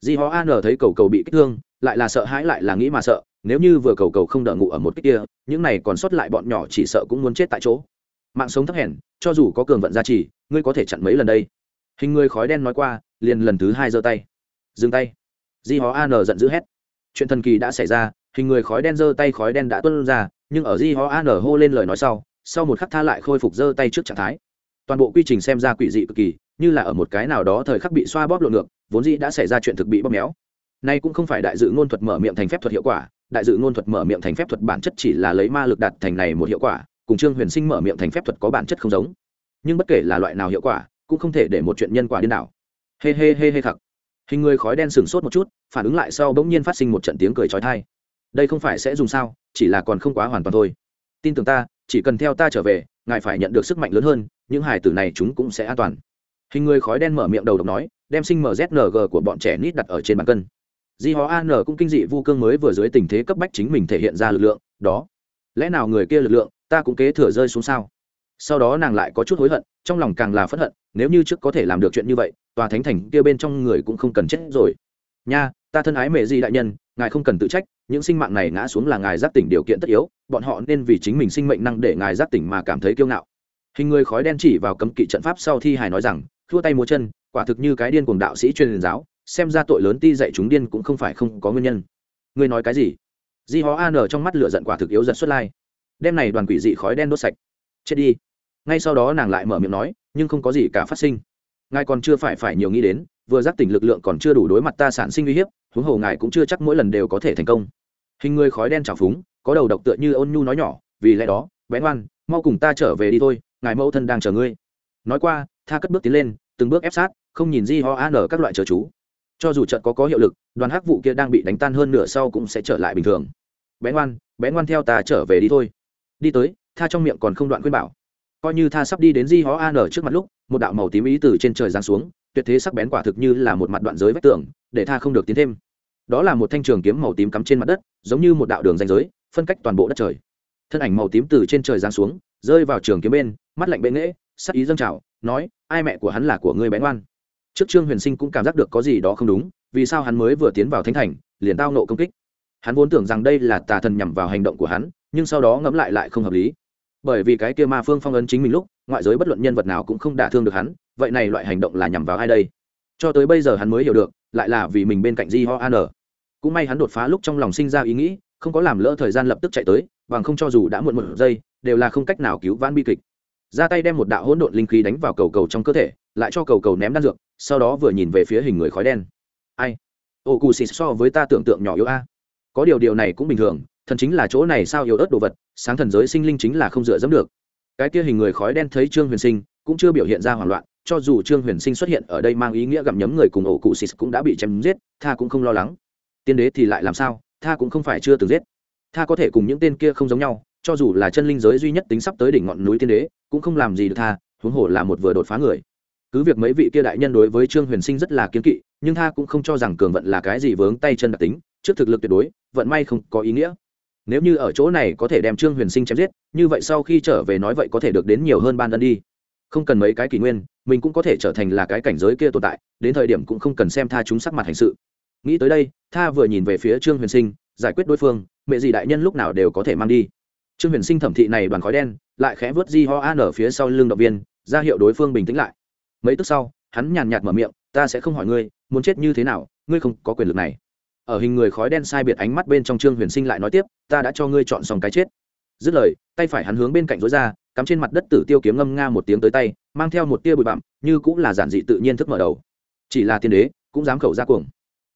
Di ho an thấy cầu cầu bị kích thương, lại là sợ hãi, lại là nghĩ mà sợ. Nếu như vừa cầu cầu không đợi ngủ ở một cái kia, những này còn sót lại bọn nhỏ chỉ sợ cũng muốn chết tại chỗ. Mạng sống thấp hèn, cho dù có cường vận gia trì, ngươi có thể chặn mấy lần đây? Hình người khói đen nói qua, liền lần thứ hai giơ tay. Dừng tay. Di hó an giận dữ hét. Chuyện thần kỳ đã xảy ra, hình người khói đen giơ tay khói đen đã tuân ra, nhưng ở di ho an hô lên lời nói sau sau một khắc tha lại khôi phục giơ tay trước trạng thái toàn bộ quy trình xem ra quỷ dị cực kỳ, như là ở một cái nào đó thời khắc bị xoa bóp lộn ngược, vốn dĩ đã xảy ra chuyện thực bị bóp méo. Nay cũng không phải đại dự ngôn thuật mở miệng thành phép thuật hiệu quả, đại dự ngôn thuật mở miệng thành phép thuật bản chất chỉ là lấy ma lực đạt thành này một hiệu quả, cùng trương huyền sinh mở miệng thành phép thuật có bản chất không giống. Nhưng bất kể là loại nào hiệu quả, cũng không thể để một chuyện nhân quả điên đảo. Hê hê hê hê khặc. Hình người khói đen sừng sốt một chút, phản ứng lại sau bỗng nhiên phát sinh một trận tiếng cười trói thai đây không phải sẽ dùng sao, chỉ là còn không quá hoàn toàn thôi. Tin tưởng ta, chỉ cần theo ta trở về ngài phải nhận được sức mạnh lớn hơn, những hài tử này chúng cũng sẽ an toàn. Hình người khói đen mở miệng đầu độc nói, đem sinh mzng của bọn trẻ nít đặt ở trên bàn cân. Di họ an cũng kinh dị vu cương mới vừa dưới tình thế cấp bách chính mình thể hiện ra lực lượng, đó. Lẽ nào người kia lực lượng, ta cũng kế thừa rơi xuống sao? Sau đó nàng lại có chút hối hận, trong lòng càng là phẫn hận, nếu như trước có thể làm được chuyện như vậy, tòa thánh thành kia bên trong người cũng không cần chết rồi. Nha, ta thân ái mẹ di đại nhân, ngài không cần tự trách những sinh mạng này ngã xuống là ngài giác tỉnh điều kiện tất yếu, bọn họ nên vì chính mình sinh mệnh năng để ngài giác tỉnh mà cảm thấy kiêu ngạo. Hình người khói đen chỉ vào cấm kỵ trận pháp sau thi hài nói rằng thua tay múa chân, quả thực như cái điên cuồng đạo sĩ chuyên giáo, xem ra tội lớn ti dạy chúng điên cũng không phải không có nguyên nhân. Ngươi nói cái gì? Di hó an trong mắt lửa giận quả thực yếu giật xuất lai. Đêm này đoàn quỷ dị khói đen đốt sạch. Chết đi. Ngay sau đó nàng lại mở miệng nói, nhưng không có gì cả phát sinh. Ngài còn chưa phải phải nhiều nghĩ đến, vừa giác tỉnh lực lượng còn chưa đủ đối mặt ta sản sinh uy hiếp, huống hồ ngài cũng chưa chắc mỗi lần đều có thể thành công hình người khói đen trào phúng, có đầu độc tựa như ôn nhu nói nhỏ, vì lẽ đó bén oan mau cùng ta trở về đi thôi, ngài mẫu thân đang chờ ngươi. Nói qua, tha cất bước tiến lên, từng bước ép sát, không nhìn di ho an ở các loại chờ chú. Cho dù trận có có hiệu lực, đoàn hắc vụ kia đang bị đánh tan hơn nửa sau cũng sẽ trở lại bình thường. Bé ngoan bé ngoan theo ta trở về đi thôi. Đi tới, tha trong miệng còn không đoạn khuyên bảo. Coi như tha sắp đi đến di ho an ở trước mặt lúc, một đạo màu tím ý từ trên trời giáng xuống, tuyệt thế sắc bén quả thực như là một mặt đoạn giới vách tường, để tha không được tiến thêm đó là một thanh trường kiếm màu tím cắm trên mặt đất, giống như một đạo đường ranh giới, phân cách toàn bộ đất trời. Thân ảnh màu tím từ trên trời giáng xuống, rơi vào trường kiếm bên, mắt lạnh bệ nghễ, sắc ý dâng trào, nói, ai mẹ của hắn là của ngươi bén oan trước trương huyền sinh cũng cảm giác được có gì đó không đúng, vì sao hắn mới vừa tiến vào thánh thành, liền tao nộ công kích? Hắn vốn tưởng rằng đây là tà thần nhằm vào hành động của hắn, nhưng sau đó ngẫm lại lại không hợp lý. Bởi vì cái kia ma phương phong ấn chính mình lúc, ngoại giới bất luận nhân vật nào cũng không đả thương được hắn, vậy này loại hành động là nhằm vào ai đây? Cho tới bây giờ hắn mới hiểu được, lại là vì mình bên cạnh di ho an cũng may hắn đột phá lúc trong lòng sinh ra ý nghĩ, không có làm lỡ thời gian lập tức chạy tới, bằng không cho dù đã muộn một giây, đều là không cách nào cứu vãn bi kịch. Ra tay đem một đạo hỗn độn linh khí đánh vào cầu cầu trong cơ thể, lại cho cầu cầu ném đan dược, sau đó vừa nhìn về phía hình người khói đen. Ai? Ô cù xịt so với ta tưởng tượng nhỏ yếu a. Có điều điều này cũng bình thường, thần chính là chỗ này sao yếu ớt đồ vật, sáng thần giới sinh linh chính là không dựa dẫm được. Cái kia hình người khói đen thấy trương huyền sinh, cũng chưa biểu hiện ra hoảng loạn, cho dù trương huyền sinh xuất hiện ở đây mang ý nghĩa gặm nhấm người cùng ổ cụ xịt cũng đã bị chém giết, tha cũng không lo lắng tiên đế thì lại làm sao? Tha cũng không phải chưa từng giết. Tha có thể cùng những tên kia không giống nhau, cho dù là chân linh giới duy nhất tính sắp tới đỉnh ngọn núi tiên đế, cũng không làm gì được tha, huống hồ là một vừa đột phá người. Cứ việc mấy vị kia đại nhân đối với trương huyền sinh rất là kiến kỵ, nhưng tha cũng không cho rằng cường vận là cái gì vướng tay chân đặc tính, trước thực lực tuyệt đối, vận may không có ý nghĩa. Nếu như ở chỗ này có thể đem trương huyền sinh chém giết, như vậy sau khi trở về nói vậy có thể được đến nhiều hơn ban ân đi. Không cần mấy cái kỷ nguyên, mình cũng có thể trở thành là cái cảnh giới kia tồn tại, đến thời điểm cũng không cần xem tha chúng sắc mặt hành sự nghĩ tới đây, tha vừa nhìn về phía trương huyền sinh, giải quyết đối phương, mẹ gì đại nhân lúc nào đều có thể mang đi. Trương huyền sinh thẩm thị này đoàn khói đen, lại khẽ vớt di ho an ở phía sau lưng động viên, ra hiệu đối phương bình tĩnh lại. Mấy tức sau, hắn nhàn nhạt mở miệng, ta sẽ không hỏi ngươi, muốn chết như thế nào, ngươi không có quyền lực này. Ở hình người khói đen sai biệt ánh mắt bên trong trương huyền sinh lại nói tiếp, ta đã cho ngươi chọn xong cái chết. Dứt lời, tay phải hắn hướng bên cạnh rối ra, cắm trên mặt đất tử tiêu kiếm ngâm nga một tiếng tới tay, mang theo một tia bụi bặm, như cũng là giản dị tự nhiên thức mở đầu. Chỉ là tiên đế, cũng dám khẩu ra cuồng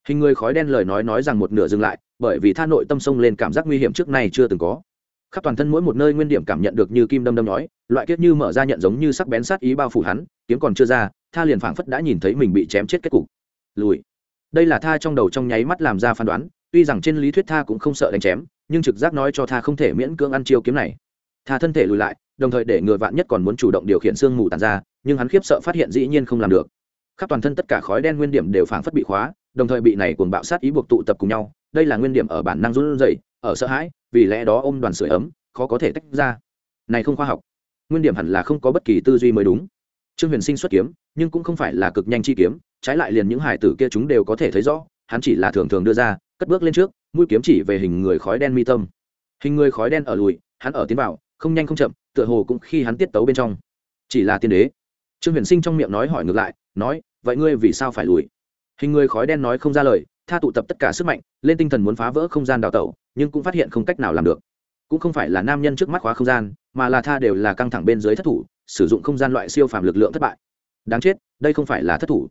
hình người khói đen lời nói nói rằng một nửa dừng lại, bởi vì tha nội tâm sông lên cảm giác nguy hiểm trước nay chưa từng có. Khắp toàn thân mỗi một nơi nguyên điểm cảm nhận được như kim đâm đâm nói loại kết như mở ra nhận giống như sắc bén sát ý bao phủ hắn, kiếm còn chưa ra, tha liền phảng phất đã nhìn thấy mình bị chém chết kết cục. Lùi. Đây là tha trong đầu trong nháy mắt làm ra phán đoán, tuy rằng trên lý thuyết tha cũng không sợ đánh chém, nhưng trực giác nói cho tha không thể miễn cưỡng ăn chiêu kiếm này. Tha thân thể lùi lại, đồng thời để người vạn nhất còn muốn chủ động điều khiển xương mù tàn ra, nhưng hắn khiếp sợ phát hiện dĩ nhiên không làm được. Khắp toàn thân tất cả khói đen nguyên điểm đều phảng phất bị khóa đồng thời bị này cuồng bạo sát ý buộc tụ tập cùng nhau, đây là nguyên điểm ở bản năng run rẩy, ở sợ hãi, vì lẽ đó ôm đoàn sưởi ấm, khó có thể tách ra. Này không khoa học. Nguyên điểm hẳn là không có bất kỳ tư duy mới đúng. Trương huyền sinh xuất kiếm, nhưng cũng không phải là cực nhanh chi kiếm, trái lại liền những hải tử kia chúng đều có thể thấy rõ, hắn chỉ là thường thường đưa ra, cất bước lên trước, mũi kiếm chỉ về hình người khói đen mi tâm. Hình người khói đen ở lùi, hắn ở tiến vào, không nhanh không chậm, tựa hồ cũng khi hắn tiết tấu bên trong. Chỉ là tiên đế. Trương huyền sinh trong miệng nói hỏi ngược lại, nói, vậy ngươi vì sao phải lùi? Hình người khói đen nói không ra lời, tha tụ tập tất cả sức mạnh, lên tinh thần muốn phá vỡ không gian đào tẩu, nhưng cũng phát hiện không cách nào làm được. Cũng không phải là nam nhân trước mắt khóa không gian, mà là tha đều là căng thẳng bên dưới thất thủ, sử dụng không gian loại siêu phàm lực lượng thất bại. Đáng chết, đây không phải là thất thủ.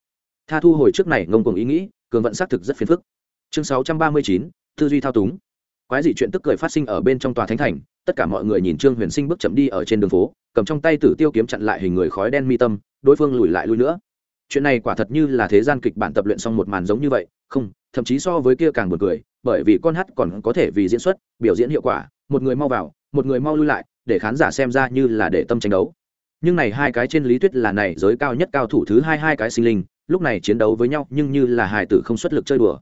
Tha thu hồi trước này ngông cuồng ý nghĩ, cường vận xác thực rất phiền phức. Chương sáu trăm ba mươi chín, tư duy thao túng. Quái dị chuyện tức cười phát sinh ở bên trong tòa thánh thành, tất cả mọi người nhìn trương huyền sinh bước chậm đi ở trên đường phố, cầm trong tay tử tiêu kiếm chặn lại hình người khói đen mi tâm, đối phương lùi lại lui nữa chuyện này quả thật như là thế gian kịch bản tập luyện xong một màn giống như vậy, không, thậm chí so với kia càng buồn cười, bởi vì con hát còn có thể vì diễn xuất, biểu diễn hiệu quả, một người mau vào, một người mau lui lại, để khán giả xem ra như là để tâm tranh đấu. Nhưng này hai cái trên lý thuyết là này giới cao nhất cao thủ thứ hai hai cái sinh linh, lúc này chiến đấu với nhau nhưng như là hài tử không xuất lực chơi đùa.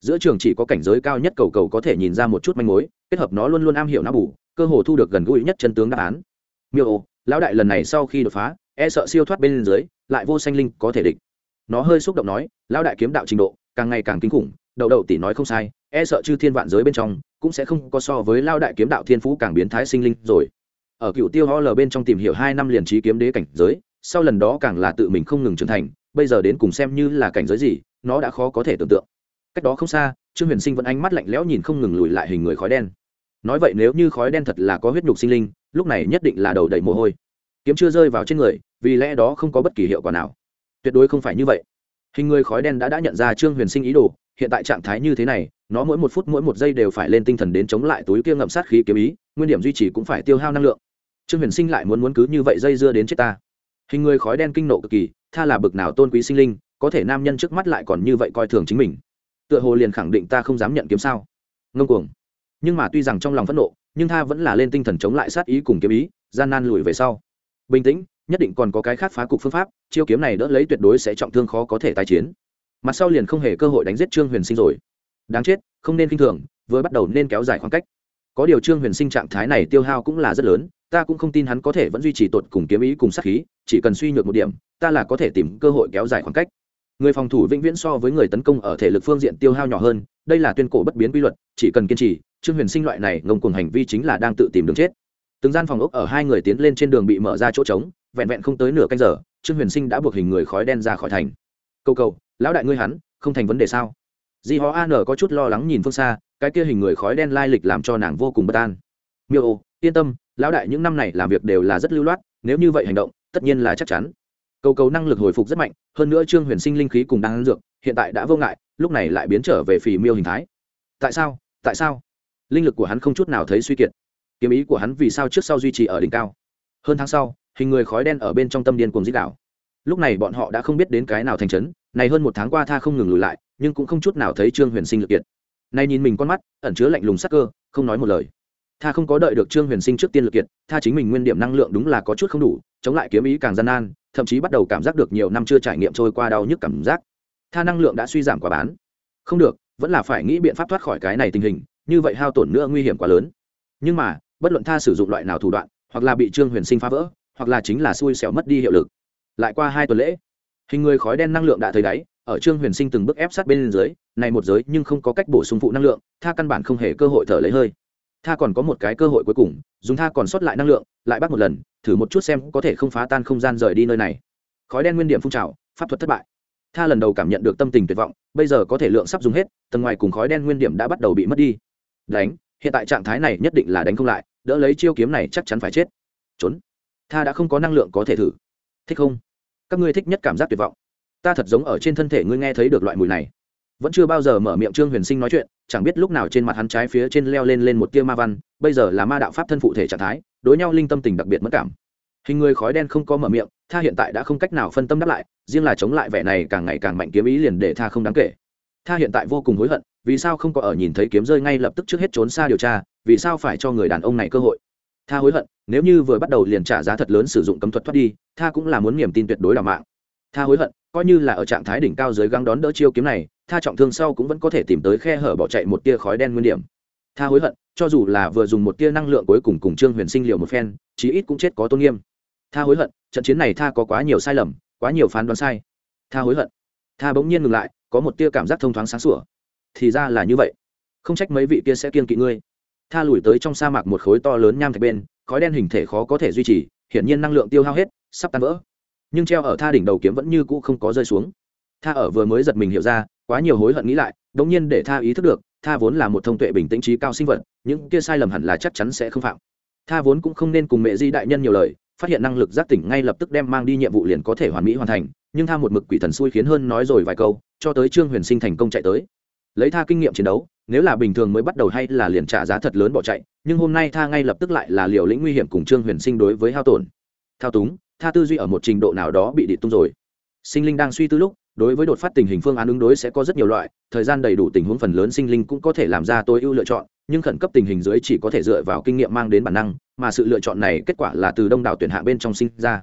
Giữa trường chỉ có cảnh giới cao nhất cầu cầu có thể nhìn ra một chút manh mối, kết hợp nó luôn luôn am hiểu não bù, cơ hồ thu được gần gũi nhất chân tướng đáp án. Miêu lão đại lần này sau khi đột phá e sợ siêu thoát bên dưới, lại vô sanh linh có thể địch. Nó hơi xúc động nói, lão đại kiếm đạo trình độ, càng ngày càng kinh khủng đậu đậu tỷ nói không sai e sợ chư thiên vạn giới bên trong, cũng sẽ không có so với lao đại kiếm đạo thiên phú càng biến thái sinh linh rồi. Ở cựu tiêu ho lờ bên trong tìm hiểu hai năm liền trí kiếm đế cảnh giới, sau lần đó càng là tự mình không ngừng trưởng thành, bây giờ đến cùng xem như là cảnh giới gì, nó đã khó có thể tưởng tượng. Cách đó không xa, trương huyền sinh vẫn ánh mắt lạnh lẽo nhìn không ngừng lùi lại hình người khói đen. Nói vậy nếu như khói đen thật là có huyết nhục sinh linh, lúc này nhất định là đầu đầy mồ hôi kiếm chưa rơi vào trên người, vì lẽ đó không có bất kỳ hiệu quả nào. Tuyệt đối không phải như vậy. Hình người khói đen đã đã nhận ra trương huyền sinh ý đồ, hiện tại trạng thái như thế này, nó mỗi một phút mỗi một giây đều phải lên tinh thần đến chống lại túi kia ngậm sát khí kiếm ý, nguyên điểm duy trì cũng phải tiêu hao năng lượng. Trương huyền sinh lại muốn muốn cứ như vậy dây dưa đến chết ta. Hình người khói đen kinh nộ cực kỳ, tha là bực nào tôn quý sinh linh, có thể nam nhân trước mắt lại còn như vậy coi thường chính mình. Tựa hồ liền khẳng định ta không dám nhận kiếm sao? Ngông cuồng. Nhưng mà tuy rằng trong lòng phẫn nộ, nhưng tha vẫn là lên tinh thần chống lại sát ý cùng kiếm ý, gian nan lùi về sau bình tĩnh, nhất định còn có cái khác phá cục phương pháp, chiêu kiếm này đỡ lấy tuyệt đối sẽ trọng thương khó có thể tái chiến. Mặt sau liền không hề cơ hội đánh giết trương huyền sinh rồi. Đáng chết, không nên k i n h thường, vừa bắt đầu nên kéo dài khoảng cách. Có điều trương huyền sinh trạng thái này tiêu hao cũng là rất lớn, ta cũng không tin hắn có thể vẫn duy trì tột cùng kiếm ý cùng sát khí, chỉ cần suy nhược một điểm, ta là có thể tìm cơ hội kéo dài khoảng cách. Người phòng thủ vĩnh viễn so với người tấn công ở thể lực phương diện tiêu hao nhỏ hơn, đây là tuyên cổ bất biến quy luật, chỉ cần kiên trì, trương huyền sinh loại này ngông cùng hành vi chính là đang tự tìm đường chết từng gian phòng ốc ở hai người tiến lên trên đường bị mở ra chỗ trống, vẹn vẹn không tới nửa canh giờ, trương huyền sinh đã buộc hình người khói đen ra khỏi thành. Câu cầu, lão đại ngươi hắn, không thành vấn đề sao? Di ho an có chút lo lắng nhìn phương xa, cái kia hình người khói đen lai lịch làm cho nàng vô cùng bất an. Miêu ô, yên tâm, lão đại những năm này làm việc đều là rất lưu loát, nếu như vậy hành động, tất nhiên là chắc chắn. Cầu cầu năng lực hồi phục rất mạnh, hơn nữa trương huyền sinh linh khí cùng đang ăn dược, hiện tại đã vô ngại, lúc này lại biến trở về phì miêu hình thái. Tại sao? Tại sao? Linh lực của hắn không chút nào thấy suy kiệt kiếm ý của hắn vì sao trước sau duy trì ở đỉnh cao. Hơn tháng sau, hình người khói đen ở bên trong tâm điên cùng dích đảo lúc này bọn họ đã không biết đến cái nào thành trấn, này hơn một tháng qua tha không ngừng lùi lại, nhưng cũng không chút nào thấy trương huyền sinh lực kiệt. Nay nhìn mình con mắt, ẩn chứa lạnh lùng sắc cơ, không nói một lời. Tha không có đợi được trương huyền sinh trước tiên lực kiệt, tha chính mình nguyên điểm năng lượng đúng là có chút không đủ, chống lại kiếm ý càng gian nan, thậm chí bắt đầu cảm giác được nhiều năm chưa trải nghiệm trôi qua đau nhức cảm giác. Tha năng lượng đã suy giảm quá bán. Không được, vẫn là phải nghĩ biện pháp thoát khỏi cái này tình hình, như vậy hao tổn nữa nguy hiểm quá lớn. Nhưng mà bất luận tha sử dụng loại nào thủ đoạn, hoặc là bị trương huyền sinh phá vỡ, hoặc là chính là xui xẻo mất đi hiệu lực. Lại qua hai tuần lễ, hình người khói đen năng lượng đã thấy đáy, ở trương huyền sinh từng bước ép sát bên dưới, này một giới nhưng không có cách bổ sung phụ năng lượng, tha căn bản không hề cơ hội thở lấy hơi. Tha còn có một cái cơ hội cuối cùng, dùng tha còn sót lại năng lượng, lại bắt một lần, thử một chút xem có thể không phá tan không gian rời đi nơi này. Khói đen nguyên điểm phun trào, pháp thuật thất bại. Tha lần đầu cảm nhận được tâm tình tuyệt vọng, bây giờ có thể lượng sắp dùng hết, tầng ngoài cùng khói đen nguyên điểm đã bắt đầu bị mất đi. Đánh, hiện tại trạng thái này nhất định là đánh không lại đỡ lấy chiêu kiếm này chắc chắn phải chết. Trốn. Tha đã không có năng lượng có thể thử. Thích không? Các ngươi thích nhất cảm giác tuyệt vọng. Ta thật giống ở trên thân thể ngươi nghe thấy được loại mùi này. Vẫn chưa bao giờ mở miệng trương huyền sinh nói chuyện, chẳng biết lúc nào trên mặt hắn trái phía trên leo lên lên một tia ma văn, bây giờ là ma đạo pháp thân phụ thể trạng thái, đối nhau linh tâm tình đặc biệt mất cảm. Hình người khói đen không có mở miệng, tha hiện tại đã không cách nào phân tâm đáp lại, riêng là chống lại vẻ này càng ngày càng mạnh kiếm ý liền để tha không đáng kể. Tha hiện tại vô cùng hối hận vì sao không có ở nhìn thấy kiếm rơi ngay lập tức trước hết trốn xa điều tra, vì sao phải cho người đàn ông này cơ hội? Tha hối hận, nếu như vừa bắt đầu liền trả giá thật lớn sử dụng cấm thuật thoát đi, tha cũng là muốn niềm tin tuyệt đối đ mạng. Tha hối hận, coi như là ở trạng thái đỉnh cao dưới găng đón đỡ chiêu kiếm này, tha trọng thương sau cũng vẫn có thể tìm tới khe hở bỏ chạy một tia khói đen nguyên điểm. Tha hối hận, cho dù là vừa dùng một tia năng lượng cuối cùng cùng trương huyền sinh liều một phen, chí ít cũng chết có tôn nghiêm. Tha hối hận, trận chiến này tha có quá nhiều sai lầm, quá nhiều phán đoán sai. Tha hối hận, tha bỗng nhiên ngừng lại, có một tia cảm giác thông thoáng sáng sủa thì ra là như vậy. Không trách mấy vị kia sẽ kiên kỵ ngươi. Tha lùi tới trong sa mạc một khối to lớn nham thạch bên, khói đen hình thể khó có thể duy trì, hiển nhiên năng lượng tiêu hao hết, sắp tan vỡ. Nhưng treo ở tha đỉnh đầu kiếm vẫn như cũ không có rơi xuống. Tha ở vừa mới giật mình hiểu ra, quá nhiều hối hận nghĩ lại đ ỗ n g nhiên để tha ý thức được, tha vốn là một thông tuệ bình tĩnh trí cao sinh vật, những kia sai lầm hẳn là chắc chắn sẽ không phạm. Tha vốn cũng không nên cùng mẹ di đại nhân nhiều lời, phát hiện năng lực giác tỉnh ngay lập tức đem mang đi nhiệm vụ liền có thể hoàn mỹ hoàn thành, nhưng tha một mực quỷ thần xui khiến hơn nói rồi vài câu, cho tới trương huyền sinh thành công chạy tới lấy tha kinh nghiệm chiến đấu, nếu là bình thường mới bắt đầu hay là liền trả giá thật lớn bỏ chạy, nhưng hôm nay tha ngay lập tức lại là liều lĩnh nguy hiểm cùng trương huyền sinh đối với hao tổn. Thao túng, tha tư duy ở một trình độ nào đó bị địch tung rồi. Sinh linh đang suy tư lúc, đối với đột phát tình hình phương án ứng đối sẽ có rất nhiều loại, thời gian đầy đủ tình huống phần lớn sinh linh cũng có thể làm ra tối ưu lựa chọn, nhưng khẩn cấp tình hình dưới chỉ có thể dựa vào kinh nghiệm mang đến bản năng, mà sự lựa chọn này kết quả là từ đông đảo tuyển hạng bên trong sinh ra.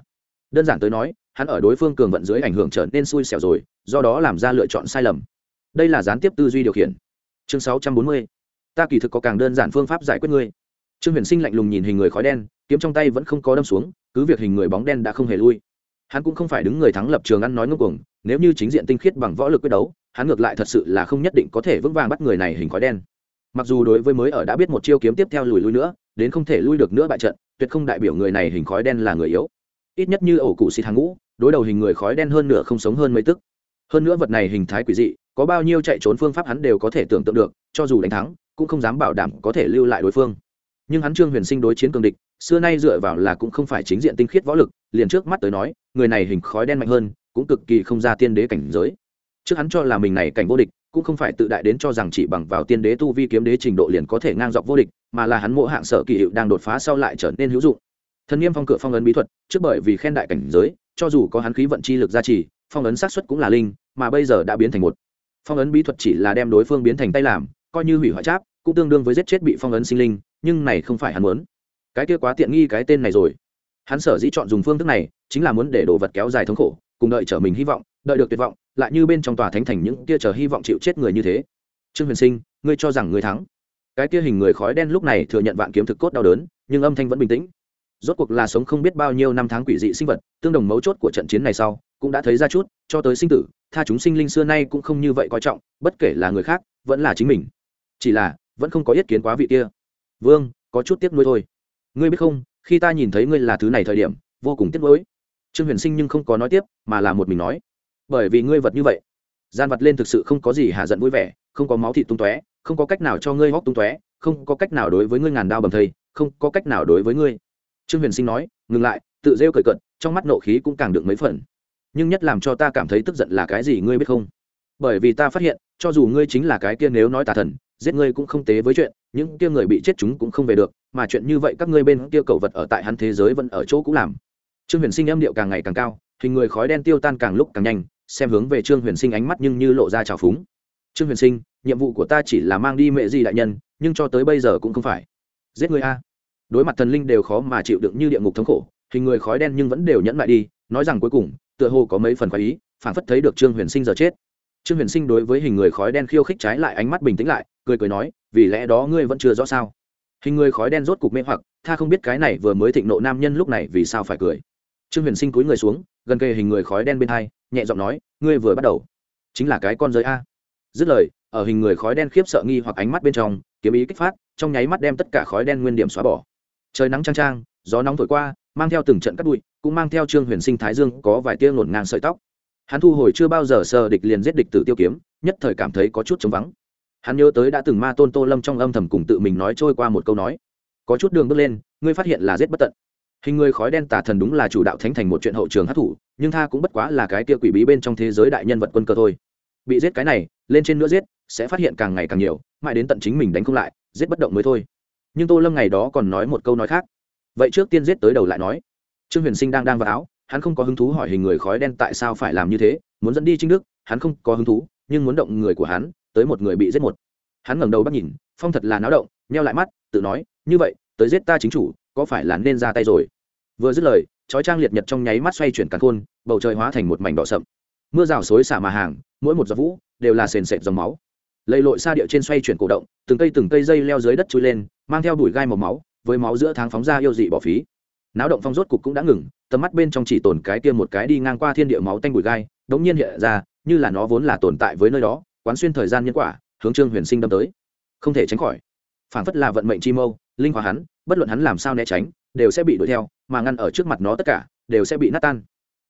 Đơn giản tới nói, hắn ở đối phương cường vận dưới ảnh hưởng trở nên xui xẻo rồi, do đó làm ra lựa chọn sai lầm đây là gián tiếp tư duy điều khiển. Chương 640. ta kỳ thực có càng đơn giản phương pháp giải quyết ngươi. Trương huyền sinh lạnh lùng nhìn hình người khói đen, kiếm trong tay vẫn không có đâm xuống, cứ việc hình người bóng đen đã không hề lui. Hắn cũng không phải đứng người thắng lập trường ăn nói ngốc cuồng, nếu như chính diện tinh khiết bằng võ lực quyết đấu, hắn ngược lại thật sự là không nhất định có thể vững vàng bắt người này hình khói đen. Mặc dù đối với mới ở đã biết một chiêu kiếm tiếp theo lùi lui nữa, đến không thể lui được nữa bại trận, tuyệt không đại biểu người này hình khói đen là người yếu. Ít nhất như ổ cụ xịt hàng ngũ, đối đầu hình người khói đen hơn nửa không sống hơn mấy tức. Hơn nữa vật này hình thái quỷ dị có bao nhiêu chạy trốn phương pháp hắn đều có thể tưởng tượng được, cho dù đánh thắng, cũng không dám bảo đảm có thể lưu lại đối phương. Nhưng hắn trương huyền sinh đối chiến cường địch, xưa nay dựa vào là cũng không phải chính diện tinh khiết võ lực, liền trước mắt tới nói, người này hình khói đen mạnh hơn, cũng cực kỳ không ra tiên đế cảnh giới. Trước hắn cho là mình này cảnh vô địch, cũng không phải tự đại đến cho rằng chỉ bằng vào tiên đế tu vi kiếm đế trình độ liền có thể ngang dọc vô địch, mà là hắn mộ hạng sở kỳ hiệu đang đột phá sau lại trở nên hữu dụng. Thần nghiêm phong cửa phong ấn bí thuật, trước bởi vì khen đại cảnh giới, cho dù có hắn khí vận chi lực gia trì, phong ấn xác suất cũng là linh, mà bây giờ đã biến thành một phong ấn bí thuật chỉ là đem đối phương biến thành tay làm, coi như hủy hoại cháp cũng tương đương với giết chết bị phong ấn sinh linh, nhưng này không phải hắn muốn. Cái kia quá tiện nghi cái tên này rồi. Hắn sở dĩ chọn dùng phương thức này, chính là muốn để đồ vật kéo dài thống khổ, cùng đợi trở mình hy vọng, đợi được tuyệt vọng, lại như bên trong tòa thánh thành những kia chờ hy vọng chịu chết người như thế. Trương huyền sinh, ngươi cho rằng ngươi thắng. Cái kia hình người khói đen lúc này thừa nhận vạn kiếm thực cốt đau đớn, nhưng âm thanh vẫn bình tĩnh rốt cuộc là sống không biết bao nhiêu năm tháng quỷ dị sinh vật, tương đồng mấu chốt của trận chiến này sau, cũng đã thấy ra chút, cho tới sinh tử, tha chúng sinh linh xưa nay cũng không như vậy coi trọng, bất kể là người khác, vẫn là chính mình. Chỉ là, vẫn không có ý kiến quá vị kia. Vương, có chút tiếc nuối thôi. Ngươi biết không, khi ta nhìn thấy ngươi là thứ này thời điểm, vô cùng tiếc nuối. Trương huyền sinh nhưng không có nói tiếp, mà là một mình nói. Bởi vì ngươi vật như vậy, gian vật lên thực sự không có gì hạ giận vui vẻ, không có máu thịt tung tóe, không có cách nào cho ngươi hóc tung tóe, không có cách nào đối với ngươi ngàn đao bầm thây, không có cách nào đối với ngươi trương huyền sinh nói, ngừng lại. Tự rêu cởi cận trong mắt nộ khí cũng càng được mấy phần. Nhưng nhất làm cho ta cảm thấy tức giận là cái gì ngươi biết không? Bởi vì ta phát hiện, cho dù ngươi chính là cái kia nếu nói tà thần, giết ngươi cũng không tế với chuyện, những kia người bị chết chúng cũng không về được, mà chuyện như vậy các ngươi bên kia cầu vật ở tại hắn thế giới vẫn ở chỗ cũng làm. Trương huyền sinh âm điệu càng ngày càng cao, hình người khói đen tiêu tan càng lúc càng nhanh, xem hướng về trương huyền sinh ánh mắt nhưng như lộ ra trào phúng. Trương huyền sinh, nhiệm vụ của ta chỉ là mang đi mẹ di đại nhân, nhưng cho tới bây giờ cũng không phải. Giết người a đối mặt thần linh đều khó mà chịu đựng như địa ngục thống khổ, hình người khói đen nhưng vẫn đều nhẫn lại đi, nói rằng cuối cùng, tựa hồ có mấy phần khoái ý phản phất thấy được trương huyền sinh giờ chết. Trương huyền sinh đối với hình người khói đen khiêu khích trái lại ánh mắt bình tĩnh lại, cười cười nói, vì lẽ đó ngươi vẫn chưa rõ sao? Hình người khói đen rốt cục mê hoặc tha không biết cái này vừa mới thịnh nộ nam nhân lúc này vì sao phải cười. Trương huyền sinh cúi người xuống, gần kề hình người khói đen bên hai, nhẹ giọng nói, ngươi vừa bắt đầu, chính là cái con giới a. Dứt lời, ở hình người khói đen khiếp sợ nghi hoặc ánh mắt bên trong, kiếm ý kích phát, trong nháy mắt đem tất cả khói đen nguyên điểm xóa bỏ trời nắng trang trang gió nóng thổi qua, mang theo từng trận cắt bụi, cũng mang theo trương huyền sinh thái dương có vài tia ngổn ngang sợi tóc. Hắn thu hồi chưa bao giờ sờ địch liền giết địch tử tiêu kiếm, nhất thời cảm thấy có chút trống vắng. Hắn nhớ tới đã từng ma tôn tô lâm trong âm thầm cùng tự mình nói trôi qua một câu nói. Có chút đường bước lên, ngươi phát hiện là giết bất tận. Hình người khói đen tà thần đúng là chủ đạo thánh thành một chuyện hậu trường hát thủ nhưng tha cũng bất quá là cái tia quỷ bí bên trong thế giới đại nhân vật quân cơ thôi. Bị giết cái này, lên trên nữa giết, sẽ phát hiện càng ngày càng nhiều, mãi đến tận chính mình đánh không lại, giết bất động mới thôi nhưng tô lâm ngày đó còn nói một câu nói khác. Vậy trước tiên giết tới đầu lại nói. Trương huyền sinh đang đang vào áo, hắn không có hứng thú hỏi hình người khói đen tại sao phải làm như thế, muốn dẫn đi trinh đức, hắn không có hứng thú, nhưng muốn động người của hắn, tới một người bị giết một. Hắn ngẩng đầu bắt nhìn, phong thật là náo động neo lại mắt, tự nói, như vậy, tới giết ta chính chủ, có phải là nên ra tay rồi? Vừa dứt lời, chói trang liệt nhật trong nháy mắt xoay chuyển càn khôn, bầu trời hóa thành một mảnh đỏ sậm. Mưa rào xối xả mà hàng, mỗi một giọt vũ đều là sền sệt dòng máu lầy lội xa địa trên xoay chuyển cổ động, từng cây từng cây dây leo dưới đất trôi lên, mang theo đùi gai màu máu, với máu giữa tháng phóng ra yêu dị bỏ phí. Náo động phong rốt cục cũng đã ngừng, tầm mắt bên trong chỉ tồn cái kia một cái đi ngang qua thiên địa máu tanh bụi gai, đống nhiên hiện ra, như là nó vốn là tồn tại với nơi đó, quán xuyên thời gian nhân quả, hướng trương huyền sinh đâm tới. Không thể tránh khỏi. Phản phất là vận mệnh chi mâu, linh hóa hắn, bất luận hắn làm sao né tránh, đều sẽ bị đuổi theo, mà ngăn ở trước mặt nó tất cả, đều sẽ bị nát tan.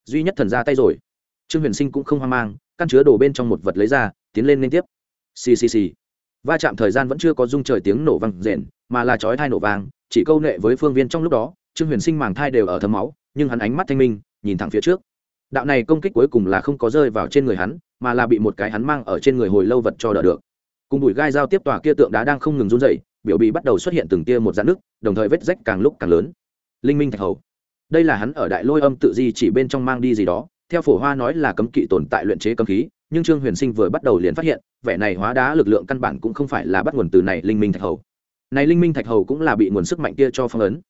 Duy nhất thần ra tay rồi. Trương huyền sinh cũng không hoang mang, căn chứa đồ bên trong một vật lấy ra, tiến lên liên tiếp xì xì xì. Va chạm thời gian vẫn chưa có dung trời tiếng nổ vang rền, mà là chói thai nổ vang, chỉ câu nệ với phương viên trong lúc đó, trương huyền sinh màng thai đều ở thấm máu, nhưng hắn ánh mắt thanh minh, nhìn thẳng phía trước. Đạo này công kích cuối cùng là không có rơi vào trên người hắn, mà là bị một cái hắn mang ở trên người hồi lâu vật cho đỡ được. Cùng bụi gai giao tiếp tòa kia tượng đá đang không ngừng run dậy biểu bị bắt đầu xuất hiện từng tia một dạn nước đồng thời vết rách càng lúc càng lớn. Linh minh thạch hầu. Đây là hắn ở đại lôi âm tự di chỉ bên trong mang đi gì đó, theo phổ hoa nói là cấm kỵ tồn tại luyện chế cấm khí nhưng trương huyền sinh vừa bắt đầu liền phát hiện, vẻ này hóa đá lực lượng căn bản cũng không phải là bắt nguồn từ này linh minh thạch hầu. Này linh minh thạch hầu cũng là bị nguồn sức mạnh kia cho phong ấn.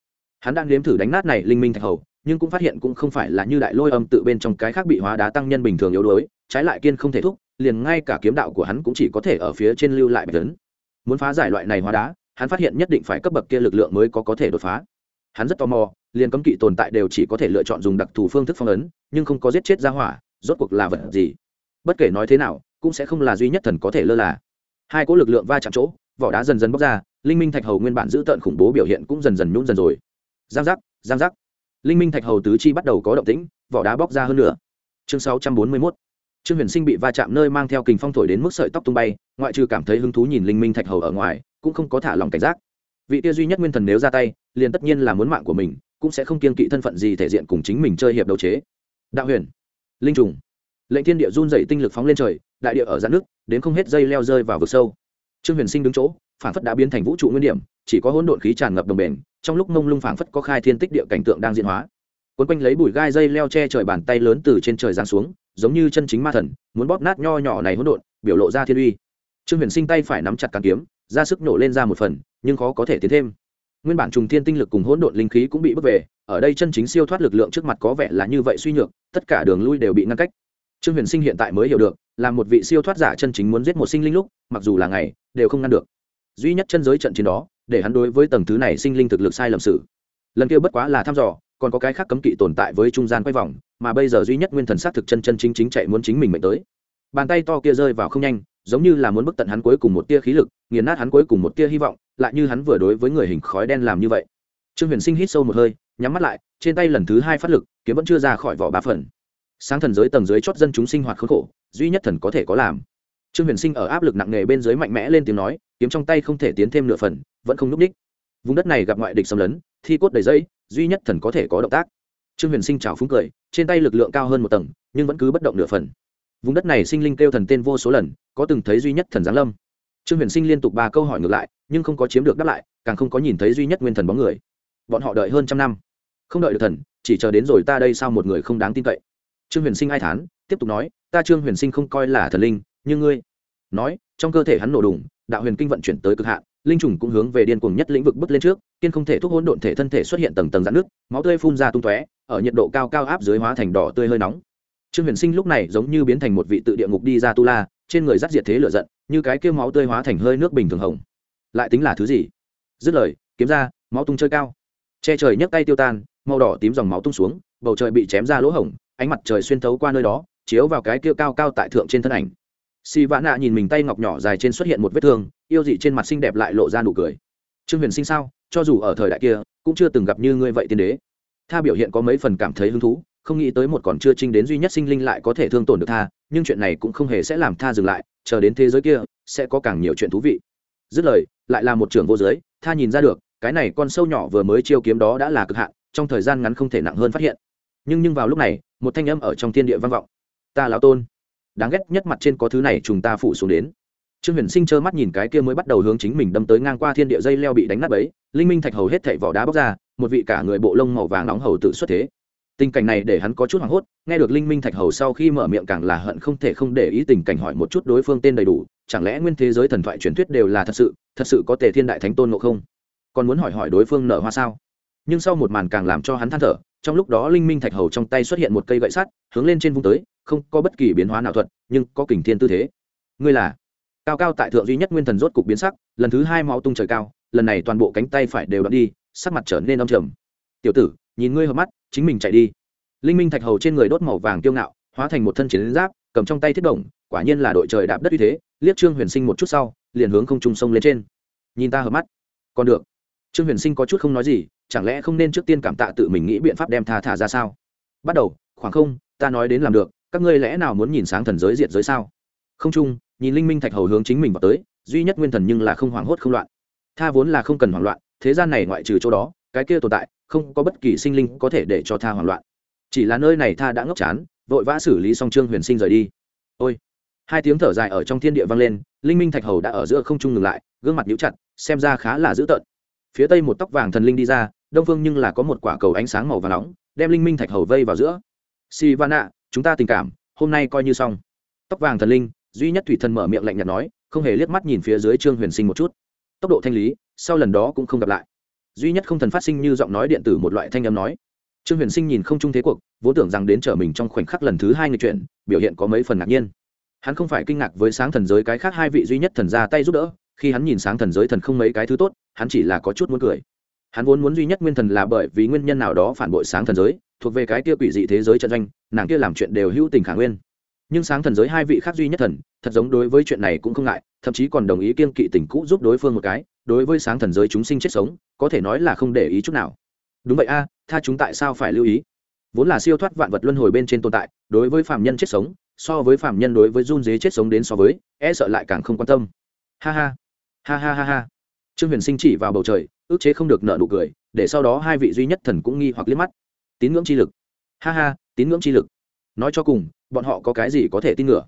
Hắn đang nếm thử đánh nát này linh minh thạch hầu, nhưng cũng phát hiện cũng không phải là như đại lôi âm tự bên trong cái khác bị hóa đá tăng nhân bình thường yếu đuối, trái lại kiên không thể thúc, liền ngay cả kiếm đạo của hắn cũng chỉ có thể ở phía trên lưu lại bạch tấn muốn phá giải loại này hóa đá, hắn phát hiện nhất định phải cấp bậc kia lực lượng mới có có thể đột phá. Hắn rất tò mò, liền cấm kỵ tồn tại đều chỉ có thể lựa chọn dùng đặc thù phương thức phong ấn, nhưng không có giết chết ra hỏa, rốt cuộc là vật gì? Bất kể nói thế nào, cũng sẽ không là duy nhất thần có thể lơ là. Hai cỗ lực lượng va chạm chỗ, vỏ đá dần dần bóc ra, linh minh thạch hầu nguyên bản giữ tợn khủng bố biểu hiện cũng dần dần nhún dần rồi. Giang giác giang giác. Linh minh thạch hầu tứ chi bắt đầu có động tĩnh, vỏ đá bóc ra hơn nữa chương sáu trăm bốn mươi 641 trương huyền sinh bị va chạm nơi mang theo kình phong thổi đến mức sợi tóc tung bay, ngoại trừ cảm thấy hứng thú nhìn linh minh thạch hầu ở ngoài, cũng không có thả lòng cảnh giác. Vị tia duy nhất nguyên thần nếu ra tay, liền tất nhiên là muốn mạng của mình, cũng sẽ không kiên kỵ thân phận gì thể diện cùng chính mình chơi hiệp đấu chế. Đạo huyền. Linh trùng lệnh thiên địa run dày tinh lực phóng lên trời, đại địa ở giãn nước, đến không hết dây leo rơi vào vực sâu. Trương huyền sinh đứng chỗ phản phất đã biến thành vũ trụ nguyên điểm, chỉ có hỗn độn khí tràn ngập đồng bền, trong lúc mông lung phảng phất có khai thiên tích địa cảnh tượng đang diễn hóa. Quấn quanh lấy bụi gai dây leo che trời bàn tay lớn từ trên trời giáng xuống, giống như chân chính ma thần, muốn bóp nát nho nhỏ này hỗn độn, biểu lộ ra thiên uy. Trương huyền sinh tay phải nắm chặt càng kiếm, ra sức nổ lên ra một phần, nhưng khó có thể tiến thêm. Nguyên bản trùng thiên tinh lực cùng hỗn độn linh khí cũng bị bước về, ở đây chân chính siêu thoát lực lượng trước mặt có vẻ là như vậy suy nhược, tất cả đường lui đều bị ngăn cách trương huyền sinh hiện tại mới hiểu được, là một vị siêu thoát giả chân chính muốn giết một sinh linh lúc, mặc dù là ngày, đều không ngăn được. Duy nhất chân giới trận chiến đó, để hắn đối với tầng thứ này sinh linh thực lực sai lầm sự. Lần kia bất quá là thăm dò, còn có cái khác cấm kỵ tồn tại với trung gian quay vòng, mà bây giờ duy nhất nguyên thần xác thực chân chân chính chính chạy muốn chính mình mệnh tới. Bàn tay to kia rơi vào không nhanh, giống như là muốn bức tận hắn cuối cùng một tia khí lực, nghiền nát hắn cuối cùng một tia hy vọng, lại như hắn vừa đối với người hình khói đen làm như vậy. Trương huyền sinh hít sâu một hơi, nhắm mắt lại, trên tay lần thứ hai phát lực, kiếm vẫn chưa ra khỏi vỏ ba phần sáng thần giới tầng dưới chót dân chúng sinh hoạt khốn khổ, duy nhất thần có thể có làm. Trương huyền sinh ở áp lực nặng nề bên dưới mạnh mẽ lên tiếng nói, kiếm trong tay không thể tiến thêm nửa phần, vẫn không núp ních vùng đất này gặp ngoại địch xâm lấn, thi cốt đầy dây duy nhất thần có thể có động tác. Trương huyền sinh trào phúng cười, trên tay lực lượng cao hơn một tầng, nhưng vẫn cứ bất động nửa phần. Vùng đất này sinh linh kêu thần tên vô số lần, có từng thấy duy nhất thần giáng lâm. Trương huyền sinh liên tục ba câu hỏi ngược lại, nhưng không có chiếm được đáp lại, càng không có nhìn thấy duy nhất nguyên thần bóng người. Bọn họ đợi hơn trăm năm. Không đợi được thần, chỉ chờ đến rồi ta đây sao một người không đáng tin cậy trương huyền sinh ai thán, tiếp tục nói, ta trương huyền sinh không coi là thần linh, nhưng ngươi nói, trong cơ thể hắn nổ đùng, đạo huyền kinh vận chuyển tới cực hạn, linh trùng cũng hướng về điên cuồng nhất lĩnh vực bước lên trước, kiên không thể thúc hỗn độn thể thân thể xuất hiện tầng tầng dạn nước máu tươi phun ra tung tóe, ở nhiệt độ cao cao áp dưới hóa thành đỏ tươi hơi nóng. Trương huyền sinh lúc này giống như biến thành một vị tự địa ngục đi ra tu la, trên người dắt diệt thế lửa giận, như cái kêu máu tươi hóa thành hơi nước bình thường hồng. Lại tính là thứ gì? Dứt lời, kiếm ra, máu tung chơi cao. Che trời nhấc tay tiêu tan, màu đỏ tím dòng máu tung xuống, bầu trời bị chém ra lỗ hổng ánh mặt trời xuyên thấu qua nơi đó, chiếu vào cái kia cao cao tại thượng trên thân ảnh. Si vã nạ nhìn mình tay ngọc nhỏ dài trên xuất hiện một vết thương, yêu dị trên mặt xinh đẹp lại lộ ra nụ cười. Trương huyền sinh sao? Cho dù ở thời đại kia, cũng chưa từng gặp như ngươi vậy tiên đế. Tha biểu hiện có mấy phần cảm thấy hứng thú, không nghĩ tới một còn chưa trinh đến duy nhất sinh linh lại có thể thương tổn được tha, nhưng chuyện này cũng không hề sẽ làm tha dừng lại, chờ đến thế giới kia, sẽ có càng nhiều chuyện thú vị. Dứt lời, lại là một trường vô giới, tha nhìn ra được, cái này con sâu nhỏ vừa mới chiêu kiếm đó đã là cực hạn, trong thời gian ngắn không thể nặng hơn phát hiện nhưng nhưng vào lúc này, một thanh âm ở trong thiên địa vang vọng. Ta lão tôn. Đáng ghét nhất mặt trên có thứ này, chúng ta phủ xuống đến. Trương huyền sinh trơ mắt nhìn cái kia mới bắt đầu hướng chính mình đâm tới ngang qua thiên địa dây leo bị đánh nát ấy linh minh thạch hầu hết thảy vỏ đá bóc ra, một vị cả người bộ lông màu vàng nóng hầu tự xuất thế. Tình cảnh này để hắn có chút hoảng hốt, nghe được linh minh thạch hầu sau khi mở miệng càng là hận không thể không để ý tình cảnh hỏi một chút đối phương tên đầy đủ, chẳng lẽ nguyên thế giới thần thoại truyền thuyết đều là thật sự thật sự có tề thiên đại thánh tôn ngộ không? Còn muốn hỏi hỏi đối phương nở hoa sao? Nhưng sau một màn càng làm cho hắn than thở, trong lúc đó linh minh thạch hầu trong tay xuất hiện một cây gậy sắt, hướng lên trên vung tới, không có bất kỳ biến hóa nào thuật, nhưng có kình thiên tư thế. Ngươi là? Cao cao tại thượng duy nhất nguyên thần rốt cục biến sắc, lần thứ hai máu tung trời cao, lần này toàn bộ cánh tay phải đều đập đi, sắc mặt trở nên âm trầm. Tiểu tử, nhìn ngươi hợp mắt, chính mình chạy đi. Linh minh thạch hầu trên người đốt màu vàng kiêu ngạo, hóa thành một thân chiến giáp, cầm trong tay thiết đồng quả nhiên là đội trời đạp đất uy thế, liếc trương huyền sinh một chút sau, liền hướng không trung sông lên trên. Nhìn ta hợp mắt. Còn được. Trương huyền sinh có chút không nói gì chẳng lẽ không nên trước tiên cảm tạ tự mình nghĩ biện pháp đem tha thả ra sao? Bắt đầu, khoảng không, ta nói đến làm được, các ngươi lẽ nào muốn nhìn sáng thần giới diệt giới sao? Không chung, nhìn linh minh thạch hầu hướng chính mình vào tới, duy nhất nguyên thần nhưng là không hoảng hốt không loạn. Tha vốn là không cần hoảng loạn, thế gian này ngoại trừ chỗ đó, cái kia tồn tại, không có bất kỳ sinh linh có thể để cho tha hoảng loạn. Chỉ là nơi này tha đã ngốc chán, vội vã xử lý xong trương huyền sinh rời đi. Ôi! Hai tiếng thở dài ở trong thiên địa vang lên, linh minh thạch hầu đã ở giữa không trung ngừng lại, gương mặt nhíu chặt, xem ra khá là dữ tợn. Phía tây một tóc vàng thần linh đi ra đông phương nhưng là có một quả cầu ánh sáng màu và nóng, đem linh minh thạch hầu vây vào giữa. Si va nạ, chúng ta tình cảm, hôm nay coi như xong. Tóc vàng thần linh, duy nhất thủy thần mở miệng lạnh nhạt nói, không hề liếc mắt nhìn phía dưới trương huyền sinh một chút. Tốc độ thanh lý, sau lần đó cũng không gặp lại. Duy nhất không thần phát sinh như giọng nói điện tử một loại thanh âm nói. Trương huyền sinh nhìn không trung thế cuộc, vốn tưởng rằng đến trở mình trong khoảnh khắc lần thứ hai người chuyện, biểu hiện có mấy phần ngạc nhiên. Hắn không phải kinh ngạc với sáng thần giới cái khác hai vị duy nhất thần ra tay giúp đỡ, khi hắn nhìn sáng thần giới thần không mấy cái thứ tốt, hắn chỉ là có chút muốn cười hắn vốn muốn duy nhất nguyên thần là bởi vì nguyên nhân nào đó phản bội sáng thần giới, thuộc về cái kia quỷ dị thế giới trận doanh, nàng kia làm chuyện đều hữu tình khả nguyên. Nhưng sáng thần giới hai vị khác duy nhất thần, thật giống đối với chuyện này cũng không ngại, thậm chí còn đồng ý kiên kỵ tình cũ giúp đối phương một cái, đối với sáng thần giới chúng sinh chết sống, có thể nói là không để ý chút nào. Đúng vậy a, tha chúng tại sao phải lưu ý? Vốn là siêu thoát vạn vật luân hồi bên trên tồn tại, đối với phạm nhân chết sống, so với phạm nhân đối với run dế chết sống đến so với e sợ lại càng không quan tâm. Ha ha. Ha ha ha ha trương huyền sinh chỉ vào bầu trời, ước chế không được nợ nụ cười, để sau đó hai vị duy nhất thần cũng nghi hoặc liếc mắt. Tín ngưỡng chi lực. Ha ha, tín ngưỡng chi lực. Nói cho cùng, bọn họ có cái gì có thể tin ngựa?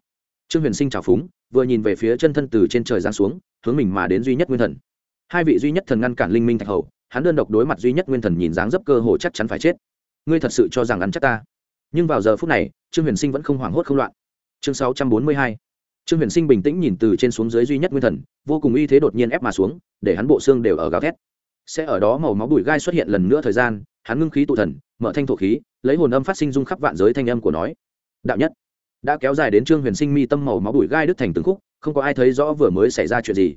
Trương huyền sinh trào phúng, vừa nhìn về phía chân thân từ trên trời giáng xuống, hướng mình mà đến duy nhất nguyên thần. Hai vị duy nhất thần ngăn cản linh minh thạch hầu, hắn đơn độc đối mặt duy nhất nguyên thần nhìn dáng dấp cơ hồ chắc chắn phải chết. Ngươi thật sự cho rằng ăn chắc ta? Nhưng vào giờ phút này, trương huyền sinh vẫn không hoảng hốt không loạn. Chương sáu trăm bốn mươi hai trương huyền sinh bình tĩnh nhìn từ trên xuống dưới duy nhất nguyên thần, vô cùng uy thế đột nhiên ép mà xuống, để hắn bộ xương đều ở gào thét. Sẽ ở đó màu máu bụi gai xuất hiện lần nữa thời gian, hắn ngưng khí tụ thần, mở thanh thổ khí, lấy hồn âm phát sinh dung khắp vạn giới thanh âm của nói. Đạo nhất, đã kéo dài đến trương huyền sinh mi tâm màu máu bụi gai đứt thành từng khúc, không có ai thấy rõ vừa mới xảy ra chuyện gì.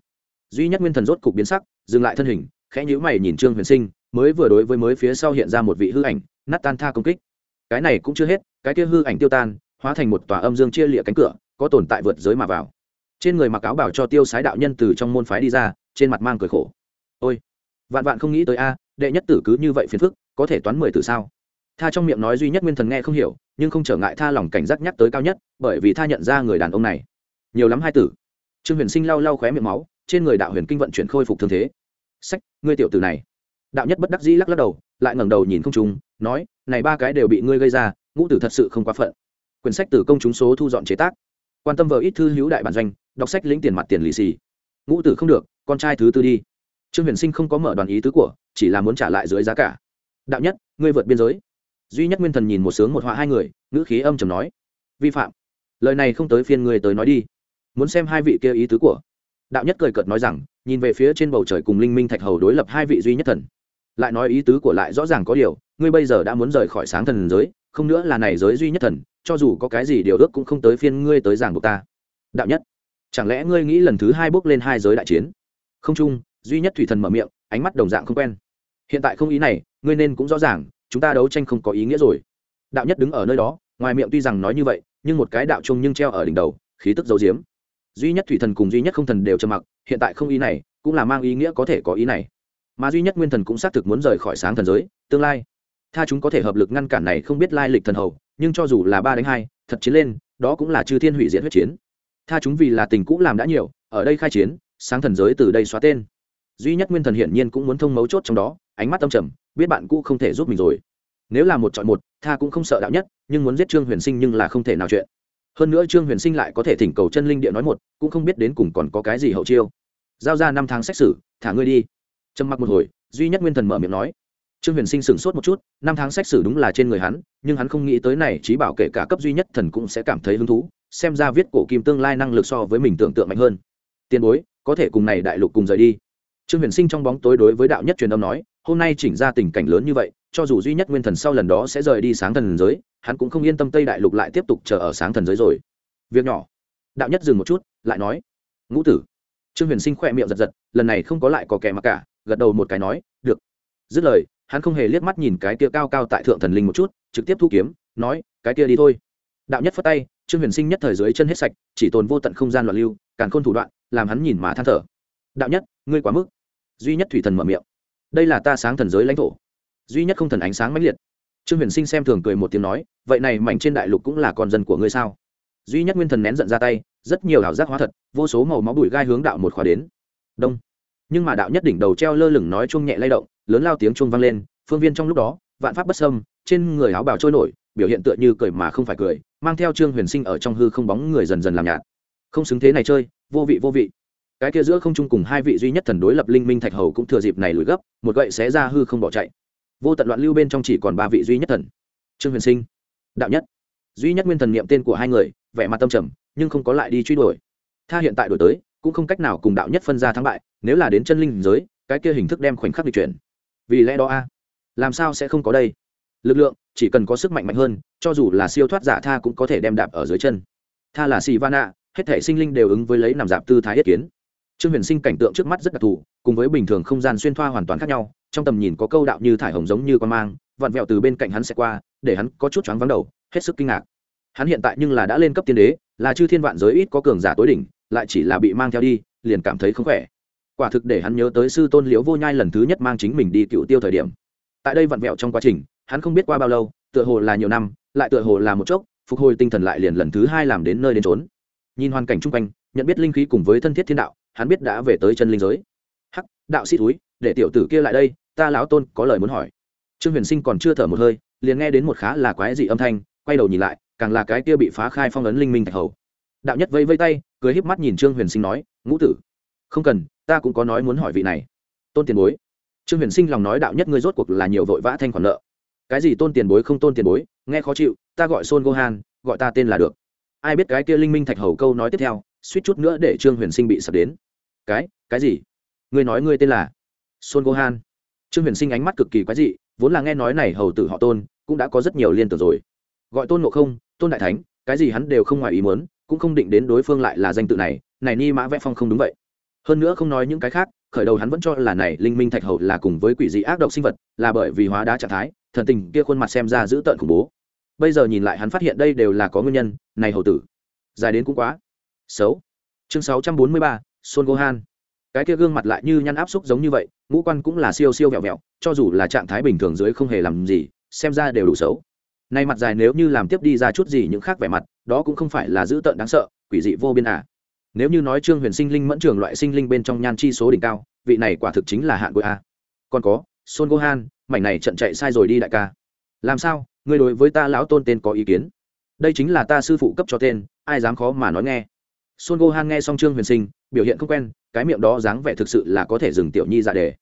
Duy nhất nguyên thần rốt cục biến sắc, dừng lại thân hình, khẽ nhíu mày nhìn trương huyền sinh, mới vừa đối với mới phía sau hiện ra một vị hư ảnh, nát tan tha công kích. Cái này cũng chưa hết, cái kia hư ảnh tiêu tan, hóa thành một tòa âm dương chia lịa cánh cửa có tồn tại vượt giới mà vào. Trên người mặc áo bảo cho tiêu sái đạo nhân từ trong môn phái đi ra, trên mặt mang cười khổ. Ôi, vạn vạn không nghĩ tới a, đệ nhất tử cứ như vậy phiền phức, có thể toán mười từ sao? Tha trong miệng nói duy nhất nguyên thần nghe không hiểu, nhưng không trở ngại tha lòng cảnh giác nhắc tới cao nhất, bởi vì tha nhận ra người đàn ông này. Nhiều lắm hai tử. Trương huyền sinh lau lau khóe miệng máu, trên người đạo huyền kinh vận chuyển khôi phục thương thế. Sách, ngươi tiểu tử này. Đạo nhất bất đắc dĩ lắc lắc đầu, lại ngẩng đầu nhìn không chúng nói, này ba cái đều bị ngươi gây ra, ngũ tử thật sự không quá phận. Quyển sách từ công chúng số thu dọn chế tác quan tâm vợ ít thư hữu đại bản doanh, đọc sách lĩnh tiền mặt tiền lì xì. Ngũ tử không được, con trai thứ tư đi. Trương huyền sinh không có mở đoàn ý tứ của, chỉ là muốn trả lại dưới giá cả. Đạo nhất, ngươi vượt biên giới. Duy nhất nguyên thần nhìn một sướng một họa hai người, ngữ khí âm trầm nói. Vi phạm. Lời này không tới phiên ngươi tới nói đi. Muốn xem hai vị kia ý tứ của. Đạo nhất cười cợt nói rằng, nhìn về phía trên bầu trời cùng linh minh thạch hầu đối lập hai vị duy nhất thần. Lại nói ý tứ của lại rõ ràng có điều, ngươi bây giờ đã muốn rời khỏi sáng thần giới, không nữa là này giới duy nhất thần cho dù có cái gì điều ước cũng không tới phiên ngươi tới giảng buộc ta. Đạo nhất, chẳng lẽ ngươi nghĩ lần thứ hai bước lên hai giới đại chiến? Không chung, duy nhất thủy thần mở miệng, ánh mắt đồng dạng không quen. Hiện tại không ý này, ngươi nên cũng rõ ràng, chúng ta đấu tranh không có ý nghĩa rồi. Đạo nhất đứng ở nơi đó, ngoài miệng tuy rằng nói như vậy, nhưng một cái đạo chung nhưng treo ở đỉnh đầu, khí tức dấu diếm duy nhất thủy thần cùng duy nhất không thần đều trầm mặc, hiện tại không ý này, cũng là mang ý nghĩa có thể có ý này. Mà duy nhất nguyên thần cũng xác thực muốn rời khỏi sáng thần giới, tương lai. Tha chúng có thể hợp lực ngăn cản này không biết lai lịch thần hầu nhưng cho dù là ba đánh hai, thật chiến lên, đó cũng là chư thiên hủy diệt huyết chiến. Tha chúng vì là tình cũ làm đã nhiều, ở đây khai chiến, sáng thần giới từ đây xóa tên. Duy nhất nguyên thần hiển nhiên cũng muốn thông mấu chốt trong đó, ánh mắt tâm trầm, biết bạn cũ không thể giúp mình rồi. Nếu là một chọn một, tha cũng không sợ đạo nhất, nhưng muốn giết trương huyền sinh nhưng là không thể nào chuyện. Hơn nữa trương huyền sinh lại có thể thỉnh cầu chân linh địa nói một, cũng không biết đến cùng còn có cái gì hậu chiêu. Giao ra năm tháng xét xử, thả ngươi đi. Trầm mặc một hồi, duy nhất nguyên thần mở miệng nói trương huyền sinh sửng sốt một chút, năm tháng xét xử đúng là trên người hắn, nhưng hắn không nghĩ tới này trí bảo kể cả cấp duy nhất thần cũng sẽ cảm thấy hứng thú, xem ra viết cổ kim tương lai năng lực so với mình tưởng tượng mạnh hơn. Tiền bối, có thể cùng này đại lục cùng rời đi. Trương huyền sinh trong bóng tối đối với đạo nhất truyền âm nói, hôm nay chỉnh ra tình cảnh lớn như vậy, cho dù duy nhất nguyên thần sau lần đó sẽ rời đi sáng thần giới, hắn cũng không yên tâm tây đại lục lại tiếp tục chờ ở sáng thần giới rồi. Việc nhỏ. Đạo nhất dừng một chút, lại nói, ngũ tử. Trương huyền sinh khỏe miệng giật giật, lần này không có lại có kẻ mặc cả, gật đầu một cái nói, được. Dứt lời hắn không hề liếc mắt nhìn cái kia cao cao tại thượng thần linh một chút, trực tiếp thu kiếm, nói, cái kia đi thôi. Đạo nhất phất tay, trương huyền sinh nhất thời dưới chân hết sạch, chỉ tồn vô tận không gian loạn lưu càng khôn thủ đoạn, làm hắn nhìn mà than thở. Đạo nhất, ngươi quá mức. Duy nhất thủy thần mở miệng. Đây là ta sáng thần giới lãnh thổ. Duy nhất không thần ánh sáng mãnh liệt. Trương huyền sinh xem thường cười một tiếng nói, vậy này mảnh trên đại lục cũng là con dân của ngươi sao? Duy nhất nguyên thần nén giận ra tay, rất nhiều ảo giác hóa thật, vô số màu máu bụi gai hướng đạo một khóa đến. Đông nhưng mà đạo nhất đỉnh đầu treo lơ lửng nói chung nhẹ lay động, lớn lao tiếng chuông vang lên, phương viên trong lúc đó, vạn pháp bất sâm trên người áo bào trôi nổi, biểu hiện tựa như cười mà không phải cười, mang theo trương huyền sinh ở trong hư không bóng người dần dần làm nhạt. Không xứng thế này chơi, vô vị vô vị. Cái kia giữa không trung cùng hai vị duy nhất thần đối lập linh minh thạch hầu cũng thừa dịp này lùi gấp, một gậy xé ra hư không bỏ chạy. Vô tận loạn lưu bên trong chỉ còn ba vị duy nhất thần. Trương huyền sinh, đạo nhất. Duy nhất nguyên thần niệm tên của hai người, vẻ mặt tâm trầm, nhưng không có lại đi truy đuổi. Tha hiện tại đổi tới cũng không cách nào cùng đạo nhất phân ra thắng bại, nếu là đến chân linh giới, cái kia hình thức đem khoảnh khắc di chuyển. Vì lẽ đó a, làm sao sẽ không có đây? Lực lượng chỉ cần có sức mạnh mạnh hơn, cho dù là siêu thoát giả tha cũng có thể đem đạp ở dưới chân. Tha là xì vana hết thể sinh linh đều ứng với lấy nằm dạp tư thái yết kiến. Trương huyền sinh cảnh tượng trước mắt rất đặc thù, cùng với bình thường không gian xuyên thoa hoàn toàn khác nhau, trong tầm nhìn có câu đạo như thải hồng giống như con mang, vặn vẹo từ bên cạnh hắn sẽ qua, để hắn có chút choáng vắng đầu, hết sức kinh ngạc. Hắn hiện tại nhưng là đã lên cấp tiên đế, là chư thiên vạn giới ít có cường giả tối đỉnh lại chỉ là bị mang theo đi, liền cảm thấy không khỏe. Quả thực để hắn nhớ tới sư tôn liễu vô nhai lần thứ nhất mang chính mình đi cựu tiêu thời điểm. Tại đây vặn vẹo trong quá trình, hắn không biết qua bao lâu, tựa hồ là nhiều năm, lại tựa hồ là một chốc, phục hồi tinh thần lại liền lần thứ hai làm đến nơi đến trốn nhìn hoàn cảnh chung quanh, nhận biết linh khí cùng với thân thiết thiên đạo, hắn biết đã về tới chân linh giới. Hắc, đạo sĩ túi, để tiểu tử kia lại đây, ta lão tôn có lời muốn hỏi. Trương huyền sinh còn chưa thở một hơi, liền nghe đến một khá là quái dị âm thanh, quay đầu nhìn lại, càng là cái kia bị phá khai phong ấn linh minh thạch hầu đạo nhất vây vây tay, cười híp mắt nhìn trương huyền sinh nói, ngũ tử, không cần, ta cũng có nói muốn hỏi vị này. Tôn tiền bối. Trương huyền sinh lòng nói đạo nhất ngươi rốt cuộc là nhiều vội vã thanh khoản nợ. Cái gì tôn tiền bối không tôn tiền bối, nghe khó chịu, ta gọi son gohan, gọi ta tên là được. Ai biết cái kia linh minh thạch hầu câu nói tiếp theo, suýt chút nữa để trương huyền sinh bị sập đến. Cái cái gì? Ngươi nói ngươi tên là son gohan? Trương huyền sinh ánh mắt cực kỳ quái dị, vốn là nghe nói này hầu tử họ tôn, cũng đã có rất nhiều liên tưởng rồi. Gọi tôn ngộ không, tôn đại thánh, cái gì hắn đều không ngoài ý muốn cũng không định đến đối phương lại là danh tự này này ni mã vẽ phong không đúng vậy. Hơn nữa không nói những cái khác, khởi đầu hắn vẫn cho là này linh minh thạch hầu là cùng với quỷ dị ác độc sinh vật, là bởi vì hóa đá trạng thái, thần tình kia khuôn mặt xem ra dữ tợn khủng bố. Bây giờ nhìn lại hắn phát hiện đây đều là có nguyên nhân, này hầu tử, dài đến cũng quá. Xấu. Chương sáu trăm bốn mươi ba, son gohan. Cái kia gương mặt lại như nhăn áp xúc giống như vậy, ngũ quan cũng là siêu siêu vẹo vẹo, cho dù là trạng thái bình thường dưới không hề làm gì, xem ra đều đủ xấu. Nay mặt dài nếu như làm tiếp đi ra chút gì những khác vẻ mặt đó cũng không phải là dữ tợn đáng sợ, quỷ dị vô biên à. Nếu như nói trương huyền sinh linh mẫn trường loại sinh linh bên trong nhan chi số đỉnh cao, vị này quả thực chính là hạn của a. Còn có, son gohan, mảnh này trận chạy sai rồi đi đại ca. Làm sao, ngươi đối với ta lão tôn tên có ý kiến? Đây chính là ta sư phụ cấp cho tên, ai dám khó mà nói nghe. Son gohan nghe xong trương huyền sinh, biểu hiện không quen, cái miệng đó dáng vẻ thực sự là có thể dừng tiểu nhi ra đề.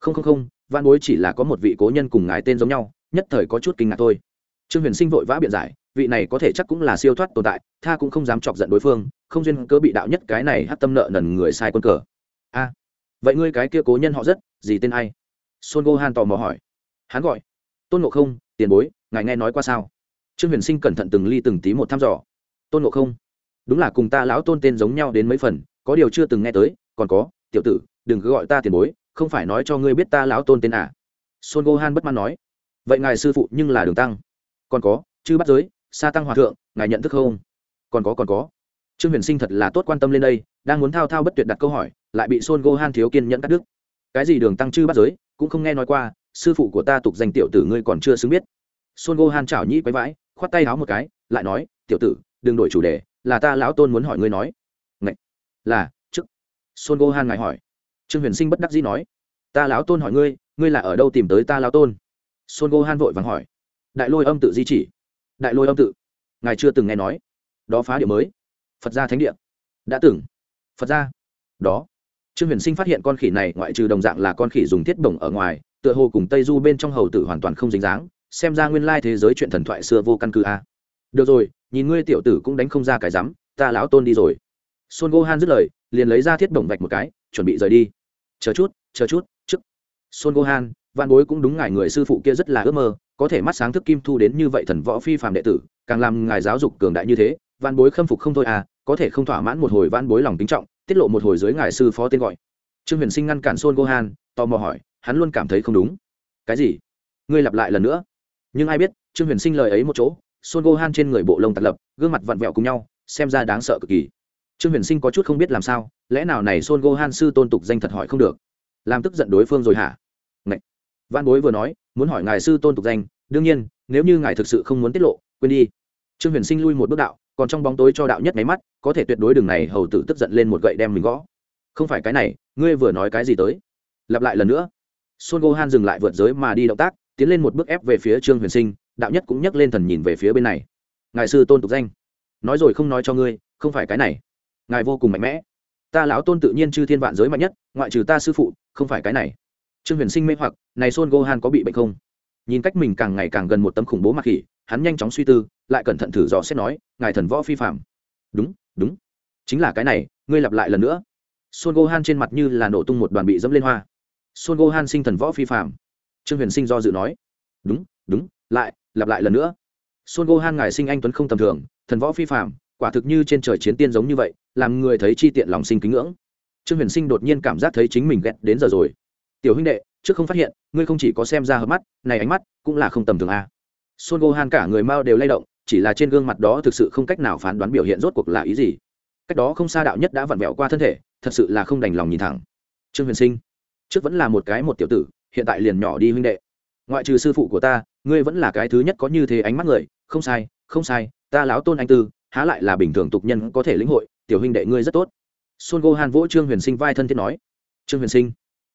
Không không không, văn bối chỉ là có một vị cố nhân cùng ngài tên giống nhau, nhất thời có chút kinh ngạc thôi. Trương huyền sinh vội vã biện giải vị này có thể chắc cũng là siêu thoát tồn tại, tha cũng không dám chọc giận đối phương, không duyên cớ bị đạo nhất cái này hát tâm nợ nần người sai quân cờ. A, vậy ngươi cái kia cố nhân họ rất, gì tên ai? Son gohan tò mò hỏi. Hắn gọi, tôn ngộ không, tiền bối, ngài nghe nói qua sao? Trương huyền sinh cẩn thận từng ly từng tí một thăm dò. Tôn ngộ không, đúng là cùng ta lão tôn tên giống nhau đến mấy phần, có điều chưa từng nghe tới, còn có, tiểu tử, đừng cứ gọi ta tiền bối, không phải nói cho ngươi biết ta lão tôn tên à? Son gohan bất mãn nói. Vậy ngài sư phụ nhưng là đường tăng. Còn có, chư bắt giới sa tăng hòa thượng, ngài nhận thức không? Còn có còn có. Trương huyền sinh thật là tốt quan tâm lên đây, đang muốn thao thao bất tuyệt đặt câu hỏi, lại bị son gohan thiếu kiên nhẫn cắt đứt. Cái gì đường tăng chư bắt giới, cũng không nghe nói qua, sư phụ của ta tục danh tiểu tử ngươi còn chưa xứng biết. Son gohan chảo nhĩ quấy vãi, khoát tay háo một cái, lại nói, tiểu tử, đừng đổi chủ đề, là ta lão tôn muốn hỏi ngươi nói. Ngậy! là, chức. Son gohan ngài hỏi. Trương huyền sinh bất đắc dĩ nói, ta lão tôn hỏi ngươi ngươi là ở đâu tìm tới ta lão tôn? Son gohan vội vàng hỏi. Đại lôi âm tự di chỉ đại lôi âm tự. Ngài chưa từng nghe nói. Đó phá địa mới. Phật gia thánh địa. Đã từng. Phật gia. Đó. Trương huyền sinh phát hiện con khỉ này, ngoại trừ đồng dạng là con khỉ dùng thiết bổng ở ngoài, tựa hồ cùng tây du bên trong hầu tử hoàn toàn không dính dáng, xem ra nguyên lai thế giới chuyện thần thoại xưa vô căn cứ a. Được rồi, nhìn ngươi tiểu tử cũng đánh không ra cái rắm, ta lão tôn đi rồi. Son gohan dứt lời, liền lấy ra thiết bổng vạch một cái, chuẩn bị rời đi. Chờ chút chờ chút chức son gohan văn bối cũng đúng ngài người sư phụ kia rất là ước mơ có thể mắt sáng thức kim thu đến như vậy thần võ phi phàm đệ tử, càng làm ngài giáo dục cường đại như thế văn bối khâm phục không thôi à có thể không thỏa mãn một hồi văn bối lòng tính trọng, tiết lộ một hồi dưới ngài sư phó tên gọi. Trương huyền sinh ngăn cản son gohan tò mò hỏi, hắn luôn cảm thấy không đúng. Cái gì? Ngươi lặp lại lần nữa. Nhưng ai biết, trương huyền sinh lời ấy một chỗ son gohan trên người bộ lông tạt lập, gương mặt vặn vẹo cùng nhau, xem ra đáng sợ cực kỳ. Trương huyền sinh có chút không biết làm sao, lẽ nào này son gohan sư tôn tục danh thật hỏi không được? Làm tức giận đối phương rồi hả? Ngậy! văn bối vừa nói muốn hỏi ngài sư tôn tục danh đương nhiên nếu như ngài thực sự không muốn tiết lộ quên đi trương huyền sinh lui một bước đạo còn trong bóng tối cho đạo nhất máy mắt có thể tuyệt đối đường này hầu tử tức giận lên một gậy đem mình gõ không phải cái này ngươi vừa nói cái gì tới lặp lại lần nữa Son Gohan dừng lại vượt giới mà đi động tác, tiến lên một bước ép về phía Trương Huyền Sinh, đạo nhất cũng nhấc lên thần nhìn về phía bên này. Ngài sư tôn tục danh, nói rồi không nói cho ngươi, không phải cái này. Ngài vô cùng mạnh mẽ. Ta lão tôn tự nhiên chư thiên vạn giới mạnh nhất, ngoại trừ ta sư phụ, không phải cái này. Trương Huyền Sinh mê hoặc, này Son Gohan có bị bệnh không? Nhìn cách mình càng ngày càng gần một tấm khủng bố mặc khỉ, hắn nhanh chóng suy tư, lại cẩn thận thử dò xét nói, ngài thần võ phi phạm. Đúng, đúng, chính là cái này, ngươi lặp lại lần nữa. Son Gohan trên mặt như là nổ tung một đoàn bị dẫm lên hoa Son Gohan sinh thần võ phi phạm. Trương Huyền Sinh do dự nói, "Đúng, đúng, lại, lặp lại lần nữa." Son Gohan ngài sinh anh tuấn không tầm thường, thần võ phi phạm, quả thực như trên trời chiến tiên giống như vậy, làm người thấy chi tiện lòng sinh kính ngưỡng. Trương Huyền Sinh đột nhiên cảm giác thấy chính mình ghét đến giờ rồi. "Tiểu huynh đệ, trước không phát hiện, ngươi không chỉ có xem ra hợp mắt, này ánh mắt cũng là không tầm thường a." Son Gohan cả người mau đều lay động, chỉ là trên gương mặt đó thực sự không cách nào phán đoán biểu hiện rốt cuộc là ý gì. Cách đó không xa đạo nhất đã vặn vẹo qua thân thể, thật sự là không đành lòng nhìn thẳng. Trương Huyền Sinh, trước vẫn là một cái một tiểu tử hiện tại liền nhỏ đi huynh đệ ngoại trừ sư phụ của ta ngươi vẫn là cái thứ nhất có như thế ánh mắt người không sai không sai ta láo tôn anh tư há lại là bình thường tục nhân có thể lĩnh hội tiểu huynh đệ ngươi rất tốt Son Gohan vỗ Trương Huyền Sinh vai thân thiết nói, "Trương Huyền Sinh,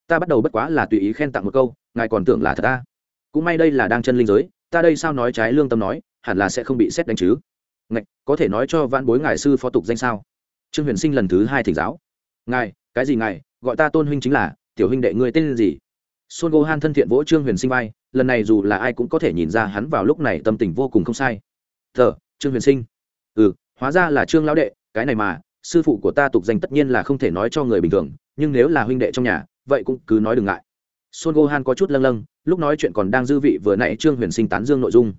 ta bắt đầu bất quá là tùy ý khen tặng một câu, ngài còn tưởng là thật ta. Cũng may đây là đang chân linh giới, ta đây sao nói trái lương tâm nói, hẳn là sẽ không bị xét đánh chứ." Ngạch, có thể nói cho vãn bối ngài sư phó tục danh sao? Trương Huyền Sinh lần thứ hai thỉnh giáo. "Ngài, cái gì ngài, gọi ta tôn huynh chính là, tiểu huynh đệ ngươi tên gì Son Gohan thân thiện vỗ Trương Huyền Sinh vai, lần này dù là ai cũng có thể nhìn ra hắn vào lúc này tâm tình vô cùng không sai. "Thở, Trương Huyền Sinh." "Ừ, hóa ra là Trương lão đệ, cái này mà, sư phụ của ta tục danh tất nhiên là không thể nói cho người bình thường, nhưng nếu là huynh đệ trong nhà, vậy cũng cứ nói đừng ngại." Son Gohan có chút lâng lâng, lúc nói chuyện còn đang dư vị vừa nãy Trương Huyền Sinh tán dương nội dung.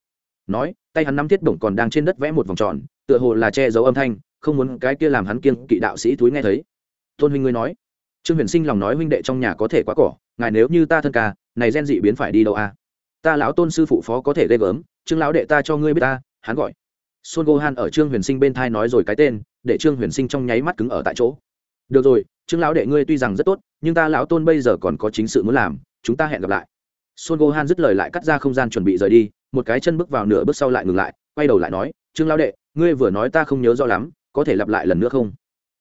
Nói, tay hắn nắm thiết đồng còn đang trên đất vẽ một vòng tròn, tựa hồ là che giấu âm thanh, không muốn cái kia làm hắn kiêng kỵ đạo sĩ túi nghe thấy. Tôn huynh ngươi nói, trương huyền sinh lòng nói huynh đệ trong nhà có thể quá cỏ ngài nếu như ta thân ca này gen dị biến phải đi đâu a à? ta lão tôn sư phụ phó có thể ghê gớm trương lão đệ ta cho ngươi biết ta hắn gọi Son Gohan ở Trương Huyền Sinh bên thai nói rồi cái tên, để Trương Huyền Sinh trong nháy mắt cứng ở tại chỗ. Được rồi, Trương lão đệ ngươi tuy rằng rất tốt, nhưng ta lão tôn bây giờ còn có chính sự muốn làm, chúng ta hẹn gặp lại. Son Gohan dứt lời lại cắt ra không gian chuẩn bị rời đi, một cái chân bước vào nửa bước sau lại ngừng lại, quay đầu lại nói, "Trương lão đệ, ngươi vừa nói ta không nhớ rõ lắm, có thể lặp lại lần nữa không?"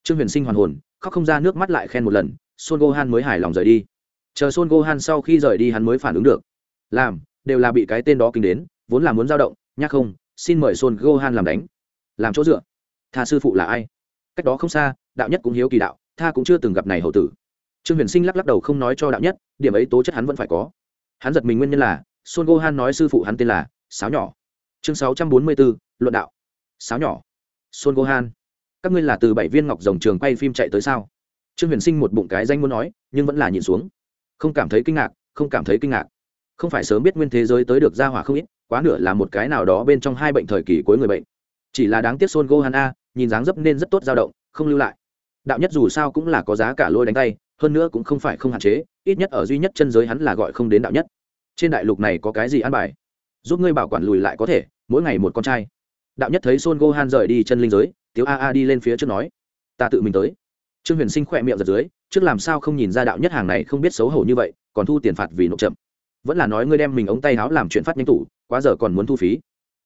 Trương Huyền Sinh hoàn hồn, khóc không ra nước mắt lại khen một lần son gohan mới hài lòng rời đi. Chờ son gohan sau khi rời đi hắn mới phản ứng được. Làm đều là bị cái tên đó kinh đến vốn là muốn dao động nhắc không xin mời son gohan làm đánh. Làm chỗ dựa. Tha sư phụ là ai? Cách đó không xa đạo nhất cũng hiếu kỳ đạo tha cũng chưa từng gặp này hậu tử. Trương huyền sinh lắc lắc đầu không nói cho đạo nhất điểm ấy tố chất hắn vẫn phải có. Hắn giật mình nguyên nhân là son gohan nói sư phụ hắn tên là sáo nhỏ. Chương sáu trăm bốn mươi bốn luận đạo. Sáo nhỏ. Son gohan. Các ngươi là từ bảy viên ngọc rồng trường quay phim chạy tới sao? Trương huyền sinh một bụng cái danh muốn nói nhưng vẫn là nhìn xuống. Không cảm thấy kinh ngạc không cảm thấy kinh ngạc. Không phải sớm biết nguyên thế giới tới được ra hỏa không ít quá nửa là một cái nào đó bên trong hai bệnh thời kỳ cuối người bệnh. Chỉ là đáng tiếc Son Gohan a, nhìn dáng dấp nên rất tốt dao động, không lưu lại. Đạo nhất dù sao cũng là có giá cả lôi đánh tay, hơn nữa cũng không phải không hạn chế, ít nhất ở duy nhất chân giới hắn là gọi không đến đạo nhất. Trên đại lục này có cái gì an bài? Giúp ngươi bảo quản lùi lại có thể, mỗi ngày một con trai. Đạo nhất thấy Son Gohan rời đi chân linh giới, tiếu a a đi lên phía trước nói ta tự mình tới trương huyền sinh khỏe miệng giật dưới trước làm sao không nhìn ra đạo nhất hàng này không biết xấu hổ như vậy còn thu tiền phạt vì nộp chậm vẫn là nói ngươi đem mình ống tay áo làm chuyện phát nhanh tủ quá giờ còn muốn thu phí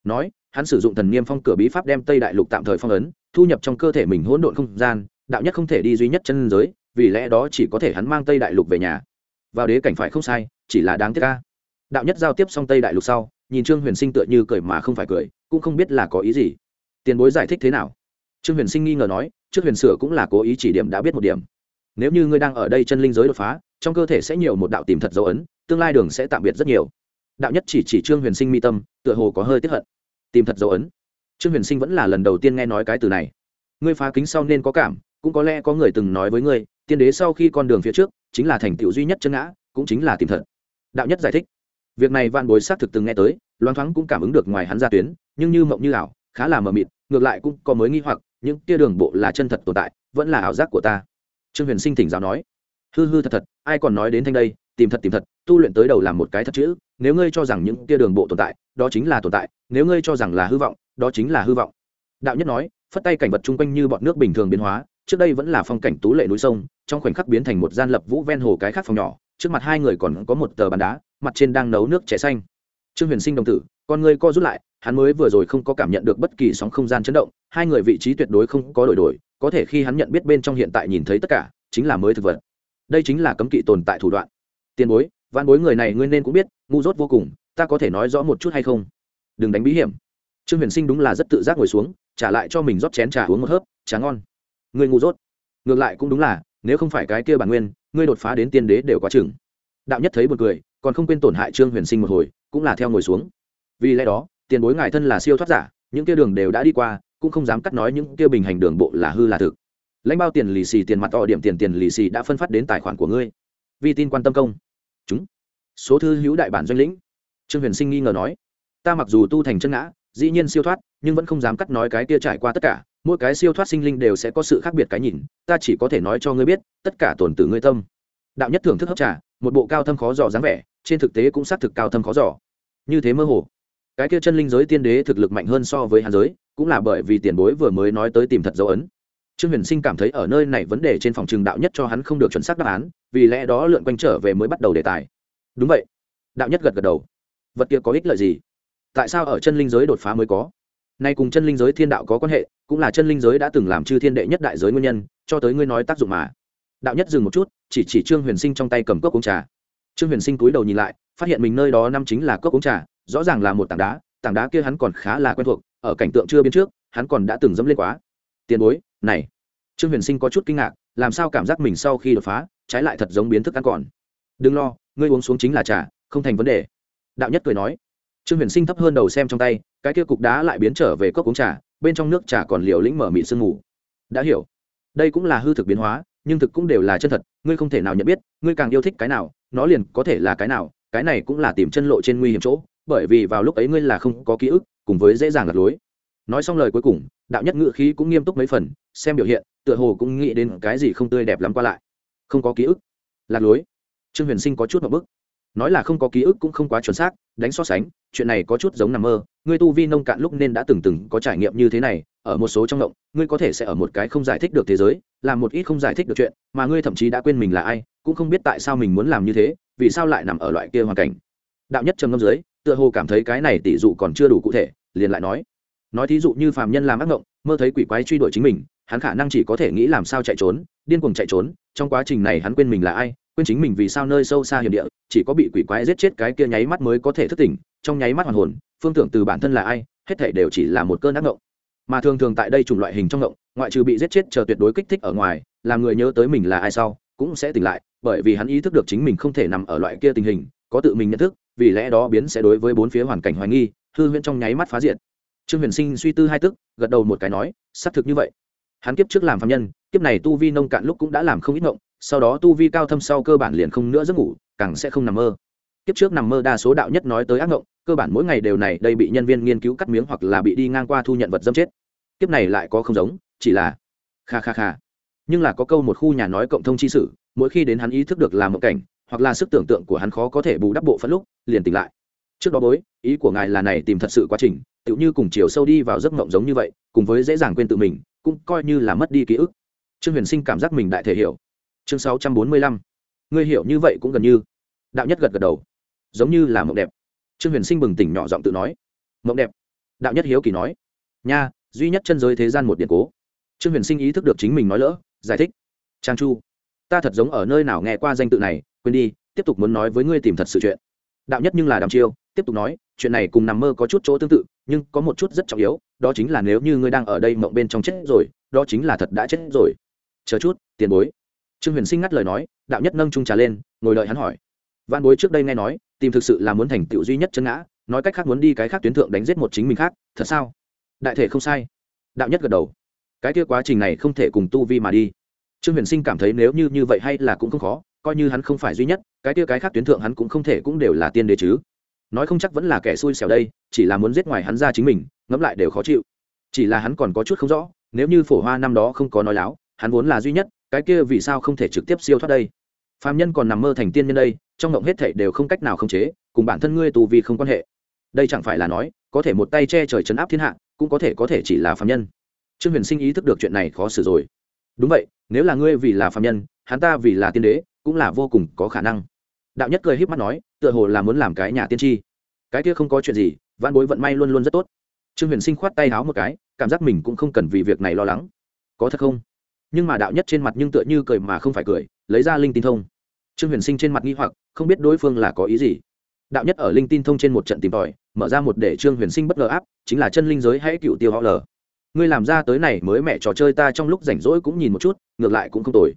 nói hắn sử dụng thần niêm phong cửa bí pháp đem tây đại lục tạm thời phong ấn thu nhập trong cơ thể mình hỗn độn không gian đạo nhất không thể đi duy nhất chân giới, vì lẽ đó chỉ có thể hắn mang tây đại lục về nhà. Vào đế cảnh phải không sai, chỉ là đáng tiếc ca đạo nhất giao tiếp xong tây đại lục sau, nhìn trương huyền sinh tựa như cười mà không phải cười, cũng không biết là có ý gì. Tiền bối giải thích thế nào? Trương huyền sinh nghi ngờ nói, trước huyền sửa cũng là cố ý chỉ điểm đã biết một điểm. Nếu như ngươi đang ở đây chân linh giới đột phá, trong cơ thể sẽ nhiều một đạo tìm thật dấu ấn, tương lai đường sẽ tạm biệt rất nhiều. Đạo nhất chỉ chỉ trương huyền sinh mi tâm, tựa hồ có hơi tiếp hận. Tìm thật dấu ấn. Trương huyền sinh vẫn là lần đầu tiên nghe nói cái từ này. Ngươi phá kính sau nên có cảm cũng có lẽ có người từng nói với ngươi, tiên đế sau khi con đường phía trước, chính là thành tựu duy nhất chân ngã, cũng chính là tìm thật. Đạo nhất giải thích. Việc này vạn bối xác thực từng nghe tới, loáng thoáng cũng cảm ứng được ngoài hắn ra tuyến, nhưng như mộng như ảo, khá là mờ mịt, ngược lại cũng có mới nghi hoặc, những tia đường bộ là chân thật tồn tại, vẫn là ảo giác của ta. Trương huyền sinh thỉnh giáo nói. Hư hư thật thật, ai còn nói đến thanh đây, tìm thật tìm thật, tu luyện tới đầu làm một cái thật chữ, nếu ngươi cho rằng những tia đường bộ tồn tại, đó chính là tồn tại, nếu ngươi cho rằng là hư vọng, đó chính là hư vọng. Đạo nhất nói, phất tay cảnh vật chung quanh như bọn nước bình thường biến hóa trước đây vẫn là phong cảnh tú lệ núi sông, trong khoảnh khắc biến thành một gian lập vũ ven hồ cái khác phòng nhỏ, trước mặt hai người còn có một tờ bàn đá, mặt trên đang nấu nước chè xanh. Trương huyền sinh đồng tử, con người co rút lại, hắn mới vừa rồi không có cảm nhận được bất kỳ sóng không gian chấn động, hai người vị trí tuyệt đối không có đổi đổi, có thể khi hắn nhận biết bên trong hiện tại nhìn thấy tất cả, chính là mới thực vật. Đây chính là cấm kỵ tồn tại thủ đoạn. Tiền bối văn bối người này ngươi nên cũng biết, ngu dốt vô cùng, ta có thể nói rõ một chút hay không? Đừng đánh bí hiểm. Trương huyền sinh đúng là rất tự giác ngồi xuống, trả lại cho mình rót chén trà uống một hớp, trà ngon ngươi ngu dốt. Ngược lại cũng đúng là, nếu không phải cái kia bản nguyên, ngươi đột phá đến tiên đế đều quá chừng. Đạo nhất thấy một người còn không quên tổn hại trương huyền sinh một hồi, cũng là theo ngồi xuống. Vì lẽ đó, tiền bối ngài thân là siêu thoát giả, những kia đường đều đã đi qua, cũng không dám cắt nói những kia bình hành đường bộ là hư là thực. Lãnh bao tiền lì xì, tiền mặt to điểm tiền tiền lì xì đã phân phát đến tài khoản của ngươi. Vì tin quan tâm công. Chúng. Số thư hữu đại bản doanh lĩnh. Trương huyền sinh nghi ngờ nói. Ta mặc dù tu thành chân ngã, dĩ nhiên siêu thoát, nhưng vẫn không dám cắt nói cái kia trải qua tất cả mỗi cái siêu thoát sinh linh đều sẽ có sự khác biệt cái nhìn, ta chỉ có thể nói cho ngươi biết, tất cả tổn tử ngươi tâm. Đạo nhất thưởng thức hấp trà, một bộ cao thâm khó dò dáng vẻ, trên thực tế cũng xác thực cao thâm khó dò. Như thế mơ hồ. Cái kia chân linh giới tiên đế thực lực mạnh hơn so với hàn giới, cũng là bởi vì tiền bối vừa mới nói tới tìm thật dấu ấn. Trương huyền sinh cảm thấy ở nơi này vấn đề trên phòng trường đạo nhất cho hắn không được chuẩn xác đáp án, vì lẽ đó lượn quanh trở về mới bắt đầu đề tài. Đúng vậy. Đạo nhất gật gật đầu. Vật kia có ích lợi gì? Tại sao ở chân linh giới đột phá mới có? Nay cùng chân linh giới thiên đạo có quan hệ, cũng là chân linh giới đã từng làm chư thiên đệ nhất đại giới nguyên nhân, cho tới ngươi nói tác dụng mà. Đạo nhất dừng một chút, chỉ chỉ trương huyền sinh trong tay cầm cốc uống trà. Trương huyền sinh cúi đầu nhìn lại, phát hiện mình nơi đó năm chính là cốc uống trà, rõ ràng là một tảng đá tảng đá kia hắn còn khá là quen thuộc, ở cảnh tượng chưa biến trước, hắn còn đã từng dẫm lên quá. Tiền bối, này. Trương huyền sinh có chút kinh ngạc, làm sao cảm giác mình sau khi đột phá, trái lại thật giống biến thức ăn còn. Đừng lo, ngươi uống xuống chính là trà, không thành vấn đề. Đạo nhất cười nói trương huyền sinh thấp hơn đầu xem trong tay, cái kia cục đá lại biến trở về cốc uống trà, bên trong nước trà còn liều lĩnh mở mịt sương ngủ đã hiểu. Đây cũng là hư thực biến hóa, nhưng thực cũng đều là chân thật, ngươi không thể nào nhận biết, ngươi càng yêu thích cái nào, nó liền có thể là cái nào, cái này cũng là tìm chân lộ trên nguy hiểm chỗ, bởi vì vào lúc ấy ngươi là không có ký ức, cùng với dễ dàng lật lối. Nói xong lời cuối cùng, đạo nhất ngự khí cũng nghiêm túc mấy phần, xem biểu hiện, tựa hồ cũng nghĩ đến cái gì không tươi đẹp lắm qua lại. Không có ký ức. Lạc lối. Trương huyền sinh có chút một bức nói là không có ký ức cũng không quá chuẩn xác, đánh so sánh, chuyện này có chút giống nằm mơ. Ngươi tu vi nông cạn lúc nên đã từng từng có trải nghiệm như thế này, ở một số trong động, ngươi có thể sẽ ở một cái không giải thích được thế giới, làm một ít không giải thích được chuyện, mà ngươi thậm chí đã quên mình là ai, cũng không biết tại sao mình muốn làm như thế, vì sao lại nằm ở loại kia hoàn cảnh. Đạo nhất trầm ngâm dưới, tựa hồ cảm thấy cái này tỷ dụ còn chưa đủ cụ thể, liền lại nói. Nói thí dụ như phàm nhân làm ác ngộng, mơ thấy quỷ quái truy đuổi chính mình, hắn khả năng chỉ có thể nghĩ làm sao chạy trốn, điên cuồng chạy trốn, trong quá trình này hắn quên mình là ai quên chính mình vì sao nơi sâu xa hiểm địa, chỉ có bị quỷ quái giết chết cái kia nháy mắt mới có thể thức tỉnh, trong nháy mắt hoàn hồn, phương tưởng từ bản thân là ai, hết thể đều chỉ là một cơn ác ngộng. Mà thường thường tại đây chủng loại hình trong ngộng, ngoại trừ bị giết chết chờ tuyệt đối kích thích ở ngoài, làm người nhớ tới mình là ai sau, cũng sẽ tỉnh lại, bởi vì hắn ý thức được chính mình không thể nằm ở loại kia tình hình, có tự mình nhận thức, vì lẽ đó biến sẽ đối với bốn phía hoàn cảnh hoài nghi, hư huyễn trong nháy mắt phá diện trương huyền sinh suy tư hai tức, gật đầu một cái nói, xác thực như vậy. Hắn kiếp trước làm phạm nhân, kiếp này tu vi nông cạn lúc cũng đã làm không ít ngộng sau đó tu vi cao thâm sau cơ bản liền không nữa giấc ngủ, càng sẽ không nằm mơ. Kiếp trước nằm mơ đa số đạo nhất nói tới ác ngộng, cơ bản mỗi ngày đều này, đây bị nhân viên nghiên cứu cắt miếng hoặc là bị đi ngang qua thu nhận vật dâm chết. Kiếp này lại có không giống, chỉ là kha kha kha. Nhưng là có câu một khu nhà nói cộng thông chi sử mỗi khi đến hắn ý thức được làm mộng cảnh, hoặc là sức tưởng tượng của hắn khó có thể bù đắp bộ phận lúc, liền tỉnh lại. Trước đó bối, ý của ngài là này tìm thật sự quá trình, tựu như cùng chiều sâu đi vào giấc mộng giống như vậy, cùng với dễ dàng quên tự mình, cũng coi như là mất đi ký ức. Trương huyền sinh cảm giác mình đại thể hiểu chương sáu trăm bốn mươi lăm. Ngươi hiểu như vậy cũng gần như. Đạo nhất gật gật đầu. Giống như là mộng đẹp. Trương huyền sinh bừng tỉnh nhỏ giọng tự nói. Mộng đẹp. Đạo nhất hiếu kỳ nói. Nha, duy nhất chân giới thế gian một điện cố. Trương huyền sinh ý thức được chính mình nói lỡ, giải thích. Trang chu, ta thật giống ở nơi nào nghe qua danh tự này, quên đi, tiếp tục muốn nói với ngươi tìm thật sự chuyện. Đạo nhất nhưng là đàm chiêu, tiếp tục nói, chuyện này cùng nằm mơ có chút chỗ tương tự, nhưng có một chút rất trọng yếu, đó chính là nếu như ngươi đang ở đây mộng bên trong chết rồi, đó chính là thật đã chết rồi. Chờ chút, tiền bối trương huyền sinh ngắt lời nói, đạo nhất nâng trung trà lên, ngồi đợi hắn hỏi. Văn bối trước đây nghe nói, tìm thực sự là muốn thành tựu duy nhất chân ngã, nói cách khác muốn đi cái khác tuyến thượng đánh giết một chính mình khác, thật sao? Đại thể không sai. Đạo nhất gật đầu. Cái kia quá trình này không thể cùng tu vi mà đi. Trương huyền sinh cảm thấy nếu như như vậy hay là cũng không khó, coi như hắn không phải duy nhất, cái kia cái khác tuyến thượng hắn cũng không thể cũng đều là tiên đế chứ. Nói không chắc vẫn là kẻ xui xẻo đây, chỉ là muốn giết ngoài hắn ra chính mình, ngẫm lại đều khó chịu. Chỉ là hắn còn có chút không rõ, nếu như phổ hoa năm đó không có nói láo, hắn vốn là duy nhất cái kia vì sao không thể trực tiếp siêu thoát đây? Phạm nhân còn nằm mơ thành tiên nhân đây, trong mộng hết thảy đều không cách nào khống chế, cùng bản thân ngươi tù vì không quan hệ. Đây chẳng phải là nói, có thể một tay che trời chấn áp thiên hạ, cũng có thể có thể chỉ là phạm nhân. Trương huyền sinh ý thức được chuyện này khó xử rồi. Đúng vậy, nếu là ngươi vì là phạm nhân, hắn ta vì là tiên đế, cũng là vô cùng có khả năng. Đạo nhất cười híp mắt nói, tựa hồ là muốn làm cái nhà tiên tri. Cái kia không có chuyện gì văn bối vận may luôn luôn rất tốt. Trương huyền sinh khoát tay háo một cái, cảm giác mình cũng không cần vì việc này lo lắng. Có thật không? Nhưng mà đạo nhất trên mặt nhưng tựa như cười mà không phải cười, lấy ra linh tin thông. Trương huyền sinh trên mặt nghi hoặc, không biết đối phương là có ý gì. Đạo nhất ở linh tin thông trên một trận tìm tòi, mở ra một để trương huyền sinh bất ngờ áp, chính là chân linh giới hãy cựu tiêu họ lờ ngươi làm ra tới này mới mẹ trò chơi ta trong lúc rảnh rỗi cũng nhìn một chút, ngược lại cũng không tồi.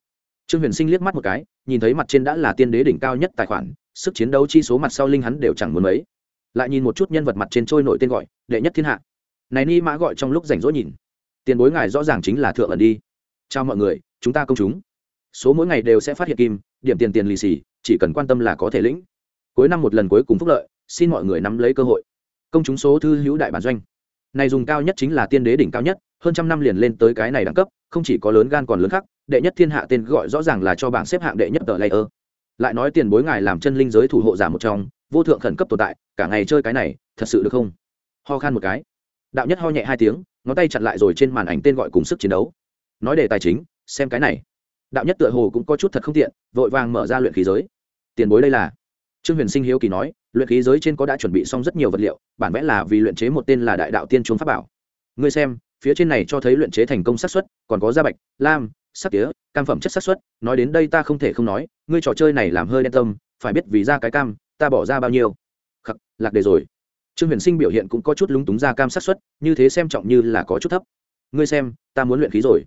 Trương huyền sinh liếc mắt một cái, nhìn thấy mặt trên đã là tiên đế đỉnh cao nhất tài khoản, sức chiến đấu chi số mặt sau linh hắn đều chẳng muốn mấy. Lại nhìn một chút nhân vật mặt trên trôi nổi tên gọi, đệ nhất thiên hạ. Này ni mã gọi trong lúc rảnh rỗi nhìn. Tiền bối ngài rõ ràng chính là thượng ẩn đi chào mọi người, chúng ta công chúng. Số mỗi ngày đều sẽ phát hiện kim, điểm tiền tiền lì xì, chỉ cần quan tâm là có thể lĩnh. Cuối năm một lần cuối cùng phúc lợi, xin mọi người nắm lấy cơ hội. Công chúng số thư hữu đại bản doanh. Này dùng cao nhất chính là tiên đế đỉnh cao nhất, hơn trăm năm liền lên tới cái này đẳng cấp, không chỉ có lớn gan còn lớn khác đệ nhất thiên hạ tên gọi rõ ràng là cho bảng xếp hạng đệ nhất tờ layer. Lại nói tiền bối ngài làm chân linh giới thủ hộ giả một trong, vô thượng khẩn cấp tồn tại, cả ngày chơi cái này, thật sự được không? Ho khan một cái. Đạo nhất ho nhẹ hai tiếng, ngón tay chặn lại rồi trên màn ảnh tên gọi cùng sức chiến đấu nói đề tài chính, xem cái này. Đạo nhất tựa hồ cũng có chút thật không tiện, vội vàng mở ra luyện khí giới. Tiền bối đây là. Trương huyền sinh hiếu kỳ nói, luyện khí giới trên có đã chuẩn bị xong rất nhiều vật liệu, bản vẽ là vì luyện chế một tên là đại đạo tiên chuông pháp bảo. Ngươi xem, phía trên này cho thấy luyện chế thành công xác suất, còn có da bạch, lam, sắc tía, cam phẩm chất xác suất, nói đến đây ta không thể không nói, ngươi trò chơi này làm hơi đen tâm, phải biết vì ra cái cam, ta bỏ ra bao nhiêu. Khắc, lạc đề rồi. Trương huyền sinh biểu hiện cũng có chút lúng túng ra cam xác suất, như thế xem trọng như là có chút thấp. Ngươi xem, ta muốn luyện khí rồi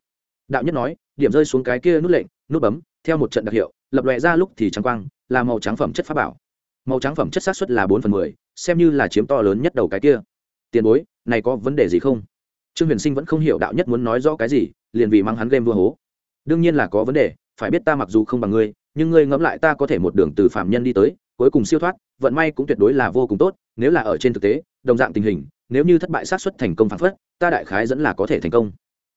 đạo nhất nói, điểm rơi xuống cái kia nút lệnh, nút bấm, theo một trận đặc hiệu, lập lòe ra lúc thì trắng quang, là màu trắng phẩm chất pháp bảo. Màu trắng phẩm chất xác suất là bốn phần mười, xem như là chiếm to lớn nhất đầu cái kia. Tiền bối, này có vấn đề gì không? Trương huyền sinh vẫn không hiểu đạo nhất muốn nói rõ cái gì, liền vì mang hắn game vua hố. Đương nhiên là có vấn đề, phải biết ta mặc dù không bằng ngươi, nhưng ngươi ngẫm lại ta có thể một đường từ phạm nhân đi tới, cuối cùng siêu thoát, vận may cũng tuyệt đối là vô cùng tốt, nếu là ở trên thực tế, đồng dạng tình hình, nếu như thất bại sát xuất thành công phản phất, ta đại khái dẫn là có thể thành công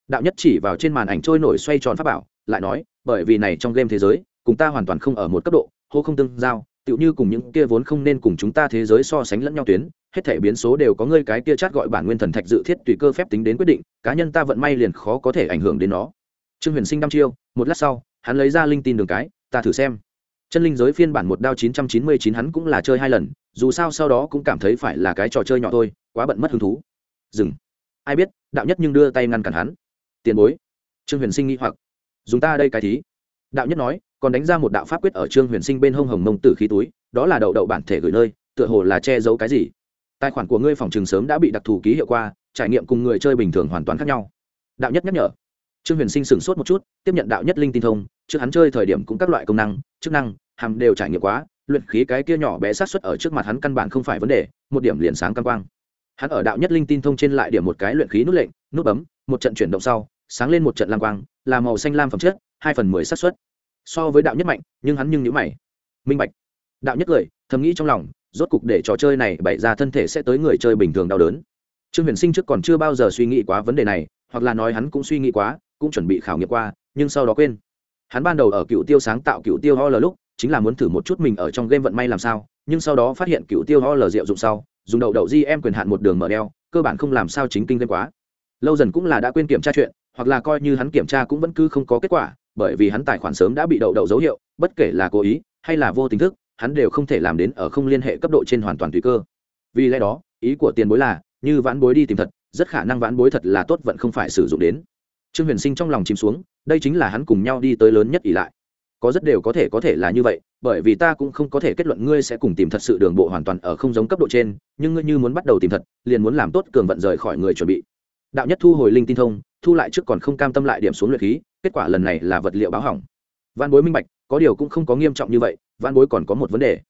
đạo nhất chỉ vào trên màn ảnh trôi nổi xoay tròn pháp bảo, lại nói, bởi vì này trong game thế giới, cùng ta hoàn toàn không ở một cấp độ, hô không tương giao, tựu như cùng những kia vốn không nên cùng chúng ta thế giới so sánh lẫn nhau tuyến, hết thể biến số đều có ngươi cái kia chát gọi bản nguyên thần thạch dự thiết tùy cơ phép tính đến quyết định, cá nhân ta vận may liền khó có thể ảnh hưởng đến nó. Trương huyền sinh đăm chiêu, một lát sau, hắn lấy ra linh tin đường cái, ta thử xem. Chân linh giới phiên bản một đao chín trăm chín mươi chín, hắn cũng là chơi hai lần, dù sao sau đó cũng cảm thấy phải là cái trò chơi nhỏ thôi, quá bận mất hứng thú. Dừng. Ai biết, đạo nhất nhưng đưa tay ngăn cản hắn tiền bối. Trương huyền sinh nghĩ hoặc. Dùng ta đây cái thí. Đạo nhất nói, còn đánh ra một đạo pháp quyết ở trương huyền sinh bên hông hồng mông tử khí túi, đó là đậu đậu bản thể gửi nơi, tựa hồ là che giấu cái gì. Tài khoản của ngươi phòng trường sớm đã bị đặc thù ký hiệu qua, trải nghiệm cùng người chơi bình thường hoàn toàn khác nhau. Đạo nhất nhắc nhở. Trương huyền sinh sửng sốt một chút, tiếp nhận đạo nhất linh tin thông, trước hắn chơi thời điểm cũng các loại công năng, chức năng, hàm đều trải nghiệm quá, luyện khí cái kia nhỏ bé sát xuất ở trước mặt hắn căn bản không phải vấn đề, một điểm liền sáng căng quang. Hắn ở đạo nhất linh tin thông trên lại điểm một cái luyện khí nút lệnh, nút bấm, một trận chuyển động sau sáng lên một trận lam quang, là màu xanh lam phẩm chất, hai phần mười sát suất. so với đạo nhất mạnh, nhưng hắn nhưng nhữ mày. Minh bạch. Đạo nhất cười thầm nghĩ trong lòng, rốt cục để trò chơi này bày ra thân thể sẽ tới người chơi bình thường đau đớn. Trương huyền sinh trước còn chưa bao giờ suy nghĩ quá vấn đề này, hoặc là nói hắn cũng suy nghĩ quá, cũng chuẩn bị khảo nghiệm qua, nhưng sau đó quên. Hắn ban đầu ở cựu tiêu sáng tạo cựu tiêu ho l lúc, chính là muốn thử một chút mình ở trong game vận may làm sao, nhưng sau đó phát hiện cựu tiêu ho l rượu dụng sau, dùng đậu đậu di em quyền hạn một đường mở đeo, cơ bản không làm sao chính kinh game quá. Lâu dần cũng là đã quên kiểm tra chuyện hoặc là coi như hắn kiểm tra cũng vẫn cứ không có kết quả, bởi vì hắn tài khoản sớm đã bị đậu đậu dấu hiệu, bất kể là cố ý hay là vô tình thức, hắn đều không thể làm đến ở không liên hệ cấp độ trên hoàn toàn tùy cơ. Vì lẽ đó, ý của tiền bối là, như vãn bối đi tìm thật, rất khả năng vãn bối thật là tốt vẫn không phải sử dụng đến. Trương huyền sinh trong lòng chìm xuống, đây chính là hắn cùng nhau đi tới lớn nhất ỷ lại. Có rất đều có thể có thể là như vậy, bởi vì ta cũng không có thể kết luận ngươi sẽ cùng tìm thật sự đường bộ hoàn toàn ở không giống cấp độ trên, nhưng ngươi như muốn bắt đầu tìm thật, liền muốn làm tốt cường vận rời khỏi người chuẩn bị. Đạo nhất thu hồi linh tin thông thu lại trước còn không cam tâm lại điểm xuống luyện khí, kết quả lần này là vật liệu báo hỏng. Văn bối minh bạch, có điều cũng không có nghiêm trọng như vậy văn bối còn có một vấn đề.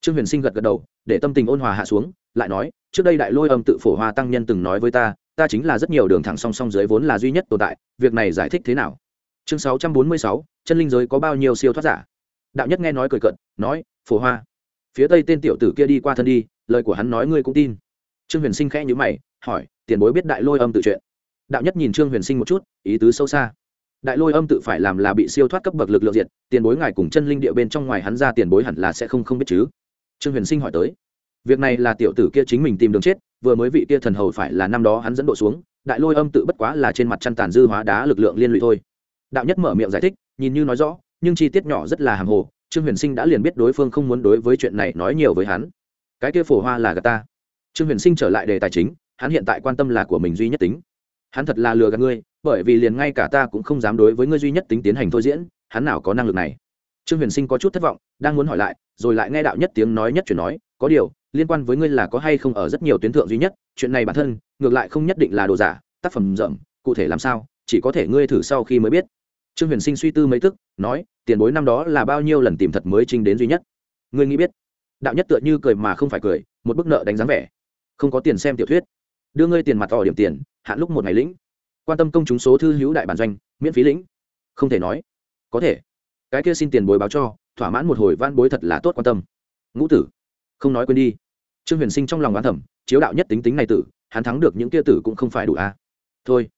Trương huyền sinh gật gật đầu, để tâm tình ôn hòa hạ xuống, lại nói, trước đây đại lôi âm tự phổ hoa tăng nhân từng nói với ta ta chính là rất nhiều đường thẳng song song dưới vốn là duy nhất tồn tại, việc này giải thích thế nào? Chương sáu trăm bốn mươi sáu, chân linh giới có bao nhiêu siêu thoát giả? Đạo nhất nghe nói cười cận nói, phổ hoa. Phía tây tên tiểu tử kia đi qua thân đi, lời của hắn nói ngươi cũng tin. Trương huyền sinh khẽ nhữ mày, hỏi, tiền bối biết đại lôi âm tự chuyện? Đạo nhất nhìn trương huyền sinh một chút, ý tứ sâu xa. Đại lôi âm tự phải làm là bị siêu thoát cấp bậc lực lượng diệt, tiền bối ngài cùng chân linh địa bên trong ngoài hắn ra tiền bối hẳn là sẽ không không biết chứ? Trương huyền sinh hỏi tới. Việc này là tiểu tử kia chính mình tìm đường chết, vừa mới vị kia thần hầu phải là năm đó hắn dẫn độ xuống, đại lôi âm tự bất quá là trên mặt chăn tàn dư hóa đá lực lượng liên lụy thôi. Đạo nhất mở miệng giải thích, nhìn như nói rõ, nhưng chi tiết nhỏ rất là hàm hồ, trương huyền sinh đã liền biết đối phương không muốn đối với chuyện này nói nhiều với hắn. Cái kia phổ hoa là gà ta. Trương huyền sinh trở lại đề tài chính, hắn hiện tại quan tâm là của mình duy nhất tính hắn thật là lừa gạt ngươi, bởi vì liền ngay cả ta cũng không dám đối với ngươi duy nhất tính tiến hành thôi diễn, hắn nào có năng lực này? Trương huyền sinh có chút thất vọng, đang muốn hỏi lại, rồi lại nghe đạo nhất tiếng nói nhất chuyển nói, có điều, liên quan với ngươi là có hay không ở rất nhiều tuyến thượng duy nhất, chuyện này bản thân, ngược lại không nhất định là đồ giả, tác phẩm rộng cụ thể làm sao, chỉ có thể ngươi thử sau khi mới biết. Trương huyền sinh suy tư mấy tức, nói, tiền bối năm đó là bao nhiêu lần tìm thật mới trinh đến duy nhất? Ngươi nghĩ biết. Đạo nhất tựa như cười mà không phải cười, một bức nợ đánh dáng vẻ. Không có tiền xem tiểu thuyết. Đưa ngươi tiền mặt tỏ điểm tiền hạn lúc một ngày lĩnh. Quan tâm công chúng số thư hữu đại bản doanh, miễn phí lĩnh. Không thể nói. Có thể. Cái kia xin tiền bồi báo cho, thỏa mãn một hồi van bối thật là tốt quan tâm. Ngũ tử. Không nói quên đi. Trương huyền sinh trong lòng oán thẩm chiếu đạo nhất tính tính này tử, hắn thắng được những kia tử cũng không phải đủ a. À. thôi.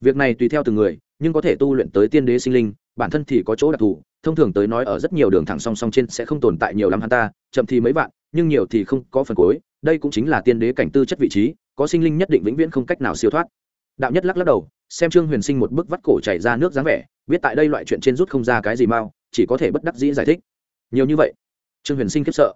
Việc này tùy theo từng người, nhưng có thể tu luyện tới tiên đế sinh linh, bản thân thì có chỗ đặc thù, thông thường tới nói ở rất nhiều đường thẳng song song trên sẽ không tồn tại nhiều lắm hắn ta, chậm thì mấy vạn, nhưng nhiều thì không có phần cuối, đây cũng chính là tiên đế cảnh tư chất vị trí, có sinh linh nhất định vĩnh viễn không cách nào siêu thoát đạo nhất lắc lắc đầu, xem trương huyền sinh một bức vắt cổ chảy ra nước dáng vẻ, biết tại đây loại chuyện trên rút không ra cái gì mau, chỉ có thể bất đắc dĩ giải thích. Nhiều như vậy, trương huyền sinh khiếp sợ.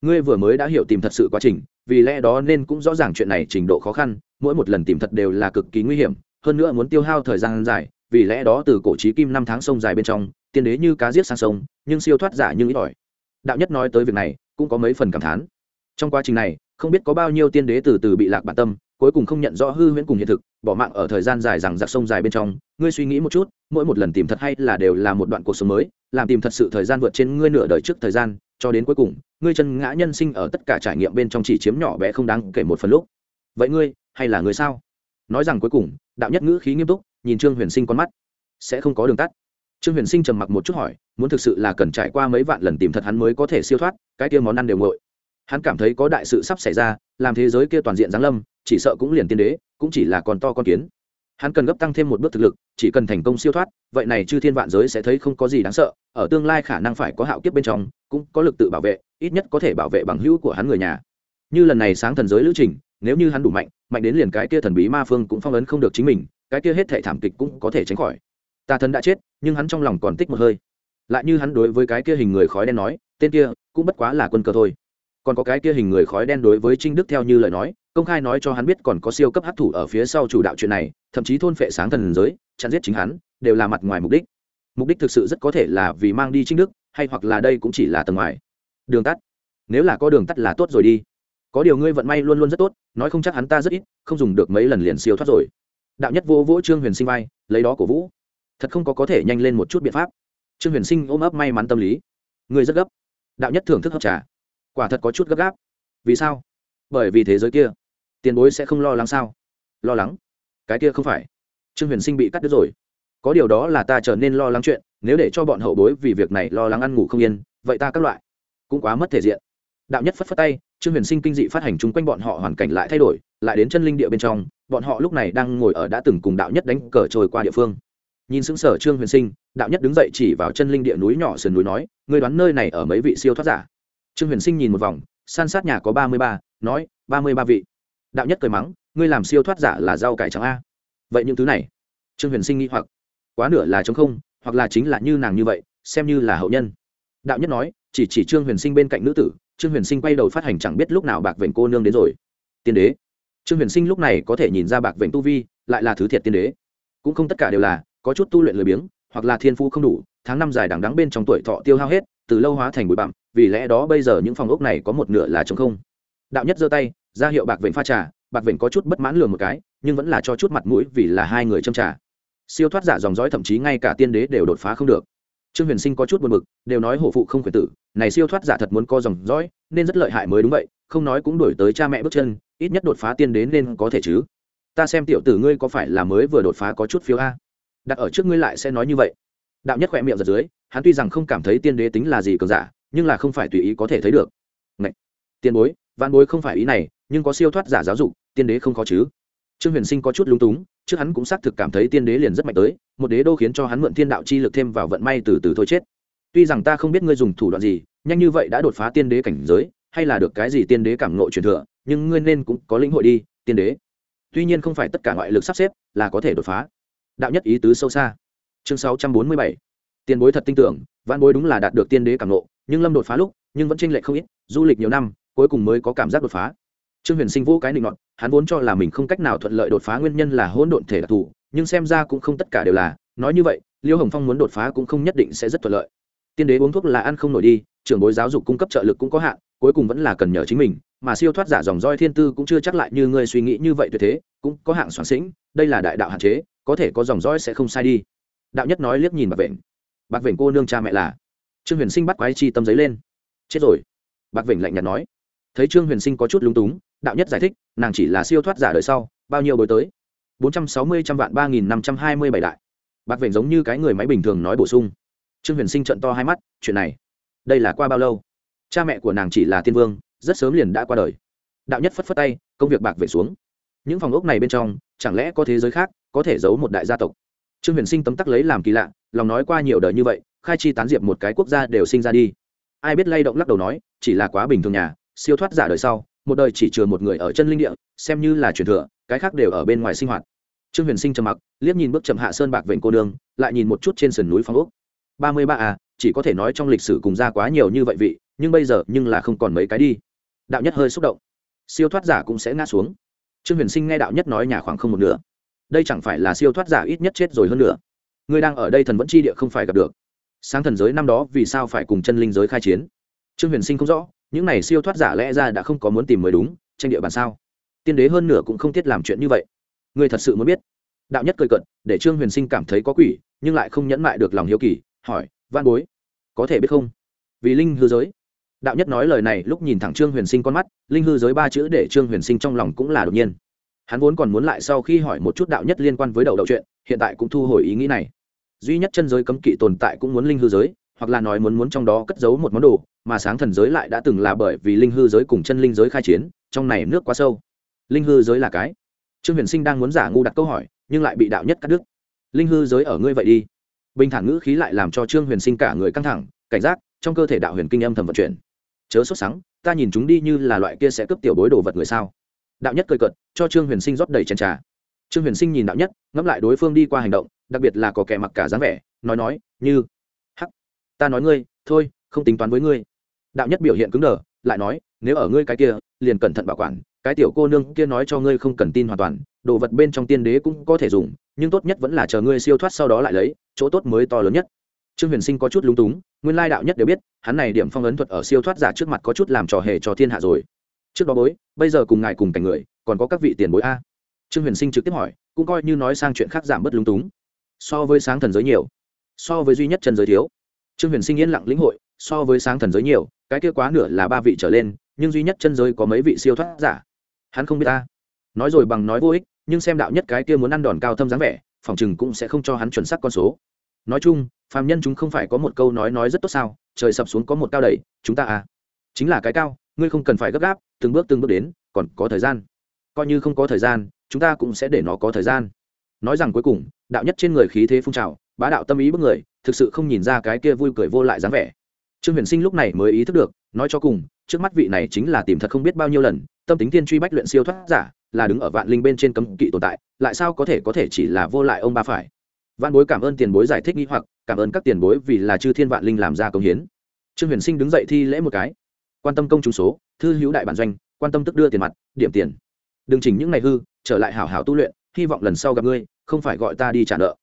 Ngươi vừa mới đã hiểu tìm thật sự quá trình, vì lẽ đó nên cũng rõ ràng chuyện này trình độ khó khăn, mỗi một lần tìm thật đều là cực kỳ nguy hiểm, hơn nữa muốn tiêu hao thời gian dài, vì lẽ đó từ cổ trí kim năm tháng sông dài bên trong, tiên đế như cá giết sang sông, nhưng siêu thoát giả nhưng ít ỏi. Đạo nhất nói tới việc này, cũng có mấy phần cảm thán. Trong quá trình này, không biết có bao nhiêu tiên đế từ từ bị lạc bản tâm cuối cùng không nhận rõ hư huyễn cùng hiện thực, bỏ mạng ở thời gian dài rằng giặc sông dài bên trong. Ngươi suy nghĩ một chút, mỗi một lần tìm thật hay là đều là một đoạn cuộc sống mới, làm tìm thật sự thời gian vượt trên ngươi nửa đời trước thời gian, cho đến cuối cùng, ngươi chân ngã nhân sinh ở tất cả trải nghiệm bên trong chỉ chiếm nhỏ bé không đáng kể một phần lúc. Vậy ngươi, hay là người sao? Nói rằng cuối cùng, đạo nhất ngữ khí nghiêm túc, nhìn trương huyền sinh con mắt. Sẽ không có đường tắt. Trương huyền sinh trầm mặc một chút hỏi, muốn thực sự là cần trải qua mấy vạn lần tìm thật hắn mới có thể siêu thoát, cái kia món ăn đều ngội hắn cảm thấy có đại sự sắp xảy ra, làm thế giới kia toàn diện giáng lâm chỉ sợ cũng liền tiên đế, cũng chỉ là còn to con kiến. Hắn cần gấp tăng thêm một bước thực lực, chỉ cần thành công siêu thoát, vậy này chư thiên vạn giới sẽ thấy không có gì đáng sợ, ở tương lai khả năng phải có hạo kiếp bên trong, cũng có lực tự bảo vệ, ít nhất có thể bảo vệ bằng hữu của hắn người nhà. Như lần này sáng thần giới lữ trình, nếu như hắn đủ mạnh mạnh đến liền cái kia thần bí ma phương cũng phong ấn không được chính mình, cái kia hết thể thảm kịch cũng có thể tránh khỏi. Tà thần đã chết, nhưng hắn trong lòng còn tích một hơi. Lại như hắn đối với cái kia hình người khói đen nói, tên kia cũng bất quá là quân cờ thôi còn có cái kia hình người khói đen đối với trinh đức theo như lời nói, công khai nói cho hắn biết còn có siêu cấp hấp thủ ở phía sau chủ đạo chuyện này, thậm chí thôn phệ sáng thần giới, chặn giết chính hắn, đều là mặt ngoài mục đích. Mục đích thực sự rất có thể là vì mang đi trinh đức, hay hoặc là đây cũng chỉ là tầng ngoài. Đường tắt. Nếu là có đường tắt là tốt rồi đi. Có điều ngươi vận may luôn luôn rất tốt, nói không chắc hắn ta rất ít, không dùng được mấy lần liền siêu thoát rồi. Đạo nhất vô vỗ trương huyền sinh vai, lấy đó cổ vũ. Thật không có có thể nhanh lên một chút biện pháp. Trương huyền sinh ôm ấp may mắn tâm lý. Ngươi rất gấp. Đạo nhất thưởng thức hấp trà quả thật có chút gấp gáp. Vì sao? Bởi vì thế giới kia, tiền bối sẽ không lo lắng sao? Lo lắng? Cái kia không phải. Trương huyền sinh bị cắt đứt rồi. Có điều đó là ta trở nên lo lắng chuyện, nếu để cho bọn hậu bối vì việc này lo lắng ăn ngủ không yên, vậy ta các loại cũng quá mất thể diện. Đạo nhất phất phất tay, trương huyền sinh kinh dị phát hành chung quanh bọn họ hoàn cảnh lại thay đổi, lại đến chân linh địa bên trong, bọn họ lúc này đang ngồi ở đã từng cùng đạo nhất đánh cờ trồi qua địa phương. Nhìn xứng sở trương huyền sinh, đạo nhất đứng dậy chỉ vào chân linh địa núi nhỏ sườn núi nói người đoán nơi này ở mấy vị siêu thoát giả? Trương huyền sinh nhìn một vòng, san sát nhà có ba mươi ba, nói, ba mươi ba vị. Đạo nhất cười mắng, ngươi làm siêu thoát giả là rau cải trắng a. Vậy những thứ này? Trương huyền sinh nghĩ hoặc. Quá nửa là chống không, hoặc là chính là như nàng như vậy, xem như là hậu nhân. Đạo nhất nói, chỉ chỉ trương huyền sinh bên cạnh nữ tử, trương huyền sinh quay đầu phát hành chẳng biết lúc nào bạc vệnh cô nương đến rồi. Tiên đế. Trương huyền sinh lúc này có thể nhìn ra bạc vệnh tu vi, lại là thứ thiệt tiên đế. Cũng không tất cả đều là, có chút tu luyện lười biếng, hoặc là thiên phu không đủ, tháng năm dài đằng đắng bên trong tuổi thọ tiêu hao hết, từ lâu hóa thành bụi bặm vì lẽ đó bây giờ những phòng ốc này có một nửa là trống không. Đạo nhất giơ tay, ra hiệu bạc vịnh pha trà, bạc vịnh có chút bất mãn lường một cái, nhưng vẫn là cho chút mặt mũi vì là hai người châm trà. Siêu thoát giả dòng dõi thậm chí ngay cả tiên đế đều đột phá không được. Trương huyền sinh có chút buồn b ự c đều nói hổ phụ không khuyển tử, này siêu thoát giả thật muốn co dòng dõi, nên rất lợi hại mới đúng vậy, không nói cũng đổi tới cha mẹ bước chân, ít nhất đột phá tiên đế nên có thể chứ. Ta xem tiểu tử ngươi có phải là mới vừa đột phá có chút phiếu a? Đặt ở trước ngươi lại sẽ nói như vậy. Đạo nhất khỏe miệng giật dưới, hắn tuy rằng không cảm thấy tiên đế tính là gì cường giả nhưng là không phải tùy ý có thể thấy được. Ngậy! tiên bối văn bối không phải ý này, nhưng có siêu thoát giả giáo dục, tiên đế không có chứ. Trương huyền sinh có chút lúng túng, trước hắn cũng xác thực cảm thấy tiên đế liền rất mạnh tới, một đế đô khiến cho hắn mượn thiên đạo chi lực thêm vào vận may từ từ thôi chết. Tuy rằng ta không biết ngươi dùng thủ đoạn gì, nhanh như vậy đã đột phá tiên đế cảnh giới, hay là được cái gì tiên đế cảm ngộ truyền thừa, nhưng ngươi nên cũng có lĩnh hội đi, tiên đế. Tuy nhiên không phải tất cả ngoại lực sắp xếp là có thể đột phá. Đạo nhất ý tứ sâu xa. Chương sáu trăm bốn mươi bảy. Tiền bối thật tin tưởng văn bối đúng là đạt được tiên đế cảm ngộ nhưng lâm đột phá lúc nhưng vẫn tranh lệch không ít, du lịch nhiều năm, cuối cùng mới có cảm giác đột phá. Trương huyền sinh vô cái định luận hắn vốn cho là mình không cách nào thuận lợi đột phá nguyên nhân là hỗn độn thể đặc thù, nhưng xem ra cũng không tất cả đều là, nói như vậy, liêu hồng phong muốn đột phá cũng không nhất định sẽ rất thuận lợi. Tiên đế uống thuốc là ăn không nổi đi, trưởng bối giáo dục cung cấp trợ lực cũng có hạn, cuối cùng vẫn là cần nhờ chính mình, mà siêu thoát giả dòng roi thiên tư cũng chưa chắc lại như ngươi suy nghĩ như vậy tuyệt thế, cũng có hạng soạn sĩnh, đây là đại đạo hạn chế, có thể có dòng roi sẽ không sai đi. Đạo nhất nói liếc nhìn bạc vệnh bạc vệnh cô nương cha mẹ là trương huyền sinh bắt quái chi tâm giấy lên. Chết rồi. Bạc vĩnh lạnh nhạt nói. Thấy trương huyền sinh có chút lúng túng, đạo nhất giải thích, nàng chỉ là siêu thoát giả đời sau, bao nhiêu bối tới? Bốn trăm sáu mươi trăm vạn ba nghìn năm trăm hai mươi bảy đại. Bạc vĩnh giống như cái người máy bình thường nói bổ sung. Trương huyền sinh trận to hai mắt, chuyện này, đây là qua bao lâu? Cha mẹ của nàng chỉ là tiên vương, rất sớm liền đã qua đời. Đạo nhất phất phất tay, công việc bạc Vệ xuống. Những phòng ốc này bên trong, chẳng lẽ có thế giới khác, có thể giấu một đại gia tộc? Trương huyền sinh tấm tắc lấy làm kỳ lạ, lòng nói qua nhiều đời như vậy khai chi tán diệp một cái quốc gia đều sinh ra đi. Ai biết lay động lắc đầu nói, chỉ là quá bình thường nhà, siêu thoát giả đời sau, một đời chỉ chừa một người ở chân linh địa, xem như là truyền thừa, cái khác đều ở bên ngoài sinh hoạt. Trương huyền sinh trầm mặc, liếc nhìn bước chậm hạ sơn bạc vệnh cô đường lại nhìn một chút trên sườn núi phong ốc. Ba mươi ba à chỉ có thể nói trong lịch sử cùng ra quá nhiều như vậy vị, nhưng bây giờ nhưng là không còn mấy cái đi. Đạo nhất hơi xúc động. Siêu thoát giả cũng sẽ ngã xuống. Trương huyền sinh nghe đạo nhất nói nhà khoảng không một nửa. Đây chẳng phải là siêu thoát giả ít nhất chết rồi hơn nữa người đang ở đây thần vẫn chi địa không phải gặp được sáng thần giới năm đó vì sao phải cùng chân linh giới khai chiến? Trương huyền sinh không rõ, những này siêu thoát giả lẽ ra đã không có muốn tìm mới đúng, tranh địa bàn sao? Tiên đế hơn nửa cũng không tiết làm chuyện như vậy. Người thật sự muốn biết. Đạo nhất cười cận để trương huyền sinh cảm thấy có quỷ, nhưng lại không nhẫn mại được lòng hiếu kỳ, hỏi van bối, có thể biết không? Vì linh hư giới. Đạo nhất nói lời này lúc nhìn thẳng trương huyền sinh con mắt, linh hư giới ba chữ để trương huyền sinh trong lòng cũng là đột nhiên. Hắn vốn còn muốn lại sau khi hỏi một chút đạo nhất liên quan với đầu đậu chuyện, hiện tại cũng thu hồi ý nghĩ này duy nhất chân giới cấm kỵ tồn tại cũng muốn linh hư giới, hoặc là nói muốn muốn trong đó cất giấu một món đồ, mà sáng thần giới lại đã từng là bởi vì linh hư giới cùng chân linh giới khai chiến, trong này nước quá sâu. Linh hư giới là cái? Trương huyền sinh đang muốn giả ngu đặt câu hỏi, nhưng lại bị đạo nhất cắt đứt. Linh hư giới ở ngươi vậy đi. Bình thản ngữ khí lại làm cho trương huyền sinh cả người căng thẳng, cảnh giác, trong cơ thể đạo huyền kinh âm thầm vận chuyển. Chớ sốt sắng, ta nhìn chúng đi như là loại kia sẽ cướp tiểu bối đồ vật người sao? Đạo nhất cười cợt, cho trương huyền sinh rót đầy chén trà. Trương huyền sinh nhìn đạo nhất, ngẫm lại đối phương đi qua hành động đặc biệt là có kẻ mặc cả dáng vẻ, nói nói, như, hắc, ta nói ngươi, thôi, không tính toán với ngươi. Đạo nhất biểu hiện cứng đờ, lại nói, nếu ở ngươi cái kia, liền cẩn thận bảo quản, cái tiểu cô nương kia nói cho ngươi không cần tin hoàn toàn, đồ vật bên trong tiên đế cũng có thể dùng, nhưng tốt nhất vẫn là chờ ngươi siêu thoát sau đó lại lấy, chỗ tốt mới to lớn nhất. Trương huyền sinh có chút lúng túng, nguyên lai đạo nhất đều biết, hắn này điểm phong ấn thuật ở siêu thoát giả trước mặt có chút làm trò hề cho thiên hạ rồi. Trước đó bối, bây giờ cùng ngài cùng cảnh người, còn có các vị tiền bối a? Trương huyền sinh trực tiếp hỏi, cũng coi như nói sang chuyện khác giảm bớt lúng túng so với sáng thần giới nhiều, so với duy nhất chân giới thiếu. Trương huyền sinh yên lặng lĩnh hội, so với sáng thần giới nhiều, cái kia quá nửa là ba vị trở lên, nhưng duy nhất chân giới có mấy vị siêu thoát giả? Hắn không biết ta. Nói rồi bằng nói vô ích, nhưng xem đạo nhất cái kia muốn ăn đòn cao thâm dáng vẻ, phòng chừng cũng sẽ không cho hắn chuẩn xác con số. Nói chung, phàm nhân chúng không phải có một câu nói nói rất tốt sao? Trời sập xuống có một cao đẩy, chúng ta à? Chính là cái cao, ngươi không cần phải gấp gáp, từng bước từng bước đến, còn có thời gian. Coi như không có thời gian, chúng ta cũng sẽ để nó có thời gian. Nói rằng cuối cùng đạo nhất trên người khí thế phun trào, bá đạo tâm ý bức người, thực sự không nhìn ra cái kia vui cười vô lại dáng vẻ. Trương huyền sinh lúc này mới ý thức được, nói cho cùng, trước mắt vị này chính là tìm thật không biết bao nhiêu lần, tâm tính tiên truy bách luyện siêu thoát giả, là đứng ở vạn linh bên trên cấm kỵ tồn tại, lại sao có thể có thể chỉ là vô lại ông ba phải? Vạn bối cảm ơn tiền bối giải thích nghi hoặc, cảm ơn các tiền bối vì là chư thiên vạn linh làm ra công hiến. Trương huyền sinh đứng dậy thi lễ một cái. Quan tâm công chúng số, thư hữu đại bản doanh, quan tâm tức đưa tiền mặt, điểm tiền. Đừng chỉnh những ngày hư, trở lại hảo hảo tu luyện, hy vọng lần sau gặp ngươi không phải gọi ta đi trả nợ.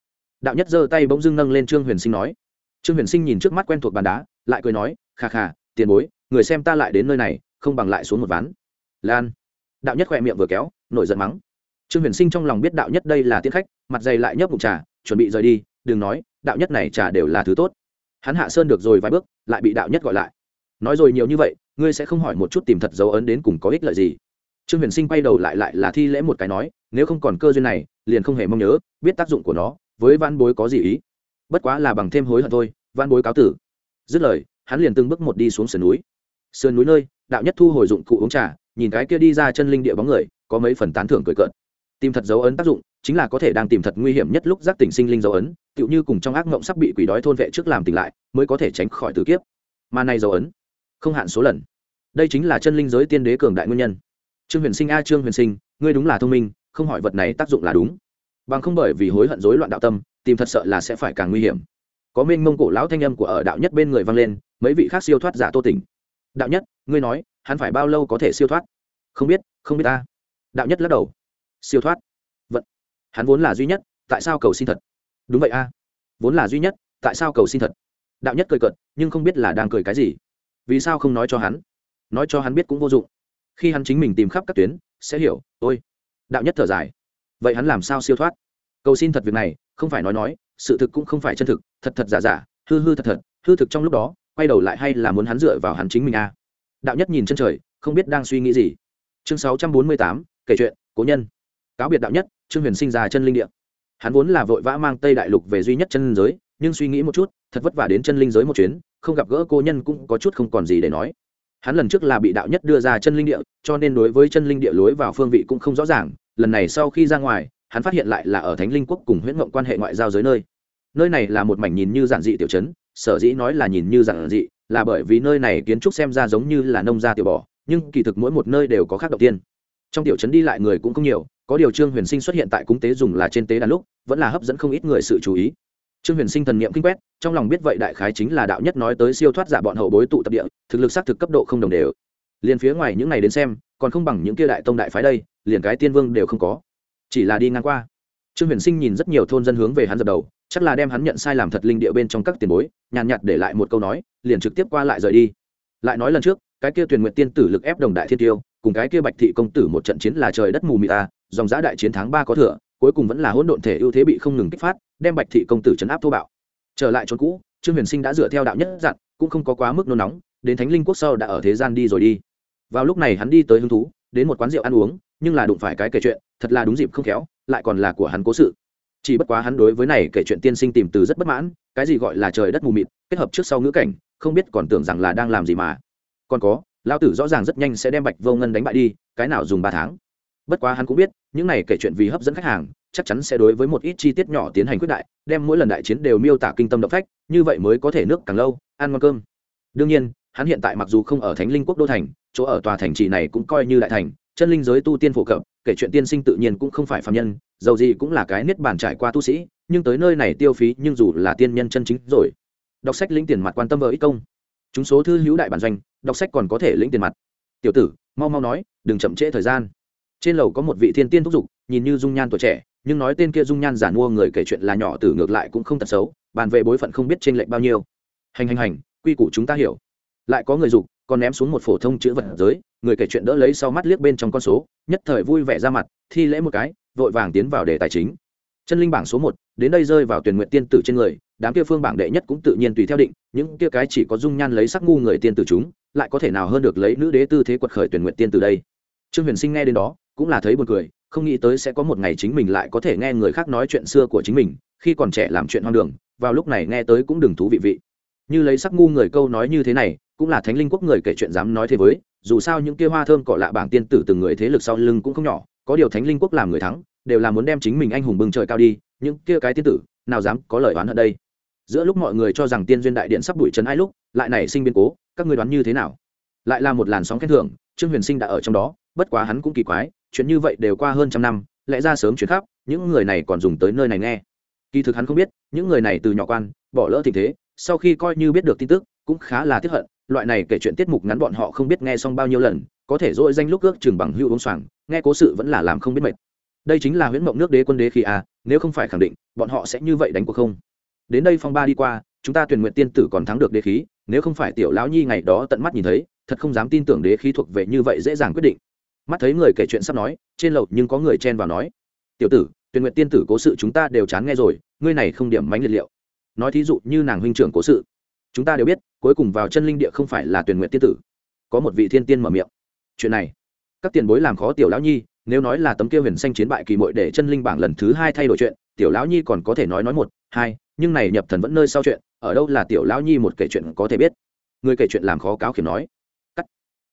Đạo nhất giơ tay bỗng dưng nâng lên trương huyền sinh nói. Trương huyền sinh nhìn trước mắt quen thuộc bàn đá, lại cười nói khà khà tiền bối, người xem ta lại đến nơi này, không bằng lại xuống một ván. Lan. Đạo nhất khỏe miệng vừa kéo, nổi giận mắng. Trương huyền sinh trong lòng biết đạo nhất đây là tiết khách, mặt dày lại nhấp bụng trà, chuẩn bị rời đi, đừng nói, đạo nhất này trà đều là thứ tốt. Hắn hạ sơn được rồi vài bước, lại bị đạo nhất gọi lại. Nói rồi nhiều như vậy, ngươi sẽ không hỏi một chút tìm thật dấu ấn đến cùng có ích lợi gì. Trương huyền sinh quay đầu lại lại là thi lễ một cái nói, nếu không còn cơ duyên này liền không hề mong nhớ, biết tác dụng của nó, với văn bối có gì ý. Bất quá là bằng thêm hối hận thôi, văn bối cáo tử. Dứt lời, hắn liền từng bước một đi xuống sườn núi. Sườn núi nơi, đạo nhất thu hồi dụng cụ uống trà, nhìn cái kia đi ra chân linh địa bóng người, có mấy phần tán thưởng cười cợt. Tìm thật dấu ấn tác dụng, chính là có thể đang tìm thật nguy hiểm nhất lúc giác tỉnh sinh linh dấu ấn, tựu như cùng trong ác mộng sắp bị quỷ đói thôn vệ trước làm tỉnh lại, mới có thể tránh khỏi tử kiếp. Mà này dấu ấn, không hạn số lần. Đây chính là chân linh giới tiên đế cường đại nguyên nhân. Trương huyền sinh a, trương huyền sinh, ngươi đúng là thông minh không hỏi vật này tác dụng là đúng. Bằng không bởi vì hối hận rối loạn đạo tâm, tìm thật sợ là sẽ phải càng nguy hiểm. Có minh mông cổ lão thanh âm của ở đạo nhất bên người vang lên, mấy vị khác siêu thoát giả tô tỉnh. Đạo nhất, ngươi nói, hắn phải bao lâu có thể siêu thoát? Không biết không biết ta. Đạo nhất lắc đầu. Siêu thoát. Vận. Hắn vốn là duy nhất, tại sao cầu xin thật? Đúng vậy a. Vốn là duy nhất, tại sao cầu xin thật? Đạo nhất cười cợt, nhưng không biết là đang cười cái gì. Vì sao không nói cho hắn? Nói cho hắn biết cũng vô dụng. Khi hắn chính mình tìm khắp các tuyến, sẽ hiểu, ôi đạo nhất thở dài. Vậy hắn làm sao siêu thoát? Cầu xin thật việc này, không phải nói nói, sự thực cũng không phải chân thực, thật thật giả giả, hư hư thật thật, hư thực trong lúc đó, quay đầu lại hay là muốn hắn dựa vào hắn chính mình a đạo nhất nhìn chân trời, không biết đang suy nghĩ gì. Chương sáu trăm bốn mươi tám, kể chuyện, cố nhân. Cáo biệt đạo nhất, trương huyền sinh ra chân linh địa. Hắn vốn là vội vã mang tây đại lục về duy nhất chân giới, nhưng suy nghĩ một chút, thật vất vả đến chân linh giới một chuyến, không gặp gỡ cô nhân cũng có chút không còn gì để nói hắn lần trước là bị đạo nhất đưa ra chân linh địa, cho nên đối với chân linh địa lối vào phương vị cũng không rõ ràng, lần này sau khi ra ngoài, hắn phát hiện lại là ở thánh linh quốc cùng huyễn mộng quan hệ ngoại giao giới nơi. Nơi này là một mảnh nhìn như giản dị tiểu chấn sở dĩ nói là nhìn như giản dị, là bởi vì nơi này kiến trúc xem ra giống như là nông gia tiểu bỏ nhưng kỳ thực mỗi một nơi đều có khác đầu tiên. Trong tiểu trấn đi lại người cũng không nhiều, có điều trương huyền sinh xuất hiện tại cúng tế dùng là trên tế đàn lúc, vẫn là hấp dẫn không ít người sự chú ý trương huyền sinh thần niệm kinh quét, trong lòng biết vậy đại khái chính là đạo nhất nói tới siêu thoát giả bọn hậu bối tụ tập địa, thực lực xác thực cấp độ không đồng đều. Liền phía ngoài những này đến xem, còn không bằng những kia đại tông đại phái đây, liền cái tiên vương đều không có. Chỉ là đi ngang qua. Trương huyền sinh nhìn rất nhiều thôn dân hướng về hắn dập đầu, chắc là đem hắn nhận sai làm thật linh địa bên trong các tiền bối, nhàn nhạt để lại một câu nói, liền trực tiếp qua lại rời đi. Lại nói lần trước, cái kia tuyển nguyện tiên tử lực ép đồng đại thiên tiêu, cùng cái kia bạch thị công tử một trận chiến là trời đất mù mị ta à, dòng giã đại chiến tháng ba có thừa cuối cùng vẫn là hỗn độn thể ưu thế bị không ngừng kích phát, đem bạch thị công tử chấn áp thô bạo. Trở lại chỗ cũ, trương huyền sinh đã dựa theo đạo nhất dặn, cũng không có quá mức nôn nóng, đến thánh linh quốc sau đã ở thế gian đi rồi đi. Vào lúc này hắn đi tới hứng thú, đến một quán rượu ăn uống, nhưng là đụng phải cái kể chuyện, thật là đúng dịp không khéo, lại còn là của hắn cố sự. Chỉ bất quá hắn đối với này kể chuyện tiên sinh tìm từ rất bất mãn, cái gì gọi là trời đất mù mịt, kết hợp trước sau ngữ cảnh, không biết còn tưởng rằng là đang làm gì mà. Còn có, lão tử rõ ràng rất nhanh sẽ đem bạch vô ngân đánh bại đi, cái nào dùng ba tháng? Bất quá hắn cũng biết, những này kể chuyện vì hấp dẫn khách hàng, chắc chắn sẽ đối với một ít chi tiết nhỏ tiến hành quyết đại, đem mỗi lần đại chiến đều miêu tả kinh tâm động phách, như vậy mới có thể nước càng lâu, ăn ngon cơm. Đương nhiên, hắn hiện tại mặc dù không ở thánh linh quốc đô thành, chỗ ở tòa thành trì này cũng coi như đại thành, chân linh giới tu tiên phổ cập, kể chuyện tiên sinh tự nhiên cũng không phải phạm nhân, dầu gì cũng là cái niết bàn trải qua tu sĩ, nhưng tới nơi này tiêu phí nhưng dù là tiên nhân chân chính rồi. Đọc sách lĩnh tiền mặt quan tâm vợ ít công. Chúng số thư hữu đại bản doanh, đọc sách còn có thể lĩnh tiền mặt. Tiểu tử, mau mau nói, đừng chậm trễ thời gian trên lầu có một vị thiên tiên thúc giục, nhìn như dung nhan tuổi trẻ, nhưng nói tên kia dung nhan giả mua người kể chuyện là nhỏ tử ngược lại cũng không tật xấu, bàn về bối phận không biết trên lệnh bao nhiêu. Hành hành hành, quy củ chúng ta hiểu. Lại có người dục còn ném xuống một phổ thông chữ vật giới, người kể chuyện đỡ lấy sau mắt liếc bên trong con số, nhất thời vui vẻ ra mặt, thi lễ một cái, vội vàng tiến vào đề tài chính. Chân linh bảng số một, đến đây rơi vào tuyển nguyện tiên tử trên người, đám kia phương bảng đệ nhất cũng tự nhiên tùy theo định, những kia cái chỉ có dung nhan lấy sắc ngu người tiên tử chúng, lại có thể nào hơn được lấy nữ đế tư thế quật khởi tuyển nguyện tiên tử đây? Trương huyền sinh nghe đến đó cũng là thấy buồn cười, không nghĩ tới sẽ có một ngày chính mình lại có thể nghe người khác nói chuyện xưa của chính mình, khi còn trẻ làm chuyện hoang đường, vào lúc này nghe tới cũng đừng thú vị vị. Như lấy sắc ngu người câu nói như thế này, cũng là thánh linh quốc người kể chuyện dám nói thế với, dù sao những kia hoa thơm cỏ lạ bảng tiên tử từng người thế lực sau lưng cũng không nhỏ, có điều thánh linh quốc làm người thắng, đều là muốn đem chính mình anh hùng bừng trời cao đi, những kia cái tiên tử, nào dám có lời oán ở đây. Giữa lúc mọi người cho rằng tiên duyên đại điện sắp đuổi trấn ai lúc, lại nảy sinh biến cố, các ngươi đoán như thế nào? Lại là một làn sóng khen thưởng, trương huyền sinh đã ở trong đó, bất quá hắn cũng kỳ quái chuyện như vậy đều qua hơn trăm năm, lẽ ra sớm chuyển khắp, những người này còn dùng tới nơi này nghe. Kỳ thực hắn không biết, những người này từ nhỏ quan, bỏ lỡ tình thế, sau khi coi như biết được tin tức, cũng khá là tiếc hận. Loại này kể chuyện tiết mục ngắn bọn họ không biết nghe xong bao nhiêu lần, có thể dội danh lúc ước chừng bằng hưu uống xoàng nghe cố sự vẫn là làm không biết mệt. Đây chính là huyễn mộng nước đế quân đế khi à? nếu không phải khẳng định, bọn họ sẽ như vậy đánh cuộc không? Đến đây phong ba đi qua, chúng ta tuyển nguyện tiên tử còn thắng được đế khí, nếu không phải tiểu lão nhi ngày đó tận mắt nhìn thấy, thật không dám tin tưởng đế khí thuộc về như vậy dễ dàng quyết định mắt thấy người kể chuyện sắp nói, trên lầu nhưng có người chen vào nói, tiểu tử tuyển nguyện tiên tử cố sự chúng ta đều chán nghe rồi, ngươi này không điểm mánh liệt liệu. Nói thí dụ như nàng huynh trưởng cố sự. Chúng ta đều biết, cuối cùng vào chân linh địa không phải là tuyển nguyện tiên tử. Có một vị thiên tiên mở miệng. Chuyện này, các tiền bối làm khó tiểu lão nhi, nếu nói là tấm kia huyền xanh chiến bại kỳ mội để chân linh bảng lần thứ hai thay đổi chuyện, tiểu lão nhi còn có thể nói nói một, hai, nhưng này nhập thần vẫn nơi sau chuyện, ở đâu là tiểu lão nhi một kể chuyện có thể biết. Người kể chuyện làm khó cáo khiểm nói. Cắt.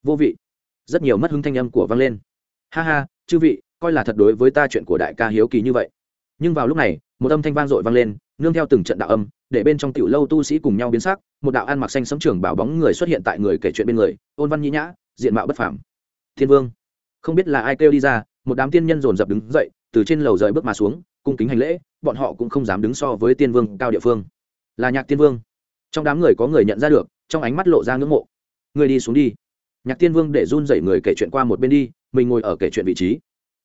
Vô vị rất nhiều mất hứng thanh âm của vang lên. Ha ha, chư vị, coi là thật đối với ta chuyện của đại ca hiếu kỳ như vậy. Nhưng vào lúc này, một âm thanh vang dội vang lên, nương theo từng trận đạo âm, để bên trong tiểu lâu tu sĩ cùng nhau biến sắc, một đạo ăn mặc xanh sấm trường bảo bóng người xuất hiện tại người kể chuyện bên người, ôn văn nhĩ nhã, diện mạo bất phàm. Thiên vương, không biết là ai kêu đi ra, một đám tiên nhân dồn dập đứng dậy, từ trên lầu rời bước mà xuống, cung kính hành lễ, bọn họ cũng không dám đứng so với tiên vương cao địa phương. Là nhạc tiên vương. Trong đám người có người nhận ra được, trong ánh mắt lộ ra ngưỡng mộ. Người đi xuống đi nhạc tiên vương để run dậy người kể chuyện qua một bên đi, mình ngồi ở kể chuyện vị trí.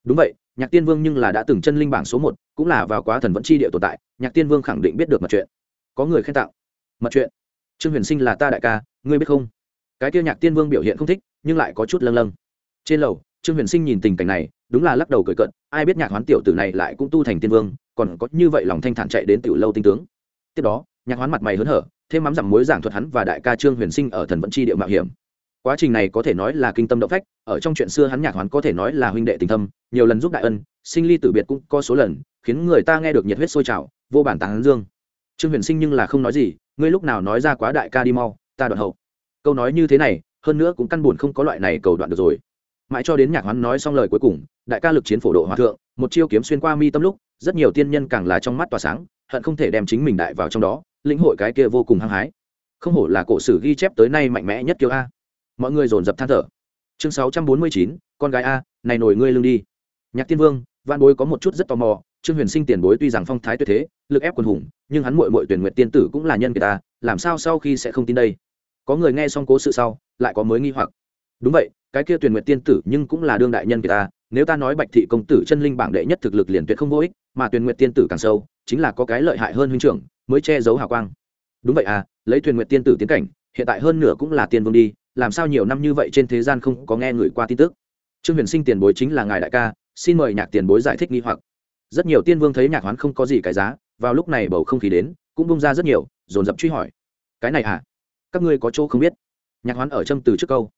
Đúng vậy, nhạc tiên vương nhưng là đã từng chân linh bảng số một, cũng là vào quá thần vẫn chi địa tồn tại, nhạc tiên vương khẳng định biết được mật chuyện. Có người khen tạo mật chuyện. Trương huyền sinh là ta đại ca, ngươi biết không? Cái tiêu nhạc tiên vương biểu hiện không thích, nhưng lại có chút lâng lâng. Trên lầu, trương huyền sinh nhìn tình cảnh này, đúng là lắc đầu cười cận ai biết nhạc hoán tiểu tử này lại cũng tu thành tiên vương, còn có như vậy lòng thanh thản chạy đến tiểu lâu tinh tướng. Tiếp đó, nhạc hoán mặt mày hớn hở, thêm mắm dặm mối giảng thuật hắn và đại ca trương huyền sinh ở thần vẫn chi địa mạo hiểm quá trình này có thể nói là kinh tâm động phách, ở trong chuyện xưa hắn nhạc hoán có thể nói là huynh đệ tình thâm, nhiều lần giúp đại ân, sinh ly tử biệt cũng có số lần, khiến người ta nghe được nhiệt huyết sôi trào, vô bản tán dương. Trương huyền sinh nhưng là không nói gì, ngươi lúc nào nói ra quá đại ca đi mau, ta đoạn hậu. Câu nói như thế này, hơn nữa cũng căn buồn không có loại này cầu đoạn được rồi. Mãi cho đến nhạc hoán nói xong lời cuối cùng, đại ca lực chiến phổ độ hòa thượng, một chiêu kiếm xuyên qua mi tâm lúc, rất nhiều tiên nhân càng là trong mắt tỏa sáng, hận không thể đem chính mình đại vào trong đó, lĩnh hội cái kia vô cùng hăng hái. Không hổ là cổ sử ghi chép tới nay mạnh mẽ nhất kiêu a mọi người dồn dập than thở. Chương sáu trăm bốn mươi chín, con gái a, này nổi ngươi lưng đi. Nhạc tiên vương văn bối có một chút rất tò mò, trương huyền sinh tiền bối tuy rằng phong thái tuyệt thế, lực ép quần hùng, nhưng hắn mội mội tuyển nguyện tiên tử cũng là nhân người ta làm sao sau khi sẽ không tin đây? Có người nghe xong cố sự sau, lại có mới nghi hoặc. Đúng vậy, cái kia tuyển nguyện tiên tử nhưng cũng là đương đại nhân người ta nếu ta nói bạch thị công tử chân linh bảng đệ nhất thực lực liền tuyệt không vô ích, mà tuyển nguyện tiên tử càng sâu, chính là có cái lợi hại hơn huynh trưởng, mới che giấu hào quang. Đúng vậy à lấy tuyển nguyện tiên tử tiến cảnh, hiện tại hơn nửa cũng là tiên vương đi làm sao nhiều năm như vậy trên thế gian không có nghe người qua tin tức? Trương huyền sinh tiền bối chính là ngài đại ca, xin mời nhạc tiền bối giải thích nghi hoặc. Rất nhiều tiên vương thấy nhạc hoán không có gì cái giá, vào lúc này bầu không khí đến, cũng bung ra rất nhiều, dồn dập truy hỏi. Cái này à? Các ngươi có chỗ không biết? Nhạc hoán ở châm từ trước câu.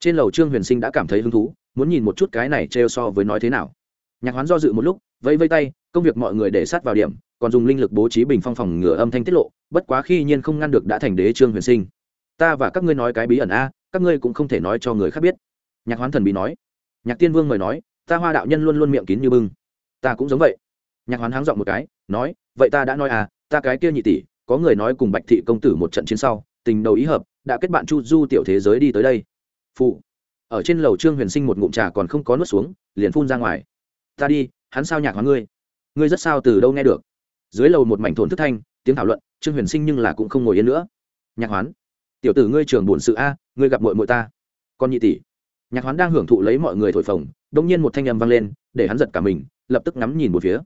Trên lầu trương huyền sinh đã cảm thấy hứng thú, muốn nhìn một chút cái này trêu so với nói thế nào. Nhạc hoán do dự một lúc, vẫy vây tay, công việc mọi người để sát vào điểm, còn dùng linh lực bố trí bình phong phòng ngừa âm thanh tiết lộ, bất quá khi nhiên không ngăn được đã thành đế trương huyền sinh. Ta và các ngươi nói cái bí ẩn a các ngươi cũng không thể nói cho người khác biết. Nhạc hoán thần bị nói. Nhạc tiên vương mời nói, ta hoa đạo nhân luôn luôn miệng kín như bưng. Ta cũng giống vậy. Nhạc hoán háng dọn một cái, nói, vậy ta đã nói à ta cái kia nhị tỷ, có người nói cùng bạch thị công tử một trận chiến sau, tình đầu ý hợp, đã kết bạn chu du tiểu thế giới đi tới đây. Phụ. Ở trên lầu trương huyền sinh một ngụm trà còn không có nuốt xuống, liền phun ra ngoài. Ta đi, hắn sao nhạc hoán ngươi? Ngươi rất sao từ đâu nghe được? Dưới lầu một mảnh thổn thức thanh, tiếng thảo luận, trương huyền sinh nhưng là cũng không ngồi yên nữa. Nhạc hoán tiểu tử ngươi trường buồn sự a, ngươi gặp mội mội ta. Con nhị tỷ. Nhạc hoán đang hưởng thụ lấy mọi người thổi phồng đông nhiên một thanh âm vang lên, để hắn giật cả mình, lập tức ngắm nhìn một phía.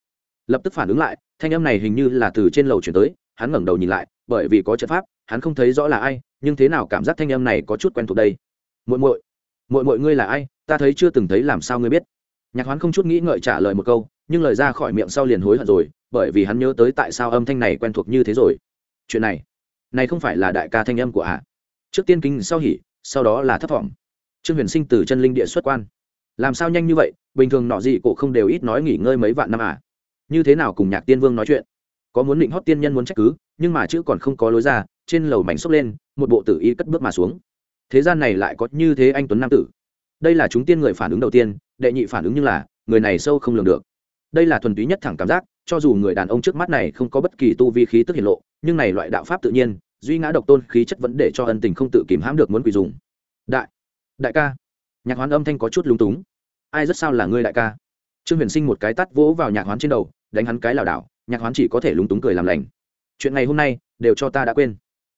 Lập tức phản ứng lại, thanh âm này hình như là từ trên lầu chuyển tới, hắn ngẩng đầu nhìn lại, bởi vì có trận pháp, hắn không thấy rõ là ai, nhưng thế nào cảm giác thanh âm này có chút quen thuộc đây? Muội muội muội muội ngươi là ai? Ta thấy chưa từng thấy làm sao ngươi biết? Nhạc hoán không chút nghĩ ngợi trả lời một câu, nhưng lời ra khỏi miệng sau liền hối hận rồi, bởi vì hắn nhớ tới tại sao âm thanh này quen thuộc như thế rồi. Chuyện này này không phải là đại ca thanh âm của ạ. Trước tiên kinh, sau hỉ, sau đó là thấp thỏm trương huyền sinh từ chân linh địa xuất quan. Làm sao nhanh như vậy? Bình thường nọ gì cổ không đều ít nói nghỉ ngơi mấy vạn năm à như thế nào cùng nhạc tiên vương nói chuyện? Có muốn định hót tiên nhân muốn trách cứ, nhưng mà chữ còn không có lối ra, trên lầu mảnh xốc lên, một bộ tử y cất bước mà xuống. Thế gian này lại có như thế anh tuấn nam tử. Đây là chúng tiên người phản ứng đầu tiên, đệ nhị phản ứng như là, người này sâu không lường được. Đây là thuần túy nhất thẳng cảm giác cho dù người đàn ông trước mắt này không có bất kỳ tu vi khí tức hiển lộ, nhưng này loại đạo pháp tự nhiên, duy ngã độc tôn khí chất vẫn để cho ân tình không tự kìm hãm được muốn quỳ dùng. Đại đại ca. Nhạc hoán âm thanh có chút lúng túng. Ai rất sao là ngươi đại ca? Trương huyền sinh một cái tắt vỗ vào nhạc hoán trên đầu, đánh hắn cái lảo đảo, nhạc hoán chỉ có thể lúng túng cười làm lành. Chuyện ngày hôm nay, đều cho ta đã quên.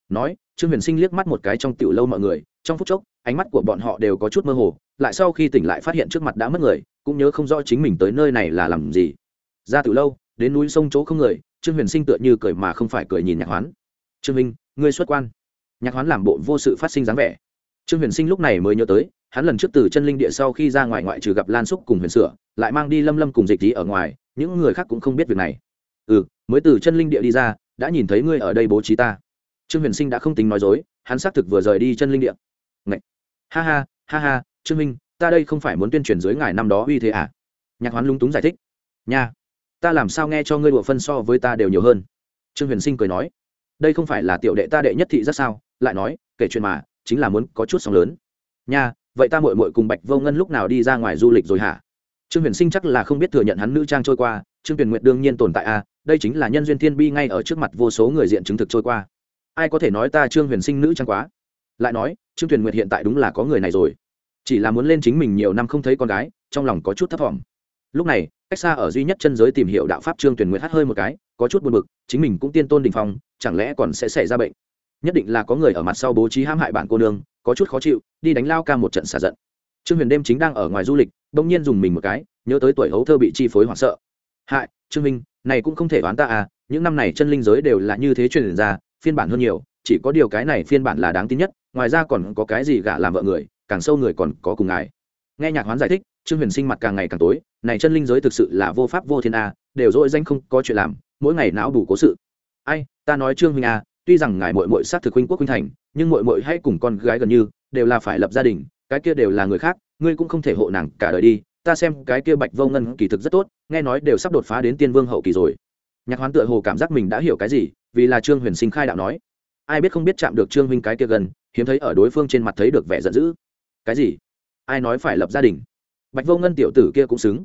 Nói, trương huyền sinh liếc mắt một cái trong tiểu lâu mọi người, trong phút chốc, ánh mắt của bọn họ đều có chút mơ hồ, lại sau khi tỉnh lại phát hiện trước mặt đã mất người, cũng nhớ không rõ chính mình tới nơi này là làm gì. Ra tiểu lâu đến núi sông chỗ không người, trương huyền sinh tựa như cười mà không phải cười nhìn nhạc hoán. Trương minh, ngươi xuất quan. Nhạc hoán làm bộ vô sự phát sinh dáng vẻ. Trương huyền sinh lúc này mới nhớ tới, hắn lần trước từ chân linh địa sau khi ra ngoài ngoại trừ gặp lan xúc cùng huyền sửa, lại mang đi lâm lâm cùng dịch tí ở ngoài, những người khác cũng không biết việc này. Ừ mới từ chân linh địa đi ra, đã nhìn thấy ngươi ở đây bố trí ta. Trương huyền sinh đã không tính nói dối, hắn xác thực vừa rời đi chân linh địa. Ngậy! ha ha ha ha, trương minh, ta đây không phải muốn tuyên truyền dưới ngài năm đó uy thế à? Nhạc hoán lúng túng giải thích. Nha ta làm sao nghe cho ngươi đùa phân so với ta đều nhiều hơn? Trương huyền sinh cười nói đây không phải là tiểu đệ ta đệ nhất thị rất sao? Lại nói kể chuyện mà chính là muốn có chút sóng lớn. Nha vậy ta mội mội cùng bạch vô ngân lúc nào đi ra ngoài du lịch rồi hả? Trương huyền sinh chắc là không biết thừa nhận hắn nữ trang trôi qua trương tuyền nguyện đương nhiên tồn tại a à, đây chính là nhân duyên thiên bi ngay ở trước mặt vô số người diện chứng thực trôi qua. Ai có thể nói ta trương huyền sinh nữ trang quá? Lại nói trương tuyền nguyện hiện tại đúng là có người này rồi. Chỉ là muốn lên chính mình nhiều năm không thấy con gái trong lòng có chút thấp t lúc này, cách xa ở duy nhất chân giới tìm hiểu đạo pháp trương tuyển nguyệt hát hơi một cái, có chút buồn bực, chính mình cũng tiên tôn đình phong, chẳng lẽ còn sẽ xảy ra bệnh? Nhất định là có người ở mặt sau bố trí hãm hại bản cô nương, có chút khó chịu, đi đánh lao ca một trận xả giận. Trương huyền đêm chính đang ở ngoài du lịch đông nhiên dùng mình một cái, nhớ tới tuổi hấu thơ bị chi phối hoảng sợ. Hại, trương minh, này cũng không thể đoán ta à những năm này chân linh giới đều là như thế truyền ra, phiên bản hơn nhiều, chỉ có điều cái này phiên bản là đáng tin nhất, ngoài ra còn có cái gì gả làm vợ người, càng sâu người còn có cùng ngài. Nghe nhạc hoán giải thích, trương huyền sinh mặt càng ngày càng tối này chân linh giới thực sự là vô pháp vô thiên a, đều dội danh không có chuyện làm, mỗi ngày não đủ cố sự. Ai, ta nói trương huynh a, tuy rằng ngài mội mội sát thực huynh quốc huynh thành, nhưng mội mội hay cùng con gái gần như, đều là phải lập gia đình, cái kia đều là người khác, ngươi cũng không thể hộ nàng cả đời đi, ta xem cái kia bạch vô ngân kỳ thực rất tốt, nghe nói đều sắp đột phá đến tiên vương hậu kỳ rồi. Nhạc hoán tựa hồ cảm giác mình đã hiểu cái gì, vì là trương huyền sinh khai đạo nói. Ai biết không biết chạm được trương huynh cái kia gần, hiếm thấy ở đối phương trên mặt thấy được vẻ giận dữ. Cái gì? Ai nói phải lập gia đình? Bạch vô ngân tiểu tử kia cũng xứng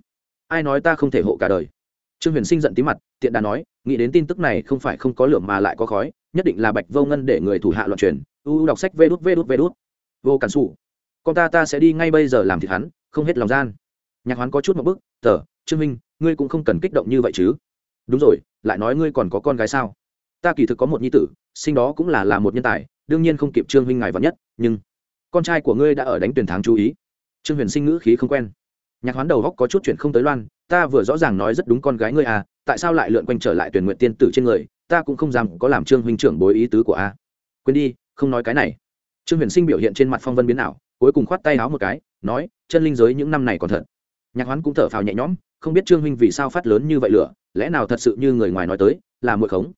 ai nói ta không thể hộ cả đời? Trương huyền sinh giận tí mặt, tiện đà nói, nghĩ đến tin tức này không phải không có lượng mà lại có khói, nhất định là bạch vô ngân để người thủ hạ loạn truyền. U đọc sách vê đút vê đút vê đút. Vô cản xù con ta ta sẽ đi ngay bây giờ làm thịt hắn, không hết lòng gian. Nhạc hoán có chút một bức, tờ, trương minh, ngươi cũng không cần kích động như vậy chứ. Đúng rồi, lại nói ngươi còn có con gái sao? Ta kỳ thực có một nhi tử, sinh đó cũng là là một nhân tài, đương nhiên không kịp trương minh ngài vắn nhất, nhưng con trai của ngươi đã ở đánh tuyển tháng chú ý. Trương huyền sinh ngữ khí không quen nhạc hoán đầu góc có chút chuyện không tới loan, ta vừa rõ ràng nói rất đúng con gái ngươi à tại sao lại lượn quanh trở lại tuyển nguyện tiên tử trên người, ta cũng không dám có làm trương huynh trưởng bối ý tứ của a. Quên đi, không nói cái này. Trương huyền sinh biểu hiện trên mặt phong vân biến ảo, cuối cùng khoát tay áo một cái, nói, chân linh giới những năm này còn thật. Nhạc hoán cũng thở phào nhẹ nhõm, không biết trương huynh vì sao phát lớn như vậy lửa, lẽ nào thật sự như người ngoài nói tới, là mượn khống.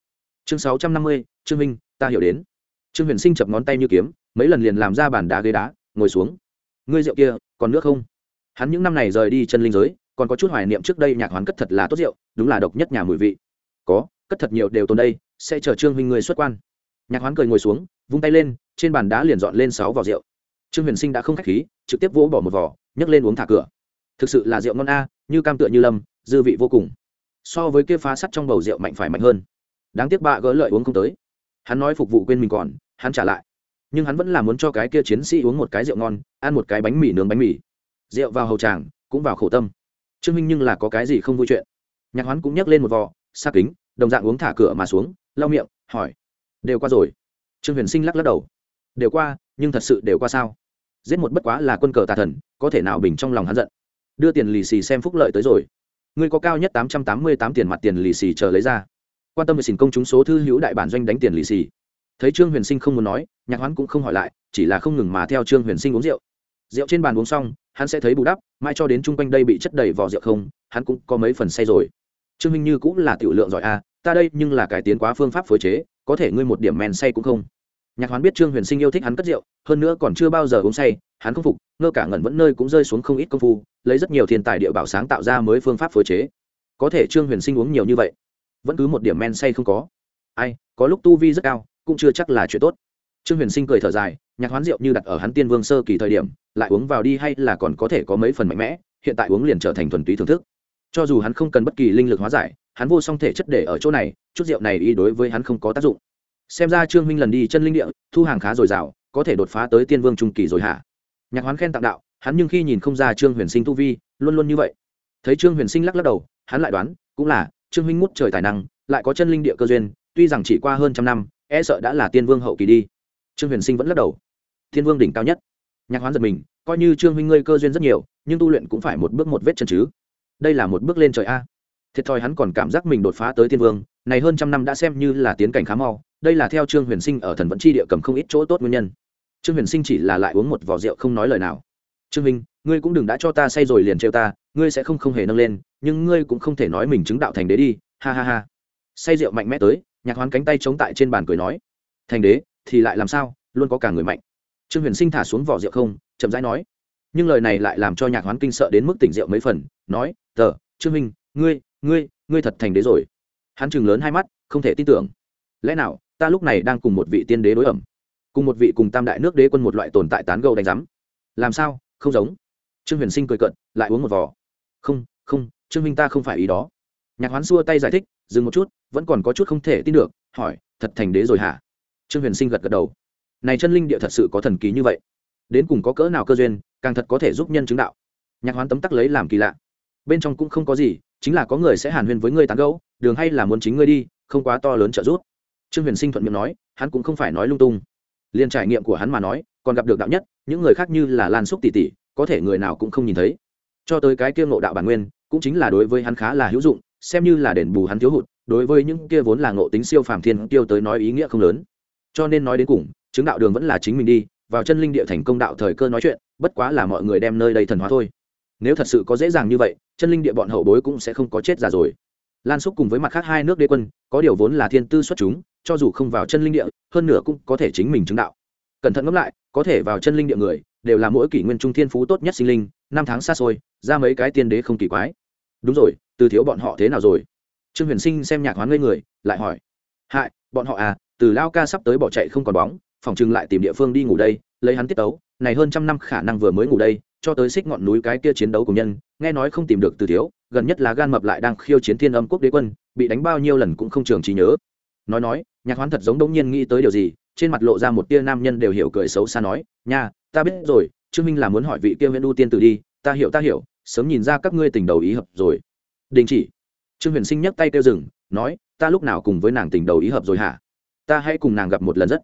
Chương sáu trăm năm mươi, trương huynh, ta hiểu đến. Trương huyền sinh chập ngón tay như kiếm, mấy lần liền làm ra bàn đá ghế đá, ngồi xuống. Ngươi rượu kia, còn nước không? Hắn những năm này rời đi chân linh giới, còn có chút hoài niệm trước đây nhạc hoán cất thật là tốt rượu, đúng là độc nhất nhà mùi vị. Có, cất thật nhiều đều tồn đây, sẽ chờ trương huynh người xuất quan. Nhạc hoán cười ngồi xuống, vung tay lên, trên bàn đá liền dọn lên sáu vỏ rượu. Trương huyền sinh đã không k h á c h khí, trực tiếp vỗ bỏ một vỏ nhấc lên uống thả cửa. Thực sự là rượu ngon a, như cam tựa như lâm, dư vị vô cùng. So với kia phá sắt trong bầu rượu mạnh phải mạnh hơn. Đáng tiếc bạ gỡ lợi uống không tới. Hắn nói phục vụ quên mình còn, hắn trả lại. Nhưng hắn vẫn là muốn cho cái kia chiến sĩ uống một cái rượu ngon, ăn một cái bánh mì nướng bánh mì rượu vào hầu tràng, cũng vào khổ tâm. Trương minh nhưng là có cái gì không vui chuyện? Nhạc hoán cũng nhấc lên một vò xa kính, đồng dạng uống thả cửa mà xuống, lau miệng, hỏi. Đều qua rồi. Trương huyền sinh lắc lắc đầu. Đều qua, nhưng thật sự đều qua sao? Giết một bất quá là quân cờ tà thần, có thể nào bình trong lòng hắn giận? Đưa tiền lì xì xem phúc lợi tới rồi. Ngươi có cao nhất tám trăm tám mươi tám tiền mặt tiền lì xì chờ lấy ra. Quan tâm về xin công chúng số thư hữu đại bản doanh đánh tiền lì xì. Thấy trương huyền sinh không muốn nói, nhạc hoán cũng không hỏi lại, chỉ là không ngừng mà theo trương huyền sinh uống rượu. Rượu trên bàn uống xong hắn sẽ thấy bù đắp, mãi cho đến chung quanh đây bị chất đầy vỏ rượu không, hắn cũng có mấy phần say rồi. Trương minh như cũng là tiểu lượng giỏi a, ta đây nhưng là cải tiến quá phương pháp phối chế, có thể ngươi một điểm men say cũng không. Nhạc hoán biết trương huyền sinh yêu thích hắn cất rượu, hơn nữa còn chưa bao giờ uống say, hắn không phục, ngơ cả ngẩn vẫn nơi cũng rơi xuống không ít công phu, lấy rất nhiều thiên tài địa bảo sáng tạo ra mới phương pháp phối chế. Có thể trương huyền sinh uống nhiều như vậy, vẫn cứ một điểm men say không có. Ai, có lúc tu vi rất cao, cũng chưa chắc là chuyện tốt trương huyền sinh cười thở dài, nhạc hoán rượu như đặt ở hắn tiên vương sơ kỳ thời điểm, lại uống vào đi hay là còn có thể có mấy phần mạnh mẽ, hiện tại uống liền trở thành thuần túy thưởng thức. Cho dù hắn không cần bất kỳ linh lực hóa giải, hắn vô song thể chất để ở chỗ này, chút rượu này y đối với hắn không có tác dụng. Xem ra trương huynh lần đi chân linh địa, thu hàng khá dồi dào, có thể đột phá tới tiên vương trung kỳ rồi hả? Nhạc hoán khen tặng đạo, hắn nhưng khi nhìn không ra trương huyền sinh tu vi, luôn luôn như vậy. Thấy trương huyền sinh lắc lắc đầu, hắn lại đoán, cũng là, trương huynh ngút trời tài năng, lại có chân linh địa cơ duyên, tuy rằng chỉ qua hơn trăm năm e sợ đã là tiên vương hậu kỳ đi trương huyền sinh vẫn lắc đầu. Thiên vương đỉnh cao nhất. Nhạc hoán giật mình, coi như trương huynh ngươi cơ duyên rất nhiều, nhưng tu luyện cũng phải một bước một vết chân chứ. Đây là một bước lên trời a. Thiệt thòi hắn còn cảm giác mình đột phá tới Thiên vương, này hơn trăm năm đã xem như là tiến cảnh khá mau, đây là theo trương huyền sinh ở thần vẫn chi địa cầm không ít chỗ tốt nguyên nhân. Trương huyền sinh chỉ là lại uống một vỏ rượu không nói lời nào. Trương huynh ngươi cũng đừng đã cho ta say rồi liền trêu ta, ngươi sẽ không không hề nâng lên, nhưng ngươi cũng không thể nói mình chứng đạo thành đế đi, ha ha ha. Say rượu mạnh mẽ tới, nhạc hoán cánh tay chống tại trên bàn cười nói. Thành đế thì lại làm sao, luôn có cả người mạnh. Trương huyền sinh thả xuống vỏ rượu không, chậm rãi nói. Nhưng lời này lại làm cho nhạc hoán kinh sợ đến mức tỉnh rượu mấy phần, nói, tờ, trương minh, ngươi ngươi ngươi thật thành đế rồi. Hắn chừng lớn hai mắt, không thể tin tưởng. Lẽ nào, ta lúc này đang cùng một vị tiên đế đối ẩm? Cùng một vị cùng tam đại nước đế quân một loại tồn tại tán gâu đánh giám? Làm sao, không giống? Trương huyền sinh cười cận lại uống một vò. Không không, trương minh ta không phải ý đó. Nhạc hoán xua tay giải thích, dừng một chút, vẫn còn có chút không thể tin được, hỏi, thật thành đế rồi hả? Trương huyền sinh gật gật đầu. Này chân linh địa thật sự có thần kỳ như vậy. Đến cùng có cỡ nào cơ duyên, càng thật có thể giúp nhân chứng đạo. Nhạc hoán tấm tắc lấy làm kỳ lạ. Bên trong cũng không có gì, chính là có người sẽ hàn huyên với ngươi tán gẫu, đường hay là muốn chính ngươi đi, không quá to lớn trợ giúp. Trương huyền sinh thuận miệng nói, hắn cũng không phải nói lung tung. Liền trải nghiệm của hắn mà nói, còn gặp được đạo nhất, những người khác như là lan xúc tỉ tỉ có thể người nào cũng không nhìn thấy. Cho tới cái kia ngộ đạo bản nguyên, cũng chính là đối với hắn khá là hữu dụng, xem như là đền bù hắn thiếu hụt, đối với những kia vốn là ngộ tính siêu phàm thiên tiêu tới nói ý nghĩa không lớn cho nên nói đến cùng, chứng đạo đường vẫn là chính mình đi, vào chân linh địa thành công đạo thời cơ nói chuyện, bất quá là mọi người đem nơi đây thần hóa thôi. Nếu thật sự có dễ dàng như vậy, chân linh địa bọn hậu bối cũng sẽ không có chết già rồi. Lan xúc cùng với mặt khác hai nước đế quân, có điều vốn là thiên tư xuất chúng, cho dù không vào chân linh địa, hơn nửa cũng có thể chính mình chứng đạo. Cẩn thận ngẫm lại, có thể vào chân linh địa người, đều là mỗi kỷ nguyên trung thiên phú tốt nhất sinh linh, năm tháng xa xôi, ra mấy cái tiên đế không kỳ quái. Đúng rồi, từ thiếu bọn họ thế nào rồi? Trương huyền sinh xem nhạc hoán ngây người, lại hỏi. Hại, bọn họ à từ lao ca sắp tới bỏ chạy không còn bóng, phòng chừng lại tìm địa phương đi ngủ đây, lấy hắn tiết tấu, này hơn trăm năm khả năng vừa mới ngủ đây, cho tới xích ngọn núi cái kia chiến đấu của nhân, nghe nói không tìm được từ thiếu, gần nhất là gan mập lại đang khiêu chiến thiên âm quốc đế quân, bị đánh bao nhiêu lần cũng không trường trí nhớ. Nói nói, nhạc hoán thật giống đông nhiên nghĩ tới điều gì, trên mặt lộ ra một tia nam nhân đều hiểu cười xấu xa nói, nha, ta biết rồi, trương minh là muốn hỏi vị kia nguyễn U tiên tử đi, ta hiểu ta hiểu, sớm nhìn ra các ngươi tình đầu ý hợp rồi. Đình chỉ. Trương huyền sinh nhấc tay kêu dừng, nói, ta lúc nào cùng với nàng tình đầu ý hợp rồi hả? Ta hãy cùng nàng gặp một lần rất.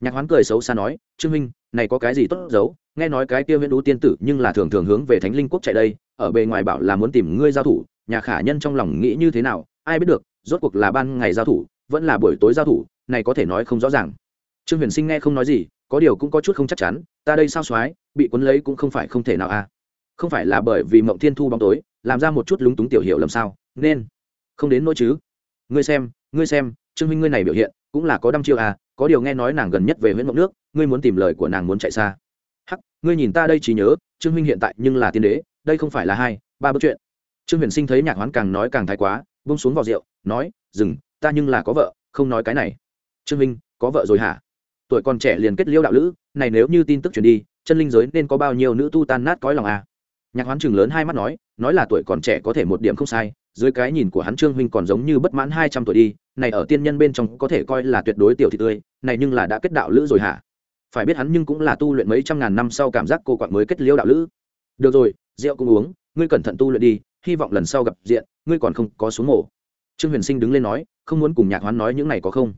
Nhạc hoán cười xấu xa nói, trương minh này có cái gì tốt giấu? Nghe nói cái kia nguyễn đũ tiên tử nhưng là thường thường hướng về thánh linh quốc chạy đây, ở bề ngoài bảo là muốn tìm ngươi giao thủ, nhà khả nhân trong lòng nghĩ như thế nào, ai biết được, rốt cuộc là ban ngày giao thủ, vẫn là buổi tối giao thủ, này có thể nói không rõ ràng. Trương huyền sinh nghe không nói gì, có điều cũng có chút không chắc chắn, ta đây sao soái, bị cuốn lấy cũng không phải không thể nào a à. không phải là bởi vì mộng thiên thu bóng tối, làm ra một chút lúng túng tiểu hiệu làm sao, nên không đến nỗi chứ. Ngươi xem ngươi xem trương Minh ngươi này biểu hiện cũng là có đăm chiêu à có điều nghe nói nàng gần nhất về huyện mộng nước ngươi muốn tìm lời của nàng muốn chạy xa. Hắc ngươi nhìn ta đây chỉ nhớ trương Minh hiện tại nhưng là tiên đế đây không phải là hai ba bước chuyện. Trương huyền sinh thấy nhạc hoán càng nói càng thái quá bông xuống vào rượu nói dừng ta nhưng là có vợ không nói cái này. Trương Minh, có vợ rồi hả? Tuổi còn trẻ liền kết liêu đạo lữ này nếu như tin tức truyền đi chân linh giới nên có bao nhiêu nữ tu tan nát cõi lòng à. nhạc hoán chừng lớn hai mắt nói nói là tuổi còn trẻ có thể một điểm không sai dưới cái nhìn của hắn trương huynh còn giống như bất mãn hai trăm tuổi đi này ở tiên nhân bên trong có thể coi là tuyệt đối tiểu thị tươi, này nhưng là đã kết đạo lữ rồi hả? Phải biết hắn nhưng cũng là tu luyện mấy trăm ngàn năm sau cảm giác cô quạng mới kết liêu đạo lữ. Được rồi, rượu cũng uống, ngươi cẩn thận tu luyện đi, hy vọng lần sau gặp diện, ngươi còn không có xuống mổ. Trương huyền sinh đứng lên nói, không muốn cùng nhạc hoán nói những này có không?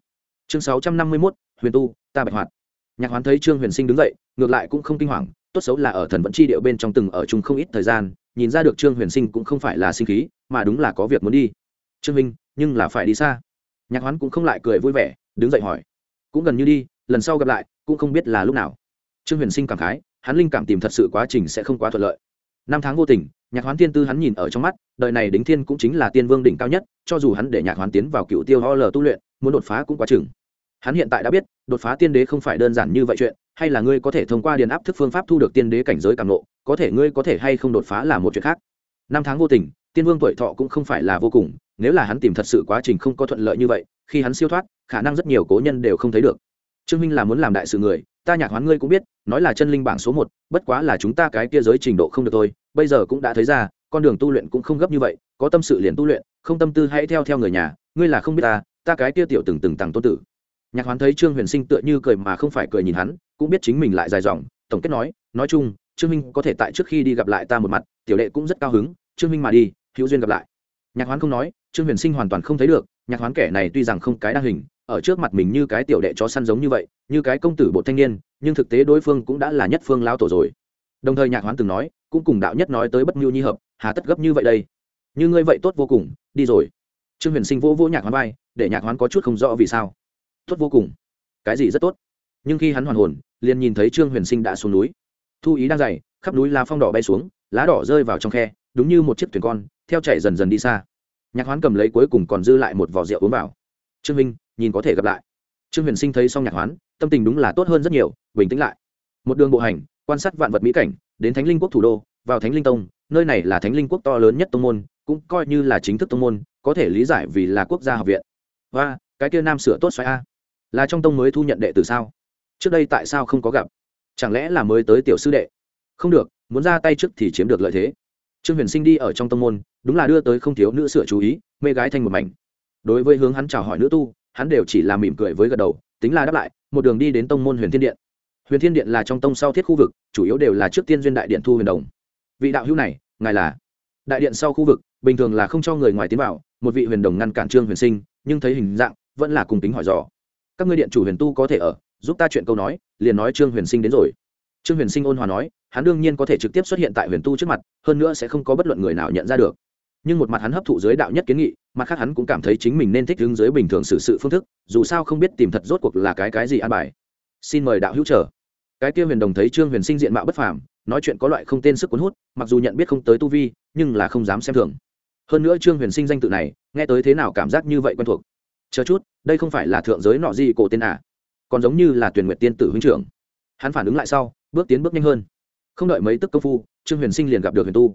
Chương sáu trăm năm mươi mốt, huyền tu, ta bạch hoạt. Nhạc hoán thấy trương huyền sinh đứng dậy, ngược lại cũng không kinh hoàng, tốt xấu là ở thần vẫn chi điệu bên trong từng ở chung không ít thời gian, nhìn ra được trương huyền sinh cũng không phải là sinh khí, mà đúng là có việc muốn đi. Trương minh, nhưng là phải đi xa nhạc hoán cũng không lại cười vui vẻ, đứng dậy hỏi. Cũng gần như đi, lần sau gặp lại, cũng không biết là lúc nào. Trương huyền sinh cảm khái, hắn linh cảm tìm thật sự quá trình sẽ không quá thuận lợi. Năm tháng vô tình, nhạc hoán thiên tư hắn nhìn ở trong mắt, đời này đính thiên cũng chính là tiên vương đỉnh cao nhất, cho dù hắn để nhạc hoán tiến vào cựu tiêu ho l tu luyện, muốn đột phá cũng quá chừng. Hắn hiện tại đã biết, đột phá tiên đế không phải đơn giản như vậy chuyện, hay là ngươi có thể thông qua điền áp thức phương pháp thu được tiên đế cảnh giới càng lộ có thể ngươi có thể hay không đột phá là một chuyện khác. Năm tháng vô tình tiên vương tuổi thọ cũng không phải là vô cùng, nếu là hắn tìm thật sự quá trình không có thuận lợi như vậy, khi hắn siêu thoát, khả năng rất nhiều cố nhân đều không thấy được. Trương minh là muốn làm đại sự người, ta nhạc hoán ngươi cũng biết, nói là chân linh bảng số một, bất quá là chúng ta cái kia giới trình độ không được thôi, bây giờ cũng đã thấy ra, con đường tu luyện cũng không gấp như vậy, có tâm sự liền tu luyện, không tâm tư hãy theo theo người nhà, ngươi là không biết ta ta cái kia tiểu từng từng tằng tôn tử. Nhạc hoán thấy trương huyền sinh tựa như cười mà không phải cười nhìn hắn, cũng biết chính mình lại dài dòng, tổng kết nói nói chung, trương minh có thể tại trước khi đi gặp lại ta một mặt, tiểu đệ cũng rất cao hứng, trương minh mà đi hữu duyên gặp lại. Nhạc hoán không nói, trương huyền sinh hoàn toàn không thấy được, nhạc hoán kẻ này tuy rằng không cái đa hình, ở trước mặt mình như cái tiểu đệ chó săn giống như vậy, như cái công tử bộ thanh niên, nhưng thực tế đối phương cũng đã là nhất phương lao tổ rồi. Đồng thời nhạc hoán từng nói, cũng cùng đạo nhất nói tới bất mưu nhi hợp, hà tất gấp như vậy đây. Như ngươi vậy tốt vô cùng, đi rồi. Trương huyền sinh vô vô nhạc hoán vai, để nhạc hoán có chút không rõ vì sao. Tốt vô cùng. Cái gì rất tốt? Nhưng khi hắn hoàn hồn, liền nhìn thấy trương huyền sinh đã xuống núi. Thu ý đang dày, khắp núi lá phong đỏ bay xuống, lá đỏ rơi vào trong khe, đúng như một chiếc thuyền con theo chạy dần dần đi xa. Nhạc hoán cầm lấy cuối cùng còn dư lại một vỏ rượu uống vào. Trương minh nhìn có thể gặp lại. Trương huyền sinh thấy xong nhạc hoán, tâm tình đúng là tốt hơn rất nhiều, bình tĩnh lại. Một đường bộ hành, quan sát vạn vật mỹ cảnh, đến thánh linh quốc thủ đô, vào thánh linh tông, nơi này là thánh linh quốc to lớn nhất tông môn, cũng coi như là chính thức tông môn, có thể lý giải vì là quốc gia học viện. Và cái kia nam sửa tốt xoáy a. Là trong tông mới thu nhận đệ từ sao? Trước đây tại sao không có gặp? Chẳng lẽ là mới tới tiểu sư đệ? Không được, muốn ra tay trước thì chiếm được lợi thế trương huyền sinh đi ở trong tông môn, đúng là đưa tới không thiếu nữ sửa chú ý, mê gái thành một mảnh. Đối với hướng hắn chào hỏi nữ tu, hắn đều chỉ là mỉm cười với gật đầu, tính là đáp lại, một đường đi đến tông môn huyền thiên điện. Huyền thiên điện là trong tông sau thiết khu vực, chủ yếu đều là trước tiên duyên đại điện thu huyền đồng. Vị đạo hữu này, ngài là? Đại điện sau khu vực, bình thường là không cho người ngoài tiến vào, một vị huyền đồng ngăn cản trương huyền sinh, nhưng thấy hình dạng, vẫn là cùng tính hỏi dò. Các ngươi điện chủ huyền tu có thể ở, giúp ta chuyện câu nói, liền nói trương huyền sinh đến rồi. Trương huyền sinh ôn hòa nói hắn đương nhiên có thể trực tiếp xuất hiện tại huyền tu trước mặt, hơn nữa sẽ không có bất luận người nào nhận ra được. Nhưng một mặt hắn hấp thụ giới đạo nhất kiến nghị, mặt khác hắn cũng cảm thấy chính mình nên thích hướng giới bình thường xử sự phương thức, dù sao không biết tìm thật rốt cuộc là cái cái gì an bài. Xin mời đạo hữu trở cái kia huyền đồng thấy trương huyền sinh diện mạo bất phàm, nói chuyện có loại không tên sức cuốn hút, mặc dù nhận biết không tới tu vi, nhưng là không dám xem thường. Hơn nữa trương huyền sinh danh tự này, nghe tới thế nào cảm giác như vậy quen thuộc. Chờ chút, đây không phải là thượng giới nọ gì cổ tên à? Còn giống như là tuyển nguyệt tiên tử huynh trưởng. Hắn phản ứng lại sau, bước tiến bước nhanh hơn không đợi mấy tức công phu, trương huyền sinh liền gặp được huyền tu.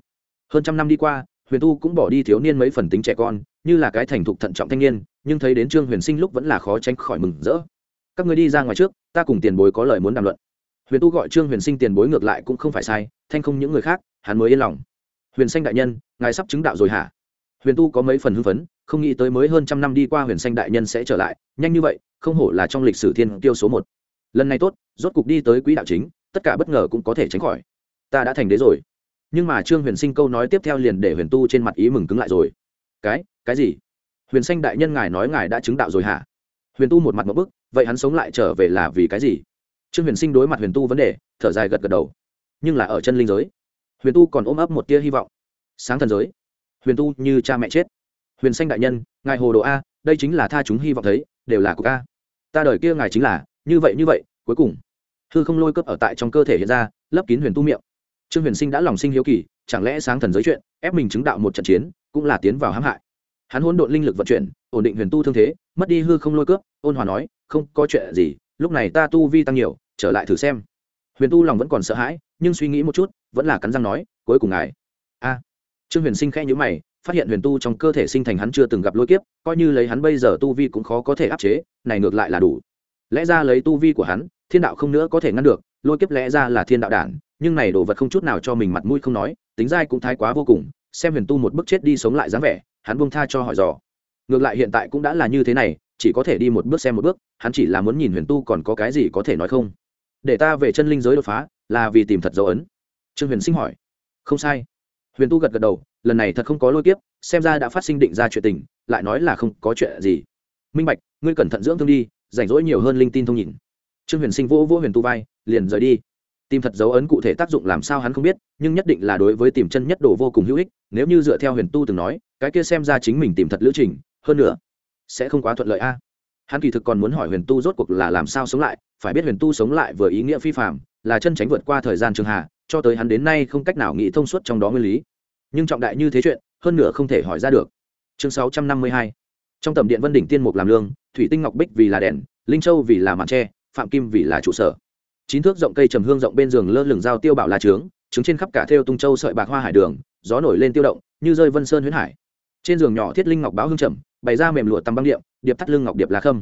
Hơn trăm năm đi qua, huyền tu cũng bỏ đi thiếu niên mấy phần tính trẻ con, như là cái thành thục thận trọng thanh niên, nhưng thấy đến trương huyền sinh lúc vẫn là khó tránh khỏi mừng rỡ. Các người đi ra ngoài trước, ta cùng tiền bối có lời muốn đàm luận. Huyền tu gọi trương huyền sinh tiền bối ngược lại cũng không phải sai, thanh không những người khác, hắn mới yên lòng. Huyền xanh đại nhân, ngài sắp chứng đạo rồi hả? Huyền tu có mấy phần hưng phấn, không nghĩ tới mới hơn trăm năm đi qua huyền xanh đại nhân sẽ trở lại, nhanh như vậy, không hổ là trong lịch sử thiên tiêu số một. Lần này tốt, rốt cục đi tới quỹ đạo chính tất cả bất ngờ cũng có thể tránh khỏi. Ta đã thành đế rồi. Nhưng mà trương huyền sinh câu nói tiếp theo liền để huyền tu trên mặt ý mừng cứng lại rồi. Cái cái gì? Huyền xanh đại nhân ngài nói ngài đã chứng đạo rồi hả? Huyền tu một mặt một bức, vậy hắn sống lại trở về là vì cái gì? Trương huyền sinh đối mặt huyền tu vấn đề, thở dài gật gật đầu. Nhưng là ở chân linh giới, huyền tu còn ôm ấp một tia hy vọng. Sáng thần giới, huyền tu như cha mẹ chết. Huyền xanh đại nhân, ngài hồ đồ a, đây chính là tha chúng hy vọng thấy, đều là của ca ta đời kia ngài chính là, như vậy như vậy, cuối cùng hư không lôi cấp ở tại trong cơ thể hiện ra, lấp kín huyền tu miệng. Trương huyền sinh đã lòng sinh hiếu kỳ, chẳng lẽ sáng thần giới chuyện, ép mình chứng đạo một trận chiến, cũng là tiến vào hãm hại. Hắn hỗn độn linh lực vận chuyển, ổn định huyền tu thương thế, mất đi hư không lôi cướp, ôn hòa nói, không có chuyện gì, lúc này ta tu vi tăng nhiều, trở lại thử xem. Huyền tu lòng vẫn còn sợ hãi, nhưng suy nghĩ một chút, vẫn là cắn răng nói, cuối cùng ngài. A. Trương huyền sinh khẽ nhữ mày, phát hiện huyền tu trong cơ thể sinh thành hắn chưa từng gặp lôi kiếp, coi như lấy hắn bây giờ tu vi cũng khó có thể áp chế, này ngược lại là đủ lẽ ra lấy tu vi của hắn, thiên đạo không nữa có thể ngăn được, lôi kiếp lẽ ra là thiên đạo đản, nhưng này đồ vật không chút nào cho mình mặt mũi không nói, tính dai cũng thái quá vô cùng, xem huyền tu một bước chết đi sống lại dáng vẻ, hắn buông tha cho hỏi dò. Ngược lại hiện tại cũng đã là như thế này, chỉ có thể đi một bước xem một bước, hắn chỉ là muốn nhìn huyền tu còn có cái gì có thể nói không. Để ta về chân linh giới đột phá, là vì tìm thật dấu ấn. Trương huyền sinh hỏi. Không sai. Huyền tu gật gật đầu, lần này thật không có lôi kiếp, xem ra đã phát sinh định ra chuyện tình, lại nói là không có chuyện gì. Minh bạch, ngươi cẩn thận dưỡng thương đi rảnh rỗi nhiều hơn linh tin thông nhìn. Trương huyền sinh vỗ vỗ huyền tu vai, liền rời đi. Tìm thật dấu ấn cụ thể tác dụng làm sao hắn không biết, nhưng nhất định là đối với tìm chân nhất đồ vô cùng hữu ích, nếu như dựa theo huyền tu từng nói, cái kia xem ra chính mình tìm thật lữ trình, hơn nữa, sẽ không quá thuận lợi a. Hắn kỳ thực còn muốn hỏi huyền tu rốt cuộc là làm sao sống lại, phải biết huyền tu sống lại vừa ý nghĩa phi phạm là chân tránh vượt qua thời gian trường hạ, cho tới hắn đến nay không cách nào nghĩ thông suốt trong đó nguyên lý. Nhưng trọng đại như thế chuyện, hơn nữa không thể hỏi ra được. Chương sáu trăm năm mươi hai. Trong tầm điện vân đỉnh tiên mục làm lương thủy tinh ngọc bích vì là đèn, linh châu vì là màn tre, phạm kim vì là trụ sở. Chín thước rộng cây trầm hương rộng bên giường lơ lửng dao tiêu bảo là trướng trứng trên khắp cả theo tung châu sợi bạc hoa hải đường, gió nổi lên tiêu động, như rơi vân sơn huyến hải. Trên giường nhỏ thiết linh ngọc báo hương trầm, bày ra mềm lụa tầm băng điệp điệp thắt lưng ngọc điệp lá khâm.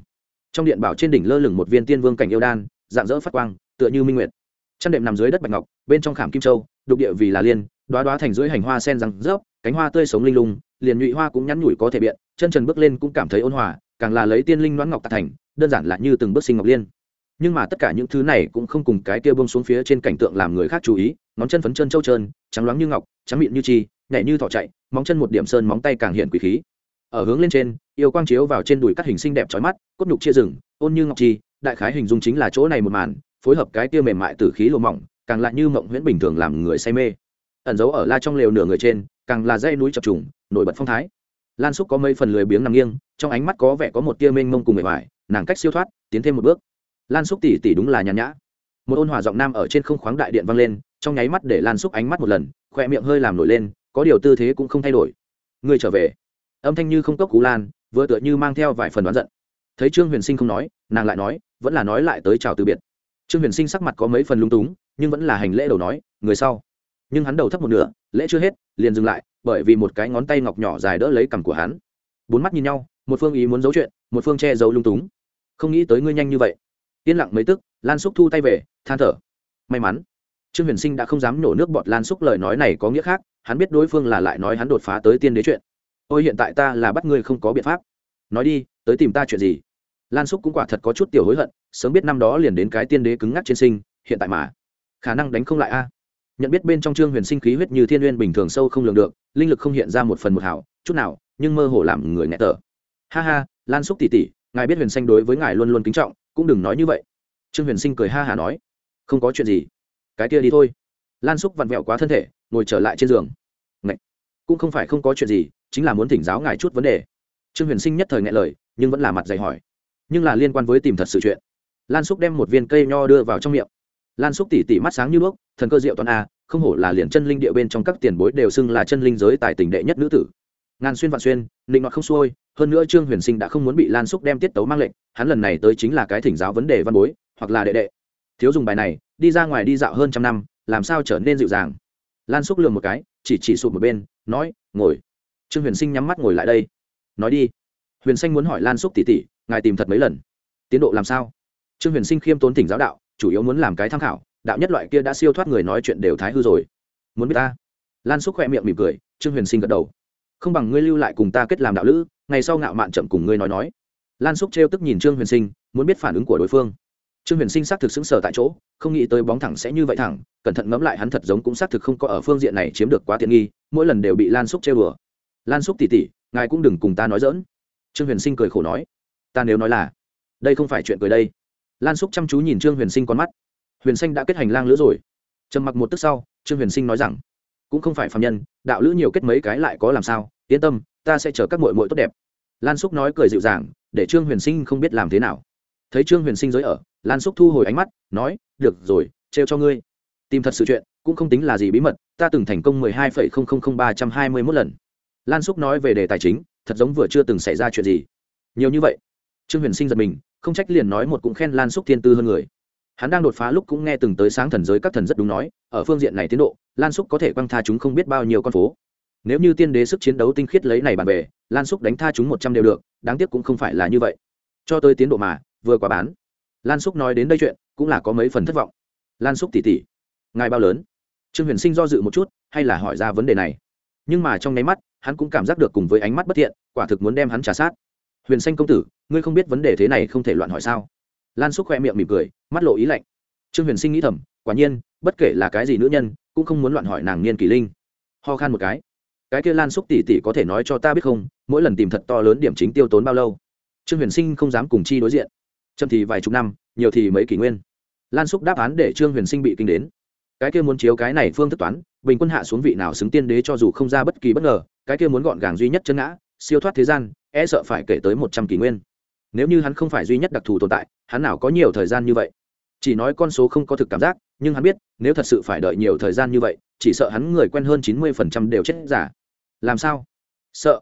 Trong điện bảo trên đỉnh lơ lửng một viên tiên vương cảnh yêu đan, dạng dỡ phát quang, tựa như minh nguyệt. Chăn đệm nằm dưới đất bạch ngọc, bên trong khảm kim châu, đục địa vì là liên đoá đoá thành dưới hành hoa sen răng rớp, cánh hoa tươi sống linh lung, liền nhụy hoa cũng nhắn nhủi có thể biện chân trần bước lên cũng cảm thấy ôn hòa, càng là lấy tiên linh đoán ngọc tạc thành, đơn giản là như từng bước sinh ngọc liên. Nhưng mà tất cả những thứ này cũng không cùng cái kia bông xuống phía trên cảnh tượng làm người khác chú ý, ngón chân phấn chân trâu trơn, trắng loáng như ngọc, trắng mịn như chi, nhảy như thỏ chạy, móng chân một điểm sơn móng tay càng hiện quỷ khí. Ở hướng lên trên, yêu quang chiếu vào trên đùi cắt hình xinh đẹp trói mắt, cốt nhục chia rừng, ôn như ngọc chi, đại khái hình dung chính là chỗ này một màn, phối hợp cái kia mềm mại từ khí lộ mỏng, càng lại như mộng huyễn bình thường làm người say mê. Ẩn giấu ở la trong lều nửa người trên, càng là dây núi chập trùng, nổi bật phong thái lan xúc có mấy phần lười biếng nằm nghiêng, trong ánh mắt có vẻ có một tia mênh mông cùng người mỏi nàng cách siêu thoát, tiến thêm một bước. Lan xúc tỉ tỉ đúng là nhàn nhã. Một ôn hòa giọng nam ở trên không khoáng đại điện vang lên, trong nháy mắt để lan xúc ánh mắt một lần khoe miệng hơi làm nổi lên, có điều tư thế cũng không thay đổi. Người trở về. Âm thanh như không cốc cú lan, vừa tựa như mang theo vài phần đoán giận. Thấy trương huyền sinh không nói, nàng lại nói, vẫn là nói lại tới chào từ biệt. Trương huyền sinh sắc mặt có mấy phần lung túng, nhưng vẫn là hành lễ đầu nói, người sau. Nhưng hắn đầu thấp một nửa, lễ chưa hết, liền dừng lại bởi vì một cái ngón tay ngọc nhỏ dài đỡ lấy cằm của hắn. Bốn mắt nhìn nhau, một phương ý muốn giấu chuyện, một phương che giấu lung túng. Không nghĩ tới ngươi nhanh như vậy. Yên lặng mấy tức, lan xúc thu tay về, than thở. May mắn, trương huyền sinh đã không dám nổ nước bọt lan xúc lời nói này có nghĩa khác, hắn biết đối phương là lại nói hắn đột phá tới tiên đế chuyện. Ôi, hiện tại ta là bắt ngươi không có biện pháp. Nói đi, tới tìm ta chuyện gì? Lan xúc cũng quả thật có chút tiểu hối hận, sớm biết năm đó liền đến cái tiên đế cứng ngắc trên sinh, hiện tại mà. Khả năng đánh không lại a nhận biết bên trong trương huyền sinh khí huyết như thiên uyên bình thường sâu không lường được, linh lực không hiện ra một phần một hảo, chút nào, nhưng mơ hồ làm người nhẹ tở ha ha, lan xúc tỉ tỉ ngài biết huyền xanh đối với ngài luôn luôn kính trọng, cũng đừng nói như vậy. Trương huyền sinh cười ha hà nói. Không có chuyện gì. Cái kia đi thôi. Lan xúc vặn vẹo quá thân thể, ngồi trở lại trên giường. Ngậy! cũng không phải không có chuyện gì, chính là muốn thỉnh giáo ngài chút vấn đề. Trương huyền sinh nhất thời ngại lời, nhưng vẫn là mặt dày hỏi. Nhưng là liên quan với tìm thật sự chuyện. Lan xúc đem một viên cây nho đưa vào trong miệng lan xúc tỉ tỉ mắt sáng như bước thần cơ diệu toàn a, không hổ là liền chân linh địa bên trong các tiền bối đều xưng là chân linh giới tài tình đệ nhất nữ tử. Ngàn xuyên vạn xuyên định nọt không xuôi, hơn nữa trương huyền sinh đã không muốn bị lan xúc đem tiết tấu mang lệnh, hắn lần này tới chính là cái thỉnh giáo vấn đề văn bối, hoặc là đệ đệ. Thiếu dùng bài này, đi ra ngoài đi dạo hơn trăm năm, làm sao trở nên dịu dàng? Lan xúc lường một cái, chỉ chỉ sụp một bên, nói, ngồi. Trương huyền sinh nhắm mắt ngồi lại đây. Nói đi. Huyền xanh muốn hỏi lan xúc tỉ tỉ, ngài tìm thật mấy lần? Tiến độ làm sao? Trương huyền sinh khiêm tốn thỉnh giáo đạo chủ yếu muốn làm cái tham khảo, đạo nhất loại kia đã siêu thoát người nói chuyện đều thái hư rồi. Muốn biết ta? Lan xúc khoe miệng mỉm cười, trương huyền sinh gật đầu. Không bằng ngươi lưu lại cùng ta kết làm đạo lữ, ngày sau ngạo mạn chậm cùng ngươi nói nói. Lan xúc trêu tức nhìn trương huyền sinh, muốn biết phản ứng của đối phương. Trương huyền sinh xác thực xứng sở tại chỗ, không nghĩ tới bóng thẳng sẽ như vậy thẳng, cẩn thận ngẫm lại hắn thật giống cũng xác thực không có ở phương diện này chiếm được quá tiện nghi, mỗi lần đều bị lan xúc trêu đùa. Lan xúc tỉ tỉ, ngài cũng đừng cùng ta nói dỡn trương huyền sinh cười khổ nói, ta nếu nói là, đây không phải chuyện cười đây lan xúc chăm chú nhìn trương huyền sinh con mắt. Huyền xanh đã kết hành lang lữ rồi. Trầm mặc một tức sau, trương huyền sinh nói rằng, cũng không phải phạm nhân, đạo lữ nhiều kết mấy cái lại có làm sao? Yên tâm, ta sẽ chở các mội mội tốt đẹp. Lan xúc nói cười dịu dàng, để trương huyền sinh không biết làm thế nào. Thấy trương huyền sinh giới ở, lan xúc thu hồi ánh mắt, nói, được rồi, trêu cho ngươi. Tìm thật sự chuyện, cũng không tính là gì bí mật, ta từng thành công mười hai phẩy không không không ba trăm hai mươi mốt lần. Lan xúc nói về đề tài chính, thật giống vừa chưa từng xảy ra chuyện gì. Nhiều như vậy, trương huyền sinh giật mình không trách liền nói một cũng khen lan xúc thiên tư hơn người. Hắn đang đột phá lúc cũng nghe từng tới sáng thần giới các thần rất đúng nói, ở phương diện này tiến độ, lan xúc có thể quăng tha chúng không biết bao nhiêu con phố. Nếu như tiên đế sức chiến đấu tinh khiết lấy này bàn về lan xúc đánh tha chúng một trăm đều được, đáng tiếc cũng không phải là như vậy. Cho tới tiến độ mà, vừa quá bán. Lan xúc nói đến đây chuyện, cũng là có mấy phần thất vọng. Lan xúc tỉ tỉ, ngài bao lớn? Trương huyền sinh do dự một chút, hay là hỏi ra vấn đề này. Nhưng mà trong nháy mắt, hắn cũng cảm giác được cùng với ánh mắt bất thiện, quả thực muốn đem hắn trả sát huyền xanh công tử, ngươi không biết vấn đề thế này không thể loạn hỏi sao? Lan xúc khoe miệng mỉm cười, mắt lộ ý lạnh. Trương huyền sinh nghĩ thầm, quả nhiên, bất kể là cái gì nữ nhân, cũng không muốn loạn hỏi nàng niên kỷ linh. Ho khan một cái. Cái kia lan xúc tỉ tỉ có thể nói cho ta biết không, mỗi lần tìm thật to lớn điểm chính tiêu tốn bao lâu? Trương huyền sinh không dám cùng chi đối diện. Chậm thì vài chục năm, nhiều thì mấy kỷ nguyên. Lan xúc đáp án để trương huyền sinh bị kinh đến. Cái kia muốn chiếu cái này phương thức toán, bình quân hạ xuống vị nào xứng tiên đế cho dù không ra bất kỳ bất ngờ, cái kia muốn gọn gàng duy nhất chân ngã siêu thoát thế gian e sợ phải kể tới một trăm kỷ nguyên. Nếu như hắn không phải duy nhất đặc thù tồn tại, hắn nào có nhiều thời gian như vậy? Chỉ nói con số không có thực cảm giác, nhưng hắn biết, nếu thật sự phải đợi nhiều thời gian như vậy, chỉ sợ hắn người quen hơn chín mươi phần trăm đều chết giả. Làm sao? Sợ.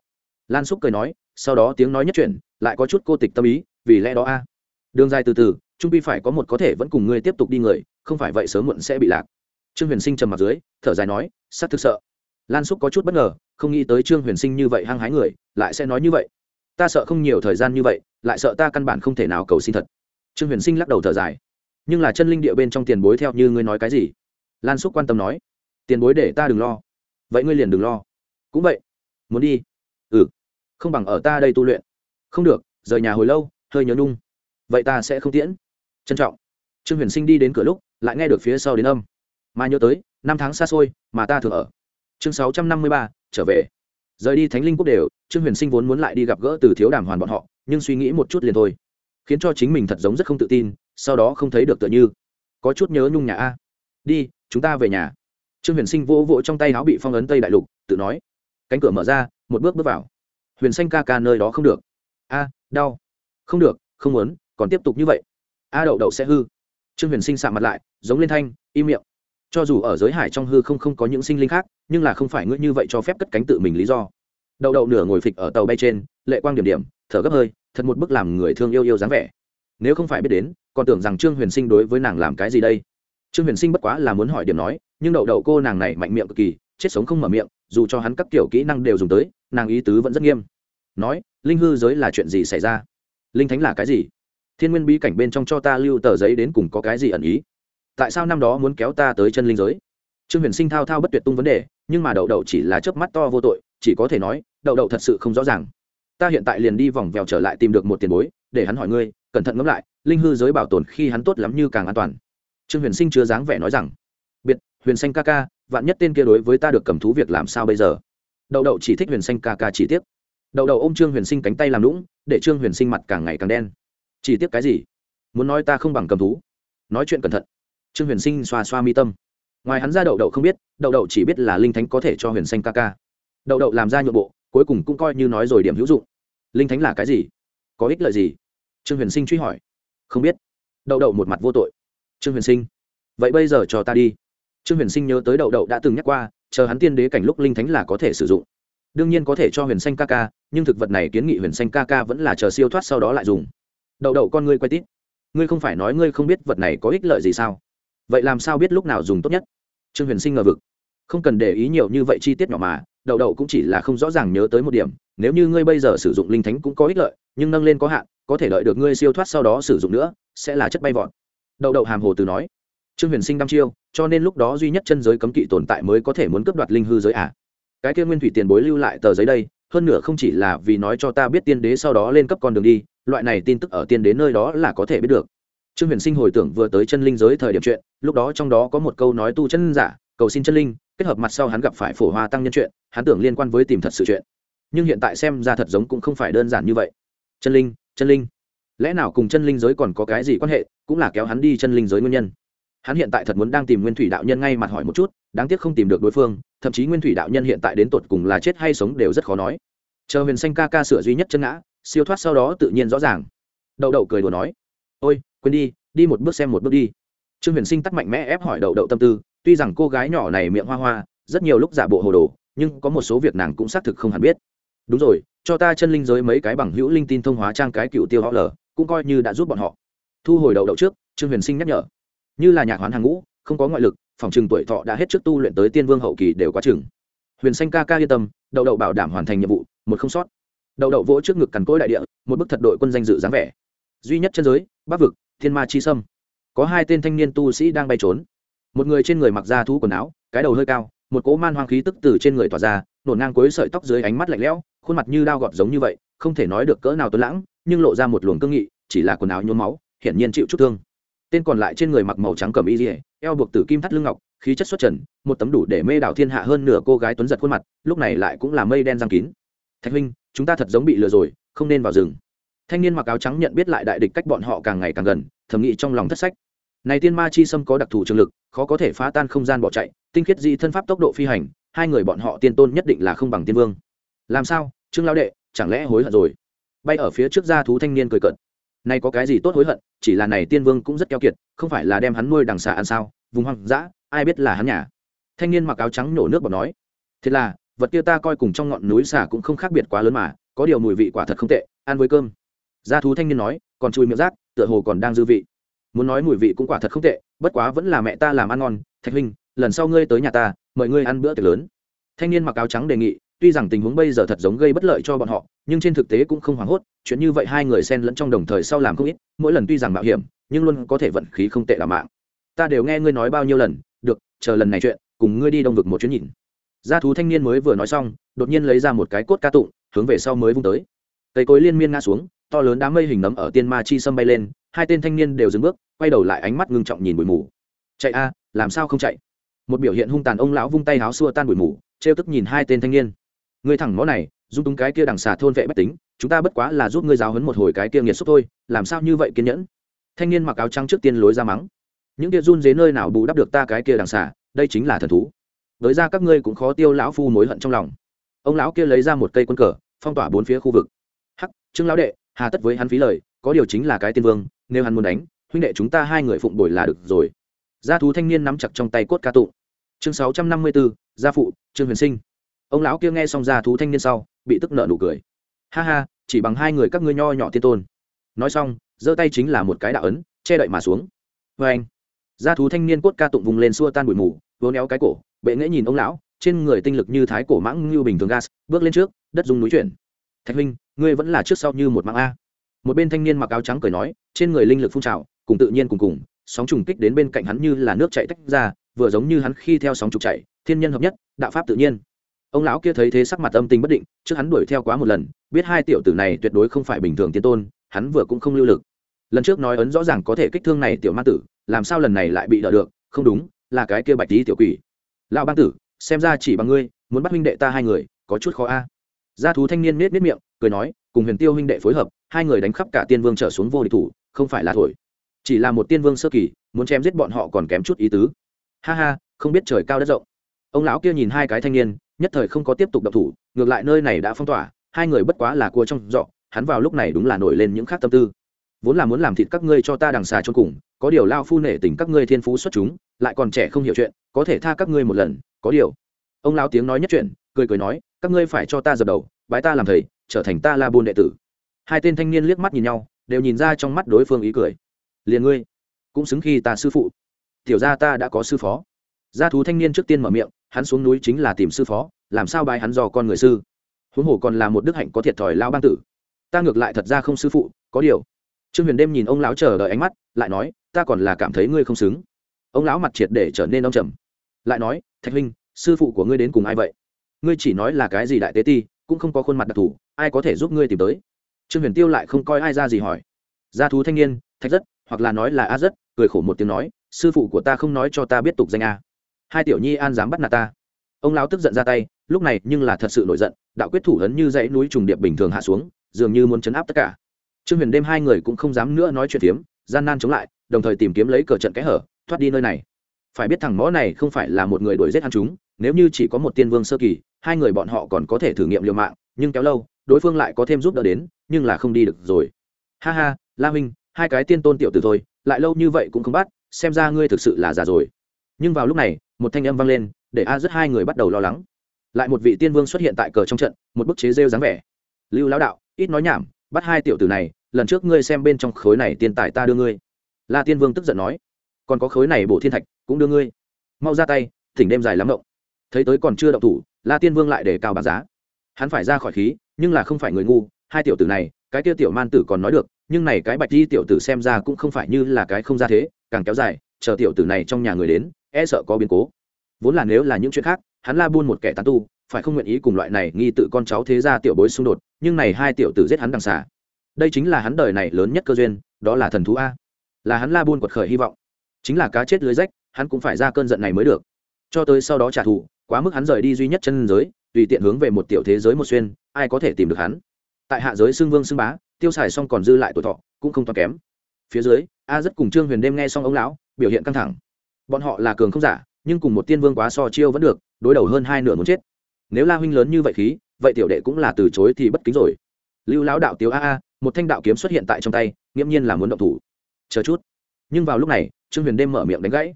Lan xúc cười nói, sau đó tiếng nói nhất chuyển, lại có chút cô tịch tâm ý, vì lẽ đó a. Đường dài từ từ, trung pi phải có một có thể vẫn cùng ngươi tiếp tục đi người, không phải vậy sớm muộn sẽ bị lạc. Trương huyền sinh trầm mặt dưới, thở dài nói sắc thực sợ lan xúc có chút bất ngờ, không nghĩ tới trương huyền sinh như vậy hăng hái người, lại sẽ nói như vậy. Ta sợ không nhiều thời gian như vậy, lại sợ ta căn bản không thể nào cầu xin thật. Trương huyền sinh lắc đầu thở dài. Nhưng là chân linh địa bên trong tiền bối theo như ngươi nói cái gì? Lan xúc quan tâm nói. Tiền bối để ta đừng lo. Vậy ngươi liền đừng lo. Cũng vậy. Muốn đi? Ừ. Không bằng ở ta đây tu luyện. Không được, rời nhà hồi lâu, hơi nhớ nhung. Vậy ta sẽ không tiễn. Trân trọng. Trương huyền sinh đi đến cửa lúc, lại nghe được phía sau đến âm. Mà nhớ tới, năm tháng xa xôi, mà ta thường ở chương sáu trăm năm mươi ba, trở về. Rời đi thánh linh quốc đều, trương huyền sinh vốn muốn lại đi gặp gỡ từ thiếu đàm hoàn bọn họ, nhưng suy nghĩ một chút liền thôi. Khiến cho chính mình thật giống rất không tự tin, sau đó không thấy được tựa như. Có chút nhớ nhung nhà a. Đi, chúng ta về nhà. Trương huyền sinh vỗ vỗ trong tay áo bị phong ấn tây đại lục, tự nói. Cánh cửa mở ra, một bước bước vào. Huyền xanh ca ca nơi đó không được. A, đau. Không được, không muốn, còn tiếp tục như vậy. A đậu đậu sẽ hư. Trương huyền sinh sạ mặt lại, giống lên thanh, im miệng cho dù ở giới hải trong hư không không có những sinh linh khác, nhưng là không phải ngươi như vậy cho phép cất cánh tự mình lý do. Đậu đậu nửa ngồi phịch ở tàu bay trên, lệ quang điểm điểm, thở gấp hơi, thật một bức làm người thương yêu yêu dáng vẻ. Nếu không phải biết đến, còn tưởng rằng trương huyền sinh đối với nàng làm cái gì đây? Trương huyền sinh bất quá là muốn hỏi điểm nói, nhưng đậu đậu cô nàng này mạnh miệng cực kỳ, chết sống không mở miệng, dù cho hắn các kiểu kỹ năng đều dùng tới, nàng ý tứ vẫn rất nghiêm. Nói, linh hư giới là chuyện gì xảy ra? Linh thánh là cái gì? Thiên nguyên bí cảnh bên trong cho ta lưu tờ giấy đến cùng có cái gì ẩn ý? Tại sao năm đó muốn kéo ta tới chân linh giới? Trương huyền sinh thao thao bất tuyệt tung vấn đề, nhưng mà đậu đậu chỉ là chớp mắt to vô tội, chỉ có thể nói, đậu đậu thật sự không rõ ràng. Ta hiện tại liền đi vòng vèo trở lại tìm được một tiền bối, để hắn hỏi ngươi, cẩn thận ngẫm lại, linh hư giới bảo tồn khi hắn tốt lắm như càng an toàn. Trương huyền sinh chưa dáng vẻ nói rằng, biệt, huyền xanh ca ca, vạn nhất tên kia đối với ta được cầm thú việc làm sao bây giờ? Đậu đậu chỉ thích huyền xanh ca ca chỉ tiếc. Đậu đậu ôm trương huyền sinh cánh tay làm lũng để trương huyền sinh mặt càng ngày càng đen. Chỉ tiếc cái gì? Muốn nói ta không bằng cầm thú. Nói chuyện cẩn thận trương huyền sinh xoa xoa mi tâm. Ngoài hắn ra đậu đậu không biết, đậu đậu chỉ biết là linh thánh có thể cho huyền xanh ca ca. Đậu đậu làm ra nhượng bộ, cuối cùng cũng coi như nói rồi điểm hữu dụng. Linh thánh là cái gì? Có ích lợi gì? Trương huyền sinh truy hỏi. Không biết. Đậu đậu một mặt vô tội. Trương huyền sinh, vậy bây giờ cho ta đi. Trương huyền sinh nhớ tới đậu đậu đã từng nhắc qua, chờ hắn tiên đế cảnh lúc linh thánh là có thể sử dụng. Đương nhiên có thể cho huyền xanh ca ca, nhưng thực vật này kiến nghị huyền xanh ca ca vẫn là chờ siêu thoát sau đó lại dùng. Đậu đậu con ngươi quay tít. Ngươi không phải nói ngươi không biết vật này có ích lợi gì sao? Vậy làm sao biết lúc nào dùng tốt nhất? Trương huyền sinh ngờ vực. Không cần để ý nhiều như vậy chi tiết nhỏ mà, đậu đậu cũng chỉ là không rõ ràng nhớ tới một điểm, nếu như ngươi bây giờ sử dụng linh thánh cũng có ích lợi, nhưng nâng lên có hạn, có thể đợi được ngươi siêu thoát sau đó sử dụng nữa, sẽ là chất bay vọt. Đậu đậu hàm hồ từ nói. Trương huyền sinh đăm chiêu, cho nên lúc đó duy nhất chân giới cấm kỵ tồn tại mới có thể muốn cướp đoạt linh hư giới à. cái kia nguyên thủy tiền bối lưu lại tờ giấy đây, hơn nữa không chỉ là vì nói cho ta biết tiên đế sau đó lên cấp con đường đi, loại này tin tức ở tiên đế nơi đó là có thể biết được trương huyền sinh hồi tưởng vừa tới chân linh giới thời điểm chuyện, lúc đó trong đó có một câu nói tu chân giả, cầu xin chân linh, kết hợp mặt sau hắn gặp phải phổ hoa tăng nhân chuyện, hắn tưởng liên quan với tìm thật sự chuyện. Nhưng hiện tại xem ra thật giống cũng không phải đơn giản như vậy. Chân linh chân linh. Lẽ nào cùng chân linh giới còn có cái gì quan hệ, cũng là kéo hắn đi chân linh giới nguyên nhân. Hắn hiện tại thật muốn đang tìm nguyên thủy đạo nhân ngay mặt hỏi một chút, đáng tiếc không tìm được đối phương, thậm chí nguyên thủy đạo nhân hiện tại đến tột cùng là chết hay sống đều rất khó nói. Chờ huyền xanh ca ca sửa duy nhất chân ngã, siêu thoát sau đó tự nhiên rõ ràng. Đậu đậu cười đùa nói, ôi quên đi đi một bước xem một bước đi. Trương huyền sinh tắt mạnh mẽ ép hỏi đậu đậu tâm tư, tuy rằng cô gái nhỏ này miệng hoa hoa, rất nhiều lúc giả bộ hồ đồ, nhưng có một số việc nàng cũng xác thực không hẳn biết. Đúng rồi, cho ta chân linh giới mấy cái bằng hữu linh tin thông hóa trang cái cựu tiêu họ lờ cũng coi như đã giúp bọn họ. Thu hồi đậu đậu trước, trương huyền sinh nhắc nhở. Như là nhạc hoán hàng ngũ, không có ngoại lực, phòng trừng tuổi thọ đã hết trước tu luyện tới tiên vương hậu kỳ đều quá chừng. Huyền xanh ca ca yên tâm, đậu đậu bảo đảm hoàn thành nhiệm vụ, một không sót. Đậu đậu vỗ trước ngực cằn cỗi đại địa, một bức thật đội quân danh dự dáng vẻ. Duy nhất chân giới, bắc vực thiên ma chi sâm. Có hai tên thanh niên tu sĩ đang bay trốn. Một người trên người mặc da thú quần áo, cái đầu hơi cao, một cỗ man hoang khí tức từ trên người tỏa ra, nổ ngang cuối sợi tóc dưới ánh mắt lạnh lẽo, khuôn mặt như đao gọt giống như vậy, không thể nói được cỡ nào tuấn lãng, nhưng lộ ra một luồng cương nghị, chỉ là quần áo nhuốm máu, hiển nhiên chịu chút thương. Tên còn lại trên người mặc màu trắng cầm y dỉa eo buộc tử kim thắt lưng ngọc, khí chất xuất trần, một tấm đủ để mê đảo thiên hạ hơn nửa cô gái tuấn giật khuôn mặt, lúc này lại cũng là mây đen răng kín. Thạch huynh, chúng ta thật giống bị lừa rồi, không nên vào rừng thanh niên mặc áo trắng nhận biết lại đại địch cách bọn họ càng ngày càng gần, thầm nghĩ trong lòng thất sách. Này tiên ma chi sâm có đặc thù trường lực, khó có thể phá tan không gian bỏ chạy, tinh khiết di thân pháp tốc độ phi hành, hai người bọn họ tiên tôn nhất định là không bằng tiên vương. Làm sao, trương lao đệ, chẳng lẽ hối hận rồi? Bay ở phía trước ra thú thanh niên cười cợt. Nay có cái gì tốt hối hận, chỉ là này tiên vương cũng rất keo kiệt, không phải là đem hắn nuôi đằng xà ăn sao? Vùng hoang dã, ai biết là hắn nhà? Thanh niên mặc áo trắng nổ nước bọt nói. Thế là, vật kia ta coi cùng trong ngọn núi xà cũng không khác biệt quá lớn mà, có điều mùi vị quả thật không tệ, ăn với cơm gia thú thanh niên nói, còn chui miệng rác, tựa hồ còn đang dư vị. Muốn nói mùi vị cũng quả thật không tệ, bất quá vẫn là mẹ ta làm ăn ngon. Thạch huynh, lần sau ngươi tới nhà ta, mời ngươi ăn bữa tiệc lớn. Thanh niên mặc áo trắng đề nghị, tuy rằng tình huống bây giờ thật giống gây bất lợi cho bọn họ, nhưng trên thực tế cũng không hoảng hốt, chuyện như vậy hai người xen lẫn trong đồng thời sau làm không ít, mỗi lần tuy rằng mạo hiểm, nhưng luôn có thể vận khí không tệ là mạng. Ta đều nghe ngươi nói bao nhiêu lần, được, chờ lần này chuyện, cùng ngươi đi đông vực một chuyến nhìn. Gia thú thanh niên mới vừa nói xong, đột nhiên lấy ra một cái cốt ca tụng, hướng về sau mới vung tới. Cây cối liên miên ngã xuống to lớn đám mây hình nấm ở tiên ma chi sâm bay lên, hai tên thanh niên đều dừng bước, quay đầu lại ánh mắt ngưng trọng nhìn bụi mù. Chạy a, làm sao không chạy? Một biểu hiện hung tàn ông lão vung tay háo xua tan bụi mù, trêu tức nhìn hai tên thanh niên. Người thẳng ngõ này, dung túng cái kia đằng xà thôn vệ bách tính, chúng ta bất quá là giúp ngươi giáo hấn một hồi cái kia nghiệt xúc thôi, làm sao như vậy kiên nhẫn? Thanh niên mặc áo trắng trước tiên lối ra mắng. Những kia run dế nơi nào bù đắp được ta cái kia đằng xà, đây chính là thần thú. Đới ra các ngươi cũng khó tiêu lão phu mối hận trong lòng. Ông lão kia lấy ra một cây quân cờ, phong tỏa bốn phía khu vực. Hắc, trương lão đệ hà tất với hắn phí lời, có điều chính là cái tiên vương, nếu hắn muốn đánh, huynh đệ chúng ta hai người phụng bồi là được rồi. Gia thú thanh niên nắm chặt trong tay cốt ca tụng. Chương sáu trăm năm mươi bốn gia phụ, trương huyền sinh. Ông lão kia nghe xong gia thú thanh niên sau, bị tức nợ nụ cười. Ha ha, chỉ bằng hai người các ngươi nho nhỏ tiên tôn. Nói xong, giơ tay chính là một cái đạo ấn, che đậy mà xuống. Vê anh, gia thú thanh niên cốt ca tụng vùng lên xua tan bụi mù, vỗ néo cái cổ, bệ nghễ nhìn ông lão, trên người tinh lực như thái cổ mãng như bình thường gas, bước lên trước, đất dùng núi chuyển thạch huynh, ngươi vẫn là trước sau như một mạng a. Một bên thanh niên mặc áo trắng cười nói, trên người linh lực phun trào, cùng tự nhiên cùng cùng, sóng trùng kích đến bên cạnh hắn như là nước chạy tách ra, vừa giống như hắn khi theo sóng trục chạy thiên nhân hợp nhất, đạo pháp tự nhiên. Ông lão kia thấy thế sắc mặt âm tình bất định, trước hắn đuổi theo quá một lần, biết hai tiểu tử này tuyệt đối không phải bình thường tiên tôn, hắn vừa cũng không lưu lực. Lần trước nói ấn rõ ràng có thể kích thương này tiểu ma tử, làm sao lần này lại bị đỡ được, không đúng, là cái kia bạch tí tiểu quỷ. Lão bang tử, xem ra chỉ bằng ngươi, muốn bắt huynh đệ ta hai người, có chút khó a gia thú thanh niên nết nết miệng, cười nói, cùng huyền tiêu huynh đệ phối hợp, hai người đánh khắp cả tiên vương trở xuống vô địch thủ, không phải là thổi. Chỉ là một tiên vương sơ kỳ, muốn chém giết bọn họ còn kém chút ý tứ. Ha ha, không biết trời cao đất rộng. Ông lão kia nhìn hai cái thanh niên, nhất thời không có tiếp tục độc thủ, ngược lại nơi này đã phong tỏa, hai người bất quá là cua trong dọ hắn vào lúc này đúng là nổi lên những khác tâm tư. Vốn là muốn làm thịt các ngươi cho ta đằng xà cho cùng, có điều lao phu nể tình các ngươi thiên phú xuất chúng, lại còn trẻ không hiểu chuyện, có thể tha các ngươi một lần, có điều. Ông lão tiếng nói nhất chuyện, cười cười nói các ngươi phải cho ta dập đầu, bái ta làm thầy, trở thành ta la buôn đệ tử. Hai tên thanh niên liếc mắt nhìn nhau, đều nhìn ra trong mắt đối phương ý cười. Liền ngươi, cũng xứng khi ta sư phụ. Tiểu ra ta đã có sư phó. Gia thú thanh niên trước tiên mở miệng, hắn xuống núi chính là tìm sư phó, làm sao bài hắn do con người sư? Huống hồ còn là một đức hạnh có thiệt thòi lao ban tử. Ta ngược lại thật ra không sư phụ, có điều. Trương huyền đêm nhìn ông lão chờ đợi ánh mắt, lại nói, ta còn là cảm thấy ngươi không xứng. Ông lão mặt triệt để trở nên ông trầm. Lại nói, thạch huynh, sư phụ của ngươi đến cùng ai vậy? Ngươi chỉ nói là cái gì đại tế ti, cũng không có khuôn mặt đặc thù, ai có thể giúp ngươi tìm tới? Trương huyền tiêu lại không coi ai ra gì hỏi. Gia thú thanh niên thạch rất, hoặc là nói là a rất, cười khổ một tiếng nói, sư phụ của ta không nói cho ta biết tục danh a. Hai tiểu nhi an dám bắt nạt ta. Ông lão tức giận ra tay, lúc này nhưng là thật sự nổi giận, đạo quyết thủ lớn như dãy núi trùng điệp bình thường hạ xuống, dường như muốn chấn áp tất cả. Trương huyền đêm hai người cũng không dám nữa nói chuyện tiếm gian nan chống lại, đồng thời tìm kiếm lấy cờ trận kẽ hở, thoát đi nơi này. Phải biết thằng mõ này không phải là một người đuổi giết ăn chúng, nếu như chỉ có một tiên vương sơ kỳ hai người bọn họ còn có thể thử nghiệm liều mạng, nhưng kéo lâu, đối phương lại có thêm giúp đỡ đến, nhưng là không đi được rồi. Ha ha, la minh, hai cái tiên tôn tiểu tử thôi, lại lâu như vậy cũng không bắt, xem ra ngươi thực sự là già rồi. Nhưng vào lúc này, một thanh âm vang lên, để a rất hai người bắt đầu lo lắng. Lại một vị tiên vương xuất hiện tại cờ trong trận, một bức chế rêu dáng vẻ. Lưu lão đạo, ít nói nhảm, bắt hai tiểu tử này, lần trước ngươi xem bên trong khối này tiên tài ta đưa ngươi. La tiên vương tức giận nói, còn có khối này bổ thiên thạch, cũng đưa ngươi. Mau ra tay, thỉnh đêm dài lắm động thấy tới còn chưa động thủ, la tiên vương lại để cao bảng giá. Hắn phải ra khỏi khí, nhưng là không phải người ngu, hai tiểu tử này, cái kia tiểu man tử còn nói được, nhưng này cái bạch di tiểu tử xem ra cũng không phải như là cái không ra thế, càng kéo dài, chờ tiểu tử này trong nhà người đến e sợ có biến cố. Vốn là nếu là những chuyện khác, hắn la buôn một kẻ tán tu, phải không nguyện ý cùng loại này nghi tự con cháu thế ra tiểu bối xung đột, nhưng này hai tiểu tử giết hắn đằng xả đây chính là hắn đời này lớn nhất cơ duyên, đó là thần thú a. Là hắn la buôn quật khởi hy vọng. Chính là cá chết lưới rách, hắn cũng phải ra cơn giận này mới được. Cho tới sau đó trả thù quá mức hắn rời đi duy nhất chân giới, tùy tiện hướng về một tiểu thế giới một xuyên, ai có thể tìm được hắn? Tại hạ giới xưng vương xưng bá, tiêu xài xong còn dư lại tuổi thọ, cũng không toán kém. Phía dưới, a rất cùng trương huyền đêm nghe xong ông lão, biểu hiện căng thẳng. Bọn họ là cường không giả, nhưng cùng một tiên vương quá so chiêu vẫn được, đối đầu hơn hai nửa muốn chết. Nếu la huynh lớn như vậy khí, vậy tiểu đệ cũng là từ chối thì bất kính rồi. Lưu lão đạo tiếu a a, một thanh đạo kiếm xuất hiện tại trong tay, nghiễm nhiên là muốn động thủ. Chờ chút. Nhưng vào lúc này, trương huyền đêm mở miệng đánh gãy.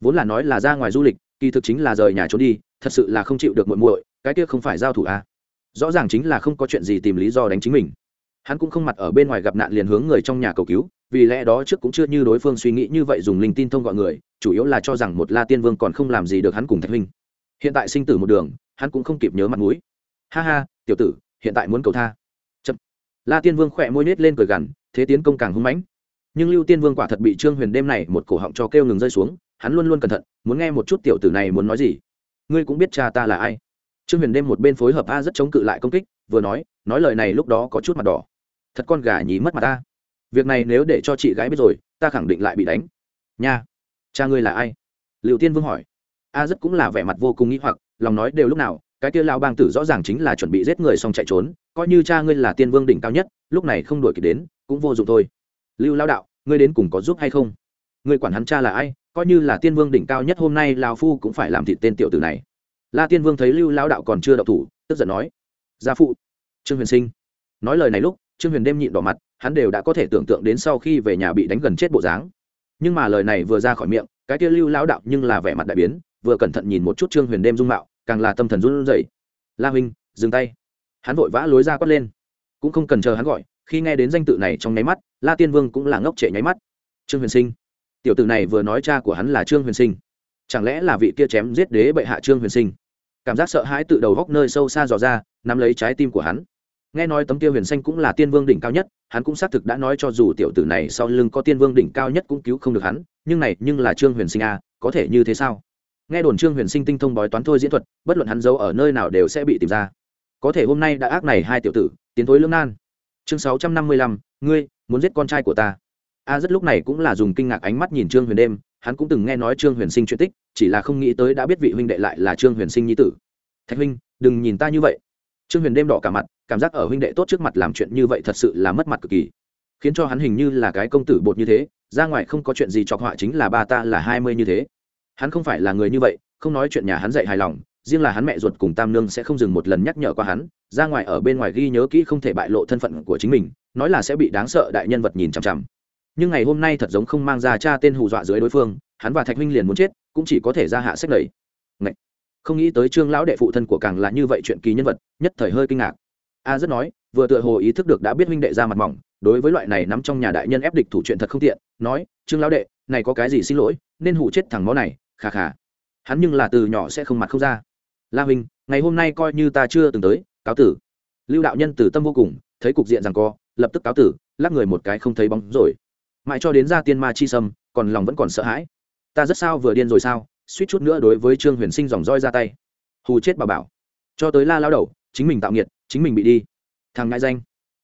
Vốn là nói là ra ngoài du lịch, kỳ thực chính là rời nhà trốn đi thật sự là không chịu được muội muội, cái kia không phải giao thủ a rõ ràng chính là không có chuyện gì tìm lý do đánh chính mình. Hắn cũng không mặt ở bên ngoài gặp nạn liền hướng người trong nhà cầu cứu, vì lẽ đó trước cũng chưa như đối phương suy nghĩ như vậy dùng linh tin thông gọi người, chủ yếu là cho rằng một la tiên vương còn không làm gì được hắn cùng thạch huynh. Hiện tại sinh tử một đường, hắn cũng không kịp nhớ mặt mũi. Ha ha, tiểu tử, hiện tại muốn cầu tha. Chậm. la tiên vương khỏe môi nết lên cười gằn, thế tiến công càng hung mãnh. Nhưng lưu tiên vương quả thật bị trương huyền đêm này một cổ họng cho kêu ngừng rơi xuống, hắn luôn luôn cẩn thận, muốn nghe một chút tiểu tử này muốn nói gì ngươi cũng biết cha ta là ai. Trương huyền đêm một bên phối hợp a rất chống cự lại công kích, vừa nói nói lời này lúc đó có chút mặt đỏ. Thật con gà nhí mất mặt ta. Việc này nếu để cho chị gái biết rồi, ta khẳng định lại bị đánh. Nha, cha ngươi là ai? Liệu tiên vương hỏi. A rất cũng là vẻ mặt vô cùng nghĩ hoặc, lòng nói đều lúc nào, cái kia lao bang tử rõ ràng chính là chuẩn bị giết người xong chạy trốn, coi như cha ngươi là tiên vương đỉnh cao nhất, lúc này không đuổi kịp đến, cũng vô dụng thôi. Lưu lao đạo, ngươi đến cùng có giúp hay không? Người quản hắn cha là ai, coi như là tiên vương đỉnh cao nhất hôm nay lao phu cũng phải làm thịt tên tiểu tử này. La tiên vương thấy lưu lao đạo còn chưa đậu thủ, tức giận nói, gia phụ. Trương huyền sinh nói lời này lúc, trương huyền đêm nhịn đỏ mặt, hắn đều đã có thể tưởng tượng đến sau khi về nhà bị đánh gần chết bộ dáng. Nhưng mà lời này vừa ra khỏi miệng, cái kia lưu lao đạo nhưng là vẻ mặt đại biến, vừa cẩn thận nhìn một chút trương huyền đêm dung mạo, càng là tâm thần run rẩy. La huynh, dừng tay. Hắn vội vã lối ra quát lên. Cũng không cần chờ hắn gọi, khi nghe đến danh tự này trong nháy mắt, la tiên vương cũng là ngốc trệ nháy mắt. Trương huyền sinh tiểu tử này vừa nói cha của hắn là trương huyền sinh. Chẳng lẽ là vị kia chém giết đế bệ hạ trương huyền sinh? Cảm giác sợ hãi tự đầu góc nơi sâu xa dò ra, nắm lấy trái tim của hắn. Nghe nói tấm kia huyền xanh cũng là tiên vương đỉnh cao nhất, hắn cũng xác thực đã nói cho dù tiểu tử này sau lưng có tiên vương đỉnh cao nhất cũng cứu không được hắn, nhưng này, nhưng là trương huyền sinh a có thể như thế sao? Nghe đồn trương huyền sinh tinh thông bói toán thôi diễn thuật, bất luận hắn giấu ở nơi nào đều sẽ bị tìm ra. Có thể hôm nay đã ác này hai tiểu tử, tiến thối lương nan. Chương sáu trăm năm mươi lăm, ngươi, muốn giết con trai của ta a rất lúc này cũng là dùng kinh ngạc ánh mắt nhìn trương huyền đêm, hắn cũng từng nghe nói trương huyền sinh chuyện tích, chỉ là không nghĩ tới đã biết vị huynh đệ lại là trương huyền sinh nhi tử. Thạch huynh, đừng nhìn ta như vậy. Trương huyền đêm đỏ cả mặt, cảm giác ở huynh đệ tốt trước mặt làm chuyện như vậy thật sự là mất mặt cực kỳ. Khiến cho hắn hình như là cái công tử bột như thế, ra ngoài không có chuyện gì chọc họa chính là ba ta là hai mươi như thế. Hắn không phải là người như vậy, không nói chuyện nhà hắn dạy hài lòng, riêng là hắn mẹ ruột cùng tam nương sẽ không dừng một lần nhắc nhở qua hắn, ra ngoài ở bên ngoài ghi nhớ kỹ không thể bại lộ thân phận của chính mình, nói là sẽ bị đáng sợ đại nhân vật nhìn chằm chằm nhưng ngày hôm nay thật giống không mang ra cha tên hù dọa dưới đối phương, hắn và thạch huynh liền muốn chết, cũng chỉ có thể ra hạ sách lầy. Ngậy! không nghĩ tới trương lão đệ phụ thân của càng là như vậy chuyện kỳ nhân vật, nhất thời hơi kinh ngạc. A rất nói, vừa tựa hồ ý thức được đã biết huynh đệ ra mặt mỏng, đối với loại này nắm trong nhà đại nhân ép địch thủ chuyện thật không tiện, nói, trương lão đệ, này có cái gì xin lỗi, nên hủ chết thằng máu này khà khà hắn nhưng là từ nhỏ sẽ không mặt không ra. La huynh, ngày hôm nay coi như ta chưa từng tới, cáo tử. Lưu đạo nhân từ tâm vô cùng, thấy cục diện rằng co, lập tức cáo tử, lắc người một cái không thấy bóng rồi mãi cho đến ra tiên ma chi sâm, còn lòng vẫn còn sợ hãi. Ta rất sao vừa điên rồi sao? Suýt chút nữa đối với trương huyền sinh dòng roi ra tay. Hù chết bà bảo. Cho tới la lao đầu, chính mình tạo nghiệt, chính mình bị đi. Thằng ngại danh.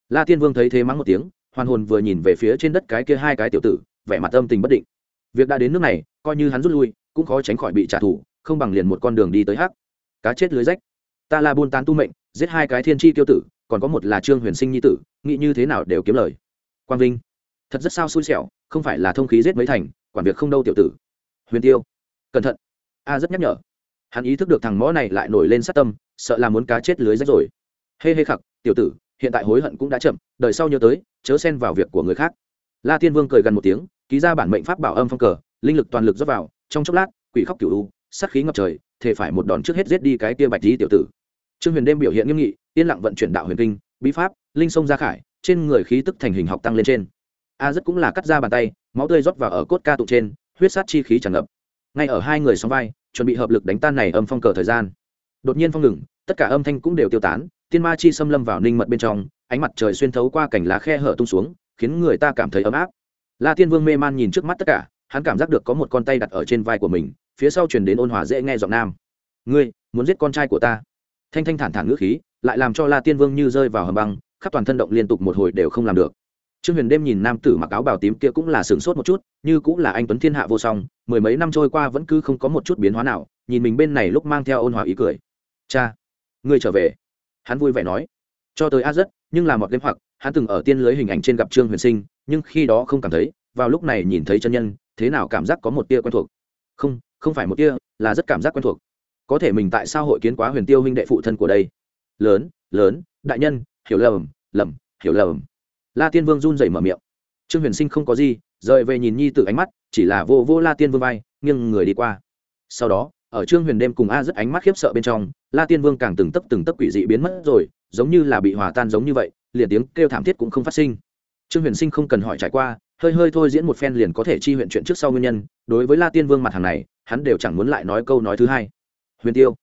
La tiên vương thấy thế mắng một tiếng, hoàn hồn vừa nhìn về phía trên đất cái kia hai cái tiểu tử, vẻ mặt âm tình bất định. Việc đã đến nước này, coi như hắn rút lui, cũng khó tránh khỏi bị trả thù, không bằng liền một con đường đi tới hắc. Cá chết lưới rách. Ta là buôn tán tu mệnh, giết hai cái thiên tri tiêu tử, còn có một là trương huyền sinh nhi tử, nghĩ như thế nào đều kiếm lời. Quang vinh thật rất sao xui xẻo, không phải là thông khí giết mấy thành, quản việc không đâu tiểu tử. Huyền tiêu, cẩn thận. A rất nhắc nhở. Hắn ý thức được thằng mõ này lại nổi lên sát tâm, sợ là muốn cá chết lưới rách rồi. Hê hê khặc, tiểu tử, hiện tại hối hận cũng đã chậm đời sau nhớ tới, chớ xen vào việc của người khác. La tiên vương cười gần một tiếng, ký ra bản mệnh pháp bảo âm phong cờ, linh lực toàn lực dốc vào, trong chốc lát, quỷ khóc kiểu u, sát khí ngập trời thể phải một đòn trước hết giết đi cái kia bạch lý tiểu tử. Trương huyền đêm biểu hiện nghiêm nghị, yên lặng vận chuyển đạo huyền kinh, bí pháp, linh sông gia khải, trên người khí tức thành hình học tăng lên trên a rất cũng là cắt ra bàn tay, máu tươi rót vào ở cốt ca tụng trên, huyết sát chi khí tràn ngập. Ngay ở hai người xóm vai, chuẩn bị hợp lực đánh tan này âm phong cờ thời gian. Đột nhiên phong ngừng, tất cả âm thanh cũng đều tiêu tán, tiên ma chi xâm lâm vào ninh mật bên trong, ánh mặt trời xuyên thấu qua cảnh lá khe hở tung xuống, khiến người ta cảm thấy ấm áp. La tiên vương mê man nhìn trước mắt tất cả, hắn cảm giác được có một con tay đặt ở trên vai của mình, phía sau chuyển đến ôn hòa dễ nghe giọng nam. Ngươi, muốn giết con trai của ta? Thanh thanh thản thản ngữ khí, lại làm cho la tiên vương như rơi vào hầm băng, khắp toàn thân động liên tục một hồi đều không làm được trương huyền đêm nhìn nam tử mặc áo bào tím kia cũng là sửng sốt một chút, như cũng là anh tuấn thiên hạ vô song, mười mấy năm trôi qua vẫn cứ không có một chút biến hóa nào, nhìn mình bên này lúc mang theo ôn hòa ý cười. Cha, ngươi trở về. Hắn vui vẻ nói. Cho tới a rất nhưng là một đêm hoặc, hắn từng ở tiên lưới hình ảnh trên gặp trương huyền sinh, nhưng khi đó không cảm thấy, vào lúc này nhìn thấy chân nhân, thế nào cảm giác có một tia quen thuộc? Không không phải một tia, là rất cảm giác quen thuộc. Có thể mình tại sao hội kiến quá huyền tiêu huynh đệ phụ thân của đây? Lớn lớn, đại nhân, hiểu lầm lầm, hiểu lầm la tiên vương run rẩy mở miệng. Trương huyền sinh không có gì, rời về nhìn nhi t ánh mắt, chỉ là vô vô la tiên vương vai, nghiêng người đi qua. Sau đó, ở trương huyền đêm cùng a rất ánh mắt khiếp sợ bên trong, la tiên vương càng từng tấp từng tấp quỷ dị biến mất rồi, giống như là bị hòa tan giống như vậy, liền tiếng kêu thảm thiết cũng không phát sinh. Trương huyền sinh không cần hỏi trải qua, hơi hơi thôi diễn một phen liền có thể chi huyện chuyện trước sau nguyên nhân, đối với la tiên vương mặt hàng này, hắn đều chẳng muốn lại nói câu nói thứ hai. Huyền tiêu.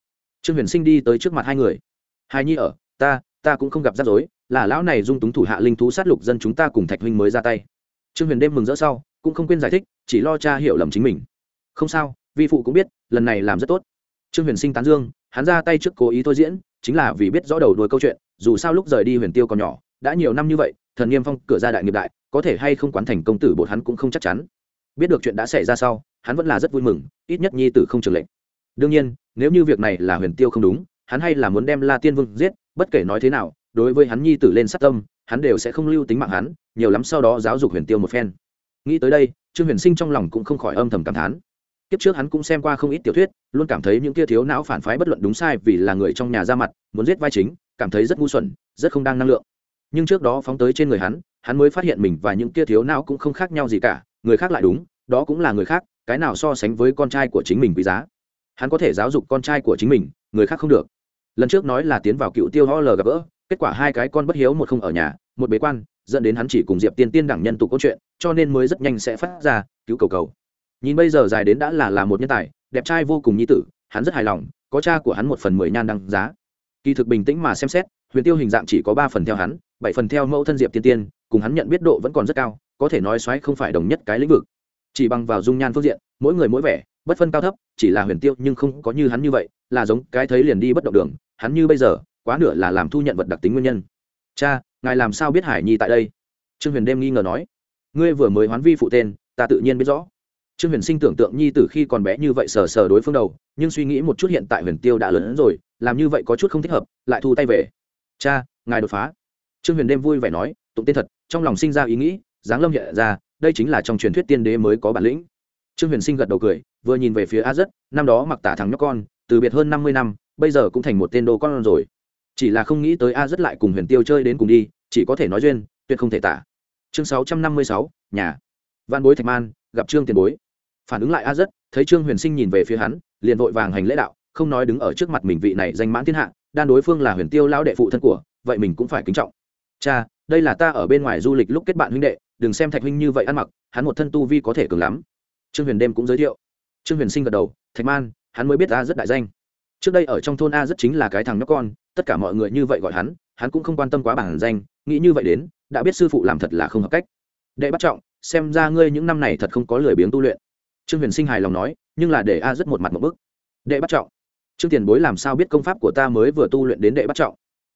Trương huyền sinh đi tới trước mặt hai người. Hai nhi ở, ta ta cũng không gặp rắc rối là lão này dung túng thủ hạ linh thú sát lục dân chúng ta cùng thạch huynh mới ra tay. Trương huyền đêm mừng rỡ sau, cũng không quên giải thích, chỉ lo cha hiểu lầm chính mình. Không sao, vi phụ cũng biết, lần này làm rất tốt. Trương huyền sinh tán dương, hắn ra tay trước cố ý thôi diễn, chính là vì biết rõ đầu đuôi câu chuyện, dù sao lúc rời đi huyền tiêu còn nhỏ, đã nhiều năm như vậy, thần nghiêm phong cửa ra đại nghiệp đại, có thể hay không quán thành công tử bột hắn cũng không chắc chắn. Biết được chuyện đã xảy ra sau, hắn vẫn là rất vui mừng, ít nhất nhi tử không trường lệnh. Đương nhiên, nếu như việc này là huyền tiêu không đúng, hắn hay là muốn đem la tiên vương giết, bất kể nói thế nào đối với hắn nhi tử lên sát tâm, hắn đều sẽ không lưu tính mạng hắn, nhiều lắm sau đó giáo dục huyền tiêu một phen. Nghĩ tới đây, trương huyền sinh trong lòng cũng không khỏi âm thầm cảm thán. Kiếp trước hắn cũng xem qua không ít tiểu thuyết, luôn cảm thấy những kia thiếu não phản phái bất luận đúng sai vì là người trong nhà ra mặt, muốn giết vai chính, cảm thấy rất ngu xuẩn, rất không đang năng lượng. Nhưng trước đó phóng tới trên người hắn hắn mới phát hiện mình và những kia thiếu não cũng không khác nhau gì cả, người khác lại đúng, đó cũng là người khác, cái nào so sánh với con trai của chính mình quý giá. Hắn có thể giáo dục con trai của chính mình, người khác không được. Lần trước nói là tiến vào cựu tiêu ho l gặp gỡ kết quả hai cái con bất hiếu một không ở nhà, một bế quan, dẫn đến hắn chỉ cùng diệp tiên tiên đẳng nhân tục câu chuyện cho nên mới rất nhanh sẽ phát ra, cứu cầu cầu. Nhìn bây giờ dài đến đã là là một nhân tài, đẹp trai vô cùng nhi tử, hắn rất hài lòng, có cha của hắn một phần mười nhan đăng giá. Kỳ thực bình tĩnh mà xem xét, huyền tiêu hình dạng chỉ có ba phần theo hắn, bảy phần theo mẫu thân diệp tiên tiên, cùng hắn nhận biết độ vẫn còn rất cao, có thể nói xoáy không phải đồng nhất cái lĩnh vực. Chỉ bằng vào dung nhan phương diện, mỗi người mỗi vẻ, bất phân cao thấp, chỉ là huyền tiêu nhưng không có như hắn như vậy, là giống cái thấy liền đi bất động đường, hắn như bây giờ quá nửa là làm thu nhận vật đặc tính nguyên nhân. Cha, ngài làm sao biết hải nhi tại đây? Trương huyền đêm nghi ngờ nói. Ngươi vừa mới hoán vi phụ tên, ta tự nhiên biết rõ. Trương huyền sinh tưởng tượng nhi từ khi còn bé như vậy sờ sờ đối phương đầu, nhưng suy nghĩ một chút hiện tại huyền tiêu đã lớn hơn rồi, làm như vậy có chút không thích hợp, lại thu tay về. Cha, ngài đột phá. Trương huyền đêm vui vẻ nói, tụng tên thật, trong lòng sinh ra ý nghĩ giáng lâm hiện ra, đây chính là trong truyền thuyết tiên đế mới có bản lĩnh. Trương huyền sinh gật đầu cười, vừa nhìn về phía a rất năm đó mặc tả thằng nhóc con, từ biệt hơn năm mươi năm, bây giờ cũng thành một tên đồ con rồi chỉ là không nghĩ tới a rất lại cùng huyền tiêu chơi đến cùng đi, chỉ có thể nói duyên, tuyệt không thể tả. Chương sáu trăm năm mươi sáu, nhà. Văn bối thạch man, gặp trương tiền bối. Phản ứng lại a rất, thấy trương huyền sinh nhìn về phía hắn, liền vội vàng hành lễ đạo, không nói đứng ở trước mặt mình vị này danh mãn thiên hạ, đan đối phương là huyền tiêu lão đệ phụ thân của, vậy mình cũng phải kính trọng. Cha, đây là ta ở bên ngoài du lịch lúc kết bạn huynh đệ, đừng xem thạch huynh như vậy ăn mặc, hắn một thân tu vi có thể cường lắm. Trương huyền đêm cũng giới thiệu. Trương huyền sinh gật đầu, thạch man, hắn mới biết a rất đại danh. Trước đây ở trong thôn a rất chính là cái thằng nhóc con tất cả mọi người như vậy gọi hắn hắn cũng không quan tâm quá bản danh, nghĩ như vậy đến, đã biết sư phụ làm thật là không hợp cách. Đệ bắt trọng, xem ra ngươi những năm này thật không có lười biếng tu luyện. Trương huyền sinh hài lòng nói, nhưng là để a rất một mặt một bức. Đệ bắt trọng. Trương tiền bối làm sao biết công pháp của ta mới vừa tu luyện đến đệ bắt trọng?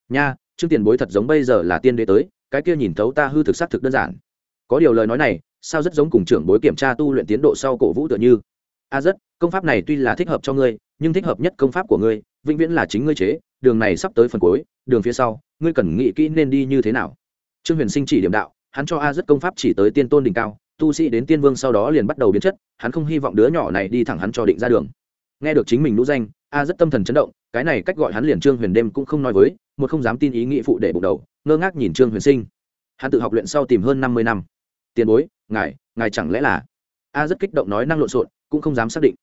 Nha, trương tiền bối thật giống bây giờ là tiên đế tới, cái kia nhìn thấu ta hư thực xác thực đơn giản. Có điều lời nói này, sao rất giống cùng trưởng bối kiểm tra tu luyện tiến độ sau cổ vũ tựa như? A rất, công pháp này tuy là thích hợp cho ngươi, nhưng thích hợp nhất công pháp của ngươi vĩnh viễn là chính ngươi chế, đường này sắp tới phần cuối, đường phía sau, ngươi cần nghĩ kỹ nên đi như thế nào. Trương huyền sinh chỉ điểm đạo, hắn cho a rất công pháp chỉ tới tiên tôn đỉnh cao, tu sĩ đến tiên vương sau đó liền bắt đầu biến chất, hắn không hy vọng đứa nhỏ này đi thẳng hắn cho định ra đường. Nghe được chính mình nũ danh, a rất tâm thần chấn động, cái này cách gọi hắn liền trương huyền đêm cũng không nói với, một không dám tin ý nghĩ phụ để bụng đầu, ngơ ngác nhìn trương huyền sinh. Hắn tự học luyện sau tìm hơn năm mươi năm. Tiền bối, ngài ngài chẳng lẽ là? A rất kích động nói năng lộn xộn, cũng không dám xác định.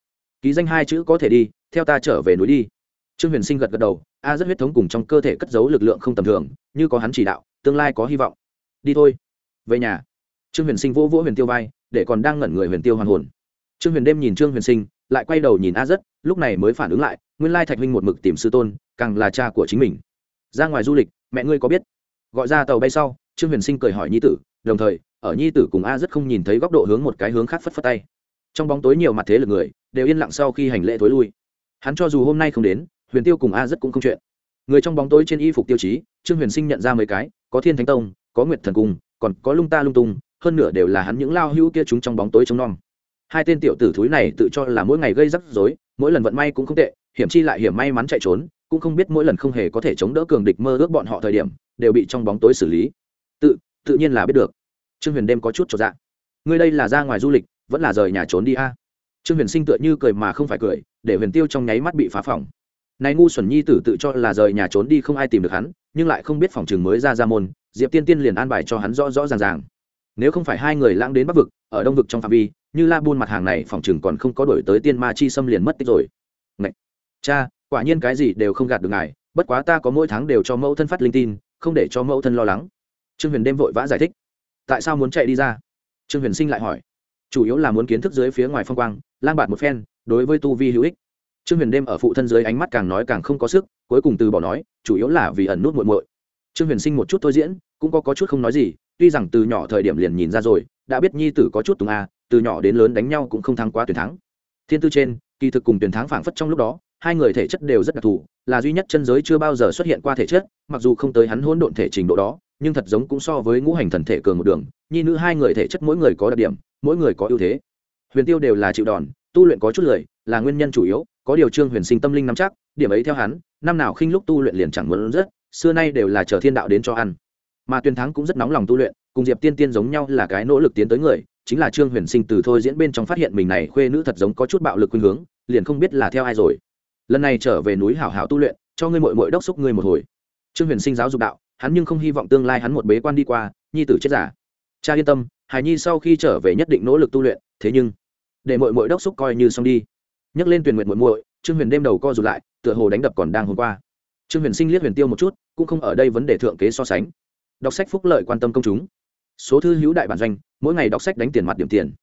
Ký danh hai chữ có thể đi, theo ta trở về núi đi trương huyền sinh gật gật đầu, a, rất huyết thống cùng trong cơ thể cất giấu lực lượng không tầm thường, như có hắn chỉ đạo, tương lai có hy vọng. Đi thôi. Về nhà, trương huyền sinh vỗ vỗ huyền tiêu vai, để còn đang ngẩn người huyền tiêu hoàn hồn. Trương huyền đêm nhìn trương huyền sinh, lại quay đầu nhìn a rất lúc này mới phản ứng lại, nguyên lai thạch huynh một mực tìm sư tôn, càng là cha của chính mình. Ra ngoài du lịch, mẹ ngươi có biết? Gọi ra tàu bay sau, trương huyền sinh cười hỏi nhi tử, đồng thời, ở nhi tử cùng a rất không nhìn thấy góc độ hướng một cái hướng khác phất phất tay. Trong bóng tối nhiều mặt thế lực người, đều yên lặng sau khi hành lễ thối lui. Hắn cho dù hôm nay không đến huyền tiêu cùng a rất cũng không chuyện. Người trong bóng tối trên y phục tiêu chí, trương huyền sinh nhận ra mấy cái, có thiên thánh tông, có nguyệt thần cung, còn có lung ta lung tung, hơn nửa đều là hắn những lao hữu kia chúng trong bóng tối trông nom. Hai tên tiểu tử thúi này tự cho là mỗi ngày gây rắc rối, mỗi lần vận may cũng không tệ, hiểm chi lại hiểm may mắn chạy trốn, cũng không biết mỗi lần không hề có thể chống đỡ cường địch mơ ước bọn họ thời điểm, đều bị trong bóng tối xử lý. Tự tự nhiên là biết được. Trương huyền đêm có chút cho dạ. Ngươi đây là ra ngoài du lịch, vẫn là rời nhà trốn đi a? Trương huyền sinh tựa như cười mà không phải cười, để huyền tiêu trong nháy mắt bị phá phỏng này ngu xuẩn nhi tử tự cho là rời nhà trốn đi không ai tìm được hắn, nhưng lại không biết phòng trường mới ra ra môn, diệp tiên tiên liền an bài cho hắn rõ rõ ràng ràng. Nếu không phải hai người lãng đến bắc vực, ở đông vực trong phạm vi, như la buôn mặt hàng này phòng trường còn không có đổi tới tiên ma chi xâm liền mất tích rồi. Ngậy! cha, quả nhiên cái gì đều không gạt được ngài, bất quá ta có mỗi tháng đều cho mẫu thân phát linh tin, không để cho mẫu thân lo lắng. Trương huyền đêm vội vã giải thích. Tại sao muốn chạy đi ra? Trương huyền sinh lại hỏi. Chủ yếu là muốn kiến thức dưới phía ngoài phong quang, lang bạt một phen, đối với tu vi hữu ích trương huyền đêm ở phụ thân dưới ánh mắt càng nói càng không có sức cuối cùng từ bỏ nói chủ yếu là vì ẩn nút muội muội. Trương huyền sinh một chút thôi diễn cũng có, có chút không nói gì tuy rằng từ nhỏ thời điểm liền nhìn ra rồi đã biết nhi tử có chút tùng a từ nhỏ đến lớn đánh nhau cũng không thắng quá tuyển thắng. Thiên tư trên kỳ thực cùng tuyển thắng phảng phất trong lúc đó hai người thể chất đều rất đặc thù là duy nhất chân giới chưa bao giờ xuất hiện qua thể chất mặc dù không tới hắn hỗn độn thể trình độ đó nhưng thật giống cũng so với ngũ hành thần thể cường một đường nhi nữ hai người thể chất mỗi người có đặc điểm mỗi người có ưu thế. Huyền tiêu đều là chịu đòn tu luyện có chút lười, là nguyên nhân chủ yếu, có điều trương huyền sinh tâm linh nắm chắc, điểm ấy theo hắn, năm nào khinh lúc tu luyện liền chẳng muốn rất xưa nay đều là chờ thiên đạo đến cho ăn. Mà tuyên thắng cũng rất nóng lòng tu luyện, cùng diệp tiên tiên giống nhau là cái nỗ lực tiến tới người, chính là trương huyền sinh từ thôi diễn bên trong phát hiện mình này khuê nữ thật giống có chút bạo lực khuynh hướng, liền không biết là theo ai rồi. Lần này trở về núi hảo hảo tu luyện, cho ngươi mội mội đốc xúc ngươi một hồi. Trương huyền sinh giáo dục đạo, hắn nhưng không hy vọng tương lai hắn một bế quan đi qua, nhi tử chết giả. Cha yên tâm, hài nhi sau khi trở về nhất định nỗ lực tu luyện, thế nhưng để mội mội đốc xúc coi như xong đi. Nhắc lên tuyển nguyện mội mội trương huyền đêm đầu co rụt lại, tựa hồ đánh đập còn đang hôm qua. Trương huyền sinh liếc huyền tiêu một chút, cũng không ở đây vấn đề thượng kế so sánh. Đọc sách phúc lợi quan tâm công chúng. Số thư hữu đại bản doanh, mỗi ngày đọc sách đánh tiền mặt điểm tiền.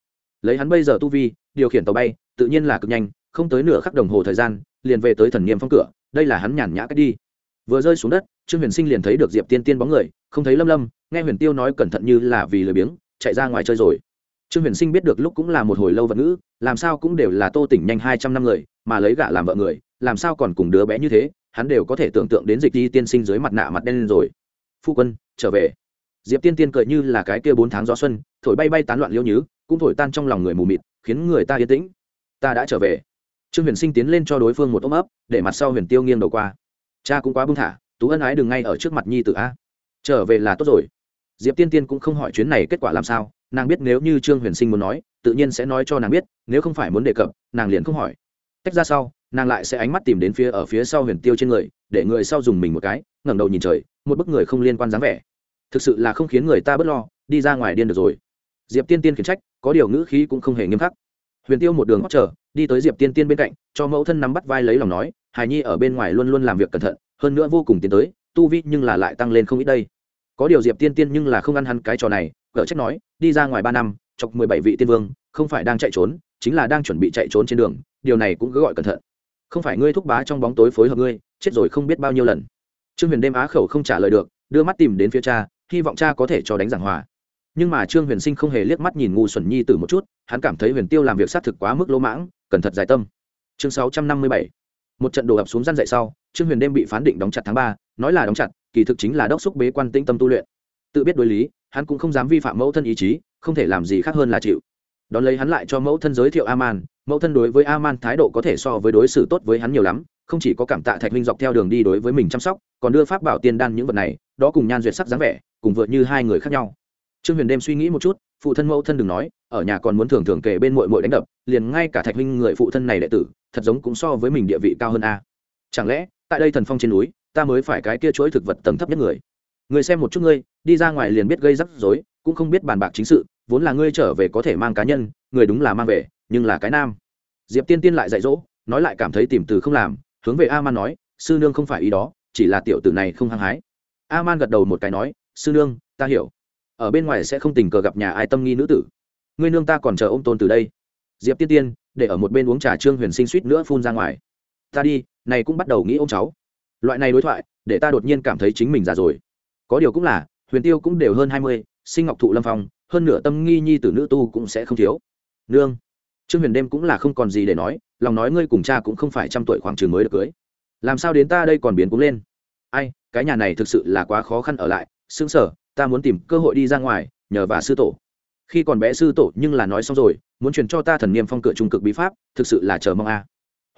Lấy hắn bây giờ tu vi, điều khiển tàu bay, tự nhiên là cực nhanh, không tới nửa khắc đồng hồ thời gian, liền về tới thần niệm phong cửa, đây là hắn nhàn nhã cách đi. Vừa rơi xuống đất, trương huyền sinh liền thấy được diệp tiên tiên bóng người, không thấy lâm lâm nghe huyền tiêu nói cẩn thận như là vì lười biếng, chạy ra ngoài chơi rồi trương huyền sinh biết được lúc cũng là một hồi lâu vật ngữ, làm sao cũng đều là tô tỉnh nhanh hai trăm năm người, mà lấy gả làm vợ người, làm sao còn cùng đứa bé như thế, hắn đều có thể tưởng tượng đến dịch đi tiên sinh dưới mặt nạ mặt đen lên rồi. Phu quân, trở về. Diệp tiên tiên cười như là cái kia bốn tháng gió xuân, thổi bay bay tán loạn liêu nhứ, cũng thổi tan trong lòng người mù mịt, khiến người ta yên tĩnh. Ta đã trở về. Trương huyền sinh tiến lên cho đối phương một ôm ấp, để mặt sau huyền tiêu nghiêng đầu qua. Cha cũng quá bưng thả, tú ân ái đừng ngay ở trước mặt nhi tử a. Trở về là tốt rồi. Diệp tiên tiên cũng không hỏi chuyến này kết quả làm sao nàng biết nếu như trương huyền sinh muốn nói, tự nhiên sẽ nói cho nàng biết, nếu không phải muốn đề cập, nàng liền không hỏi. Tách ra sau, nàng lại sẽ ánh mắt tìm đến phía ở phía sau huyền tiêu trên người, để người sau dùng mình một cái, ngẩng đầu nhìn trời, một bức người không liên quan dáng vẻ. Thực sự là không khiến người ta bớt lo, đi ra ngoài điên được rồi. Diệp tiên tiên khiển trách, có điều ngữ khí cũng không hề nghiêm khắc. Huyền tiêu một đường hót trở đi tới diệp tiên tiên bên cạnh, cho mẫu thân nắm bắt vai lấy lòng nói hài nhi ở bên ngoài luôn luôn làm việc cẩn thận, hơn nữa vô cùng tiến tới, tu vi nhưng là lại tăng lên không ít đây có điều diệp tiên tiên nhưng là không ăn hắn cái trò này, gỡ trách nói, đi ra ngoài ba năm, chọc mười bảy vị tiên vương, không phải đang chạy trốn, chính là đang chuẩn bị chạy trốn trên đường, điều này cũng cứ gọi cẩn thận. Không phải ngươi thúc bá trong bóng tối phối hợp ngươi, chết rồi không biết bao nhiêu lần. Trương huyền đêm á khẩu không trả lời được, đưa mắt tìm đến phía cha, hy vọng cha có thể cho đánh giảng hòa. Nhưng mà trương huyền sinh không hề liếc mắt nhìn ngu xuẩn nhi từ một chút, hắn cảm thấy huyền tiêu làm việc xác thực quá mức lỗ mãng, cẩn thận giải tâm. Chương sáu trăm năm mươi bảy. Một trận đổ ập xuống răn dậy sau, trương huyền đêm bị phán định đóng chặt tháng ba, nói là đóng chặt kỳ thực chính là đốc xúc bế quan tĩnh tâm tu luyện. Tự biết đối lý, hắn cũng không dám vi phạm mẫu thân ý chí, không thể làm gì khác hơn là chịu. Đón lấy hắn lại cho mẫu thân giới thiệu aman, mẫu thân đối với aman thái độ có thể so với đối xử tốt với hắn nhiều lắm, không chỉ có cảm tạ thạch minh dọc theo đường đi đối với mình chăm sóc, còn đưa pháp bảo tiên đan những vật này, đó cùng nhan duyệt sắc dáng vẻ, cùng vượt như hai người khác nhau. Trương huyền đêm suy nghĩ một chút, phụ thân mẫu thân đừng nói, ở nhà còn muốn thường thường kể bên mội mội đánh đập, liền ngay cả thạch minh người phụ thân này đệ tử, thật giống cũng so với mình địa vị cao hơn a. Chẳng lẽ, tại đây thần phong trên núi ta mới phải cái kia chuỗi thực vật tầng thấp nhất người. Người xem một chút ngươi, đi ra ngoài liền biết gây rắc rối, cũng không biết bàn bạc chính sự, vốn là ngươi trở về có thể mang cá nhân, người đúng là mang về, nhưng là cái nam. Diệp tiên tiên lại dạy dỗ, nói lại cảm thấy tìm từ không làm, hướng về a man nói, sư nương không phải ý đó, chỉ là tiểu tử này không hăng hái. A man gật đầu một cái nói, sư nương, ta hiểu. Ở bên ngoài sẽ không tình cờ gặp nhà ai tâm nghi nữ tử. Ngươi nương ta còn chờ ô m tôn từ đây. Diệp tiên tiên, để ở một bên uống trà trương huyền sinh suýt nữa phun ra ngoài. Ta đi, này cũng bắt đầu nghĩ ô m cháu loại này đối thoại, để ta đột nhiên cảm thấy chính mình già rồi. Có điều cũng là, huyền tiêu cũng đều hơn hai mươi, sinh ngọc thụ lâm phong, hơn nửa tâm nghi nhi t nữ tu cũng sẽ không thiếu. Nương. Trương huyền đêm cũng là không còn gì để nói, lòng nói ngươi cùng cha cũng không phải trăm tuổi khoảng trường mới được cưới. Làm sao đến ta đây còn biến cũng lên? Ai, cái nhà này thực sự là quá khó khăn ở lại xứng sở, ta muốn tìm cơ hội đi ra ngoài, nhờ và sư tổ. Khi còn bé sư tổ nhưng là nói xong rồi, muốn truyền cho ta thần niệm phong cửa trung cực bí pháp, thực sự là chờ mong a.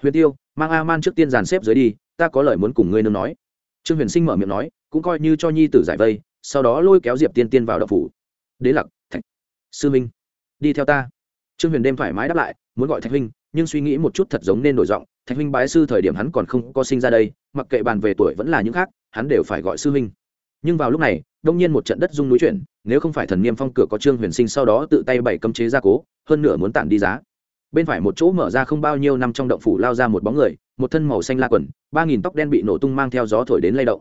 Huyền tiêu, mang a man trước tiên dàn xếp dưới đi ta có lời muốn cùng ngươi nương nói. Trương huyền sinh mở miệng nói, cũng coi như cho nhi tử giải vây, sau đó lôi kéo diệp tiên tiên vào đậu phủ. Đế lặc, thạch, sư minh, đi theo ta. Trương huyền đêm thoải mái đáp lại, muốn gọi thạch huynh, nhưng suy nghĩ một chút thật giống nên đổi giọng. Thạch huynh bái sư thời điểm hắn còn không có sinh ra đây, mặc kệ bàn về tuổi vẫn là những khác, hắn đều phải gọi sư huynh nhưng vào lúc này, đông nhiên một trận đất rung núi chuyển, nếu không phải thần niêm phong cửa có trương huyền sinh sau đó tự tay bày cấm chế gia cố, hơn nửa muốn tản đi giá bên phải một chỗ mở ra không bao nhiêu năm trong động phủ lao ra một bóng người, một thân màu xanh la quần, ba nghìn tóc đen bị nổ tung mang theo gió thổi đến lay động.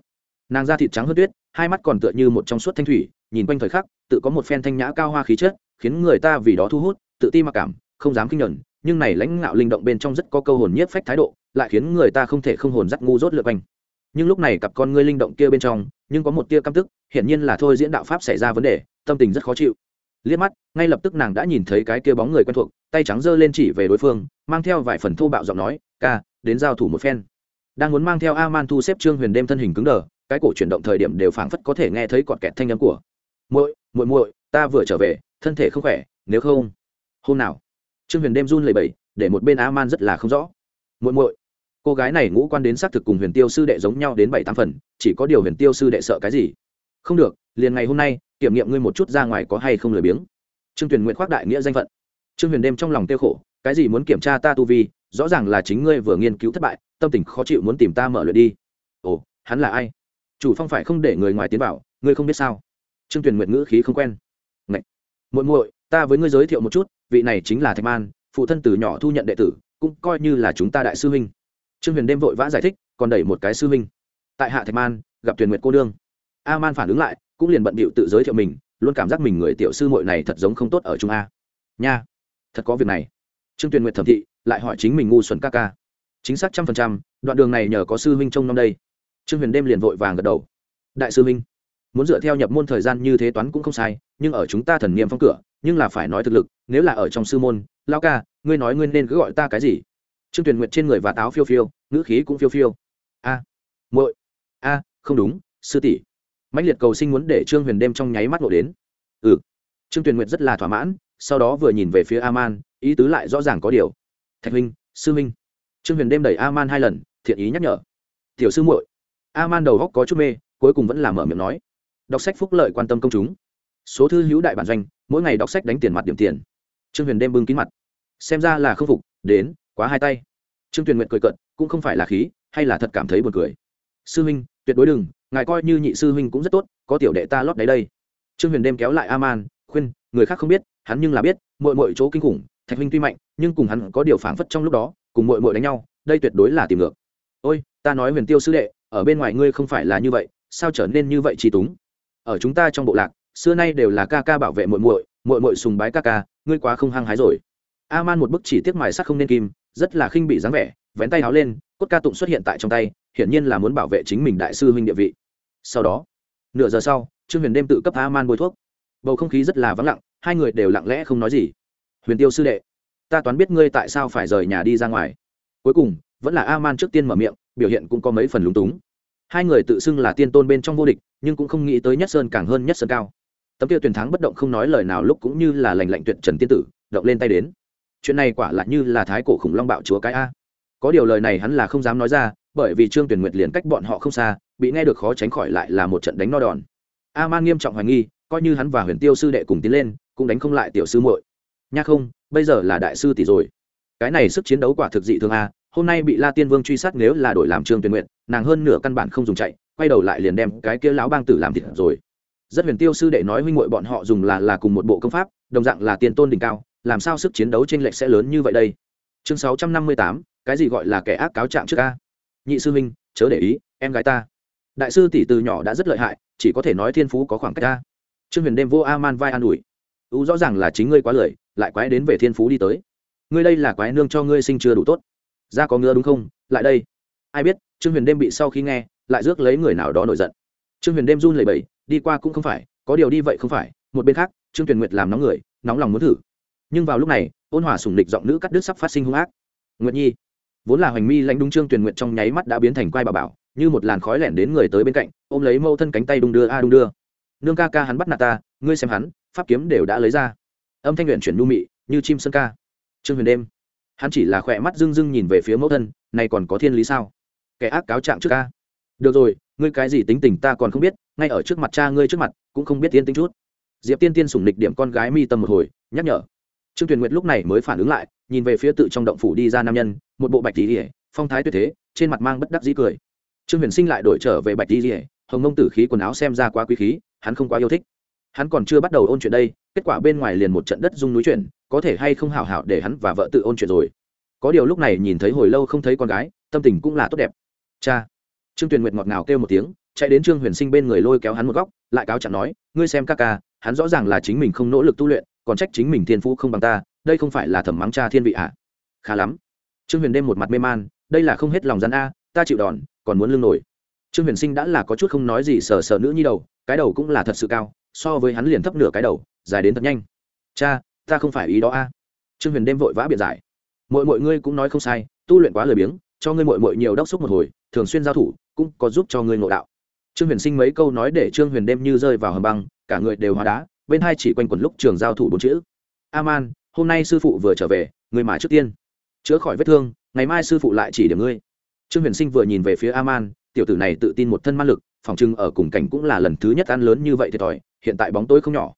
Nàng da thịt trắng hơn tuyết, hai mắt còn tựa như một trong suốt thanh thủy, nhìn quanh thời khắc, tự có một phen thanh nhã cao hoa khí chất, khiến người ta vì đó thu hút, tự ti mặc cảm, không dám kinh nhẫn nhưng này lãnh ngạo linh động bên trong rất có câu hồn nhiếp phách thái độ, lại khiến người ta không thể không hồn dắt ngu dốt lượt quanh. Nhưng lúc này cặp con ngươi linh động kia bên trong, nhưng có một tia căm tức, hiển nhiên là thôi diễn đạo pháp xảy ra vấn đề, tâm tình rất khó chịu liếc mắt, ngay lập tức nàng đã nhìn thấy cái kia bóng người quen thuộc, tay trắng giơ lên chỉ về đối phương, mang theo vài phần thô bạo giọng nói, ca, đến giao thủ một phen. Đang muốn mang theo a man thu xếp trương huyền đêm thân hình cứng đờ, cái cổ chuyển động thời điểm đều phảng phất có thể nghe thấy cọt kẹt thanh âm của, muội muội muội, ta vừa trở về, thân thể không khỏe, nếu không, hôm nào? Trương huyền đêm run lẩy bẩy, để một bên a man rất là không rõ. Muội muội. Cô gái này ngũ quan đến xác thực cùng huyền tiêu sư đệ giống nhau đến bảy tám phần, chỉ có điều huyền tiêu sư đệ sợ cái gì? Không được, liền ngày hôm nay kiểm nghiệm ngươi một chút ra ngoài có hay không lười biếng. Trương tuyền nguyện khoác đại nghĩa danh phận. Trương huyền đêm trong lòng tiêu khổ, cái gì muốn kiểm tra ta tu vi, rõ ràng là chính ngươi vừa nghiên cứu thất bại, tâm tình khó chịu muốn tìm ta mở luyện đi. Ồ, hắn là ai? Chủ phong phải không để người ngoài tiến vào, ngươi không biết sao? Trương tuyền nguyện ngữ khí không quen. Ngậy! muội muội, ta với ngươi giới thiệu một chút, vị này chính là thạch man, phụ thân từ nhỏ thu nhận đệ tử, cũng coi như là chúng ta đại sư huynh. Trương huyền đêm vội vã giải thích, còn đẩy một cái sư huynh. Tại hạ thạch man, gặp tuyền nguyệt cô đương a man phản ứng lại cũng liền bận bịu tự giới thiệu mình luôn cảm giác mình người tiểu sư muội này thật giống không tốt ở trung a. Nha thật có việc này. Trương tuyền nguyệt thẩm thị lại hỏi chính mình ngu xuẩn ca ca. Chính xác trăm phần trăm đoạn đường này nhờ có sư huynh trông năm đây. Trương huyền đêm liền vội vàng gật đầu. Đại sư huynh muốn dựa theo nhập môn thời gian như thế toán cũng không sai nhưng ở chúng ta thần niệm phong cửa nhưng là phải nói thực lực nếu là ở trong sư môn lao ca ngươi nói ngươi nên cứ gọi ta cái gì? Trương tuyền nguyệt trên người và táo phiêu phiêu ngữ khí cũng phiêu phiêu. A à, muội. A không đúng sư tỷ mạnh liệt cầu sinh muốn để trương huyền đêm trong nháy mắt ngộ đến. Ừ. Trương tuyền nguyệt rất là thỏa mãn, sau đó vừa nhìn về phía a man ý tứ lại rõ ràng có điều. Thạch huynh, sư huynh. Trương huyền đêm đẩy a man hai lần, thiện ý nhắc nhở. Tiểu sư muội. A man đầu góc có chút mê, cuối cùng vẫn là mở miệng nói. Đọc sách phúc lợi quan tâm công chúng. Số thư hữu đại bản doanh, mỗi ngày đọc sách đánh tiền mặt điểm tiền. Trương huyền đêm bưng kín mặt. Xem ra là không phục, đến, quá hai tay. Trương tuyền nguyện cười cận cũng không phải là khí, hay là thật cảm thấy buồn cười. Sư huynh, tuyệt đối đừng ngài coi như nhị sư huynh cũng rất tốt, có tiểu đệ ta lót đáy đây. Trương huyền đêm kéo lại a man khuyên, người khác không biết, hắn nhưng là biết mội mội chỗ kinh khủng, thạch huynh tuy mạnh, nhưng cùng hắn có điều phảng phất trong lúc đó, cùng mội mội đánh nhau, đây tuyệt đối là tìm ngược. Ôi, ta nói huyền tiêu sư đệ, ở bên ngoài ngươi không phải là như vậy, sao trở nên như vậy trí túng? Ở chúng ta trong bộ lạc, xưa nay đều là ca ca bảo vệ muội muội muội muội sùng bái ca ca, ngươi quá không hăng hái rồi. A man một bức chỉ tiếc mài sắc không nên kim, rất là khinh bị dáng vẻ, vén tay áo lên, cốt ca tụng xuất hiện tại trong tay, hiển nhiên là muốn bảo vệ chính mình đại sư huynh địa vị sau đó, nửa giờ sau, trương huyền đêm tự cấp a man bôi thuốc. Bầu không khí rất là vắng lặng, hai người đều lặng lẽ không nói gì. Huyền tiêu sư đệ, ta toán biết ngươi tại sao phải rời nhà đi ra ngoài. Cuối cùng, vẫn là a man trước tiên mở miệng, biểu hiện cũng có mấy phần lúng túng. Hai người tự xưng là tiên tôn bên trong vô địch, nhưng cũng không nghĩ tới nhất sơn càng hơn nhất sơn cao. Tấm kia tuyển thắng bất động không nói lời nào lúc cũng như là lành lạnh tuyệt trần tiên tử, động lên tay đến. Chuyện này quả là như là thái cổ khủng long bạo chúa cái a có điều lời này hắn là không dám nói ra, bởi vì trương tuyển nguyệt liền cách bọn họ không xa, bị nghe được khó tránh khỏi lại là một trận đánh no đòn. A man nghiêm trọng hoài nghi, coi như hắn và huyền tiêu sư đệ cùng tiến lên, cũng đánh không lại tiểu sư muội. Nha không, bây giờ là đại sư tỷ rồi. Cái này sức chiến đấu quả thực dị thường a, hôm nay bị la tiên vương truy sát nếu là đổi làm trương tuyển nguyện nàng hơn nửa căn bản không dùng chạy, quay đầu lại liền đem cái kia lão bang tử làm thịt rồi. Rất huyền tiêu sư đệ nói huynh muội bọn họ dùng là là cùng một bộ công pháp, đồng dạng là tiền tôn đỉnh cao, làm sao sức chiến đấu trên lệch sẽ lớn như vậy đây? Chương sáu trăm năm mươi tám, cái gì gọi là kẻ ác cáo trạng trước a nhị sư huynh, chớ để ý, em gái ta. Đại sư tỷ từ nhỏ đã rất lợi hại, chỉ có thể nói thiên phú có khoảng cách ta. Trương huyền đêm vô a man vai an ủi. U rõ ràng là chính ngươi quá lời lại quái đến về thiên phú đi tới. Ngươi đây là quái nương cho ngươi sinh chưa đủ tốt. Ra có ngứa đúng không? Lại đây. Ai biết, trương huyền đêm bị sau khi nghe, lại rước lấy người nào đó nổi giận. Trương huyền đêm run lẩy bẩy, đi qua cũng không phải, có điều đi vậy không phải, một bên khác, trương tuyền nguyệt làm nóng người, nóng lòng muốn thử nhưng vào lúc này, ôn hòa sùng địch giọng nữ cắt đứt sắp phát sinh hung ác. Nguyệt nhi, vốn là hoành mi lãnh đúng trương tuyền nguyện trong nháy mắt đã biến thành quai bà bảo, như một làn khói lẻn đến người tới bên cạnh, ôm lấy mâu thân cánh tay đung đưa, a, đung đưa. Nương ca ca hắn bắt nạt ta, ngươi xem hắn, pháp kiếm đều đã lấy ra. Âm thanh luyện chuyển nhu mị, như chim sơn ca. Trương huyền đêm, hắn chỉ là khỏe mắt rưng rưng nhìn về phía mẫu thân, này còn có thiên lý sao? Kẻ ác cáo trạng trước ca. Được rồi, ngươi cái gì tính tình ta còn không biết, ngay ở trước mặt cha ngươi trước mặt, cũng không biết tiên tính chút. Diệp tiên tiên sủng nịch điểm con gái mi tâm một hồi, nhắc nhở trương tuyền nguyệt lúc này mới phản ứng lại, nhìn về phía tự trong động phủ đi ra nam nhân, một bộ bạch tỉ ỉa phong thái tuyệt thế, trên mặt mang bất đắc dĩ cười. Trương huyền sinh lại đổi trở về bạch tỉ ỉa hồng mông tử khí quần áo xem ra quá quý khí, hắn không quá yêu thích. Hắn còn chưa bắt đầu ôn chuyện đây, kết quả bên ngoài liền một trận đất rung núi chuyển, có thể hay không hảo hảo để hắn và vợ tự ôn chuyện rồi. Có điều lúc này nhìn thấy hồi lâu không thấy con gái, tâm tình cũng là tốt đẹp. Cha. Trương tuyền nguyệt ngọt ngào kêu một tiếng, chạy đến trương huyền sinh bên người lôi kéo hắn một góc, lại cáo chẳng nói, ngươi xem ca ca, hắn rõ ràng là chính mình không nỗ lực tu luyện còn trách chính mình thiên phú không bằng ta, đây không phải là thẩm mắng cha thiên vị ạ à? khá lắm. Trương huyền đêm một mặt mê man, đây là không hết lòng gian a, ta chịu đòn, còn muốn lương nổi. Trương huyền sinh đã là có chút không nói gì sờ sờ nữ nhi đầu, cái đầu cũng là thật sự cao, so với hắn liền thấp nửa cái đầu, dài đến thật nhanh. Cha, ta không phải ý đó a. Trương huyền đêm vội vã biện giải. Mọi mọi ngươi cũng nói không sai, tu luyện quá lười biếng, cho ngươi mọi mọi nhiều đốc xúc một hồi, thường xuyên giao thủ, cũng có giúp cho ngươi ngộ đạo. Trương huyền sinh mấy câu nói để trương huyền đêm như rơi vào hầm băng, cả người đều hóa đá bên hai chỉ quanh quẩn lúc trường giao thủ bốn chữ. Aman, hôm nay sư phụ vừa trở về, người mà trước tiên. Chữa khỏi vết thương, ngày mai sư phụ lại chỉ điểm ngươi. Trương huyền sinh vừa nhìn về phía aman, tiểu tử này tự tin một thân man lực, phòng trưng ở cùng cảnh cũng là lần thứ nhất ăn lớn như vậy thiệt thòi hiện tại bóng tối không nhỏ.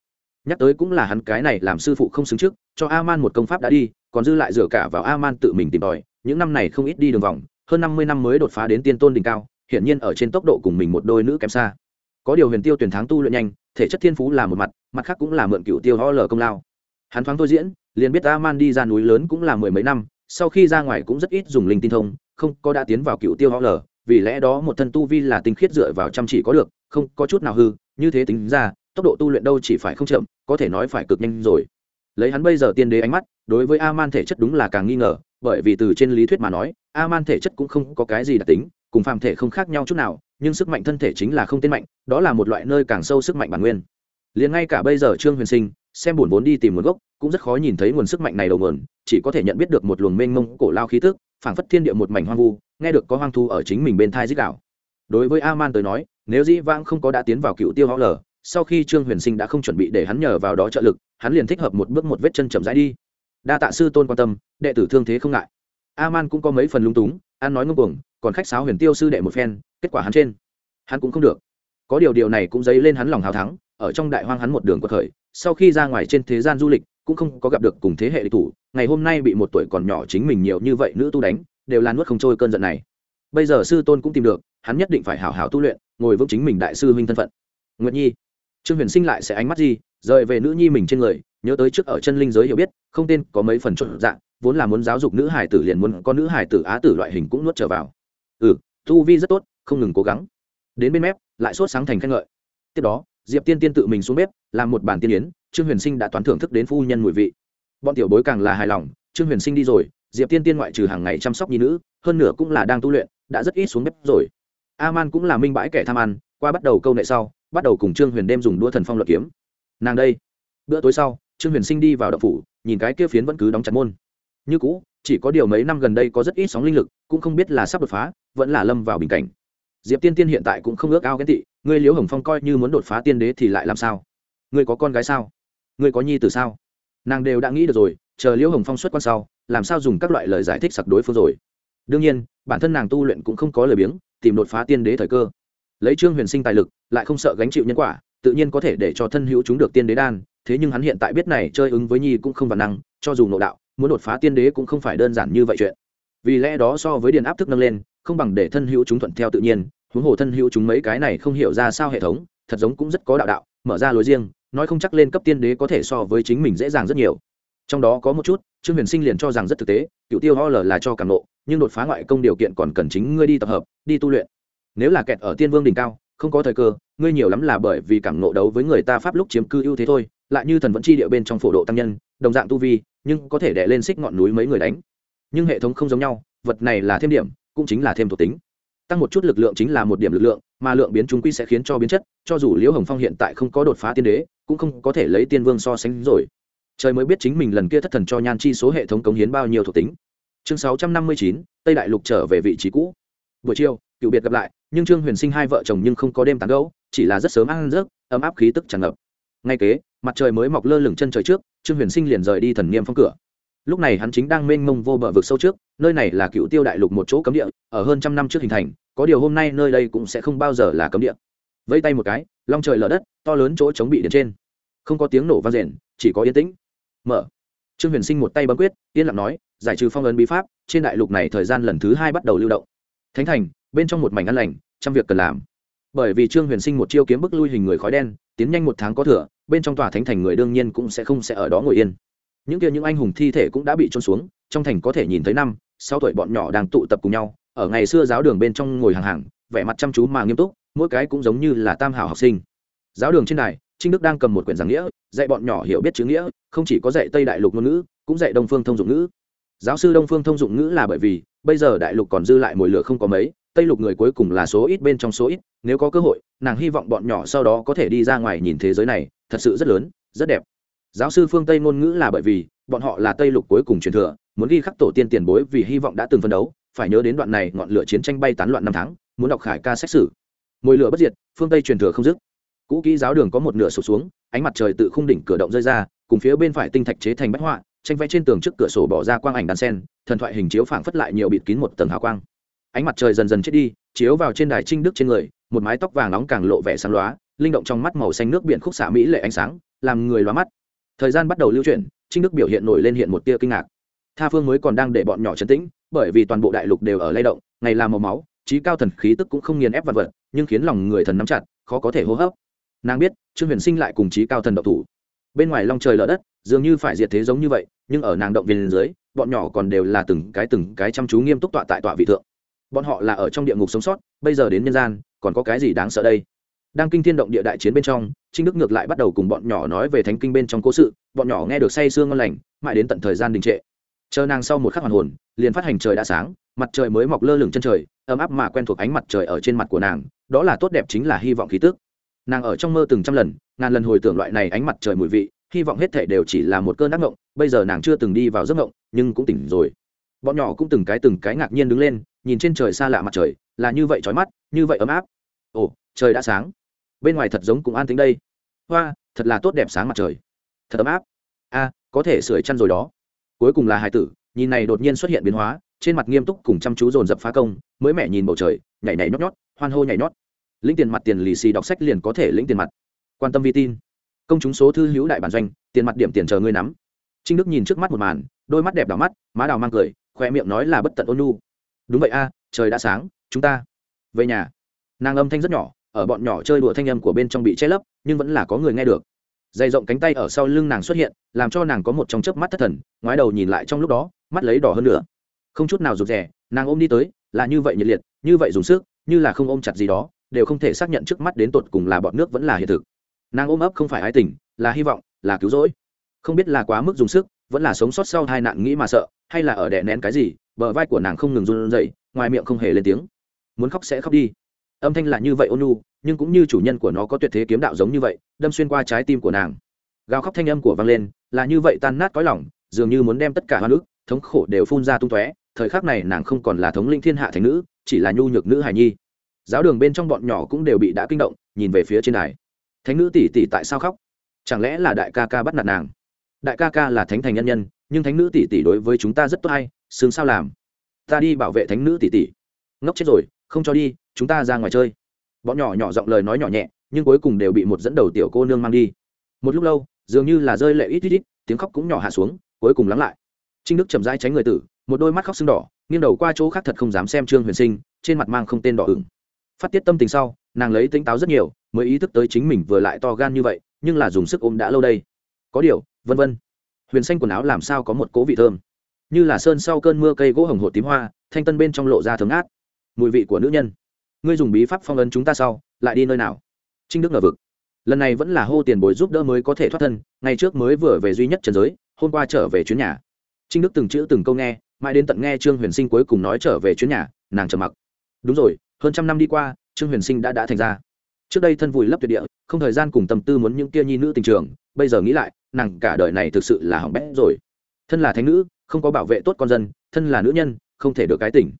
Nhắc tới cũng là hắn cái này làm sư phụ không xứng trước, cho aman một công pháp đã đi, còn dư lại dựa cả vào aman tự mình tìm tòi, những năm này không ít đi đường vòng, hơn năm mươi năm mới đột phá đến tiên tôn đỉnh cao, hiển nhiên ở trên tốc độ cùng mình một đôi nữ kém xa có điều huyền tiêu tuyển tháng tu luyện nhanh, thể chất thiên phú là một mặt mặt khác cũng là mượn cựu tiêu ho lờ công lao. Hắn thoáng thôi diễn, liền biết aman đi ra núi lớn cũng là mười mấy năm, sau khi ra ngoài cũng rất ít dùng linh tinh thông, không có đã tiến vào cựu tiêu ho lờ vì lẽ đó một thân tu vi là tinh khiết dựa vào chăm chỉ có được, không có chút nào hư, như thế tính ra, tốc độ tu luyện đâu chỉ phải không chậm, có thể nói phải cực nhanh rồi. Lấy hắn bây giờ tiên đế ánh mắt, đối với a thể chất đúng là càng nghi ngờ, bởi vì từ trên lý thuyết mà nói a thể chất cũng không có cái gì đặc tính, cùng phàm thể không khác nhau chút nào nhưng sức mạnh thân thể chính là không tên mạnh, đó là một loại nơi càng sâu sức mạnh bản nguyên. Liền ngay cả bây giờ trương huyền sinh, xem buồn vốn đi tìm nguồn gốc, cũng rất khó nhìn thấy nguồn sức mạnh này đầu nguồn, chỉ có thể nhận biết được một luồng mênh mông cổ lao khí tức, phảng phất thiên địa một mảnh hoang vu, nghe được có hoang thu ở chính mình bên thai dích đảo. đối với a man tới nói, nếu dĩ vãng không có đã tiến vào cựu tiêu ho lờ sau khi trương huyền sinh đã không chuẩn bị để hắn nhờ vào đó trợ lực, hắn liền thích hợp một bước một vết chân chậm rãi đi. Đa tạ sư tôn quan tâm, đệ tử thương thế không ngại. A man cũng có mấy phần lung túng an nói ngông cuồng còn khách sáo huyền tiêu sư đệ một phen, kết quả hắn trên. Hắn cũng không được. Có điều điều này cũng dấy lên hắn lòng hào thắng, ở trong đại hoang hắn một đường quật khởi, sau khi ra ngoài trên thế gian du lịch, cũng không có gặp được cùng thế hệ địch thủ, ngày hôm nay bị một tuổi còn nhỏ chính mình nhiều như vậy nữ tu đánh, đều là nuốt không trôi cơn giận này. Bây giờ sư tôn cũng tìm được, hắn nhất định phải hảo hảo tu luyện, ngồi vững chính mình đại sư huynh thân phận. Nguyệt nhi, trương huyền sinh lại sẽ ánh mắt gì? Rời về nữ nhi mình trên người, nhớ tới trước ở chân linh giới hiểu biết, không tên có mấy phần trộn dạng, vốn là muốn giáo dục nữ hải tử liền muốn có nữ hải tử á tử loại hình cũng nuốt trở vào ừ tu vi rất tốt, không ngừng cố gắng. Đến bên mép, lại sốt sáng thành khen ngợi. Tiếp đó, diệp tiên tiên tự mình xuống bếp, làm một bản tiên yến, trương huyền sinh đã toán thưởng thức đến phu nhân mùi vị. Bọn tiểu bối càng là hài lòng, trương huyền sinh đi rồi, diệp tiên tiên ngoại trừ hàng ngày chăm sóc nhi nữ, hơn nửa cũng là đang tu luyện, đã rất ít xuống bếp rồi. A man cũng là minh bãi kẻ tham ăn, qua bắt đầu câu nệ sau, bắt đầu cùng trương huyền đem dùng đua thần phong luật kiếm. Nàng đây. Bữa tối sau, trương huyền sinh đi vào đậu phủ, nhìn cái kia phiến vẫn cứ đóng chặt môn. Như cũ chỉ có điều mấy năm gần đây có rất ít sóng linh lực, cũng không biết là sắp đột phá, vẫn là lâm vào bình cảnh. Diệp tiên tiên hiện tại cũng không ước ao ghen tị, ngươi liễu hồng phong coi như muốn đột phá tiên đế thì lại làm sao? Ngươi có con gái sao? Ngươi có nhi từ sao? Nàng đều đã nghĩ được rồi, chờ liễu hồng phong xuất quan sau, làm sao dùng các loại lời giải thích sặc đối phương rồi? Đương nhiên, bản thân nàng tu luyện cũng không có lời biếng, tìm đột phá tiên đế thời cơ. Lấy trương huyền sinh tài lực, lại không sợ gánh chịu nhân quả, tự nhiên có thể để cho thân hữu chúng được tiên đế đan, thế nhưng hắn hiện tại biết này chơi ứng với nhi cũng không văn năng, cho dù nội đạo muốn đột phá tiên đế cũng không phải đơn giản như vậy chuyện. Vì lẽ đó so với điện áp thức nâng lên, không bằng để thân hữu chúng thuận theo tự nhiên, huống hồ thân hữu chúng mấy cái này không hiểu ra sao hệ thống, thật giống cũng rất có đạo đạo, mở ra lối riêng, nói không chắc lên cấp tiên đế có thể so với chính mình dễ dàng rất nhiều. Trong đó có một chút, trương huyền sinh liền cho rằng rất thực tế cựu tiêu ho l là cho cảm nộ, nhưng đột phá ngoại công điều kiện còn cần chính ngươi đi tập hợp, đi tu luyện. Nếu là kẹt ở tiên vương đỉnh cao, không có thời cơ, ngươi nhiều lắm là bởi vì cảm nộ đấu với người ta pháp lúc chiếm cư ưu thế thôi, lại như thần vẫn chi địa bên trong phổ độ tăng nhân, đồng dạng tu vi nhưng có thể đè lên xích ngọn núi mấy người đánh. Nhưng hệ thống không giống nhau, vật này là thêm điểm, cũng chính là thêm thuộc tính. Tăng một chút lực lượng chính là một điểm lực lượng, mà lượng biến chúng quy sẽ khiến cho biến chất, cho dù liễu hồng phong hiện tại không có đột phá tiên đế, cũng không có thể lấy tiên vương so sánh rồi. Trời mới biết chính mình lần kia thất thần cho nhan chi số hệ thống cống hiến bao nhiêu thuộc tính. Chương sáu trăm năm mươi chín, tây đại lục trở về vị trí cũ. Buổi chiều, cựu biệt gặp lại, nhưng trương huyền sinh hai vợ chồng nhưng không có đêm tán gấu chỉ là rất sớm ăn rớt ấm áp khí tức tràn ngập. Ngay kế mặt trời mới mọc lơ lửng chân trời trước, trương huyền sinh liền rời đi thần niêm phong cửa. Lúc này hắn chính đang mênh mông vô bờ vực sâu trước, nơi này là cựu tiêu đại lục một chỗ cấm địa, ở hơn trăm năm trước hình thành, có điều hôm nay nơi đây cũng sẽ không bao giờ là cấm địa. Vây tay một cái, long trời lở đất, to lớn chỗ chống bị điện trên. Không có tiếng nổ vang rền, chỉ có yên tĩnh. Mở. Trương huyền sinh một tay bấm quyết, yên lặng nói, giải trừ phong ấn bí pháp, trên đại lục này thời gian lần thứ hai bắt đầu lưu động. Thánh thành, bên trong một mảnh ăn lành, trăm việc cần làm. Bởi vì trương huyền sinh một chiêu kiếm bức lui hình người khói đen, tiến nhanh một tháng có thừa bên trong tòa thánh thành người đương nhiên cũng sẽ không sẽ ở đó ngồi yên. Những kia những anh hùng thi thể cũng đã bị trôn xuống, trong thành có thể nhìn thấy năm sau tuổi bọn nhỏ đang tụ tập cùng nhau, ở ngày xưa giáo đường bên trong ngồi hàng hàng, vẻ mặt chăm chú mà nghiêm túc, mỗi cái cũng giống như là tam hảo học sinh. Giáo đường trên này trinh đức đang cầm một quyển giảng nghĩa, dạy bọn nhỏ hiểu biết chữ nghĩa, không chỉ có dạy tây đại lục ngôn ngữ, cũng dạy đông phương thông dụng ngữ. Giáo sư đông phương thông dụng ngữ là bởi vì, bây giờ đại lục còn dư lại mồi lửa không có mấy tây lục người cuối cùng là số ít bên trong số ít, nếu có cơ hội, nàng hy vọng bọn nhỏ sau đó có thể đi ra ngoài nhìn thế giới này, thật sự rất lớn, rất đẹp. Giáo sư phương tây ngôn ngữ là bởi vì, bọn họ là tây lục cuối cùng truyền thừa, muốn ghi khắc tổ tiên tiền bối vì hy vọng đã từng phân đấu, phải nhớ đến đoạn này ngọn lửa chiến tranh bay tán loạn năm tháng, muốn đọc khải ca xét xử. Mồi lửa bất diệt, phương tây truyền thừa không dứt. Cũ kỹ giáo đường có một nửa sụp xuống, ánh mặt trời tự khung đỉnh cửa động rơi ra, cùng phía bên phải tinh thạch chế thành bách họa, tranh vẽ trên tường trước cửa sổ bỏ ra quang ảnh đàn sen, thần thoại hình chiếu phảng phất lại nhiều bịt kín một tầng hào quang ánh mặt trời dần dần chết đi, chiếu vào trên đài trinh đức trên người, một mái tóc vàng nóng càng lộ vẻ sáng loá linh động trong mắt màu xanh nước biển khúc xạ mỹ lệ ánh sáng, làm người loa mắt. Thời gian bắt đầu lưu chuyển, trinh đức biểu hiện nổi lên hiện một tia kinh ngạc. Tha phương mới còn đang để bọn nhỏ trấn tĩnh, bởi vì toàn bộ đại lục đều ở lay động, ngày làm màu máu, trí cao thần khí tức cũng không nghiền ép vật vật, nhưng khiến lòng người thần nắm chặt, khó có thể hô hấp. Nàng biết, trương huyền sinh lại cùng trí cao thần độc thủ. Bên ngoài long trời lở đất, dường như phải diệt thế giống như vậy, nhưng ở nàng động viên dưới, bọn nhỏ còn đều là từng cái từng cái chăm chú nghiêm túc tọa tại tọa vị thượng bọn họ là ở trong địa ngục sống sót, bây giờ đến nhân gian, còn có cái gì đáng sợ đây? Đang kinh thiên động địa đại chiến bên trong, trinh đức ngược lại bắt đầu cùng bọn nhỏ nói về thánh kinh bên trong cố sự, bọn nhỏ nghe được say sương ngon lành, mãi đến tận thời gian đình trệ. Chờ nàng sau một khắc hoàn hồn, liền phát hành trời đã sáng, mặt trời mới mọc lơ lửng chân trời, ấm áp mà quen thuộc ánh mặt trời ở trên mặt của nàng, đó là tốt đẹp chính là hy vọng khí tức. Nàng ở trong mơ từng trăm lần, ngàn lần hồi tưởng loại này ánh mặt trời mùi vị, hy vọng hết thể đều chỉ là một cơn ác ngộng bây giờ nàng chưa từng đi vào giấc ngộng nhưng cũng tỉnh rồi bọn nhỏ cũng từng cái từng cái ngạc nhiên đứng lên, nhìn trên trời xa lạ mặt trời, là như vậy trói mắt, như vậy ấm áp. Ồ, trời đã sáng. Bên ngoài thật giống cũng an tính đây. Hoa, thật là tốt đẹp sáng mặt trời. Thật ấm áp. A có thể sửa chăn rồi đó. Cuối cùng là hải tử, nhìn này đột nhiên xuất hiện biến hóa, trên mặt nghiêm túc cùng chăm chú dồn dập phá công, mới mẹ nhìn bầu trời, nhảy nhảy nhót nhót, hoan hô nhảy nhót. Lĩnh tiền mặt tiền lì xì đọc sách liền có thể lĩnh tiền mặt. Quan tâm vi tin. Công chúng số thư hữu đại bản doanh, tiền mặt điểm tiền chờ ngươi nắm. Trinh đức nhìn trước mắt một màn, đôi mắt đẹp đỏ mắt, má đào mang cười khoe miệng nói là bất tận ôn nu đúng vậy a, trời đã sáng, chúng ta về nhà. Nàng âm thanh rất nhỏ, ở bọn nhỏ chơi đùa thanh âm của bên trong bị che lấp, nhưng vẫn là có người nghe được. Dày rộng cánh tay ở sau lưng nàng xuất hiện, làm cho nàng có một trong chớp mắt thất thần, ngoái đầu nhìn lại trong lúc đó, mắt lấy đỏ hơn nữa. Không chút nào rụt rè, nàng ôm đi tới, là như vậy nhiệt liệt, như vậy dùng sức, như là không ôm chặt gì đó, đều không thể xác nhận trước mắt đến tột cùng là bọn nước vẫn là hiện thực. Nàng ôm ấp không phải ái tình, là hy vọng, là cứu rỗi. Không biết là quá mức dùng sức vẫn là sống sót sau hai nạn nghĩ mà sợ, hay là ở đè nén cái gì, bờ vai của nàng không ngừng run rẩy, ngoài miệng không hề lên tiếng. Muốn khóc sẽ khóc đi. Âm thanh là như vậy ôn nhu, nhưng cũng như chủ nhân của nó có tuyệt thế kiếm đạo giống như vậy, đâm xuyên qua trái tim của nàng. Gào khóc thanh âm của vang lên, là như vậy tan nát cõi lòng, dường như muốn đem tất cả hoa nước thống khổ đều phun ra tung tóe. Thời khắc này nàng không còn là thống linh thiên hạ thành nữ, chỉ là nhu nhược nữ hài nhi. Giáo đường bên trong bọn nhỏ cũng đều bị đã kinh động, nhìn về phía trên đài. Thánh nữ tỷ tỷ tại sao khóc? Chẳng lẽ là đại ca ca bắt nạt nàng? Đại ca ca là thánh thành nhân nhân, nhưng thánh nữ tỷ tỷ đối với chúng ta rất tốt hay sướng sao làm. Ta đi bảo vệ thánh nữ tỷ tỷ. Ngốc chết rồi, không cho đi, chúng ta ra ngoài chơi. Bọn nhỏ nhỏ giọng lời nói nhỏ nhẹ, nhưng cuối cùng đều bị một dẫn đầu tiểu cô nương mang đi. Một lúc lâu, dường như là rơi lệ ít ít ít, tiếng khóc cũng nhỏ hạ xuống, cuối cùng lắng lại. Trinh đức chậm rãi tránh người tử, một đôi mắt khóc sưng đỏ, nghiêng đầu qua chỗ khác thật không dám xem trương huyền sinh, trên mặt mang không tên đỏ ửng. Phát tiết tâm tình sau, nàng lấy tính táo rất nhiều, mới ý thức tới chính mình vừa lại to gan như vậy, nhưng là dùng sức ôm đã lâu đây. Có điều vân vân. Huyền xanh quần áo làm sao có một cố vị thơm? Như là sơn sau cơn mưa cây gỗ hồng hộ tím hoa, thanh tân bên trong lộ ra thấm át mùi vị của nữ nhân. Ngươi dùng bí pháp phong ấn chúng ta sau, lại đi nơi nào? Trinh đức ngờ vực. Lần này vẫn là hô tiền bối giúp đỡ mới có thể thoát thân, ngày trước mới vừa về duy nhất trần giới, hôm qua trở về chuyến nhà. Trinh đức từng chữ từng câu nghe, mãi đến tận nghe trương huyền sinh cuối cùng nói trở về chuyến nhà, nàng trầm mặc. Đúng rồi, hơn trăm năm đi qua, trương huyền sinh đã đã thành ra. Trước đây thân vùi lấp tuyệt địa, không thời gian cùng tâm tư muốn những kia nhi nữ tình trường, bây giờ nghĩ lại nàng cả đời này thực sự là hỏng bét rồi. Thân là thánh nữ, không có bảo vệ tốt con dân, thân là nữ nhân, không thể được cái tỉnh.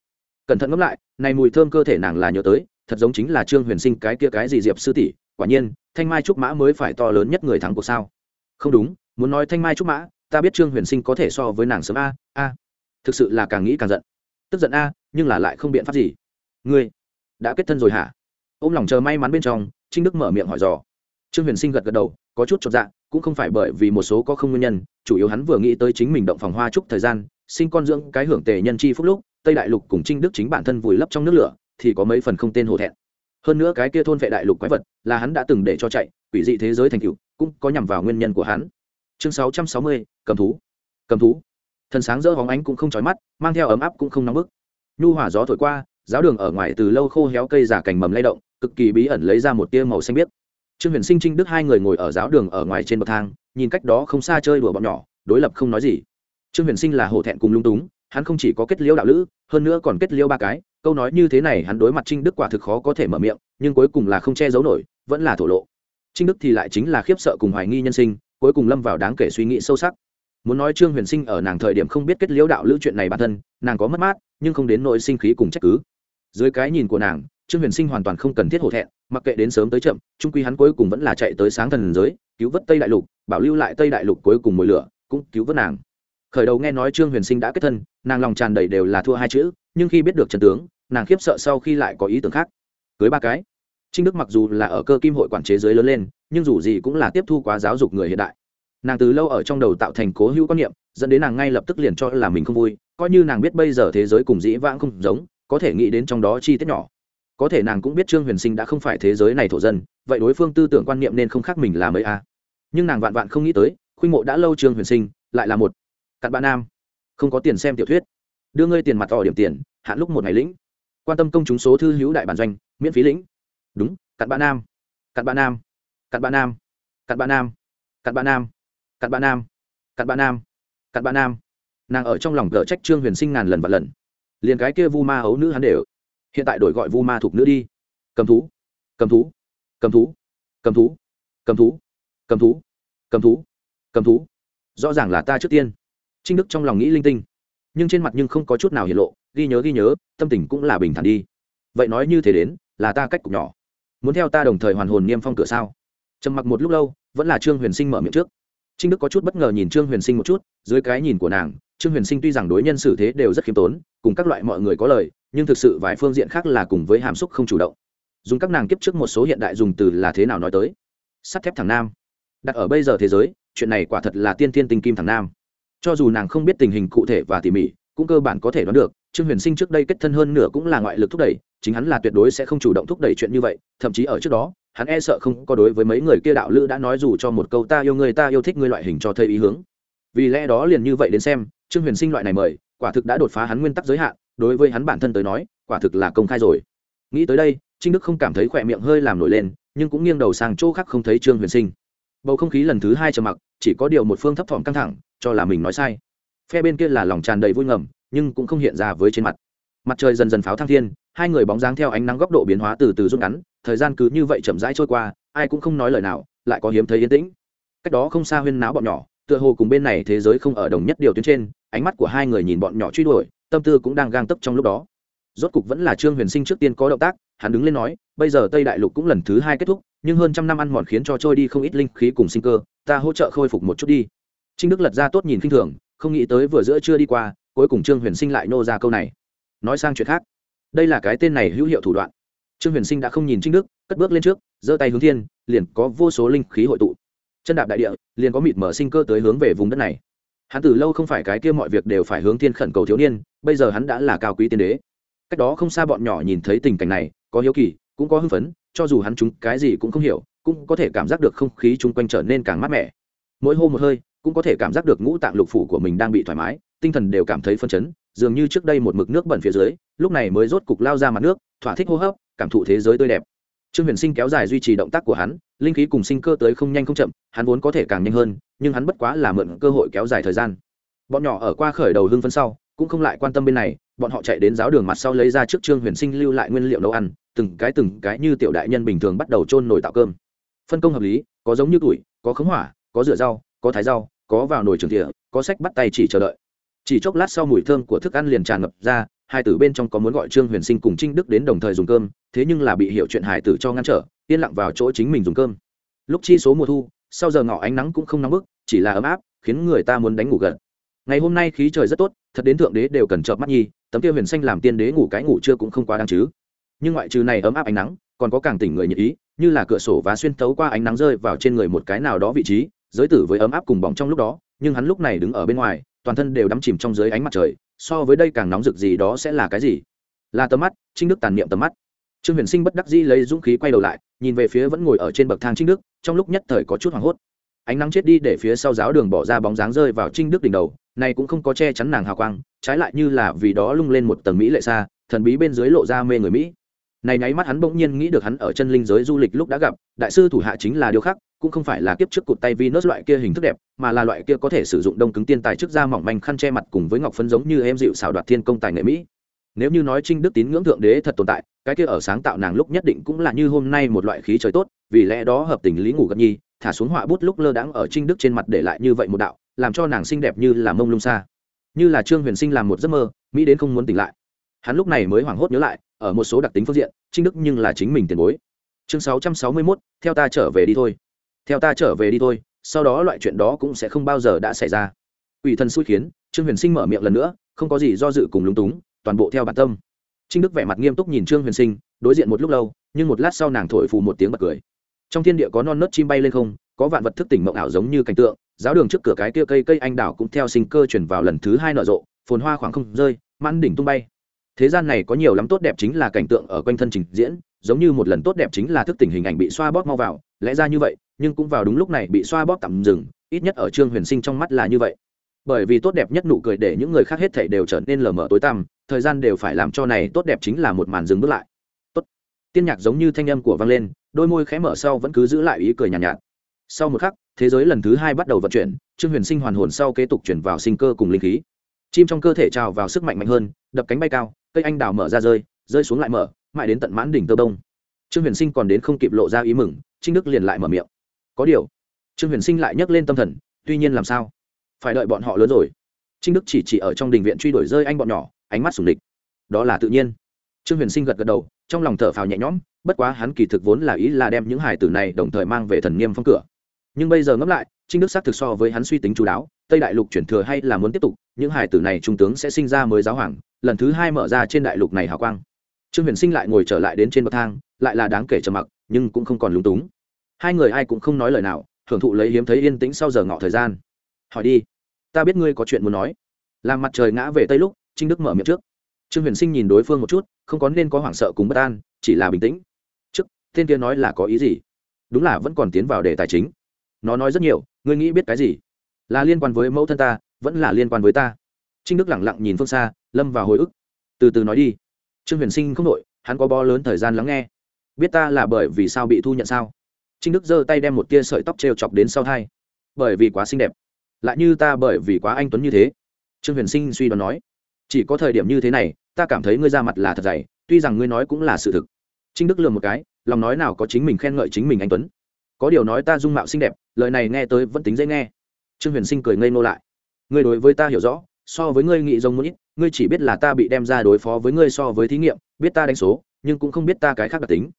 Cẩn thận ngẫm lại, này mùi thơm cơ thể nàng là nhớ tới, thật giống chính là trương huyền sinh cái kia cái gì diệp sư tỷ, quả nhiên, thanh mai trúc mã mới phải to lớn nhất người thắng của sao. Không đúng, muốn nói thanh mai trúc mã, ta biết trương huyền sinh có thể so với nàng sớm a a. Thực sự là càng nghĩ càng giận. Tức giận a, nhưng là lại không biện pháp gì. Ngươi, đã kết thân rồi hả? Ô m lòng chờ may mắn bên trong, trinh đức mở miệng hỏi dò. Trương huyền sinh gật gật đầu, có chút chột dạ cũng không phải bởi vì một số có không nguyên nhân, chủ yếu hắn vừa nghĩ tới chính mình động phòng hoa chúc thời gian, sinh con dưỡng cái hưởng tề nhân chi phúc lúc, tây đại lục cùng trinh đức chính bản thân vùi lấp trong nước lửa, thì có mấy phần không tên hổ thẹn. Hơn nữa cái kia thôn vệ đại lục quái vật, là hắn đã từng để cho chạy, quỷ dị thế giới thành cựu cũng có nhằm vào nguyên nhân của hắn. Chương sáu trăm sáu mươi, cầm thú. Cầm thú. Thần sáng rỡ hóng ánh cũng không trói mắt, mang theo ấm áp cũng không nóng bức. Nhu hỏa gió thổi qua, giáo đường ở ngoài từ lâu khô héo cây giả cành mầm lay động, cực kỳ bí ẩn lấy ra một tia màu xanh biếc trương huyền sinh trinh đức hai người ngồi ở giáo đường ở ngoài trên bậc thang, nhìn cách đó không xa chơi đùa bọn nhỏ, đối lập không nói gì. Trương huyền sinh là hổ thẹn cùng lung túng, hắn không chỉ có kết liễu đạo lữ, hơn nữa còn kết liễu ba cái, câu nói như thế này hắn đối mặt trinh đức quả thực khó có thể mở miệng, nhưng cuối cùng là không che giấu nổi, vẫn là thổ lộ. Trinh đức thì lại chính là khiếp sợ cùng hoài nghi nhân sinh, cuối cùng lâm vào đáng kể suy nghĩ sâu sắc. Muốn nói trương huyền sinh ở nàng thời điểm không biết kết liễu đạo lữ chuyện này bản thân, nàng có mất mát, nhưng không đến nội sinh khí cùng trách cứ. Dưới cái nhìn của nàng trương huyền sinh hoàn toàn không cần thiết hổ thẹn, mặc kệ đến sớm tới chậm trung quy hắn cuối cùng vẫn là chạy tới sáng thần giới, cứu vớt tây đại lục, bảo lưu lại tây đại lục cuối cùng mồi lửa, cũng cứu vớt nàng. Khởi đầu nghe nói trương huyền sinh đã kết thân, nàng lòng tràn đầy đều là thua hai chữ, nhưng khi biết được trần tướng, nàng khiếp sợ sau khi lại có ý tưởng khác. Cưới ba cái. Trinh đức mặc dù là ở cơ kim hội quản chế giới lớn lên, nhưng dù gì cũng là tiếp thu quá giáo dục người hiện đại. Nàng từ lâu ở trong đầu tạo thành cố hữu quan niệm, dẫn đến nàng ngay lập tức liền cho là mình không vui, coi như nàng biết bây giờ thế giới cùng dĩ vãng không giống, có thể nghĩ đến trong đó chi tiết nhỏ có thể nàng cũng biết trương huyền sinh đã không phải thế giới này thổ dân, vậy đối phương tư tưởng quan niệm nên không khác mình là mấy a. Nhưng nàng vạn vạn không nghĩ tới, khuynh mộ đã lâu trương huyền sinh, lại là một cặn bạn nam. Không có tiền xem tiểu thuyết. Đưa ngươi tiền mặt tỏ điểm tiền, hạn lúc một ngày lĩnh. Quan tâm công chúng số thư hữu đại bản doanh, miễn phí lĩnh. Đúng, cặn bạn nam. Cặn bạn nam. Cặn bạn nam. Cặn bạn nam. Cặn bạn nam. Cặn bạn nam. Cặn bạn nam. Cặn bạn nam. Nàng ở trong lòng gỡ trách trương huyền sinh ngàn lần và lần. Liền cái kia vu ma ấu nữ hắn đều hiện tại đổi gọi vu ma thuộc nữ đi. Cầm thú. Cầm thú. Cầm thú. Cầm thú. Cầm thú. Cầm thú. Cầm thú. Cầm thú. Rõ ràng là ta trước tiên. Trinh đức trong lòng nghĩ linh tinh. Nhưng trên mặt nhưng không có chút nào hiện lộ, ghi nhớ ghi nhớ, tâm tình cũng là bình thản đi. Vậy nói như thế đến, là ta cách cục nhỏ. Muốn theo ta đồng thời hoàn hồn niêm phong cửa sao? Trầm mặc một lúc lâu, vẫn là trương huyền sinh mở miệng trước. Trinh đức có chút bất ngờ nhìn trương huyền sinh một chút, dưới cái nhìn của nàng, trương huyền sinh tuy rằng đối nhân xử thế đều rất khiêm tốn, cùng các loại mọi người có lời nhưng thực sự vài phương diện khác là cùng với hàm xúc không chủ động. Dùng các nàng kiếp trước một số hiện đại dùng từ là thế nào nói tới? Sắt thép thằng nam. Đặt ở bây giờ thế giới, chuyện này quả thật là tiên tiên tình kim thằng nam. Cho dù nàng không biết tình hình cụ thể và tỉ mỉ, cũng cơ bản có thể đoán được, trương huyền sinh trước đây kết thân hơn nửa cũng là ngoại lực thúc đẩy, chính hắn là tuyệt đối sẽ không chủ động thúc đẩy chuyện như vậy, thậm chí ở trước đó, hắn e sợ không có đối với mấy người kia đạo lữ đã nói dù cho một câu ta yêu người ta yêu thích ngươi loại hình cho thấy ý hướng. Vì lẽ đó liền như vậy đến xem, trương huyền sinh loại này mời, quả thực đã đột phá hắn nguyên tắc giới hạn đối với hắn bản thân tới nói, quả thực là công khai rồi. Nghĩ tới đây, trinh đức không cảm thấy khỏe miệng hơi làm nổi lên, nhưng cũng nghiêng đầu sang chỗ khác không thấy trương huyền sinh. Bầu không khí lần thứ hai trầm mặc, chỉ có điều một phương thấp thỏm căng thẳng, cho là mình nói sai. Phe bên kia là lòng tràn đầy vui ngầm, nhưng cũng không hiện ra với trên mặt. Mặt trời dần dần pháo thăng thiên, hai người bóng dáng theo ánh nắng góc độ biến hóa từ từ rút ngắn, thời gian cứ như vậy chậm rãi trôi qua, ai cũng không nói lời nào, lại có hiếm thấy yên tĩnh. Cách đó không xa huyên náo bọn nhỏ, tựa hồ cùng bên này thế giới không ở đồng nhất điều tuyến trên, ánh mắt của hai người nhìn bọn nhỏ truy đuổi tâm tư cũng đang gang tấp trong lúc đó. Rốt cục vẫn là trương huyền sinh trước tiên có động tác, hắn đứng lên nói, bây giờ tây đại lục cũng lần thứ hai kết thúc, nhưng hơn trăm năm ăn mòn khiến cho trôi đi không ít linh khí cùng sinh cơ, ta hỗ trợ khôi phục một chút đi. Trinh đức lật ra tốt nhìn khinh thường, không nghĩ tới vừa giữa chưa đi qua, cuối cùng trương huyền sinh lại nô ra câu này. Nói sang chuyện khác. Đây là cái tên này hữu hiệu thủ đoạn. Trương huyền sinh đã không nhìn trinh đức, cất bước lên trước, giơ tay hướng thiên, liền có vô số linh khí hội tụ. Chân đạp đại địa, liền có mịt mở sinh cơ tới hướng về vùng đất này hắn từ lâu không phải cái kia mọi việc đều phải hướng thiên khẩn cầu thiếu niên, bây giờ hắn đã là cao quý tiên đế. Cách đó không xa bọn nhỏ nhìn thấy tình cảnh này, có hiếu kỳ, cũng có hưng phấn, cho dù hắn chúng cái gì cũng không hiểu, cũng có thể cảm giác được không khí chung quanh trở nên càng mát mẻ. Mỗi hô một hơi, cũng có thể cảm giác được ngũ tạng lục phủ của mình đang bị thoải mái, tinh thần đều cảm thấy phân chấn, dường như trước đây một mực nước bẩn phía dưới, lúc này mới rốt cục lao ra mặt nước, thỏa thích hô hấp, cảm thụ thế giới tươi đẹp. Trương huyền sinh kéo dài duy trì động tác của hắn linh khí cùng sinh cơ tới không nhanh không chậm, hắn vốn có thể càng nhanh hơn, nhưng hắn bất quá là mượn cơ hội kéo dài thời gian. Bọn nhỏ ở qua khởi đầu hưng phân sau, cũng không lại quan tâm bên này, bọn họ chạy đến giáo đường mặt sau lấy ra trước trương huyền sinh lưu lại nguyên liệu nấu ăn, từng cái từng cái như tiểu đại nhân bình thường bắt đầu trôn nồi tạo cơm. Phân công hợp lý, có giống như tuổi, có khống hỏa, có rửa rau, có thái rau, có vào nồi trường thịa có sách bắt tay chỉ chờ đợi. Chỉ chốc lát sau mùi thơm của thức ăn liền tràn ngập ra hai tử bên trong có muốn gọi trương huyền sinh cùng trinh đức đến đồng thời dùng cơm, thế nhưng là bị hiểu chuyện hải tử cho ngăn trở, yên lặng vào chỗ chính mình dùng cơm. Lúc chi số mùa thu, sau giờ ngọ ánh nắng cũng không nóng bức, chỉ là ấm áp, khiến người ta muốn đánh ngủ gần ngày hôm nay khí trời rất tốt, thật đến thượng đế đều cần chợp mắt nhi, tấm kia huyền xanh làm tiên đế ngủ cái ngủ chưa cũng không quá đáng chứ. Nhưng ngoại trừ này ấm áp ánh nắng, còn có càng tỉnh người nhiệt ý, như là cửa sổ và xuyên tấu qua ánh nắng rơi vào trên người một cái nào đó vị trí, giới tử với ấm áp cùng bỏng trong lúc đó, nhưng hắn lúc này đứng ở bên ngoài, toàn thân đều đắm chìm trong dưới ánh mặt trời so với đây càng nóng rực gì đó sẽ là cái gì? Là tầm mắt, trinh đức tàn niệm tầm mắt. Trương huyền sinh bất đắc dĩ lấy dũng khí quay đầu lại, nhìn về phía vẫn ngồi ở trên bậc thang trinh đức, trong lúc nhất thời có chút hoảng hốt. Ánh nắng chết đi để phía sau giáo đường bỏ ra bóng dáng rơi vào trinh đức đỉnh đầu, này cũng không có che chắn nàng hào quang, trái lại như là vì đó lung lên một tầng mỹ lệ xa, thần bí bên dưới lộ ra mê người mỹ này nháy mắt hắn bỗng nhiên nghĩ được hắn ở chân linh giới du lịch lúc đã gặp đại sư thủ hạ chính là điều khác cũng không phải là kiếp trước cụt tay Venus loại kia hình thức đẹp, mà là loại kia có thể sử dụng đông cứng tiên tài trước da mỏng manh khăn che mặt cùng với ngọc phấn giống như em dịu xảo đoạt thiên công tài nghệ mỹ. Nếu như nói Trinh Đức tín ngưỡng thượng đế thật tồn tại, cái kia ở sáng tạo nàng lúc nhất định cũng là như hôm nay một loại khí trời tốt, vì lẽ đó hợp tình lý ngủ gật nhi, thả xuống họa bút lúc lơ đãng ở Trinh Đức trên mặt để lại như vậy một đạo, làm cho nàng xinh đẹp như là mông lung xa. Như là Trương Huyền Sinh làm một giấc mơ, mỹ đến không muốn tỉnh lại. Hắn lúc này mới hoảng hốt nhớ lại, ở một số đặc tính phương diện, Trinh Đức nhưng là chính mình tiền bối. Chương 661, theo ta trở về đi thôi. Theo ta trở về đi thôi sau đó loại chuyện đó cũng sẽ không bao giờ đã xảy ra. Ủy thần xui khiến trương huyền sinh mở miệng lần nữa không có gì do dự cùng lúng túng toàn bộ theo bản tâm. Trinh đức vẻ mặt nghiêm túc nhìn trương huyền sinh đối diện một lúc lâu nhưng một lát sau nàng thổi phù một tiếng bật cười. Trong thiên địa có non nớt chim bay lên không có vạn vật thức tỉnh mộng ảo giống như cảnh tượng giáo đường trước cửa cái kia cây cây anh đào cũng theo sinh cơ chuyển vào lần thứ hai nở rộ phồn hoa khoảng không rơi mãn đỉnh tung bay thế gian này có nhiều lắm tốt đẹp chính là cảnh tượng ở quanh thân trình diễn giống như một lần tốt đẹp chính là thức tỉnh hình ảnh bị xoa bóp mau vào lẽ ra như vậy nhưng cũng vào đúng lúc này bị xoa bóp tạm dừng ít nhất ở trương huyền sinh trong mắt là như vậy. Bởi vì tốt đẹp nhất nụ cười để những người khác hết thể đều trở nên lờ mờ tối tăm thời gian đều phải làm cho này tốt đẹp chính là một màn dừng bước lại. Tốt. Tiên nhạc giống như thanh âm của vang lên đôi môi khẽ mở sau vẫn cứ giữ lại ý cười nhàn nhạt, nhạt. Sau một khắc thế giới lần thứ hai bắt đầu vận chuyển trương huyền sinh hoàn hồn sau kế tục chuyển vào sinh cơ cùng linh khí. Chim trong cơ thể trào vào sức mạnh mạnh hơn đập cánh bay cao cây anh đào mở ra rơi rơi xuống lại mở, mãi đến tận mãn đỉnh tơ đông trương huyền sinh còn đến không kịp lộ ra ý mừng, trinh đức liền lại mở miệng. Có điều. Trương huyền sinh lại nhấc lên tâm thần, tuy nhiên làm sao? Phải đợi bọn họ lớn rồi. Trinh đức chỉ chỉ ở trong đình viện truy đuổi rơi anh bọn nhỏ, ánh mắt sùng địch. Đó là tự nhiên. Trương huyền sinh gật gật đầu, trong lòng thở phào nhẹ nhõm, bất quá hắn kỳ thực vốn là ý là đem những hải tử này đồng thời mang về thần niêm phong cửa. Nhưng bây giờ ngẫm lại, trinh đức xác thực so với hắn suy tính chú đáo tây đại lục chuyển thừa hay là muốn tiếp tục, những hải tử này trung tướng sẽ sinh ra mới giáo hoàng, lần thứ hai mở ra trên đại lục này hào quang. Trương huyền sinh lại ngồi trở lại đến trên bậc thang, lại là đáng kể trầm mặc, nhưng cũng không còn lúng túng. Hai người ai cũng không nói lời nào thưởng thụ lấy hiếm thấy yên tĩnh sau giờ ngọ thời gian. Hỏi đi, ta biết ngươi có chuyện muốn nói. Làm mặt trời ngã về tây lúc trinh đức mở miệng trước. Trương huyền sinh nhìn đối phương một chút, không có nên có hoảng sợ cùng bất an, chỉ là bình tĩnh. Trước, tên kia nói là có ý gì? Đúng là vẫn còn tiến vào đề tài chính. Nó nói rất nhiều, ngươi nghĩ biết cái gì? Là liên quan với mẫu thân ta, vẫn là liên quan với ta. Trinh đức lẳng lặng nhìn phương xa, lâm vào hồi ức. Từ từ nói đi. Trương huyền sinh không đội hắn có bo lớn thời gian lắng nghe. Biết ta là bởi vì sao bị thu nhận sao? Trinh đức giơ tay đem một tia sợi tóc t r e o chọc đến sau thai. Bởi vì quá xinh đẹp. Lại như ta bởi vì quá anh tuấn như thế. Trương huyền sinh suy đoán nói. Chỉ có thời điểm như thế này, ta cảm thấy ngươi ra mặt là thật dày, tuy rằng ngươi nói cũng là sự thực. Trinh đức lừa một cái, lòng nói nào có chính mình khen ngợi chính mình anh tuấn. Có điều nói ta dung mạo xinh đẹp, lời này nghe tới vẫn tính dễ nghe trương huyền sinh cười ngây ngô lại. Ngươi đối với ta hiểu rõ, so với ngươi nghĩ giống muốn ít, ngươi chỉ biết là ta bị đem ra đối phó với ngươi so với thí nghiệm, biết ta đánh số, nhưng cũng không biết ta cái khác đặc tính.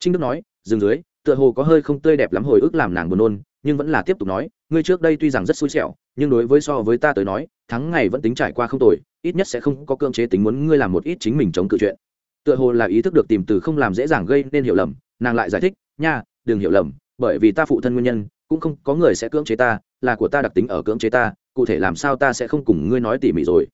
Trinh đức nói, dừng dưới, tựa hồ có hơi không tươi đẹp lắm hồi ức làm nàng buồn nôn, nhưng vẫn là tiếp tục nói, ngươi trước đây tuy rằng rất xui xẻo, nhưng đối với so với ta tới nói, thắng ngày vẫn tính trải qua không tồi, ít nhất sẽ không có cưỡng chế tính muốn ngươi làm một ít chính mình chống cự chuyện. Tựa hồ là ý thức được tìm từ không làm dễ dàng gây nên hiểu lầm, nàng lại giải thích, nha, đừng hiểu lầm, bởi vì ta phụ thân nguyên nhân, cũng không có người sẽ cưỡng chế ta là của ta đặc tính ở cưỡng chế ta, cụ thể làm sao ta sẽ không cùng ngươi nói tỉ mỉ rồi.